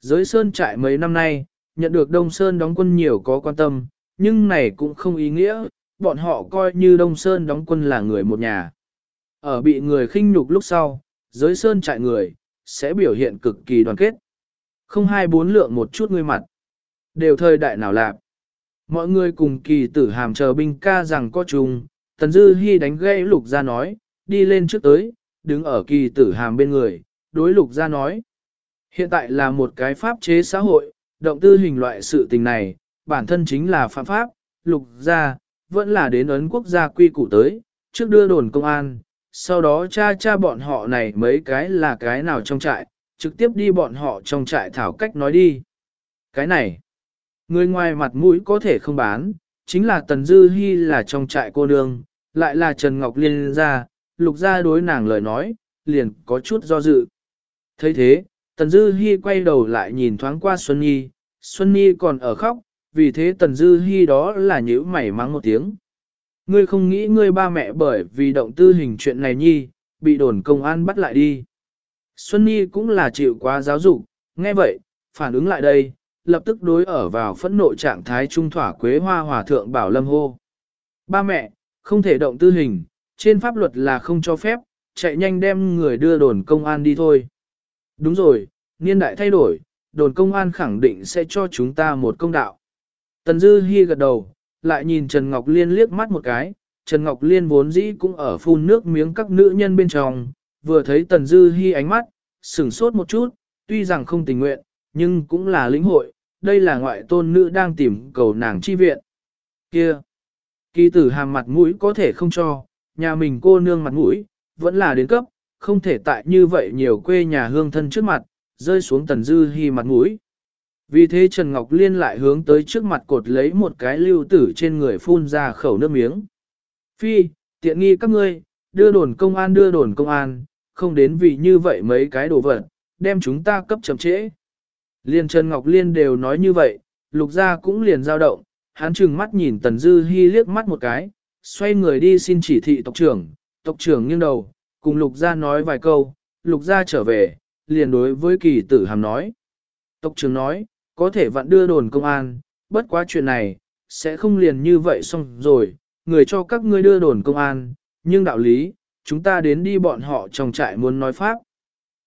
Giới Sơn trại mấy năm nay, nhận được Đông Sơn đóng quân nhiều có quan tâm, nhưng này cũng không ý nghĩa, bọn họ coi như Đông Sơn đóng quân là người một nhà. Ở bị người khinh nhục lúc sau, giới Sơn trại người, sẽ biểu hiện cực kỳ đoàn kết. Không hai bốn lượng một chút ngươi mặt. Đều thời đại nào lạc. Mọi người cùng kỳ tử hàm chờ binh ca rằng có chung, Tần Dư Hi đánh gây lục ra nói, đi lên trước tới, đứng ở kỳ tử hàm bên người, đối lục ra nói. Hiện tại là một cái pháp chế xã hội, động tư hình loại sự tình này, bản thân chính là phạm pháp, lục ra, vẫn là đến ấn quốc gia quy củ tới, trước đưa đồn công an, sau đó cha cha bọn họ này mấy cái là cái nào trong trại, trực tiếp đi bọn họ trong trại thảo cách nói đi. Cái này, người ngoài mặt mũi có thể không bán, chính là Tần Dư Hi là trong trại cô nương, lại là Trần Ngọc Liên ra, lục ra đối nàng lời nói, liền có chút do dự. thấy thế, Tần Dư Hi quay đầu lại nhìn thoáng qua Xuân Nhi, Xuân Nhi còn ở khóc, vì thế Tần Dư Hi đó là nhíu mày mắng một tiếng. Ngươi không nghĩ ngươi ba mẹ bởi vì động tư hình chuyện này nhi, bị đồn công an bắt lại đi. Xuân Nhi cũng là chịu quá giáo dục, nghe vậy, phản ứng lại đây, lập tức đối ở vào phẫn nộ trạng thái trung thỏa quế hoa hòa thượng bảo lâm hô. Ba mẹ, không thể động tư hình, trên pháp luật là không cho phép, chạy nhanh đem người đưa đồn công an đi thôi. Đúng rồi, niên đại thay đổi, đồn công an khẳng định sẽ cho chúng ta một công đạo. Tần Dư Hi gật đầu, lại nhìn Trần Ngọc Liên liếc mắt một cái, Trần Ngọc Liên vốn dĩ cũng ở phun nước miếng các nữ nhân bên trong, vừa thấy Tần Dư Hi ánh mắt, sửng sốt một chút, tuy rằng không tình nguyện, nhưng cũng là lĩnh hội, đây là ngoại tôn nữ đang tìm cầu nàng chi viện. Kia! Kỳ tử hàm mặt mũi có thể không cho, nhà mình cô nương mặt mũi, vẫn là đến cấp, không thể tại như vậy nhiều quê nhà hương thân trước mặt, rơi xuống Tần Dư Hi mặt mũi. Vì thế Trần Ngọc Liên lại hướng tới trước mặt cột lấy một cái lưu tử trên người phun ra khẩu nước miếng. Phi, tiện nghi các ngươi, đưa đồn công an đưa đồn công an, không đến vì như vậy mấy cái đồ vật, đem chúng ta cấp chậm trễ. Liên Trần Ngọc Liên đều nói như vậy, lục gia cũng liền dao động, hắn trừng mắt nhìn Tần Dư Hi liếc mắt một cái, xoay người đi xin chỉ thị tộc trưởng, tộc trưởng nghiêng đầu, cùng lục gia nói vài câu, lục gia trở về, liền đối với kỳ tử hàm nói. Tộc trưởng nói, có thể vặn đưa đồn công an, bất quá chuyện này, sẽ không liền như vậy xong rồi, người cho các ngươi đưa đồn công an, nhưng đạo lý, chúng ta đến đi bọn họ trong trại muốn nói pháp.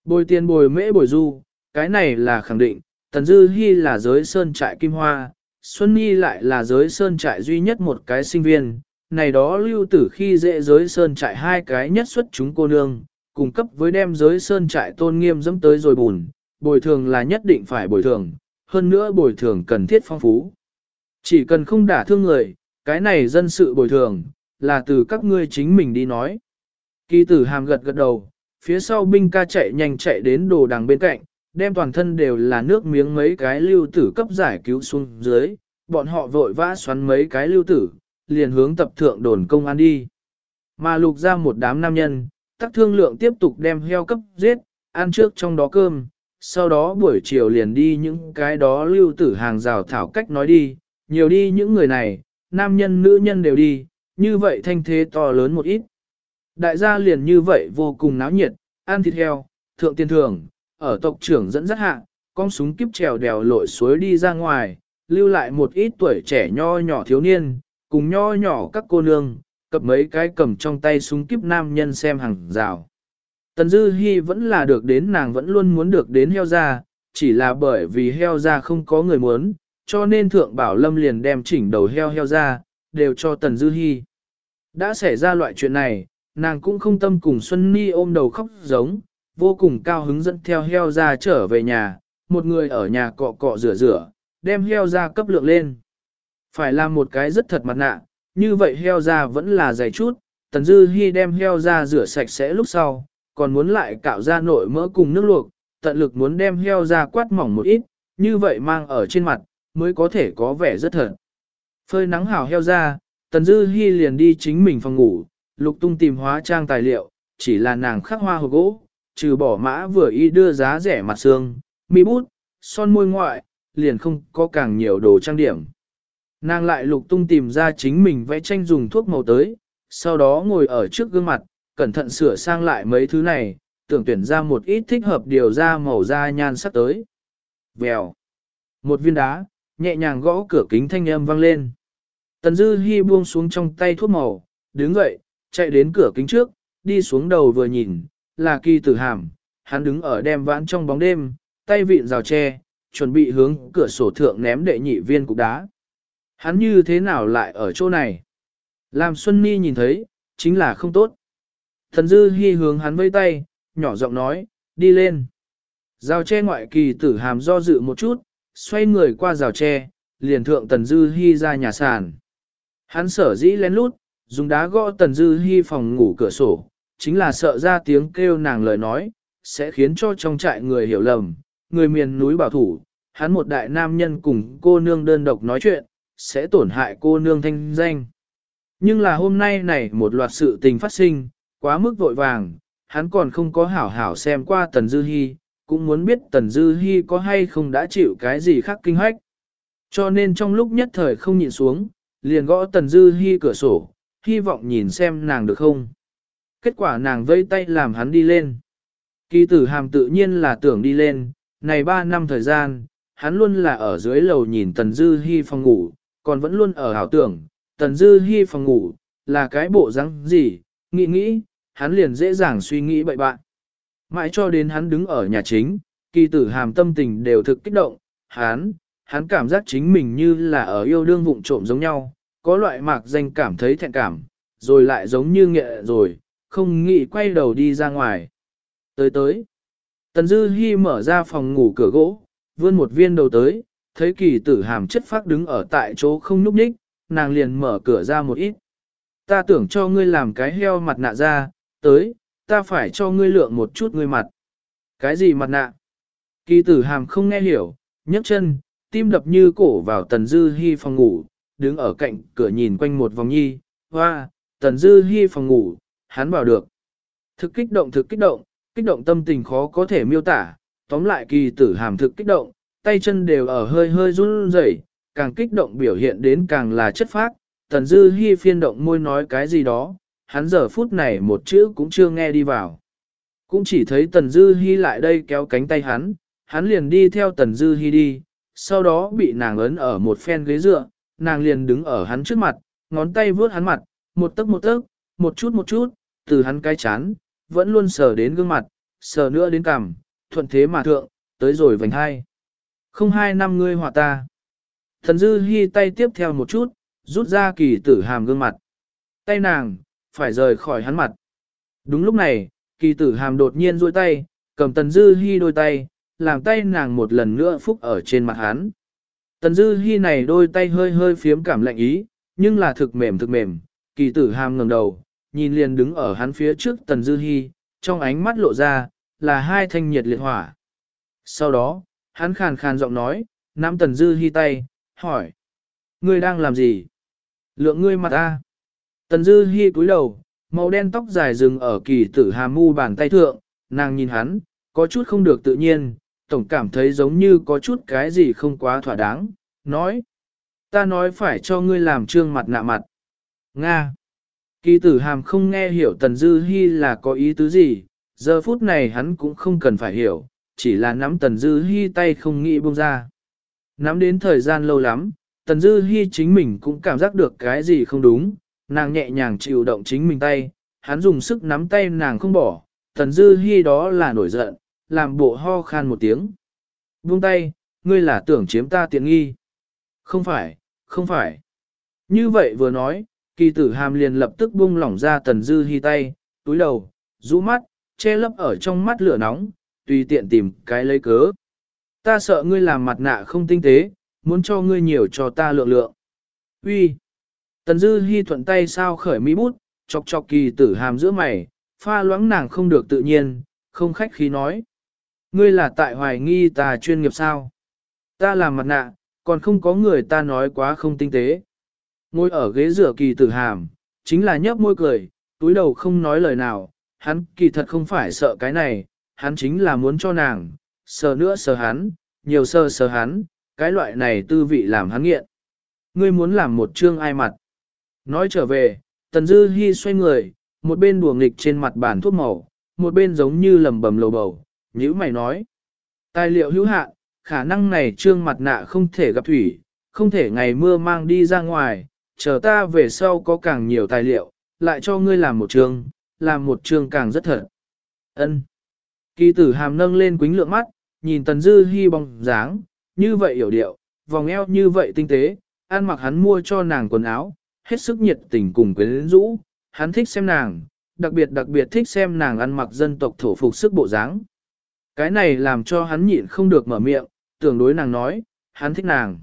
Bồi tiền bồi mễ bồi du, cái này là khẳng định, Tần Dư Hi là giới sơn trại Kim Hoa, Xuân Nhi lại là giới sơn trại duy nhất một cái sinh viên, này đó lưu tử khi dễ giới sơn trại hai cái nhất xuất chúng cô nương, cung cấp với đem giới sơn trại tôn nghiêm dẫm tới rồi bùn, bồi thường là nhất định phải bồi thường, hơn nữa bồi thường cần thiết phong phú. Chỉ cần không đả thương người, cái này dân sự bồi thường, là từ các ngươi chính mình đi nói. Kỳ tử hàm gật gật đầu, phía sau binh ca chạy nhanh chạy đến đồ đằng bên cạnh, đem toàn thân đều là nước miếng mấy cái lưu tử cấp giải cứu xuống dưới, bọn họ vội vã xoắn mấy cái lưu tử, liền hướng tập thượng đồn công an đi. Mà lục ra một đám nam nhân, tắc thương lượng tiếp tục đem heo cấp giết, ăn trước trong đó cơm, sau đó buổi chiều liền đi những cái đó lưu tử hàng rào thảo cách nói đi, nhiều đi những người này, nam nhân nữ nhân đều đi, như vậy thanh thế to lớn một ít. Đại gia liền như vậy vô cùng náo nhiệt, ăn thịt heo, thượng tiên thường, ở tộc trưởng dẫn dắt hạ, con súng kiếp trèo đèo lội suối đi ra ngoài, lưu lại một ít tuổi trẻ nho nhỏ thiếu niên, cùng nho nhỏ các cô nương, cập mấy cái cầm trong tay súng kiếp nam nhân xem hàng rào. Tần Dư Hi vẫn là được đến nàng vẫn luôn muốn được đến heo ra, chỉ là bởi vì heo ra không có người muốn, cho nên Thượng Bảo Lâm liền đem chỉnh đầu heo heo ra, đều cho Tần Dư Hi. Đã xảy ra loại chuyện này, nàng cũng không tâm cùng Xuân Ni ôm đầu khóc giống, vô cùng cao hứng dẫn theo heo ra trở về nhà, một người ở nhà cọ cọ rửa rửa, đem heo ra cấp lượng lên. Phải làm một cái rất thật mặt nạ, như vậy heo ra vẫn là dày chút, Tần Dư Hi đem heo ra rửa sạch sẽ lúc sau, còn muốn lại cạo ra nội mỡ cùng nước luộc, tận lực muốn đem heo ra quát mỏng một ít, như vậy mang ở trên mặt, mới có thể có vẻ rất thật. Phơi nắng hảo heo ra, Tần Dư Hi liền đi chính mình phòng ngủ, lục tung tìm hóa trang tài liệu, chỉ là nàng khắc hoa hộp gỗ, trừ bỏ mã vừa y đưa giá rẻ mặt xương, mi bút, son môi ngoại, liền không có càng nhiều đồ trang điểm. Nàng lại lục tung tìm ra chính mình vẽ tranh dùng thuốc màu tới, sau đó ngồi ở trước gương mặt, cẩn thận sửa sang lại mấy thứ này, tưởng tuyển ra một ít thích hợp điều ra màu da nhan sắc tới. Vèo. Một viên đá, nhẹ nhàng gõ cửa kính thanh âm vang lên. Tần Dư Hi buông xuống trong tay thuốc màu, đứng dậy, chạy đến cửa kính trước, đi xuống đầu vừa nhìn, là kỳ tử hàm, hắn đứng ở đem vãn trong bóng đêm, tay vịn rào tre, chuẩn bị hướng cửa sổ thượng ném đệ nhị viên cục đá. Hắn như thế nào lại ở chỗ này? Làm Xuân Ni nhìn thấy, chính là không tốt. Thần Dư Hi hướng hắn vây tay, nhỏ giọng nói, đi lên. Rào tre ngoại kỳ tử hàm do dự một chút, xoay người qua rào tre, liền thượng Tần Dư Hi ra nhà sàn. Hắn sở dĩ lén lút, dùng đá gõ Tần Dư Hi phòng ngủ cửa sổ, chính là sợ ra tiếng kêu nàng lời nói, sẽ khiến cho trong trại người hiểu lầm, người miền núi bảo thủ, hắn một đại nam nhân cùng cô nương đơn độc nói chuyện, sẽ tổn hại cô nương thanh danh. Nhưng là hôm nay này một loạt sự tình phát sinh, quá mức vội vàng, hắn còn không có hảo hảo xem qua Tần Dư Hi, cũng muốn biết Tần Dư Hi có hay không đã chịu cái gì khác kinh hoách. Cho nên trong lúc nhất thời không nhịn xuống, liền gõ Tần Dư Hi cửa sổ, hy vọng nhìn xem nàng được không. Kết quả nàng vây tay làm hắn đi lên. Kỳ tử hàm tự nhiên là tưởng đi lên, này 3 năm thời gian, hắn luôn là ở dưới lầu nhìn Tần Dư Hi phòng ngủ, còn vẫn luôn ở hảo tưởng, Tần Dư Hi phòng ngủ, là cái bộ răng gì, nghĩ nghĩ, hắn liền dễ dàng suy nghĩ bậy bạn. Mãi cho đến hắn đứng ở nhà chính, kỳ tử hàm tâm tình đều thực kích động, hắn, hắn cảm giác chính mình như là ở yêu đương vụng trộm giống nhau, có loại mạc danh cảm thấy thẹn cảm, rồi lại giống như nghệ rồi, không nghĩ quay đầu đi ra ngoài. Tới tới, Tần Dư Hi mở ra phòng ngủ cửa gỗ, vươn một viên đầu tới, thấy kỳ tử hàm chất phát đứng ở tại chỗ không nhúc nhích, nàng liền mở cửa ra một ít. Ta tưởng cho ngươi làm cái heo mặt nạ ra, tới, ta phải cho ngươi lượng một chút ngươi mặt. Cái gì mặt nạ? Kỳ tử hàm không nghe hiểu, nhấc chân, tim đập như cổ vào tần dư hy phòng ngủ, đứng ở cạnh cửa nhìn quanh một vòng nhi, hoa, tần dư hy phòng ngủ, hắn vào được. Thực kích động thực kích động, kích động tâm tình khó có thể miêu tả, tóm lại kỳ tử hàm thực kích động, tay chân đều ở hơi hơi run rẩy, càng kích động biểu hiện đến càng là chất phác, tần dư hy phiên động môi nói cái gì đó, hắn giờ phút này một chữ cũng chưa nghe đi vào. Cũng chỉ thấy tần dư hy lại đây kéo cánh tay hắn, hắn liền đi theo tần dư hy đi, sau đó bị nàng ấn ở một phen ghế dựa, nàng liền đứng ở hắn trước mặt, ngón tay vướt hắn mặt, một tấc một tấc, một chút một chút, từ hắn cái chán, vẫn luôn sờ đến gương mặt, sờ nữa đến cằm, thuận thế mà thượng, tới rồi vành hai. Không hai năm ngươi hòa ta. Thần dư hy tay tiếp theo một chút, rút ra kỳ tử hàm gương mặt. Tay nàng, phải rời khỏi hắn mặt. Đúng lúc này, kỳ tử hàm đột nhiên duỗi tay, cầm tần dư hy đôi tay, làm tay nàng một lần nữa phúc ở trên mặt hắn. Tần dư hy này đôi tay hơi hơi phiếm cảm lạnh ý, nhưng là thực mềm thực mềm, kỳ tử hàm ngẩng đầu, nhìn liền đứng ở hắn phía trước tần dư hy, trong ánh mắt lộ ra, là hai thanh nhiệt liệt hỏa. Sau đó, hắn khàn khàn giọng nói, nắm tần dư hy tay, hỏi. Ngươi đang làm gì? Lượng ngươi mặt ta. Tần Dư Hi cúi đầu, màu đen tóc dài dừng ở kỳ tử Hà mu bàn tay thượng, nàng nhìn hắn, có chút không được tự nhiên, tổng cảm thấy giống như có chút cái gì không quá thỏa đáng, nói. Ta nói phải cho ngươi làm trương mặt nạ mặt. Nga. Kỳ tử hàm không nghe hiểu Tần Dư Hi là có ý tứ gì, giờ phút này hắn cũng không cần phải hiểu, chỉ là nắm Tần Dư Hi tay không nghĩ buông ra. Nắm đến thời gian lâu lắm, Tần Dư Hi chính mình cũng cảm giác được cái gì không đúng, nàng nhẹ nhàng chịu động chính mình tay, hắn dùng sức nắm tay nàng không bỏ, Tần Dư Hi đó là nổi giận, làm bộ ho khan một tiếng. Buông tay, ngươi là tưởng chiếm ta tiện nghi. Không phải, không phải. Như vậy vừa nói, kỳ tử hàm liền lập tức buông lỏng ra Tần Dư Hi tay, túi đầu, rũ mắt, che lấp ở trong mắt lửa nóng, tùy tiện tìm cái lấy cớ. Ta sợ ngươi làm mặt nạ không tinh tế, muốn cho ngươi nhiều cho ta lượng lượng. Uy. Tần Dư Hi thuận tay sao khởi mi bút, chọc chọc kỳ tử hàm giữa mày, pha loãng nàng không được tự nhiên, không khách khí nói. Ngươi là tại hoài nghi ta chuyên nghiệp sao? Ta làm mặt nạ, còn không có người ta nói quá không tinh tế. Ngồi ở ghế rửa kỳ tử hàm, chính là nhấp môi cười, túi đầu không nói lời nào, hắn kỳ thật không phải sợ cái này, hắn chính là muốn cho nàng, sờ nữa sờ hắn, nhiều sờ sờ hắn, cái loại này tư vị làm hắn nghiện. Ngươi muốn làm một chương ai mặt. Nói trở về, Tần Dư Hi xoay người, một bên đùa nghịch trên mặt bàn thuốc màu, một bên giống như lầm bầm lầu bầu, nhữ mày nói. Tài liệu hữu hạn, khả năng này trương mặt nạ không thể gặp thủy, không thể ngày mưa mang đi ra ngoài, chờ ta về sau có càng nhiều tài liệu, lại cho ngươi làm một trường, làm một trường càng rất thật. Ân. Kỳ tử hàm nâng lên quính lượng mắt, nhìn Tần Dư Hi bóng dáng, như vậy hiểu điệu, vòng eo như vậy tinh tế, ăn mặc hắn mua cho nàng quần áo, hết sức nhiệt tình cùng quyến rũ, hắn thích xem nàng, đặc biệt đặc biệt thích xem nàng ăn mặc dân tộc thổ phục sức bộ dáng. Cái này làm cho hắn nhịn không được mở miệng, tưởng đối nàng nói, hắn thích nàng.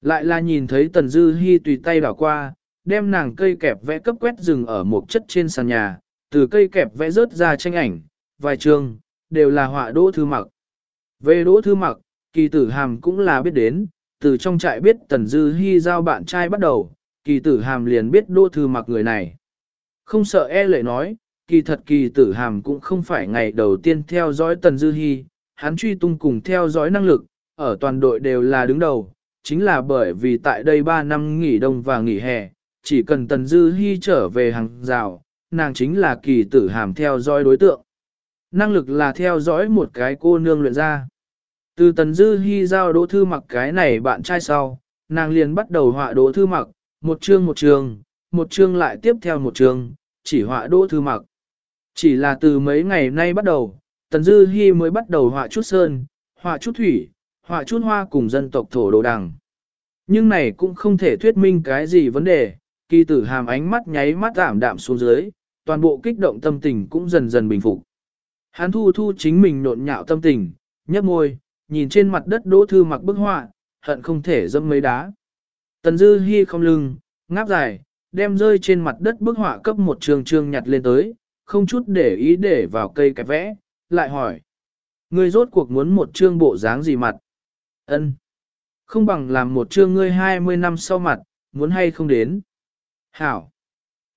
Lại là nhìn thấy Tần Dư Hi tùy tay đảo qua, đem nàng cây kẹp vẽ cấp quét rừng ở một chất trên sàn nhà, từ cây kẹp vẽ rớt ra tranh ảnh, vài trường, đều là họa đỗ thư mặc. Về đỗ thư mặc, kỳ tử hàm cũng là biết đến, từ trong trại biết Tần Dư Hi giao bạn trai bắt đầu, kỳ tử hàm liền biết đỗ thư mặc người này. Không sợ e lệ nói, kỳ thật kỳ tử hàm cũng không phải ngày đầu tiên theo dõi Tần Dư Hi, hắn truy tung cùng theo dõi năng lực, ở toàn đội đều là đứng đầu, chính là bởi vì tại đây 3 năm nghỉ đông và nghỉ hè, chỉ cần Tần Dư Hi trở về hàng rào, nàng chính là kỳ tử hàm theo dõi đối tượng. Năng lực là theo dõi một cái cô nương luyện ra. Từ Tần Dư Hi giao đỗ thư mặc cái này bạn trai sau, nàng liền bắt đầu họa đỗ thư mặc, một chương một chương, một chương lại tiếp theo một chương, chỉ họa đỗ thư mặc. Chỉ là từ mấy ngày nay bắt đầu, Tần Dư Hi mới bắt đầu họa chút sơn, họa chút thủy, họa chút hoa cùng dân tộc thổ đồ đằng. Nhưng này cũng không thể thuyết minh cái gì vấn đề, kỳ tử hàm ánh mắt nháy mắt giảm đạm xuống dưới, toàn bộ kích động tâm tình cũng dần dần bình phục. Hán thu thu chính mình nộn nhạo tâm tình, nhấp môi, nhìn trên mặt đất đỗ thư mặc bức họa, hận không thể dâm mấy đá. Tần Dư Hi không lưng, ngáp dài, đem rơi trên mặt đất bức họa cấp một trường trường nhặt lên tới, không chút để ý để vào cây cái vẽ, lại hỏi. Ngươi rốt cuộc muốn một chương bộ dáng gì mặt? Ân, Không bằng làm một chương ngươi 20 năm sau mặt, muốn hay không đến? Hảo.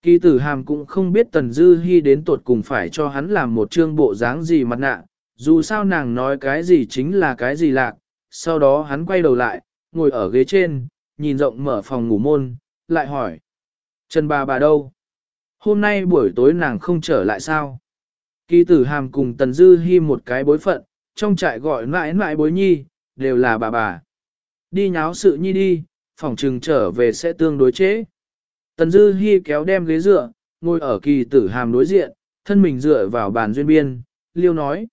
Kỳ tử hàm cũng không biết Tần Dư Hi đến tột cùng phải cho hắn làm một chương bộ dáng gì mặt nạ, dù sao nàng nói cái gì chính là cái gì lạc. Sau đó hắn quay đầu lại, ngồi ở ghế trên, nhìn rộng mở phòng ngủ môn, lại hỏi. Trần bà bà đâu? Hôm nay buổi tối nàng không trở lại sao? Kỳ tử hàm cùng Tần Dư Hi một cái bối phận, trong trại gọi mãi mãi bối nhi, đều là bà bà. Đi nháo sự nhi đi, phòng trừng trở về sẽ tương đối chế. Tần Dư Hi kéo đem ghế dựa, ngồi ở kỳ tử hàm đối diện, thân mình dựa vào bàn duyên biên, liêu nói.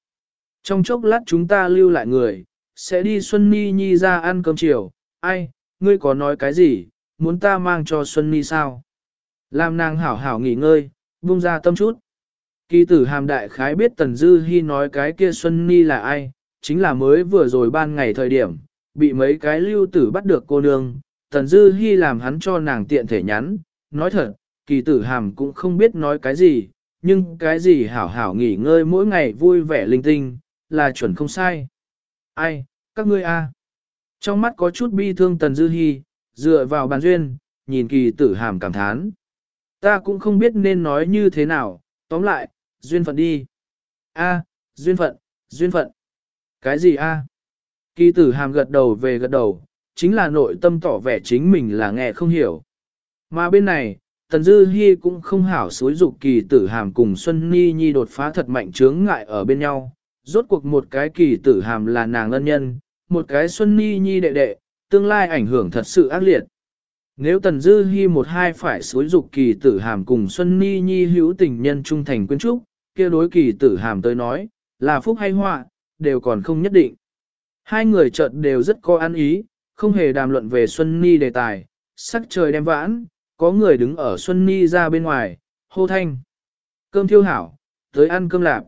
Trong chốc lát chúng ta lưu lại người, sẽ đi Xuân Ni Nhi ra ăn cơm chiều, ai, ngươi có nói cái gì, muốn ta mang cho Xuân Ni sao? Làm nàng hảo hảo nghỉ ngơi, buông ra tâm chút. Kỳ tử hàm đại khái biết Tần Dư Hi nói cái kia Xuân Ni là ai, chính là mới vừa rồi ban ngày thời điểm, bị mấy cái lưu tử bắt được cô nương, Tần Dư Hi làm hắn cho nàng tiện thể nhắn, nói thật, kỳ tử hàm cũng không biết nói cái gì, nhưng cái gì hảo hảo nghỉ ngơi mỗi ngày vui vẻ linh tinh, là chuẩn không sai. Ai, các ngươi a? Trong mắt có chút bi thương Tần Dư Hi, dựa vào bàn duyên, nhìn kỳ tử hàm cảm thán. Ta cũng không biết nên nói như thế nào, tóm lại, duyên phận đi. A, duyên phận, duyên phận. Cái gì a? Kỳ tử hàm gật đầu về gật đầu, chính là nội tâm tỏ vẻ chính mình là nghe không hiểu. Mà bên này, Tần Dư Hi cũng không hảo xối dục kỳ tử hàm cùng Xuân Ni Nhi đột phá thật mạnh chướng ngại ở bên nhau. Rốt cuộc một cái kỳ tử hàm là nàng ân nhân, một cái Xuân Ni Nhi đệ đệ, tương lai ảnh hưởng thật sự ác liệt. Nếu Tần Dư Hi một hai phải xối dục kỳ tử hàm cùng Xuân Ni Nhi hữu tình nhân trung thành quyến trúc, kia đối kỳ tử hàm tới nói, là phúc hay họa, đều còn không nhất định. Hai người chợt đều rất có ăn ý, không hề đàm luận về Xuân Ni đề tài, sắc trời đem vãn, có người đứng ở Xuân Ni ra bên ngoài, hô thanh. Cơm thiêu hảo, tới ăn cơm lạp.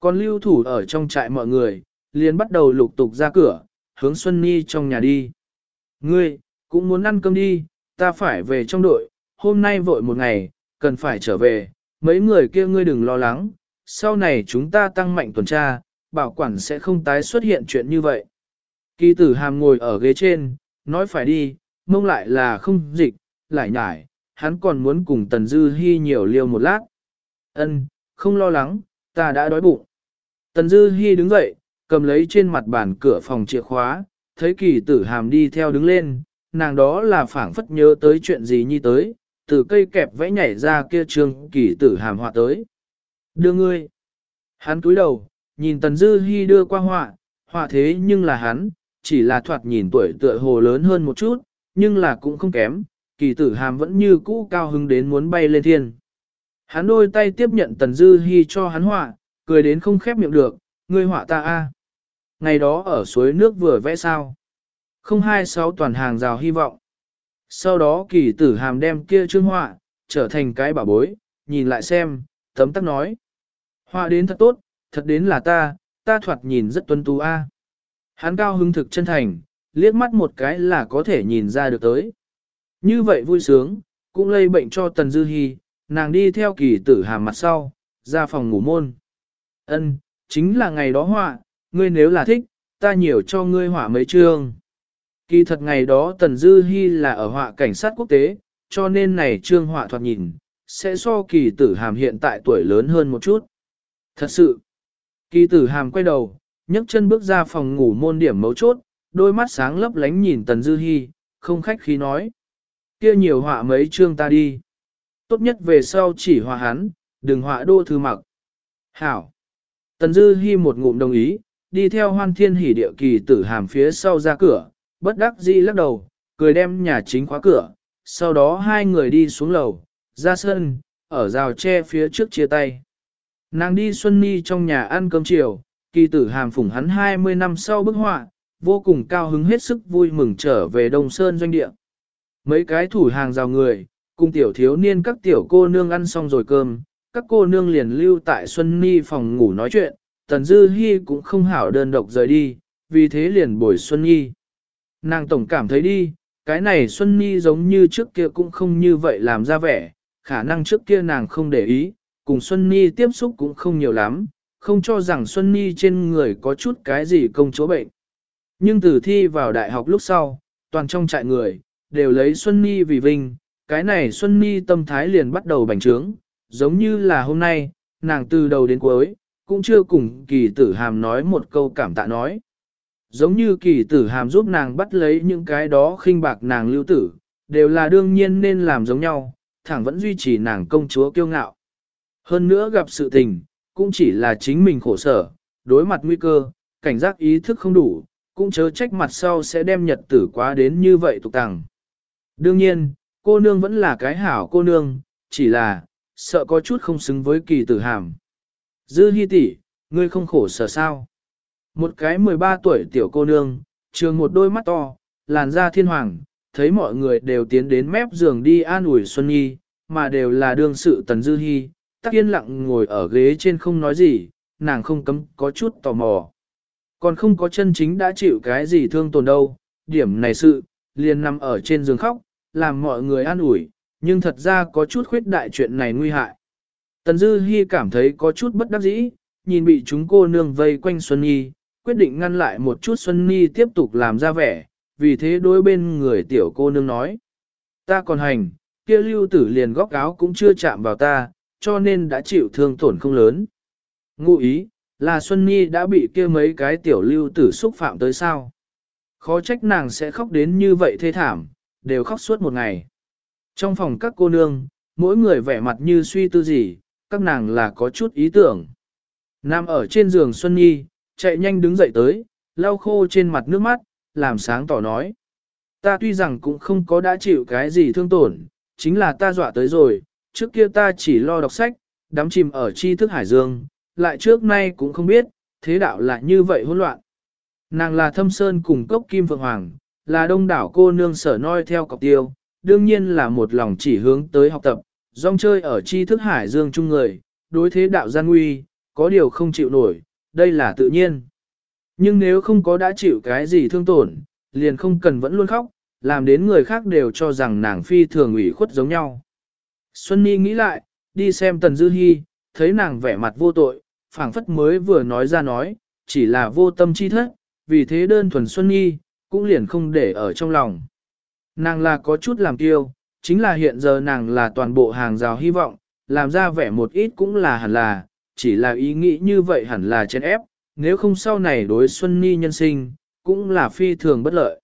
Còn lưu thủ ở trong trại mọi người, liền bắt đầu lục tục ra cửa, hướng Xuân Ni trong nhà đi. Ngươi, cũng muốn ăn cơm đi, ta phải về trong đội, hôm nay vội một ngày, cần phải trở về, mấy người kia ngươi đừng lo lắng, sau này chúng ta tăng mạnh tuần tra, bảo quản sẽ không tái xuất hiện chuyện như vậy. Kỳ tử hàm ngồi ở ghế trên, nói phải đi, mông lại là không dịch, lại nhải, hắn còn muốn cùng Tần Dư Hi nhiều liêu một lát. Ân, không lo lắng, ta đã đói bụng. Tần Dư Hi đứng dậy, cầm lấy trên mặt bàn cửa phòng chìa khóa, thấy kỳ tử hàm đi theo đứng lên, nàng đó là phảng phất nhớ tới chuyện gì nhi tới, từ cây kẹp vẽ nhảy ra kia trường kỳ tử hàm họa tới. Đưa ngươi. Hắn cúi đầu, nhìn Tần Dư Hi đưa qua họa, họa thế nhưng là hắn, chỉ là thoạt nhìn tuổi tựa hồ lớn hơn một chút, nhưng là cũng không kém, kỳ tử hàm vẫn như cũ cao hứng đến muốn bay lên thiên. Hắn đôi tay tiếp nhận Tần Dư Hi cho hắn họa, cười đến không khép miệng được, ngươi họa ta a. Ngày đó ở suối nước vừa vẽ sao. Không hai sáu toàn hàng rào hy vọng. Sau đó kỳ tử hàm đem kia chương họa, trở thành cái bảo bối, nhìn lại xem, tấm tắc nói. Họa đến thật tốt, thật đến là ta, ta thoạt nhìn rất tuân tú a. Hắn cao hứng thực chân thành, liếc mắt một cái là có thể nhìn ra được tới. Như vậy vui sướng, cũng lây bệnh cho Tần Dư Hi, nàng đi theo kỳ tử hàm mặt sau, ra phòng ngủ môn. Ân, chính là ngày đó họa, ngươi nếu là thích, ta nhiều cho ngươi họa mấy chương. Kỳ thật ngày đó Tần Dư Hi là ở họa cảnh sát quốc tế, cho nên này trương họa thoạt nhìn, sẽ so kỳ tử hàm hiện tại tuổi lớn hơn một chút. Thật sự, kỳ tử hàm quay đầu, nhấc chân bước ra phòng ngủ môn điểm mấu chốt, đôi mắt sáng lấp lánh nhìn Tần Dư Hi, không khách khí nói. Kia nhiều họa mấy chương ta đi. Tốt nhất về sau chỉ họa hắn, đừng họa đô thư mặc. Hảo. Tần Dư Hi một ngụm đồng ý, đi theo hoan thiên hỉ địa kỳ tử hàm phía sau ra cửa, bất đắc dĩ lắc đầu, cười đem nhà chính khóa cửa, sau đó hai người đi xuống lầu, ra sân, ở rào tre phía trước chia tay. Nàng đi Xuân Ni trong nhà ăn cơm chiều, kỳ tử hàm phủng hắn 20 năm sau bức họa, vô cùng cao hứng hết sức vui mừng trở về Đông Sơn doanh địa. Mấy cái thủ hàng rào người, cùng tiểu thiếu niên các tiểu cô nương ăn xong rồi cơm, các cô nương liền lưu tại Xuân Ni phòng ngủ nói chuyện, Tần Dư Hi cũng không hảo đơn độc rời đi, vì thế liền bồi Xuân Nhi. Nàng tổng cảm thấy đi, cái này Xuân Nhi giống như trước kia cũng không như vậy làm ra vẻ, khả năng trước kia nàng không để ý, cùng Xuân Nhi tiếp xúc cũng không nhiều lắm, không cho rằng Xuân Nhi trên người có chút cái gì công chúa bệnh. Nhưng từ thi vào đại học lúc sau, toàn trong trại người, đều lấy Xuân Nhi vì vinh, cái này Xuân Nhi tâm thái liền bắt đầu bành trướng, giống như là hôm nay, nàng từ đầu đến cuối, cũng chưa cùng kỳ tử hàm nói một câu cảm tạ nói. Giống như kỳ tử hàm giúp nàng bắt lấy những cái đó khinh bạc nàng lưu tử, đều là đương nhiên nên làm giống nhau, thẳng vẫn duy trì nàng công chúa kiêu ngạo. Hơn nữa gặp sự tình, cũng chỉ là chính mình khổ sở, đối mặt nguy cơ, cảnh giác ý thức không đủ, cũng chớ trách mặt sau sẽ đem nhật tử quá đến như vậy tục tàng. Đương nhiên, cô nương vẫn là cái hảo cô nương, chỉ là, sợ có chút không xứng với kỳ tử hàm. Dư hy tỷ, ngươi không khổ sở sao? Một cái 13 tuổi tiểu cô nương, trường một đôi mắt to, làn da thiên hoàng, thấy mọi người đều tiến đến mép giường đi an ủi Xuân Nhi, mà đều là đương sự tần dư hy, tắc yên lặng ngồi ở ghế trên không nói gì, nàng không cấm có chút tò mò. Còn không có chân chính đã chịu cái gì thương tổn đâu, điểm này sự, liền nằm ở trên giường khóc, làm mọi người an ủi, nhưng thật ra có chút khuyết đại chuyện này nguy hại. Tần Dư Hi cảm thấy có chút bất đắc dĩ, nhìn bị chúng cô nương vây quanh Xuân Nhi, quyết định ngăn lại một chút Xuân Nhi tiếp tục làm ra vẻ, vì thế đối bên người tiểu cô nương nói. Ta còn hành, kia lưu tử liền góc áo cũng chưa chạm vào ta, cho nên đã chịu thương tổn không lớn. Ngụ ý, là Xuân Nhi đã bị kia mấy cái tiểu lưu tử xúc phạm tới sao. Khó trách nàng sẽ khóc đến như vậy thê thảm, đều khóc suốt một ngày. Trong phòng các cô nương, mỗi người vẻ mặt như suy tư gì, các nàng là có chút ý tưởng. nam ở trên giường Xuân Nhi, chạy nhanh đứng dậy tới, lau khô trên mặt nước mắt, làm sáng tỏ nói. Ta tuy rằng cũng không có đã chịu cái gì thương tổn, chính là ta dọa tới rồi, trước kia ta chỉ lo đọc sách, đắm chìm ở tri thức hải dương, lại trước nay cũng không biết, thế đạo là như vậy hỗn loạn. Nàng là thâm sơn cùng cốc kim phượng hoàng, là đông đảo cô nương sở noi theo cọc tiêu, đương nhiên là một lòng chỉ hướng tới học tập, rong chơi ở chi thức hải dương chung người, đối thế đạo gian nguy, có điều không chịu nổi, đây là tự nhiên. Nhưng nếu không có đã chịu cái gì thương tổn, liền không cần vẫn luôn khóc, làm đến người khác đều cho rằng nàng phi thường ủy khuất giống nhau. Xuân Nhi nghĩ lại, đi xem Tần Dư Hi, thấy nàng vẻ mặt vô tội, phảng phất mới vừa nói ra nói, chỉ là vô tâm chi thất, vì thế đơn thuần Xuân Nhi, cũng liền không để ở trong lòng. Nàng là có chút làm kiêu, chính là hiện giờ nàng là toàn bộ hàng rào hy vọng, làm ra vẻ một ít cũng là hẳn là, chỉ là ý nghĩ như vậy hẳn là chen ép, nếu không sau này đối Xuân Nhi nhân sinh, cũng là phi thường bất lợi.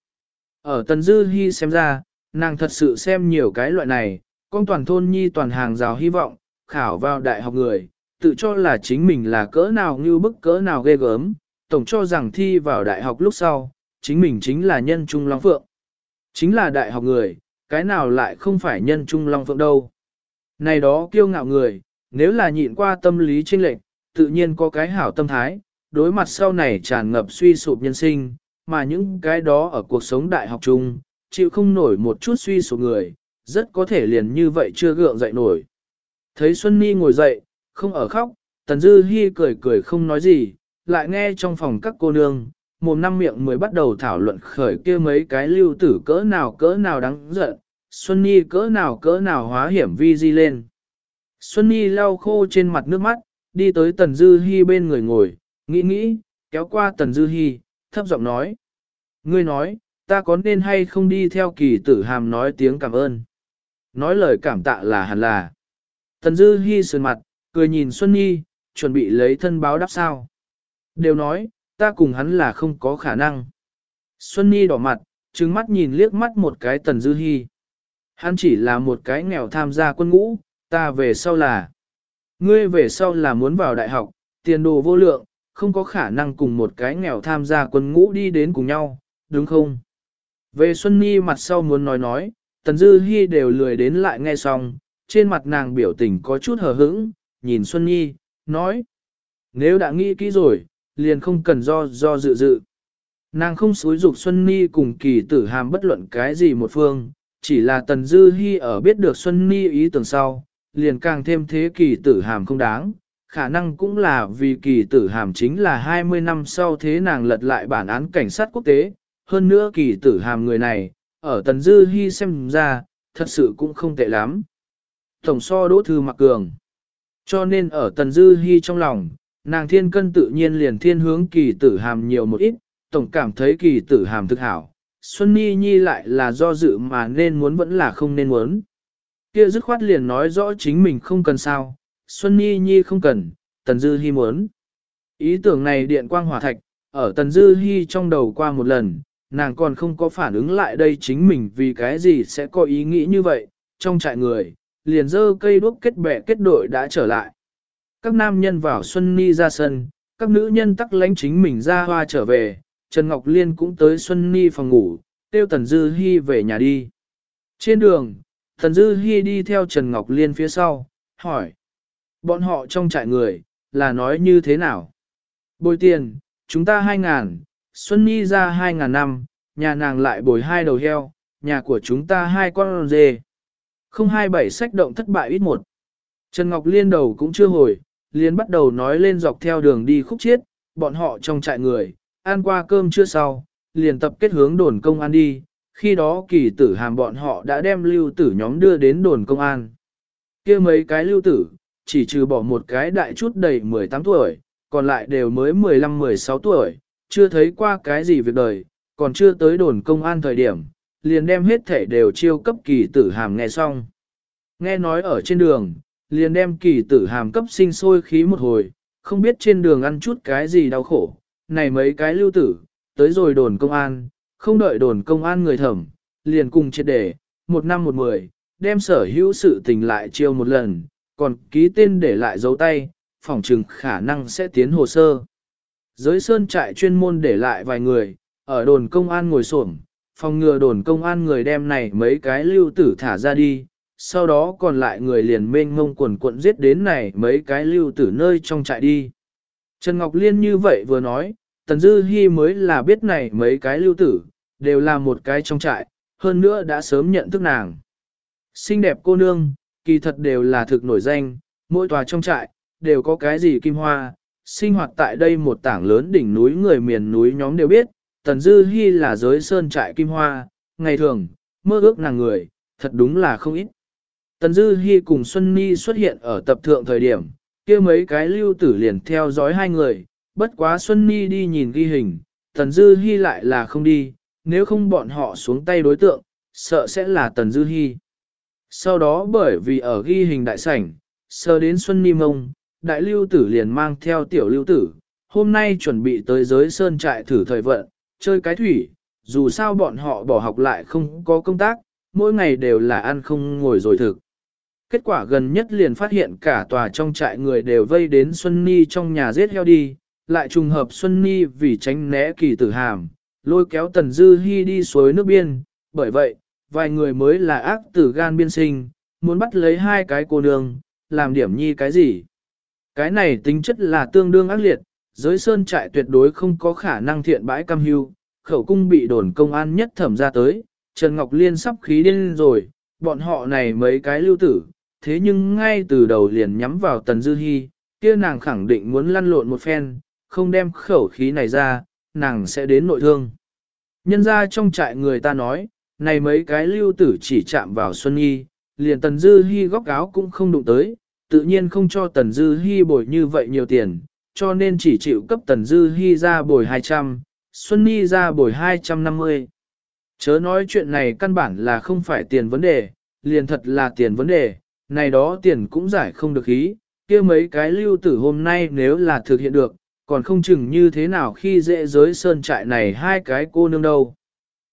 Ở Tần Dư Hi xem ra, nàng thật sự xem nhiều cái loại này, con toàn thôn nhi toàn hàng rào hy vọng, khảo vào đại học người, tự cho là chính mình là cỡ nào như bức cỡ nào ghê gớm, tổng cho rằng thi vào đại học lúc sau, chính mình chính là nhân trung long phượng. Chính là đại học người, cái nào lại không phải nhân trung long phượng đâu. Này đó kiêu ngạo người, nếu là nhịn qua tâm lý chênh lệch, tự nhiên có cái hảo tâm thái, đối mặt sau này tràn ngập suy sụp nhân sinh, mà những cái đó ở cuộc sống đại học chung, chịu không nổi một chút suy sụp người, rất có thể liền như vậy chưa gượng dậy nổi. Thấy Xuân Ni ngồi dậy, không ở khóc, Tần Dư Hi cười cười không nói gì, lại nghe trong phòng các cô nương, mồm năm miệng mới bắt đầu thảo luận khởi kia mấy cái lưu tử cỡ nào cỡ nào đáng giận, Xuân Nhi cỡ nào cỡ nào hóa hiểm vi di lên. Xuân Nhi lau khô trên mặt nước mắt, đi tới Tần Dư Hi bên người ngồi, nghĩ nghĩ, kéo qua Tần Dư Hi, thấp giọng nói. Ngươi nói, ta có nên hay không đi theo kỳ tử hàm nói tiếng cảm ơn. Nói lời cảm tạ là hẳn là. Tần Dư Hi sườn mặt, cười nhìn Xuân Nhi, chuẩn bị lấy thân báo đáp sao. Đều nói, ta cùng hắn là không có khả năng. Xuân Nhi đỏ mặt, trừng mắt nhìn liếc mắt một cái Tần Dư Hi. Hắn chỉ là một cái nghèo tham gia quân ngũ, ta về sau là. Ngươi về sau là muốn vào đại học, tiền đồ vô lượng, không có khả năng cùng một cái nghèo tham gia quân ngũ đi đến cùng nhau, đúng không? Về Xuân Nhi mặt sau muốn nói nói, Tần Dư Hi đều lười đến lại nghe xong, trên mặt nàng biểu tình có chút hờ hững, nhìn Xuân Nhi, nói. Nếu đã nghĩ kỹ rồi, liền không cần do do dự dự. Nàng không xúi dục Xuân Nhi cùng kỳ tử hàm bất luận cái gì một phương, chỉ là Tần Dư Hi ở biết được Xuân Nhi ý tưởng sau, liền càng thêm thế kỳ tử hàm không đáng. Khả năng cũng là vì kỳ tử hàm chính là 20 năm sau thế nàng lật lại bản án cảnh sát quốc tế, hơn nữa kỳ tử hàm người này, ở Tần Dư Hi xem ra, thật sự cũng không tệ lắm. Tổng so đỗ thư mặc cường. Cho nên ở Tần Dư Hi trong lòng, nàng thiên cân tự nhiên liền thiên hướng kỳ tử hàm nhiều một ít, tổng cảm thấy kỳ tử hàm thực hảo. Xuân Nhi Nhi lại là do dự mà nên muốn vẫn là không nên muốn. Kia dứt khoát liền nói rõ chính mình không cần sao, Xuân Nhi Nhi không cần, Tần Dư Hi muốn. Ý tưởng này điện quang hỏa thạch, ở Tần Dư Hi trong đầu qua một lần, nàng còn không có phản ứng lại đây chính mình vì cái gì sẽ có ý nghĩ như vậy, trong trại người, liền dơ cây đuốc kết bè kết đội đã trở lại. Các nam nhân vào Xuân Ni ra sân, các nữ nhân tắc lánh chính mình ra hoa trở về, Trần Ngọc Liên cũng tới Xuân Ni phòng ngủ, tiêu Tần Dư Hi về nhà đi. Trên đường, Tần Dư Hi đi theo Trần Ngọc Liên phía sau, hỏi. Bọn họ trong trại người, là nói như thế nào? Bồi tiền, chúng ta hai ngàn, Xuân Nhi ra hai ngàn năm, nhà nàng lại bồi hai đầu heo, nhà của chúng ta hai con dê. Không hai bảy sách động thất bại ít một. Trần Ngọc Liên đầu cũng chưa hồi, liền bắt đầu nói lên dọc theo đường đi khúc chiết, bọn họ trong trại người, ăn qua cơm chưa sau, liền tập kết hướng đồn công an đi, khi đó kỳ tử hàm bọn họ đã đem lưu tử nhóm đưa đến đồn công an. kia mấy cái lưu tử, chỉ trừ bỏ một cái đại chút đầy 18 tuổi, còn lại đều mới 15-16 tuổi, chưa thấy qua cái gì việc đời, còn chưa tới đồn công an thời điểm, liền đem hết thể đều chiêu cấp kỳ tử hàm nghe xong. Nghe nói ở trên đường, liền đem kỳ tử hàm cấp sinh sôi khí một hồi, không biết trên đường ăn chút cái gì đau khổ, này mấy cái lưu tử, tới rồi đồn công an, không đợi đồn công an người thẩm, liền cùng triệt để, một năm một mười, đem sở hữu sự tình lại chiêu một lần, còn ký tên để lại dấu tay, phỏng chừng khả năng sẽ tiến hồ sơ. Giới sơn trại chuyên môn để lại vài người, ở đồn công an ngồi xổm, phòng ngừa đồn công an người đem này mấy cái lưu tử thả ra đi, sau đó còn lại người liền mênh ngông quần cuộn giết đến này mấy cái lưu tử nơi trong trại đi. Trần Ngọc Liên như vậy vừa nói, Tần Dư Hi mới là biết này mấy cái lưu tử, đều là một cái trong trại, hơn nữa đã sớm nhận thức nàng. Xinh đẹp cô nương, kỳ thật đều là thực nổi danh, mỗi tòa trong trại, đều có cái gì kim hoa, sinh hoạt tại đây một tảng lớn đỉnh núi người miền núi nhóm đều biết, Tần Dư Hi là giới sơn trại kim hoa, ngày thường, mơ ước nàng người, thật đúng là không ít. Tần Dư Hi cùng Xuân Ni xuất hiện ở tập thượng thời điểm, kia mấy cái lưu tử liền theo dõi hai người, bất quá Xuân Ni đi nhìn ghi hình, Tần Dư Hi lại là không đi, nếu không bọn họ xuống tay đối tượng, sợ sẽ là Tần Dư Hi. Sau đó bởi vì ở ghi hình đại sảnh, sơ đến Xuân Ni mông, đại lưu tử liền mang theo tiểu lưu tử, hôm nay chuẩn bị tới giới sơn trại thử thời vận, chơi cái thủy, dù sao bọn họ bỏ học lại không có công tác, mỗi ngày đều là ăn không ngồi rồi thực. Kết quả gần nhất liền phát hiện cả tòa trong trại người đều vây đến Xuân Ni trong nhà giết heo đi, lại trùng hợp Xuân Ni vì tránh né kỳ tử hàm, lôi kéo Tần Dư Hi đi suối nước biên, bởi vậy, vài người mới là ác tử gan biên sinh, muốn bắt lấy hai cái cô nương, làm điểm nhi cái gì. Cái này tính chất là tương đương ác liệt, giới sơn trại tuyệt đối không có khả năng thiện bãi cam hưu, khẩu cung bị đồn công an nhất thẩm ra tới, Trần Ngọc Liên sắp khí điên rồi, bọn họ này mấy cái lưu tử, thế nhưng ngay từ đầu liền nhắm vào Tần Dư Hi, kia nàng khẳng định muốn lăn lộn một phen, không đem khẩu khí này ra, nàng sẽ đến nội thương. Nhân ra trong trại người ta nói, này mấy cái lưu tử chỉ chạm vào Xuân Nhi, liền Tần Dư Hi góc áo cũng không đụng tới, tự nhiên không cho Tần Dư Hi bồi như vậy nhiều tiền, cho nên chỉ chịu cấp Tần Dư Hi ra bồi 200, Xuân Nhi ra bồi 250. Chớ nói chuyện này căn bản là không phải tiền vấn đề, liền thật là tiền vấn đề, này đó tiền cũng giải không được ý, kia mấy cái lưu tử hôm nay nếu là thực hiện được, còn không chừng như thế nào khi dễ giới sơn trại này hai cái cô nương đâu.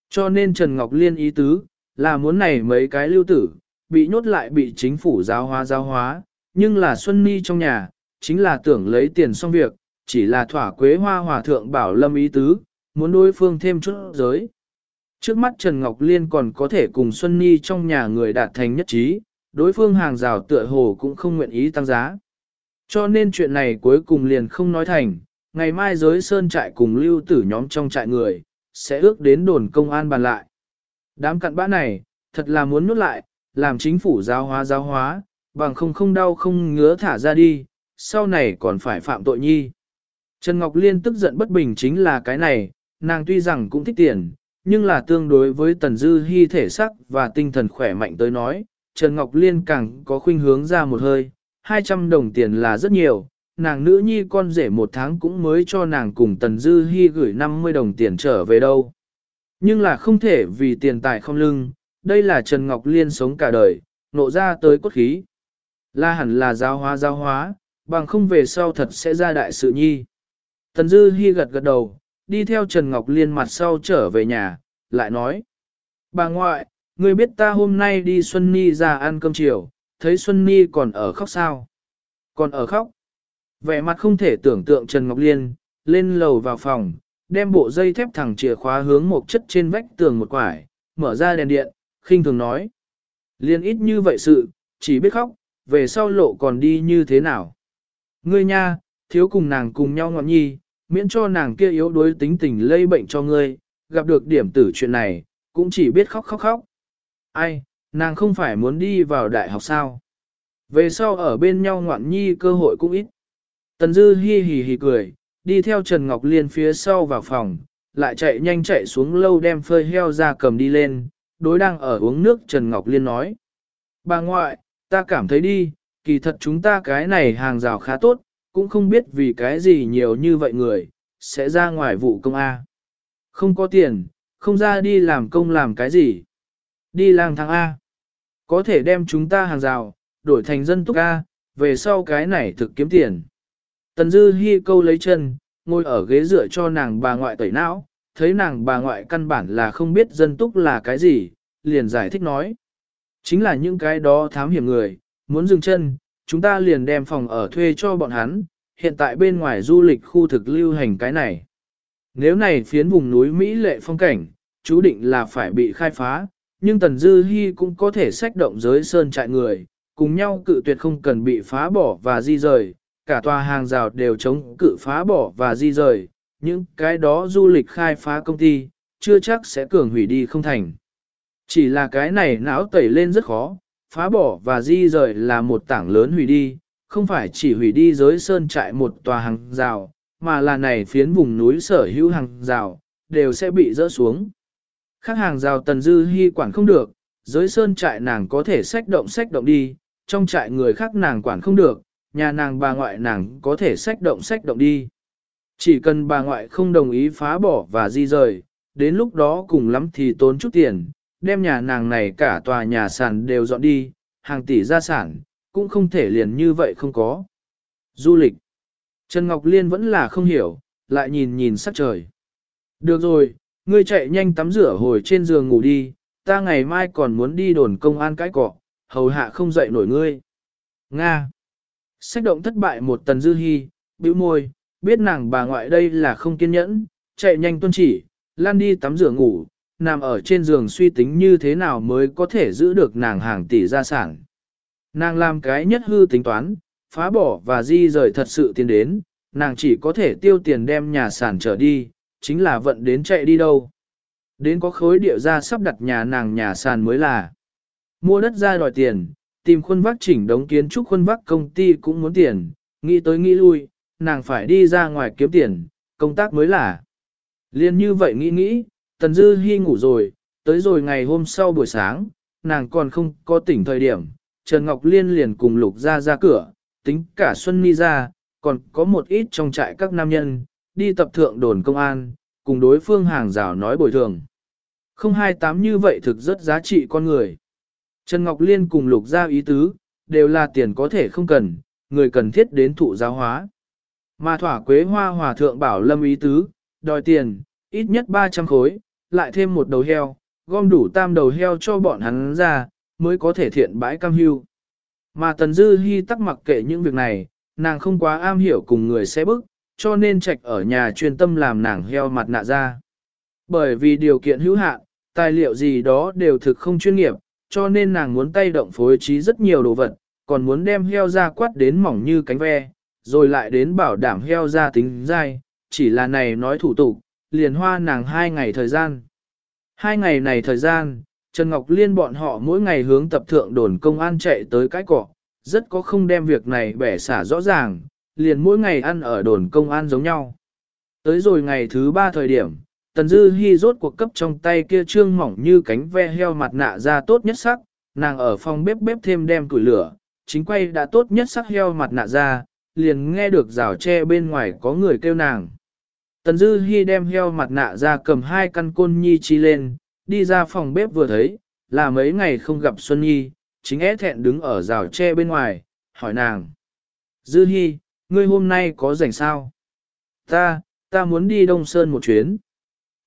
Cho nên Trần Ngọc Liên ý tứ, là muốn này mấy cái lưu tử, bị nhốt lại bị chính phủ giáo hóa giáo hóa, nhưng là Xuân Ni trong nhà, chính là tưởng lấy tiền xong việc, chỉ là thỏa quế hoa hòa thượng bảo lâm ý tứ, muốn đối phương thêm chút giới. Trước mắt Trần Ngọc Liên còn có thể cùng Xuân Ni trong nhà người đạt thành nhất trí, đối phương hàng rào tựa hồ cũng không nguyện ý tăng giá. Cho nên chuyện này cuối cùng liền không nói thành, ngày mai giới sơn trại cùng lưu tử nhóm trong trại người, sẽ ước đến đồn công an bàn lại. Đám cặn bã này, thật là muốn nuốt lại, làm chính phủ giáo hóa giáo hóa, bằng không không đau không ngứa thả ra đi, sau này còn phải phạm tội nhi. Trần Ngọc Liên tức giận bất bình chính là cái này, nàng tuy rằng cũng thích tiền, nhưng là tương đối với Tần Dư hy thể sắc và tinh thần khỏe mạnh tới nói, Trần Ngọc Liên càng có khuynh hướng ra một hơi, 200 đồng tiền là rất nhiều, nàng nữ nhi con rể một tháng cũng mới cho nàng cùng Tần Dư Hi gửi 50 đồng tiền trở về đâu. Nhưng là không thể vì tiền tài không lưng, đây là Trần Ngọc Liên sống cả đời, nộ ra tới cốt khí. La hẳn là giáo hóa giáo hóa, bằng không về sau thật sẽ ra đại sự nhi. Tần Dư Hi gật gật đầu, đi theo Trần Ngọc Liên mặt sau trở về nhà, lại nói. Bà ngoại, ngươi biết ta hôm nay đi Xuân Ni ra ăn cơm chiều, thấy Xuân Ni còn ở khóc sao? Còn ở khóc? Vẻ mặt không thể tưởng tượng Trần Ngọc Liên, lên lầu vào phòng, đem bộ dây thép thẳng chìa khóa hướng một chất trên vách tường một quải, mở ra đèn điện, khinh thường nói. Liên ít như vậy sự, chỉ biết khóc, về sau lộ còn đi như thế nào. Ngươi nha, thiếu cùng nàng cùng nhau ngọn nhi, miễn cho nàng kia yếu đuối tính tình lây bệnh cho ngươi, gặp được điểm tử chuyện này, cũng chỉ biết khóc khóc khóc. Ai, nàng không phải muốn đi vào đại học sao? Về sau ở bên nhau ngoạn nhi cơ hội cũng ít. Tần Dư hi hì hì cười, đi theo Trần Ngọc Liên phía sau vào phòng, lại chạy nhanh chạy xuống lâu đem phơi heo ra cầm đi lên, đối đang ở uống nước Trần Ngọc Liên nói. Bà ngoại, ta cảm thấy đi, kỳ thật chúng ta cái này hàng rào khá tốt, cũng không biết vì cái gì nhiều như vậy người, sẽ ra ngoài vụ công A. Không có tiền, Không ra đi làm công làm cái gì? Đi lang thang A. Có thể đem chúng ta hàng rào, đổi thành dân túc A, về sau cái này thực kiếm tiền. Tần Dư Hi câu lấy chân, ngồi ở ghế dựa cho nàng bà ngoại tẩy não, thấy nàng bà ngoại căn bản là không biết dân túc là cái gì, liền giải thích nói. Chính là những cái đó thám hiểm người, muốn dừng chân, chúng ta liền đem phòng ở thuê cho bọn hắn, hiện tại bên ngoài du lịch khu thực lưu hành cái này. Nếu này phiến vùng núi Mỹ lệ phong cảnh, chú định là phải bị khai phá, nhưng Tần Dư Hi cũng có thể sách động giới sơn trại người, cùng nhau cự tuyệt không cần bị phá bỏ và di rời, cả tòa hàng rào đều chống cự phá bỏ và di rời, những cái đó du lịch khai phá công ty, chưa chắc sẽ cường hủy đi không thành. Chỉ là cái này não tẩy lên rất khó, phá bỏ và di rời là một tảng lớn hủy đi, không phải chỉ hủy đi giới sơn trại một tòa hàng rào, mà là này phiến vùng núi sở hữu hàng rào, đều sẽ bị rỡ xuống. Khác hàng rào tần dư hy quản không được, giới sơn trại nàng có thể sách động sách động đi, trong trại người khác nàng quản không được, nhà nàng bà ngoại nàng có thể sách động sách động đi. Chỉ cần bà ngoại không đồng ý phá bỏ và di rời, đến lúc đó cùng lắm thì tốn chút tiền, đem nhà nàng này cả tòa nhà sàn đều dọn đi, hàng tỷ gia sản, cũng không thể liền như vậy không có. Du lịch. Trần Ngọc Liên vẫn là không hiểu, lại nhìn nhìn sắc trời. Được rồi, ngươi chạy nhanh tắm rửa hồi trên giường ngủ đi, ta ngày mai còn muốn đi đồn công an cái cọ, hầu hạ không dậy nổi ngươi. Nga. Sách động thất bại một tần dư hy, bĩu môi, biết nàng bà ngoại đây là không kiên nhẫn, chạy nhanh tuân chỉ, lan đi tắm rửa ngủ, nằm ở trên giường suy tính như thế nào mới có thể giữ được nàng hàng tỷ gia sản. Nàng làm cái nhất hư tính toán, phá bỏ và di rời thật sự tiến đến, nàng chỉ có thể tiêu tiền đem nhà sản trở đi, chính là vận đến chạy đi đâu. Đến có khối địa ra sắp đặt nhà nàng nhà sàn mới là. Mua đất ra đòi tiền, tìm khuôn vác chỉnh đống kiến trúc khuôn vác công ty cũng muốn tiền, nghĩ tới nghĩ lui, nàng phải đi ra ngoài kiếm tiền, công tác mới là. Liên như vậy nghĩ nghĩ, Tần Dư Hi ngủ rồi, tới rồi ngày hôm sau buổi sáng, nàng còn không có tỉnh thời điểm, Trần Ngọc Liên liền cùng Lục ra ra cửa, tính cả Xuân Ni ra, còn có một ít trong trại các nam nhân, đi tập thượng đồn công an, cùng đối phương hàng rào nói bồi thường. Không hai tám như vậy thực rất giá trị con người. Trần Ngọc Liên cùng Lục ra ý tứ, đều là tiền có thể không cần, người cần thiết đến thụ giáo hóa. Mà thỏa quế hoa hòa thượng bảo lâm ý tứ, đòi tiền, ít nhất 300 khối, lại thêm một đầu heo, gom đủ tam đầu heo cho bọn hắn ra, mới có thể thiện bãi cam hưu. Mà Tần Dư Hi tắc mặc kệ những việc này, nàng không quá am hiểu cùng người sẽ bức, cho nên trạch ở nhà chuyên tâm làm nàng heo mặt nạ ra. Bởi vì điều kiện hữu hạn, tài liệu gì đó đều thực không chuyên nghiệp, cho nên nàng muốn tay động phối trí rất nhiều đồ vật, còn muốn đem heo ra quát đến mỏng như cánh ve, rồi lại đến bảo đảm heo ra tính dai, chỉ là này nói thủ tục, liền hoa nàng hai ngày thời gian. Hai ngày này thời gian, Trần Ngọc Liên bọn họ mỗi ngày hướng tập thượng đồn công an chạy tới cái cỏ, rất có không đem việc này bẻ xả rõ ràng, liền mỗi ngày ăn ở đồn công an giống nhau. Tới rồi ngày thứ ba thời điểm, Tần Dư Hi rốt cuộc cấp trong tay kia trương mỏng như cánh ve heo mặt nạ ra tốt nhất sắc, nàng ở phòng bếp bếp thêm đem củi lửa, chính quay đã tốt nhất sắc heo mặt nạ ra, liền nghe được rào tre bên ngoài có người kêu nàng. Tần Dư Hi đem heo mặt nạ ra cầm hai căn côn nhi chi lên, đi ra phòng bếp vừa thấy, là mấy ngày không gặp Xuân Nhi, chính é thẹn đứng ở rào tre bên ngoài, hỏi nàng. Dư Hi, ngươi hôm nay có rảnh sao? Ta, ta muốn đi Đông Sơn một chuyến.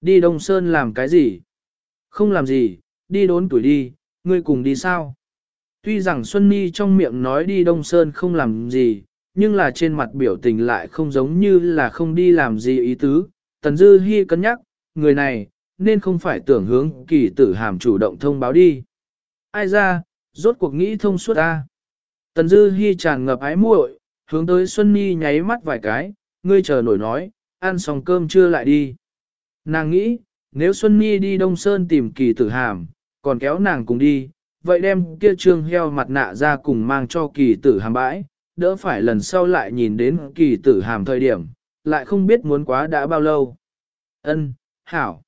Đi Đông Sơn làm cái gì? Không làm gì, đi đốn tuổi đi, ngươi cùng đi sao? Tuy rằng Xuân Nhi trong miệng nói đi Đông Sơn không làm gì, nhưng là trên mặt biểu tình lại không giống như là không đi làm gì ý tứ. Tần Dư Hi cân nhắc, người này, nên không phải tưởng hướng kỳ tử hàm chủ động thông báo đi. Ai ra, rốt cuộc nghĩ thông suốt ta. Tần Dư Hi tràn ngập ái muội, hướng tới Xuân Nhi nháy mắt vài cái, ngươi chờ nổi nói, ăn xong cơm chưa lại đi. Nàng nghĩ, nếu Xuân Nhi đi Đông Sơn tìm kỳ tử hàm, còn kéo nàng cùng đi, vậy đem kia trương heo mặt nạ ra cùng mang cho kỳ tử hàm bãi, đỡ phải lần sau lại nhìn đến kỳ tử hàm thời điểm, lại không biết muốn quá đã bao lâu. Ân, hảo.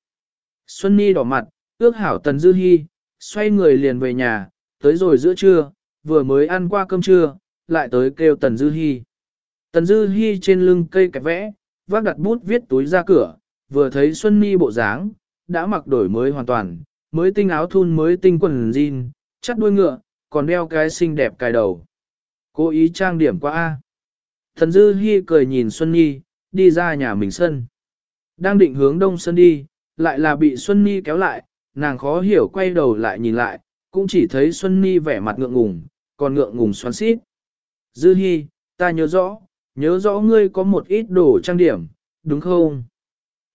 Xuân Nhi đỏ mặt, ước hảo Tần Dư Hi, xoay người liền về nhà, tới rồi giữa trưa, vừa mới ăn qua cơm trưa, lại tới kêu Tần Dư Hi. Tần Dư Hi trên lưng cây kẹp vẽ, vác đặt bút viết túi ra cửa, vừa thấy Xuân Nhi bộ dáng, đã mặc đổi mới hoàn toàn, mới tinh áo thun mới tinh quần jean, chắt đuôi ngựa, còn đeo cái xinh đẹp cài đầu. Cố ý trang điểm quá A. Thần Dư Hi cười nhìn Xuân Nhi, đi ra nhà mình sân. Đang định hướng đông sân đi, lại là bị Xuân Nhi kéo lại, nàng khó hiểu quay đầu lại nhìn lại, cũng chỉ thấy Xuân Nhi vẻ mặt ngượng ngùng, còn ngượng ngùng xoắn xít. Dư Hi, ta nhớ rõ, nhớ rõ ngươi có một ít đồ trang điểm, đúng không?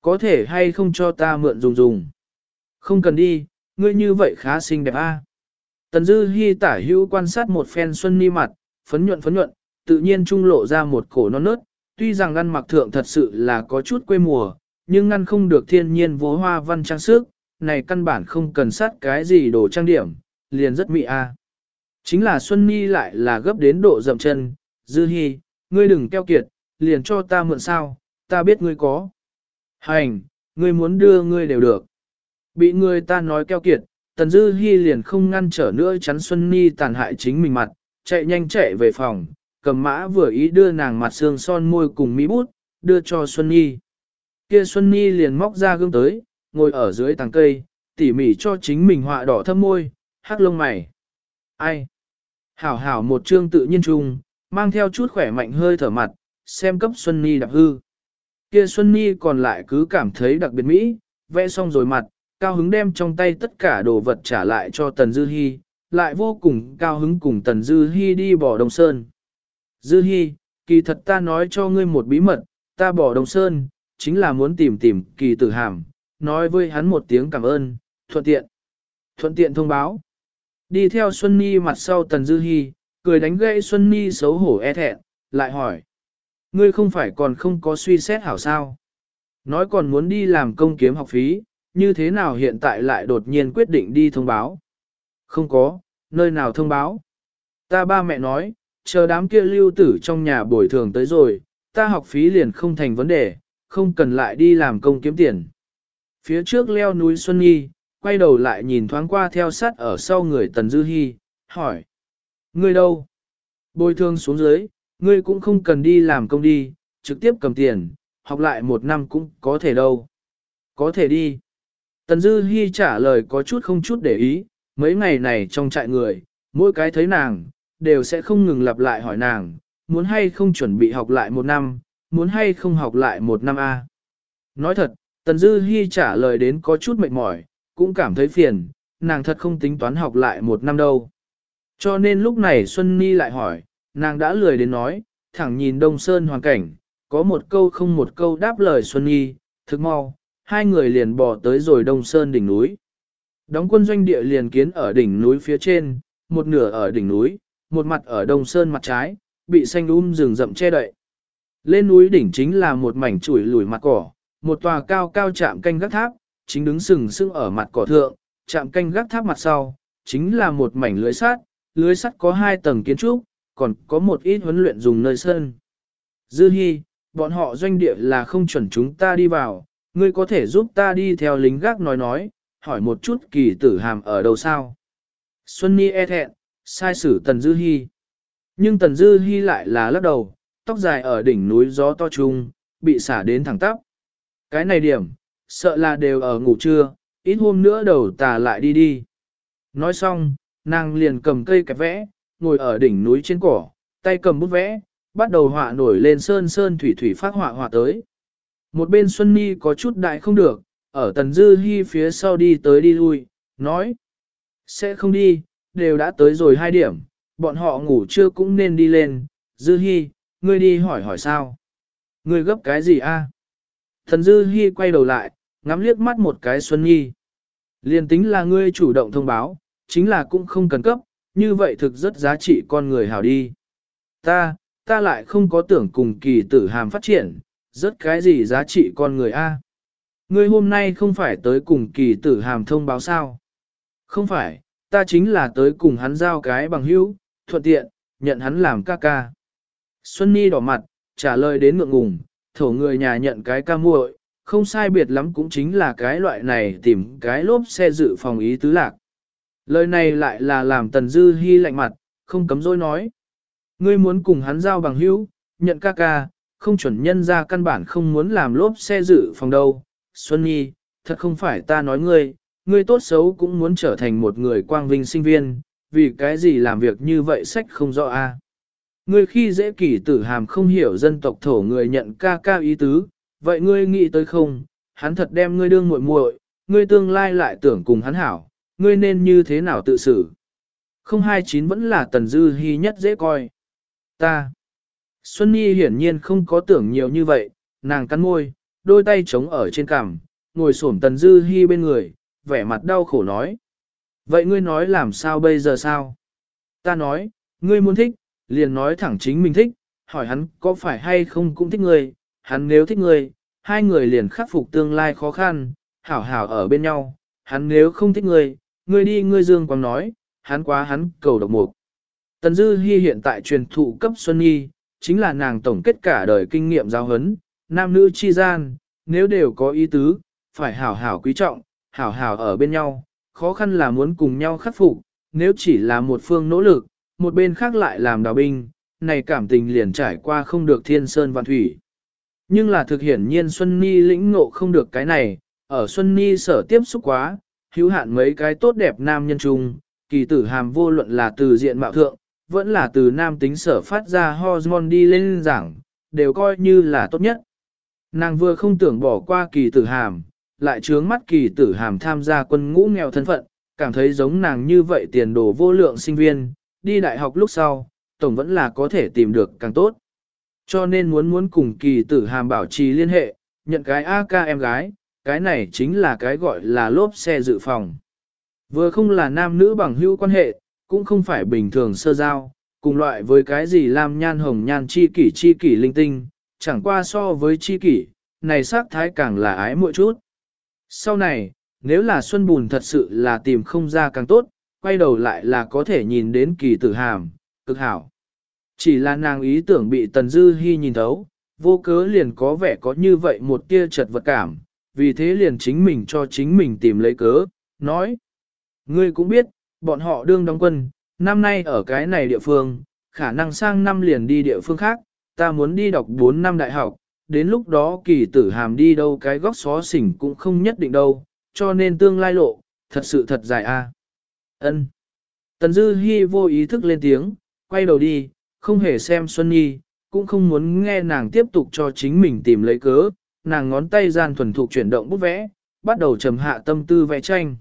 Có thể hay không cho ta mượn dùng dùng? Không cần đi, ngươi như vậy khá xinh đẹp a. À? Tần Dư Hi tả hữu quan sát một phen Xuân Ni mặt, phấn nhuận phấn nhuận, tự nhiên trung lộ ra một cổ non nớt, tuy rằng ngăn mặc thượng thật sự là có chút quê mùa, nhưng ngăn không được thiên nhiên vô hoa văn trang sức, này căn bản không cần sát cái gì đồ trang điểm, liền rất mị a. À? Chính là Xuân Nhi lại là gấp đến độ dậm chân, Dư Hi, ngươi đừng keo kiệt, liền cho ta mượn sao, ta biết ngươi có. Hành, ngươi muốn đưa ngươi đều được. Bị người ta nói keo kiệt, Tần Dư Hi liền không ngăn trở nữa chắn Xuân Nhi tàn hại chính mình mặt, chạy nhanh chạy về phòng, cầm mã vừa ý đưa nàng mặt xương son môi cùng mỹ bút, đưa cho Xuân Nhi. Kia Xuân Nhi liền móc ra gương tới, ngồi ở dưới tàng cây, tỉ mỉ cho chính mình họa đỏ thâm môi, hắc lông mày. Ai? Hảo hảo một chương tự nhiên trung, mang theo chút khỏe mạnh hơi thở mặt, xem cấp Xuân Nhi đạp hư. Kia Xuân Nhi còn lại cứ cảm thấy đặc biệt mỹ, vẽ xong rồi mặt, cao hứng đem trong tay tất cả đồ vật trả lại cho Tần Dư Hi, lại vô cùng cao hứng cùng Tần Dư Hi đi bỏ Đông Sơn. Dư Hi, kỳ thật ta nói cho ngươi một bí mật, ta bỏ Đông Sơn, chính là muốn tìm tìm kỳ tử hàm, nói với hắn một tiếng cảm ơn, thuận tiện. Thuận tiện thông báo. Đi theo Xuân Nhi mặt sau Tần Dư Hi, cười đánh gãy Xuân Nhi xấu hổ e thẹn, lại hỏi. Ngươi không phải còn không có suy xét hảo sao? Nói còn muốn đi làm công kiếm học phí, như thế nào hiện tại lại đột nhiên quyết định đi thông báo? Không có, nơi nào thông báo? Ta ba mẹ nói, chờ đám kia lưu tử trong nhà bồi thường tới rồi, ta học phí liền không thành vấn đề, không cần lại đi làm công kiếm tiền. Phía trước leo núi Xuân Nhi, quay đầu lại nhìn thoáng qua theo sát ở sau người Tần Dư Hi, hỏi. Ngươi đâu? Bồi thường xuống dưới, ngươi cũng không cần đi làm công đi, trực tiếp cầm tiền, học lại một năm cũng có thể đâu. Có thể đi. Tần Dư Hi trả lời có chút không chút để ý, mấy ngày này trong trại người, mỗi cái thấy nàng, đều sẽ không ngừng lặp lại hỏi nàng, muốn hay không chuẩn bị học lại một năm, muốn hay không học lại một năm A. Nói thật, Tần Dư Hi trả lời đến có chút mệt mỏi, cũng cảm thấy phiền, nàng thật không tính toán học lại một năm đâu. Cho nên lúc này Xuân Ni lại hỏi, nàng đã lười đến nói, thẳng nhìn Đông Sơn hoàn cảnh, có một câu không một câu đáp lời Xuân Nhi, thực mau, hai người liền bỏ tới rồi Đông Sơn đỉnh núi. Đóng quân doanh địa liền kiến ở đỉnh núi phía trên, một nửa ở đỉnh núi, một mặt ở Đông Sơn mặt trái, bị xanh um rừng rậm che đậy. Lên núi đỉnh chính là một mảnh chuỗi lùi mặt cỏ, một tòa cao cao chạm canh gác tháp, chính đứng sừng sững ở mặt cỏ thượng, chạm canh gác tháp mặt sau, chính là một mảnh lưới sắt, lưới sắt có hai tầng kiến trúc, còn có một ít huấn luyện dùng nơi sân. Dư Hi, bọn họ doanh địa là không chuẩn chúng ta đi vào, ngươi có thể giúp ta đi theo lính gác nói nói, hỏi một chút kỳ tử hàm ở đâu sao. Xuân ni e thẹn, sai sử Tần Dư Hi. Nhưng Tần Dư Hi lại là lắc đầu, tóc dài ở đỉnh núi gió to trung, bị xả đến thẳng tắp. Cái này điểm, sợ là đều ở ngủ trưa, ít hôm nữa đầu tà lại đi đi. Nói xong, nàng liền cầm cây kẹp vẽ, ngồi ở đỉnh núi trên cỏ, tay cầm bút vẽ, bắt đầu họa nổi lên sơn sơn thủy thủy phát họa họa tới. Một bên Xuân Ni có chút đại không được, ở Tần Dư Hi phía sau đi tới đi lui, nói. Sẽ không đi, đều đã tới rồi hai điểm, bọn họ ngủ chưa cũng nên đi lên. Dư Hi, ngươi đi hỏi hỏi sao? Ngươi gấp cái gì a? Thần Dư Hi quay đầu lại, ngắm liếc mắt một cái Xuân Nhi. Liên tính là ngươi chủ động thông báo, chính là cũng không cần cấp, như vậy thực rất giá trị con người hảo đi. Ta, ta lại không có tưởng cùng kỳ tử hàm phát triển, rất cái gì giá trị con người a? Ngươi hôm nay không phải tới cùng kỳ tử hàm thông báo sao? Không phải, ta chính là tới cùng hắn giao cái bằng hữu, thuận tiện, nhận hắn làm ca ca. Xuân Nhi đỏ mặt, trả lời đến ngượng ngùng, thổ người nhà nhận cái ca muội, không sai biệt lắm cũng chính là cái loại này tìm cái lốp xe dự phòng ý tứ lạc. Lời này lại là làm Tần Dư Hi lạnh mặt, không cấm dối nói. Ngươi muốn cùng hắn giao bằng hữu, nhận ca ca, không chuẩn nhân ra căn bản không muốn làm lốp xe dự phòng đâu. Xuân Nhi, thật không phải ta nói ngươi, ngươi tốt xấu cũng muốn trở thành một người quang vinh sinh viên, vì cái gì làm việc như vậy sách không rõ a. Ngươi khi dễ kỷ tử hàm không hiểu dân tộc thổ người nhận ca ca ý tứ, vậy ngươi nghĩ tới không, hắn thật đem ngươi đương muội muội, ngươi tương lai lại tưởng cùng hắn hảo, ngươi nên như thế nào tự xử. 029 vẫn là tần dư hy nhất dễ coi. Ta. Xuân Nhi hiển nhiên không có tưởng nhiều như vậy, nàng cắn môi, đôi tay chống ở trên cằm, ngồi xổm tần dư hy bên người, vẻ mặt đau khổ nói. Vậy ngươi nói làm sao bây giờ sao? Ta nói, ngươi muốn thích, liền nói thẳng chính mình thích, hỏi hắn có phải hay không cũng thích ngươi, hắn nếu thích ngươi, hai người liền khắc phục tương lai khó khăn, hảo hảo ở bên nhau, hắn nếu không thích ngươi, ngươi đi ngươi dương quang nói, hắn quá hắn cầu độc mục. Tần Dư Hi hiện tại truyền thụ cấp Xuân Nhi, chính là nàng tổng kết cả đời kinh nghiệm giáo huấn, nam nữ chi gian, nếu đều có ý tứ, phải hảo hảo quý trọng, hảo hảo ở bên nhau, khó khăn là muốn cùng nhau khắc phục, nếu chỉ là một phương nỗ lực, một bên khác lại làm đào binh, này cảm tình liền trải qua không được thiên sơn vạn thủy. Nhưng là thực hiển nhiên Xuân Ni lĩnh ngộ không được cái này, ở Xuân Ni sở tiếp xúc quá, hữu hạn mấy cái tốt đẹp nam nhân chung, kỳ tử hàm vô luận là từ diện mạo thượng, vẫn là từ nam tính sở phát ra hormone đi lên giảng, đều coi như là tốt nhất. Nàng vừa không tưởng bỏ qua kỳ tử hàm, lại trướng mắt kỳ tử hàm tham gia quân ngũ nghèo thân phận, cảm thấy giống nàng như vậy tiền đồ vô lượng sinh viên, đi đại học lúc sau, tổng vẫn là có thể tìm được càng tốt. Cho nên muốn muốn cùng kỳ tử hàm bảo trì liên hệ, nhận cái AK em gái, cái này chính là cái gọi là lốp xe dự phòng. Vừa không là nam nữ bằng hữu quan hệ, cũng không phải bình thường sơ giao, cùng loại với cái gì làm nhan hồng nhan chi kỷ chi kỷ linh tinh, chẳng qua so với chi kỷ, này sắc thái càng là ái mỗi chút. Sau này, nếu là Xuân Bùn thật sự là tìm không ra càng tốt, quay đầu lại là có thể nhìn đến kỳ tử hàm, cực hảo. Chỉ là nàng ý tưởng bị Tần Dư Hi nhìn thấu, vô cớ liền có vẻ có như vậy một tia chật vật cảm, vì thế liền chính mình cho chính mình tìm lấy cớ, nói. Ngươi cũng biết, bọn họ đương đóng quân, năm nay ở cái này địa phương, khả năng sang năm liền đi địa phương khác, ta muốn đi đọc 4 năm đại học, đến lúc đó kỳ tử hàm đi đâu cái góc xó xỉnh cũng không nhất định đâu, cho nên tương lai lộ, thật sự thật dài a. Ân. Tần Dư Hi vô ý thức lên tiếng, quay đầu đi, không hề xem Xuân Nhi, cũng không muốn nghe nàng tiếp tục cho chính mình tìm lấy cớ, nàng ngón tay gian thuần thục chuyển động bút vẽ, bắt đầu trầm hạ tâm tư vẽ tranh.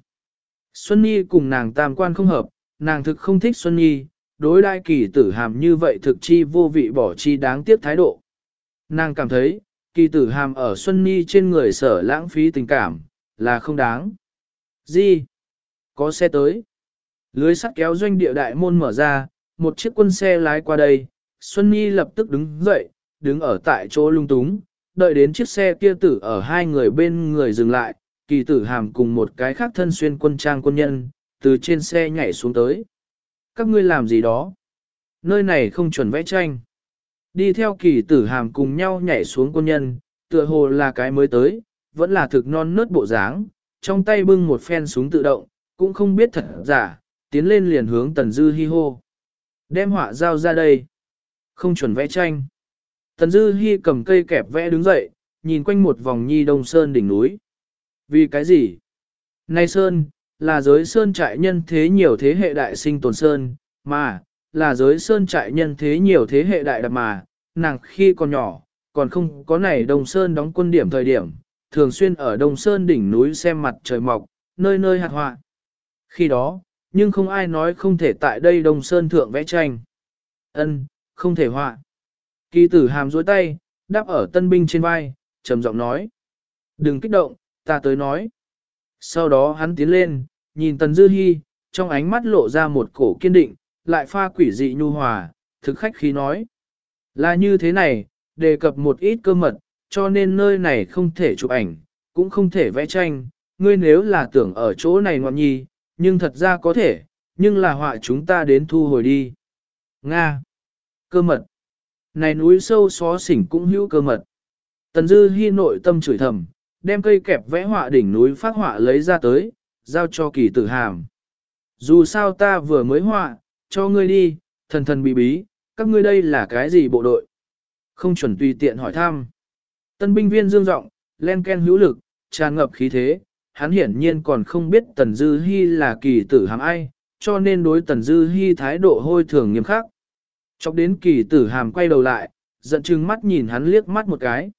Xuân Nhi cùng nàng tam quan không hợp, nàng thực không thích Xuân Nhi, đối đai kỳ tử hàm như vậy thực chi vô vị bỏ chi đáng tiếc thái độ. Nàng cảm thấy, kỳ tử hàm ở Xuân Nhi trên người sở lãng phí tình cảm, là không đáng. Gì? Có xe tới. Lưới sắt kéo doanh địa đại môn mở ra, một chiếc quân xe lái qua đây, Xuân Nhi lập tức đứng dậy, đứng ở tại chỗ lung túng, đợi đến chiếc xe kia tử ở hai người bên người dừng lại, kỳ tử hàm cùng một cái khác thân xuyên quân trang quân nhân, từ trên xe nhảy xuống tới. Các ngươi làm gì đó? Nơi này không chuẩn vẽ tranh. Đi theo kỳ tử hàm cùng nhau nhảy xuống quân nhân, tựa hồ là cái mới tới, vẫn là thực non nớt bộ dáng, trong tay bưng một phen súng tự động, cũng không biết thật giả, tiến lên liền hướng tần dư hi hô. Đem họa giao ra đây. Không chuẩn vẽ tranh. Tần dư hi cầm cây kẹp vẽ đứng dậy, nhìn quanh một vòng nhi đông sơn đỉnh núi. Vì cái gì? Nay sơn, là giới sơn trại nhân thế nhiều thế hệ đại sinh tồn sơn, mà, là giới sơn trại nhân thế nhiều thế hệ đại đạp mà, nàng khi còn nhỏ, còn không có này Đông Sơn đóng quân điểm thời điểm, thường xuyên ở Đông Sơn đỉnh núi xem mặt trời mọc, nơi nơi hạt họa. Khi đó, nhưng không ai nói không thể tại đây Đông Sơn thượng vẽ tranh. Ân, không thể họa. Kỳ tử hàm dối tay, đáp ở tân binh trên vai, trầm giọng nói. Đừng kích động, ta tới nói. Sau đó hắn tiến lên, nhìn Tần Dư Hi, trong ánh mắt lộ ra một cổ kiên định, lại pha quỷ dị nhu hòa, thực khách khí nói. Là như thế này, đề cập một ít cơ mật, cho nên nơi này không thể chụp ảnh, cũng không thể vẽ tranh, ngươi nếu là tưởng ở chỗ này ngoan nhi, nhưng thật ra có thể, nhưng là họa chúng ta đến thu hồi đi. Nga. Cơ mật. Này núi sâu xó xỉnh cũng hữu cơ mật. Tần Dư Hi nội tâm chửi thầm, đem cây kẹp vẽ họa đỉnh núi phát họa lấy ra tới, giao cho kỳ tử hàm. Dù sao ta vừa mới họa, cho ngươi đi, thần thần bí bí, các ngươi đây là cái gì bộ đội? Không chuẩn tùy tiện hỏi thăm. Tân binh viên dương rộng, len ken hữu lực, tràn ngập khí thế, hắn hiển nhiên còn không biết Tần Dư Hi là kỳ tử hàm ai, cho nên đối Tần Dư Hi thái độ hôi thường nghiêm khắc. Chọc đến kỳ tử hàm quay đầu lại, giận chừng mắt nhìn hắn liếc mắt một cái.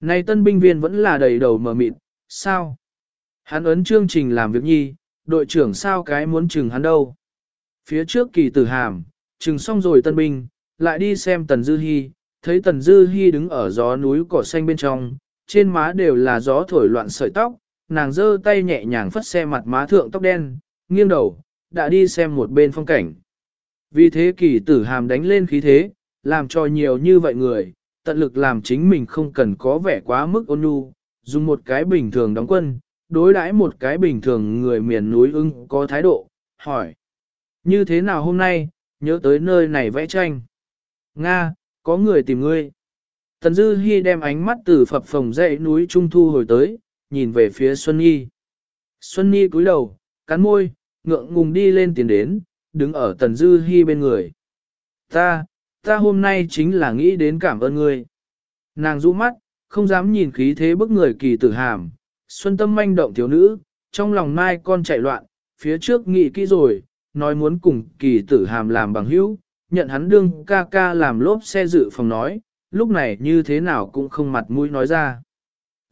Này tân binh viên vẫn là đầy đầu mờ mịt, sao? Hắn ấn chương trình làm việc nhi, đội trưởng sao cái muốn chừng hắn đâu? Phía trước kỳ tử hàm, chừng xong rồi tân binh, lại đi xem Tần Dư Hi, thấy Tần Dư Hi đứng ở gió núi cỏ xanh bên trong, trên má đều là gió thổi loạn sợi tóc, nàng giơ tay nhẹ nhàng phất xe mặt má thượng tóc đen, nghiêng đầu, đã đi xem một bên phong cảnh. Vì thế kỳ tử hàm đánh lên khí thế, làm cho nhiều như vậy người, tận lực làm chính mình không cần có vẻ quá mức ôn nhu, dùng một cái bình thường đóng quân, đối đãi một cái bình thường người miền núi ưng có thái độ, hỏi. Như thế nào hôm nay, nhớ tới nơi này vẽ tranh? Nga, có người tìm ngươi. Tần Dư Hi đem ánh mắt từ phập phồng dãy núi Trung Thu hồi tới, nhìn về phía Xuân Nhi. Xuân Nhi cúi đầu, cắn môi, ngượng ngùng đi lên tiến đến, đứng ở Tần Dư Hi bên người. Ta, ta hôm nay chính là nghĩ đến cảm ơn ngươi. Nàng rũ mắt, không dám nhìn khí thế bức người kỳ tử hàm, xuân tâm manh động thiếu nữ, trong lòng mai con chạy loạn, phía trước nghĩ kỹ rồi, nói muốn cùng kỳ tử hàm làm bằng hữu, nhận hắn đương ca ca làm lốp xe dự phòng nói, lúc này như thế nào cũng không mặt mũi nói ra.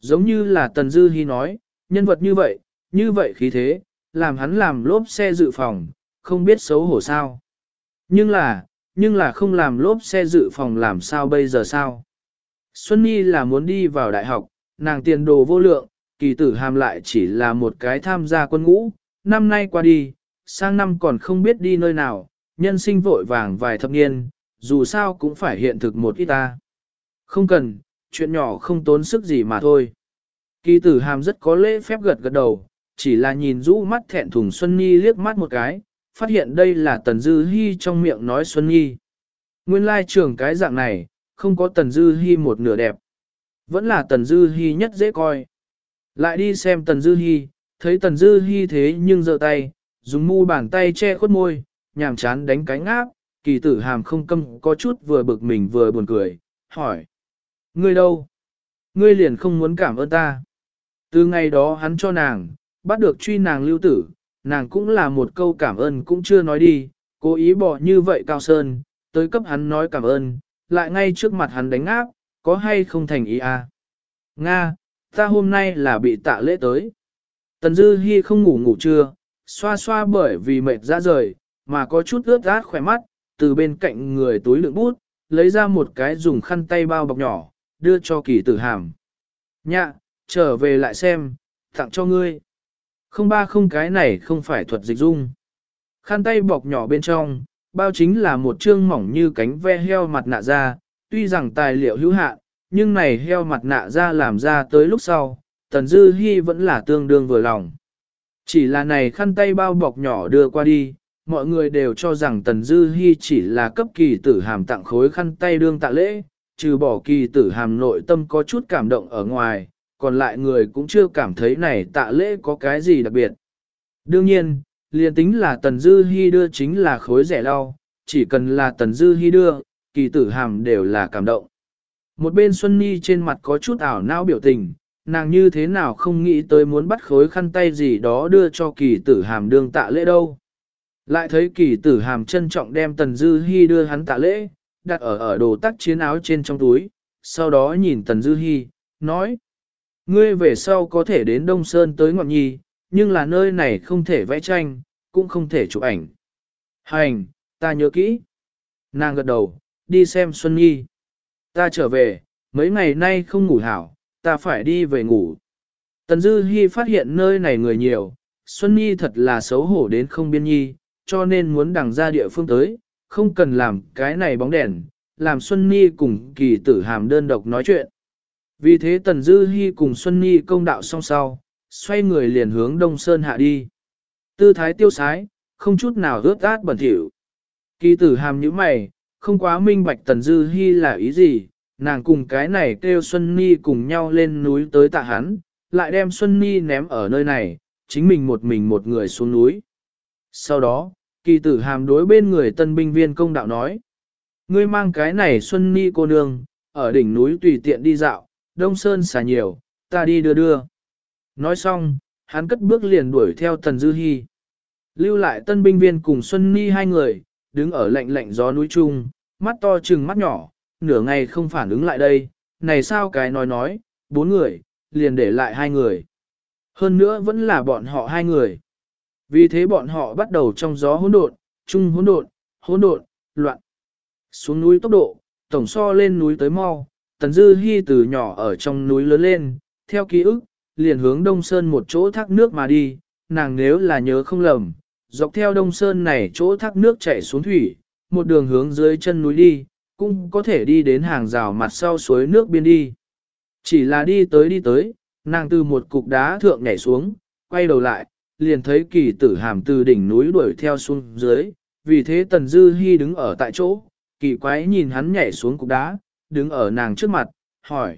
Giống như là Tần Dư Hi nói, nhân vật như vậy, như vậy khí thế, làm hắn làm lốp xe dự phòng, không biết xấu hổ sao. Nhưng là, nhưng là không làm lốp xe dự phòng làm sao bây giờ sao. Xuân Nhi là muốn đi vào đại học, nàng tiền đồ vô lượng, kỳ tử hàm lại chỉ là một cái tham gia quân ngũ, năm nay qua đi, sang năm còn không biết đi nơi nào, nhân sinh vội vàng vài thập niên, dù sao cũng phải hiện thực một ít ta. Không cần, chuyện nhỏ không tốn sức gì mà thôi. Kỳ tử hàm rất có lễ phép gật gật đầu, chỉ là nhìn rũ mắt thẹn thùng Xuân Nhi liếc mắt một cái, phát hiện đây là Tần Dư Hi trong miệng nói Xuân Nhi. Nguyên lai trưởng cái dạng này, không có Tần Dư Hi một nửa đẹp. Vẫn là Tần Dư Hi nhất dễ coi. Lại đi xem Tần Dư Hi, thấy Tần Dư Hi thế nhưng giơ tay, dùng mu bàn tay che khuất môi, nhàm chán đánh cánh áp, kỳ tử hàm không câm có chút vừa bực mình vừa buồn cười, hỏi. Ngươi đâu? Ngươi liền không muốn cảm ơn ta. Từ ngày đó hắn cho nàng, bắt được truy nàng lưu tử, nàng cũng là một câu cảm ơn cũng chưa nói đi, cố ý bỏ như vậy cao sơn, tới cấp hắn nói cảm ơn, lại ngay trước mặt hắn đánh áp, có hay không thành ý à? Nga, ta hôm nay là bị tạ lễ tới. Tần Dư Hi không ngủ ngủ trưa, xoa xoa bởi vì mệt ra rời, mà có chút ướt át khỏe mắt, từ bên cạnh người túi lượng bút, lấy ra một cái dùng khăn tay bao bọc nhỏ, đưa cho kỳ tử hàm. Nhạ, trở về lại xem, tặng cho ngươi. Không ba không cái này không phải thuật dịch dung. Khăn tay bọc nhỏ bên trong, bao chính là một chương mỏng như cánh ve heo mặt nạ da, tuy rằng tài liệu hữu hạn, nhưng này heo mặt nạ da làm ra tới lúc sau, Tần Dư Hi vẫn là tương đương vừa lòng. Chỉ là này khăn tay bao bọc nhỏ đưa qua đi, mọi người đều cho rằng Tần Dư Hi chỉ là cấp kỳ tử hàm tặng khối khăn tay đương tạ lễ, trừ bỏ kỳ tử hàm nội tâm có chút cảm động ở ngoài, còn lại người cũng chưa cảm thấy này tạ lễ có cái gì đặc biệt. Đương nhiên, liền tính là Tần Dư hy đưa chính là khối rẻ lau, chỉ cần là Tần Dư hy đưa, kỳ tử hàm đều là cảm động. Một bên Xuân Nhi trên mặt có chút ảo não biểu tình, nàng như thế nào không nghĩ tới muốn bắt khối khăn tay gì đó đưa cho kỳ tử hàm đương tạ lễ đâu. Lại thấy kỳ tử hàm trân trọng đem Tần Dư hy đưa hắn tạ lễ, đặt ở ở đồ tắc chiến áo trên trong túi, sau đó nhìn Tần Dư Hi, nói. Ngươi về sau có thể đến Đông Sơn tới Ngọc Nhi, nhưng là nơi này không thể vẽ tranh, cũng không thể chụp ảnh. Hành, ta nhớ kỹ. Nàng gật đầu, đi xem Xuân Nhi. Ta trở về, mấy ngày nay không ngủ hảo, ta phải đi về ngủ. Tần Dư Hi phát hiện nơi này người nhiều, Xuân Nhi thật là xấu hổ đến không biên nhi, cho nên muốn đằng ra địa phương tới, không cần làm cái này bóng đèn, làm Xuân Nhi cùng kỳ tử hàm đơn độc nói chuyện. Vì thế Tần Dư Hi cùng Xuân Nhi công đạo song sau, xoay người liền hướng Đông Sơn hạ đi. Tư thái tiêu sái, không chút nào ướt át bẩn thỉu. Kỳ tử hàm như mày, không quá minh bạch Tần Dư Hi là ý gì, nàng cùng cái này kêu Xuân Nhi cùng nhau lên núi tới tạ hắn, lại đem Xuân Nhi ném ở nơi này, chính mình một mình một người xuống núi. Sau đó, kỳ tử hàm đối bên người tân binh viên công đạo nói, ngươi mang cái này Xuân Nhi cô nương, ở đỉnh núi tùy tiện đi dạo, Đông Sơn xả nhiều, ta đi đưa đưa. Nói xong, hắn cất bước liền đuổi theo Tần Dư Hi. Lưu lại tân binh viên cùng Xuân Ni hai người, đứng ở lạnh lạnh gió núi trung, mắt to trừng mắt nhỏ, nửa ngày không phản ứng lại đây, này sao cái nói nói, bốn người, liền để lại hai người. Hơn nữa vẫn là bọn họ hai người. Vì thế bọn họ bắt đầu trong gió hỗn độn, chung hỗn độn, hỗn độn, loạn. Xuống núi tốc độ, tổng so lên núi tới mau, Tần Dư Hi từ nhỏ ở trong núi lớn lên, theo ký ức, liền hướng Đông Sơn một chỗ thác nước mà đi, nàng nếu là nhớ không lầm, dọc theo Đông Sơn này chỗ thác nước chảy xuống thủy, một đường hướng dưới chân núi đi, cũng có thể đi đến hàng rào mặt sau suối nước biên đi. Chỉ là đi tới đi tới, nàng từ một cục đá thượng nhảy xuống, quay đầu lại, liền thấy kỳ tử hàm từ đỉnh núi đuổi theo xuống dưới, vì thế Tần Dư hy đứng ở tại chỗ, kỳ quái nhìn hắn nhảy xuống cục đá, đứng ở nàng trước mặt, hỏi,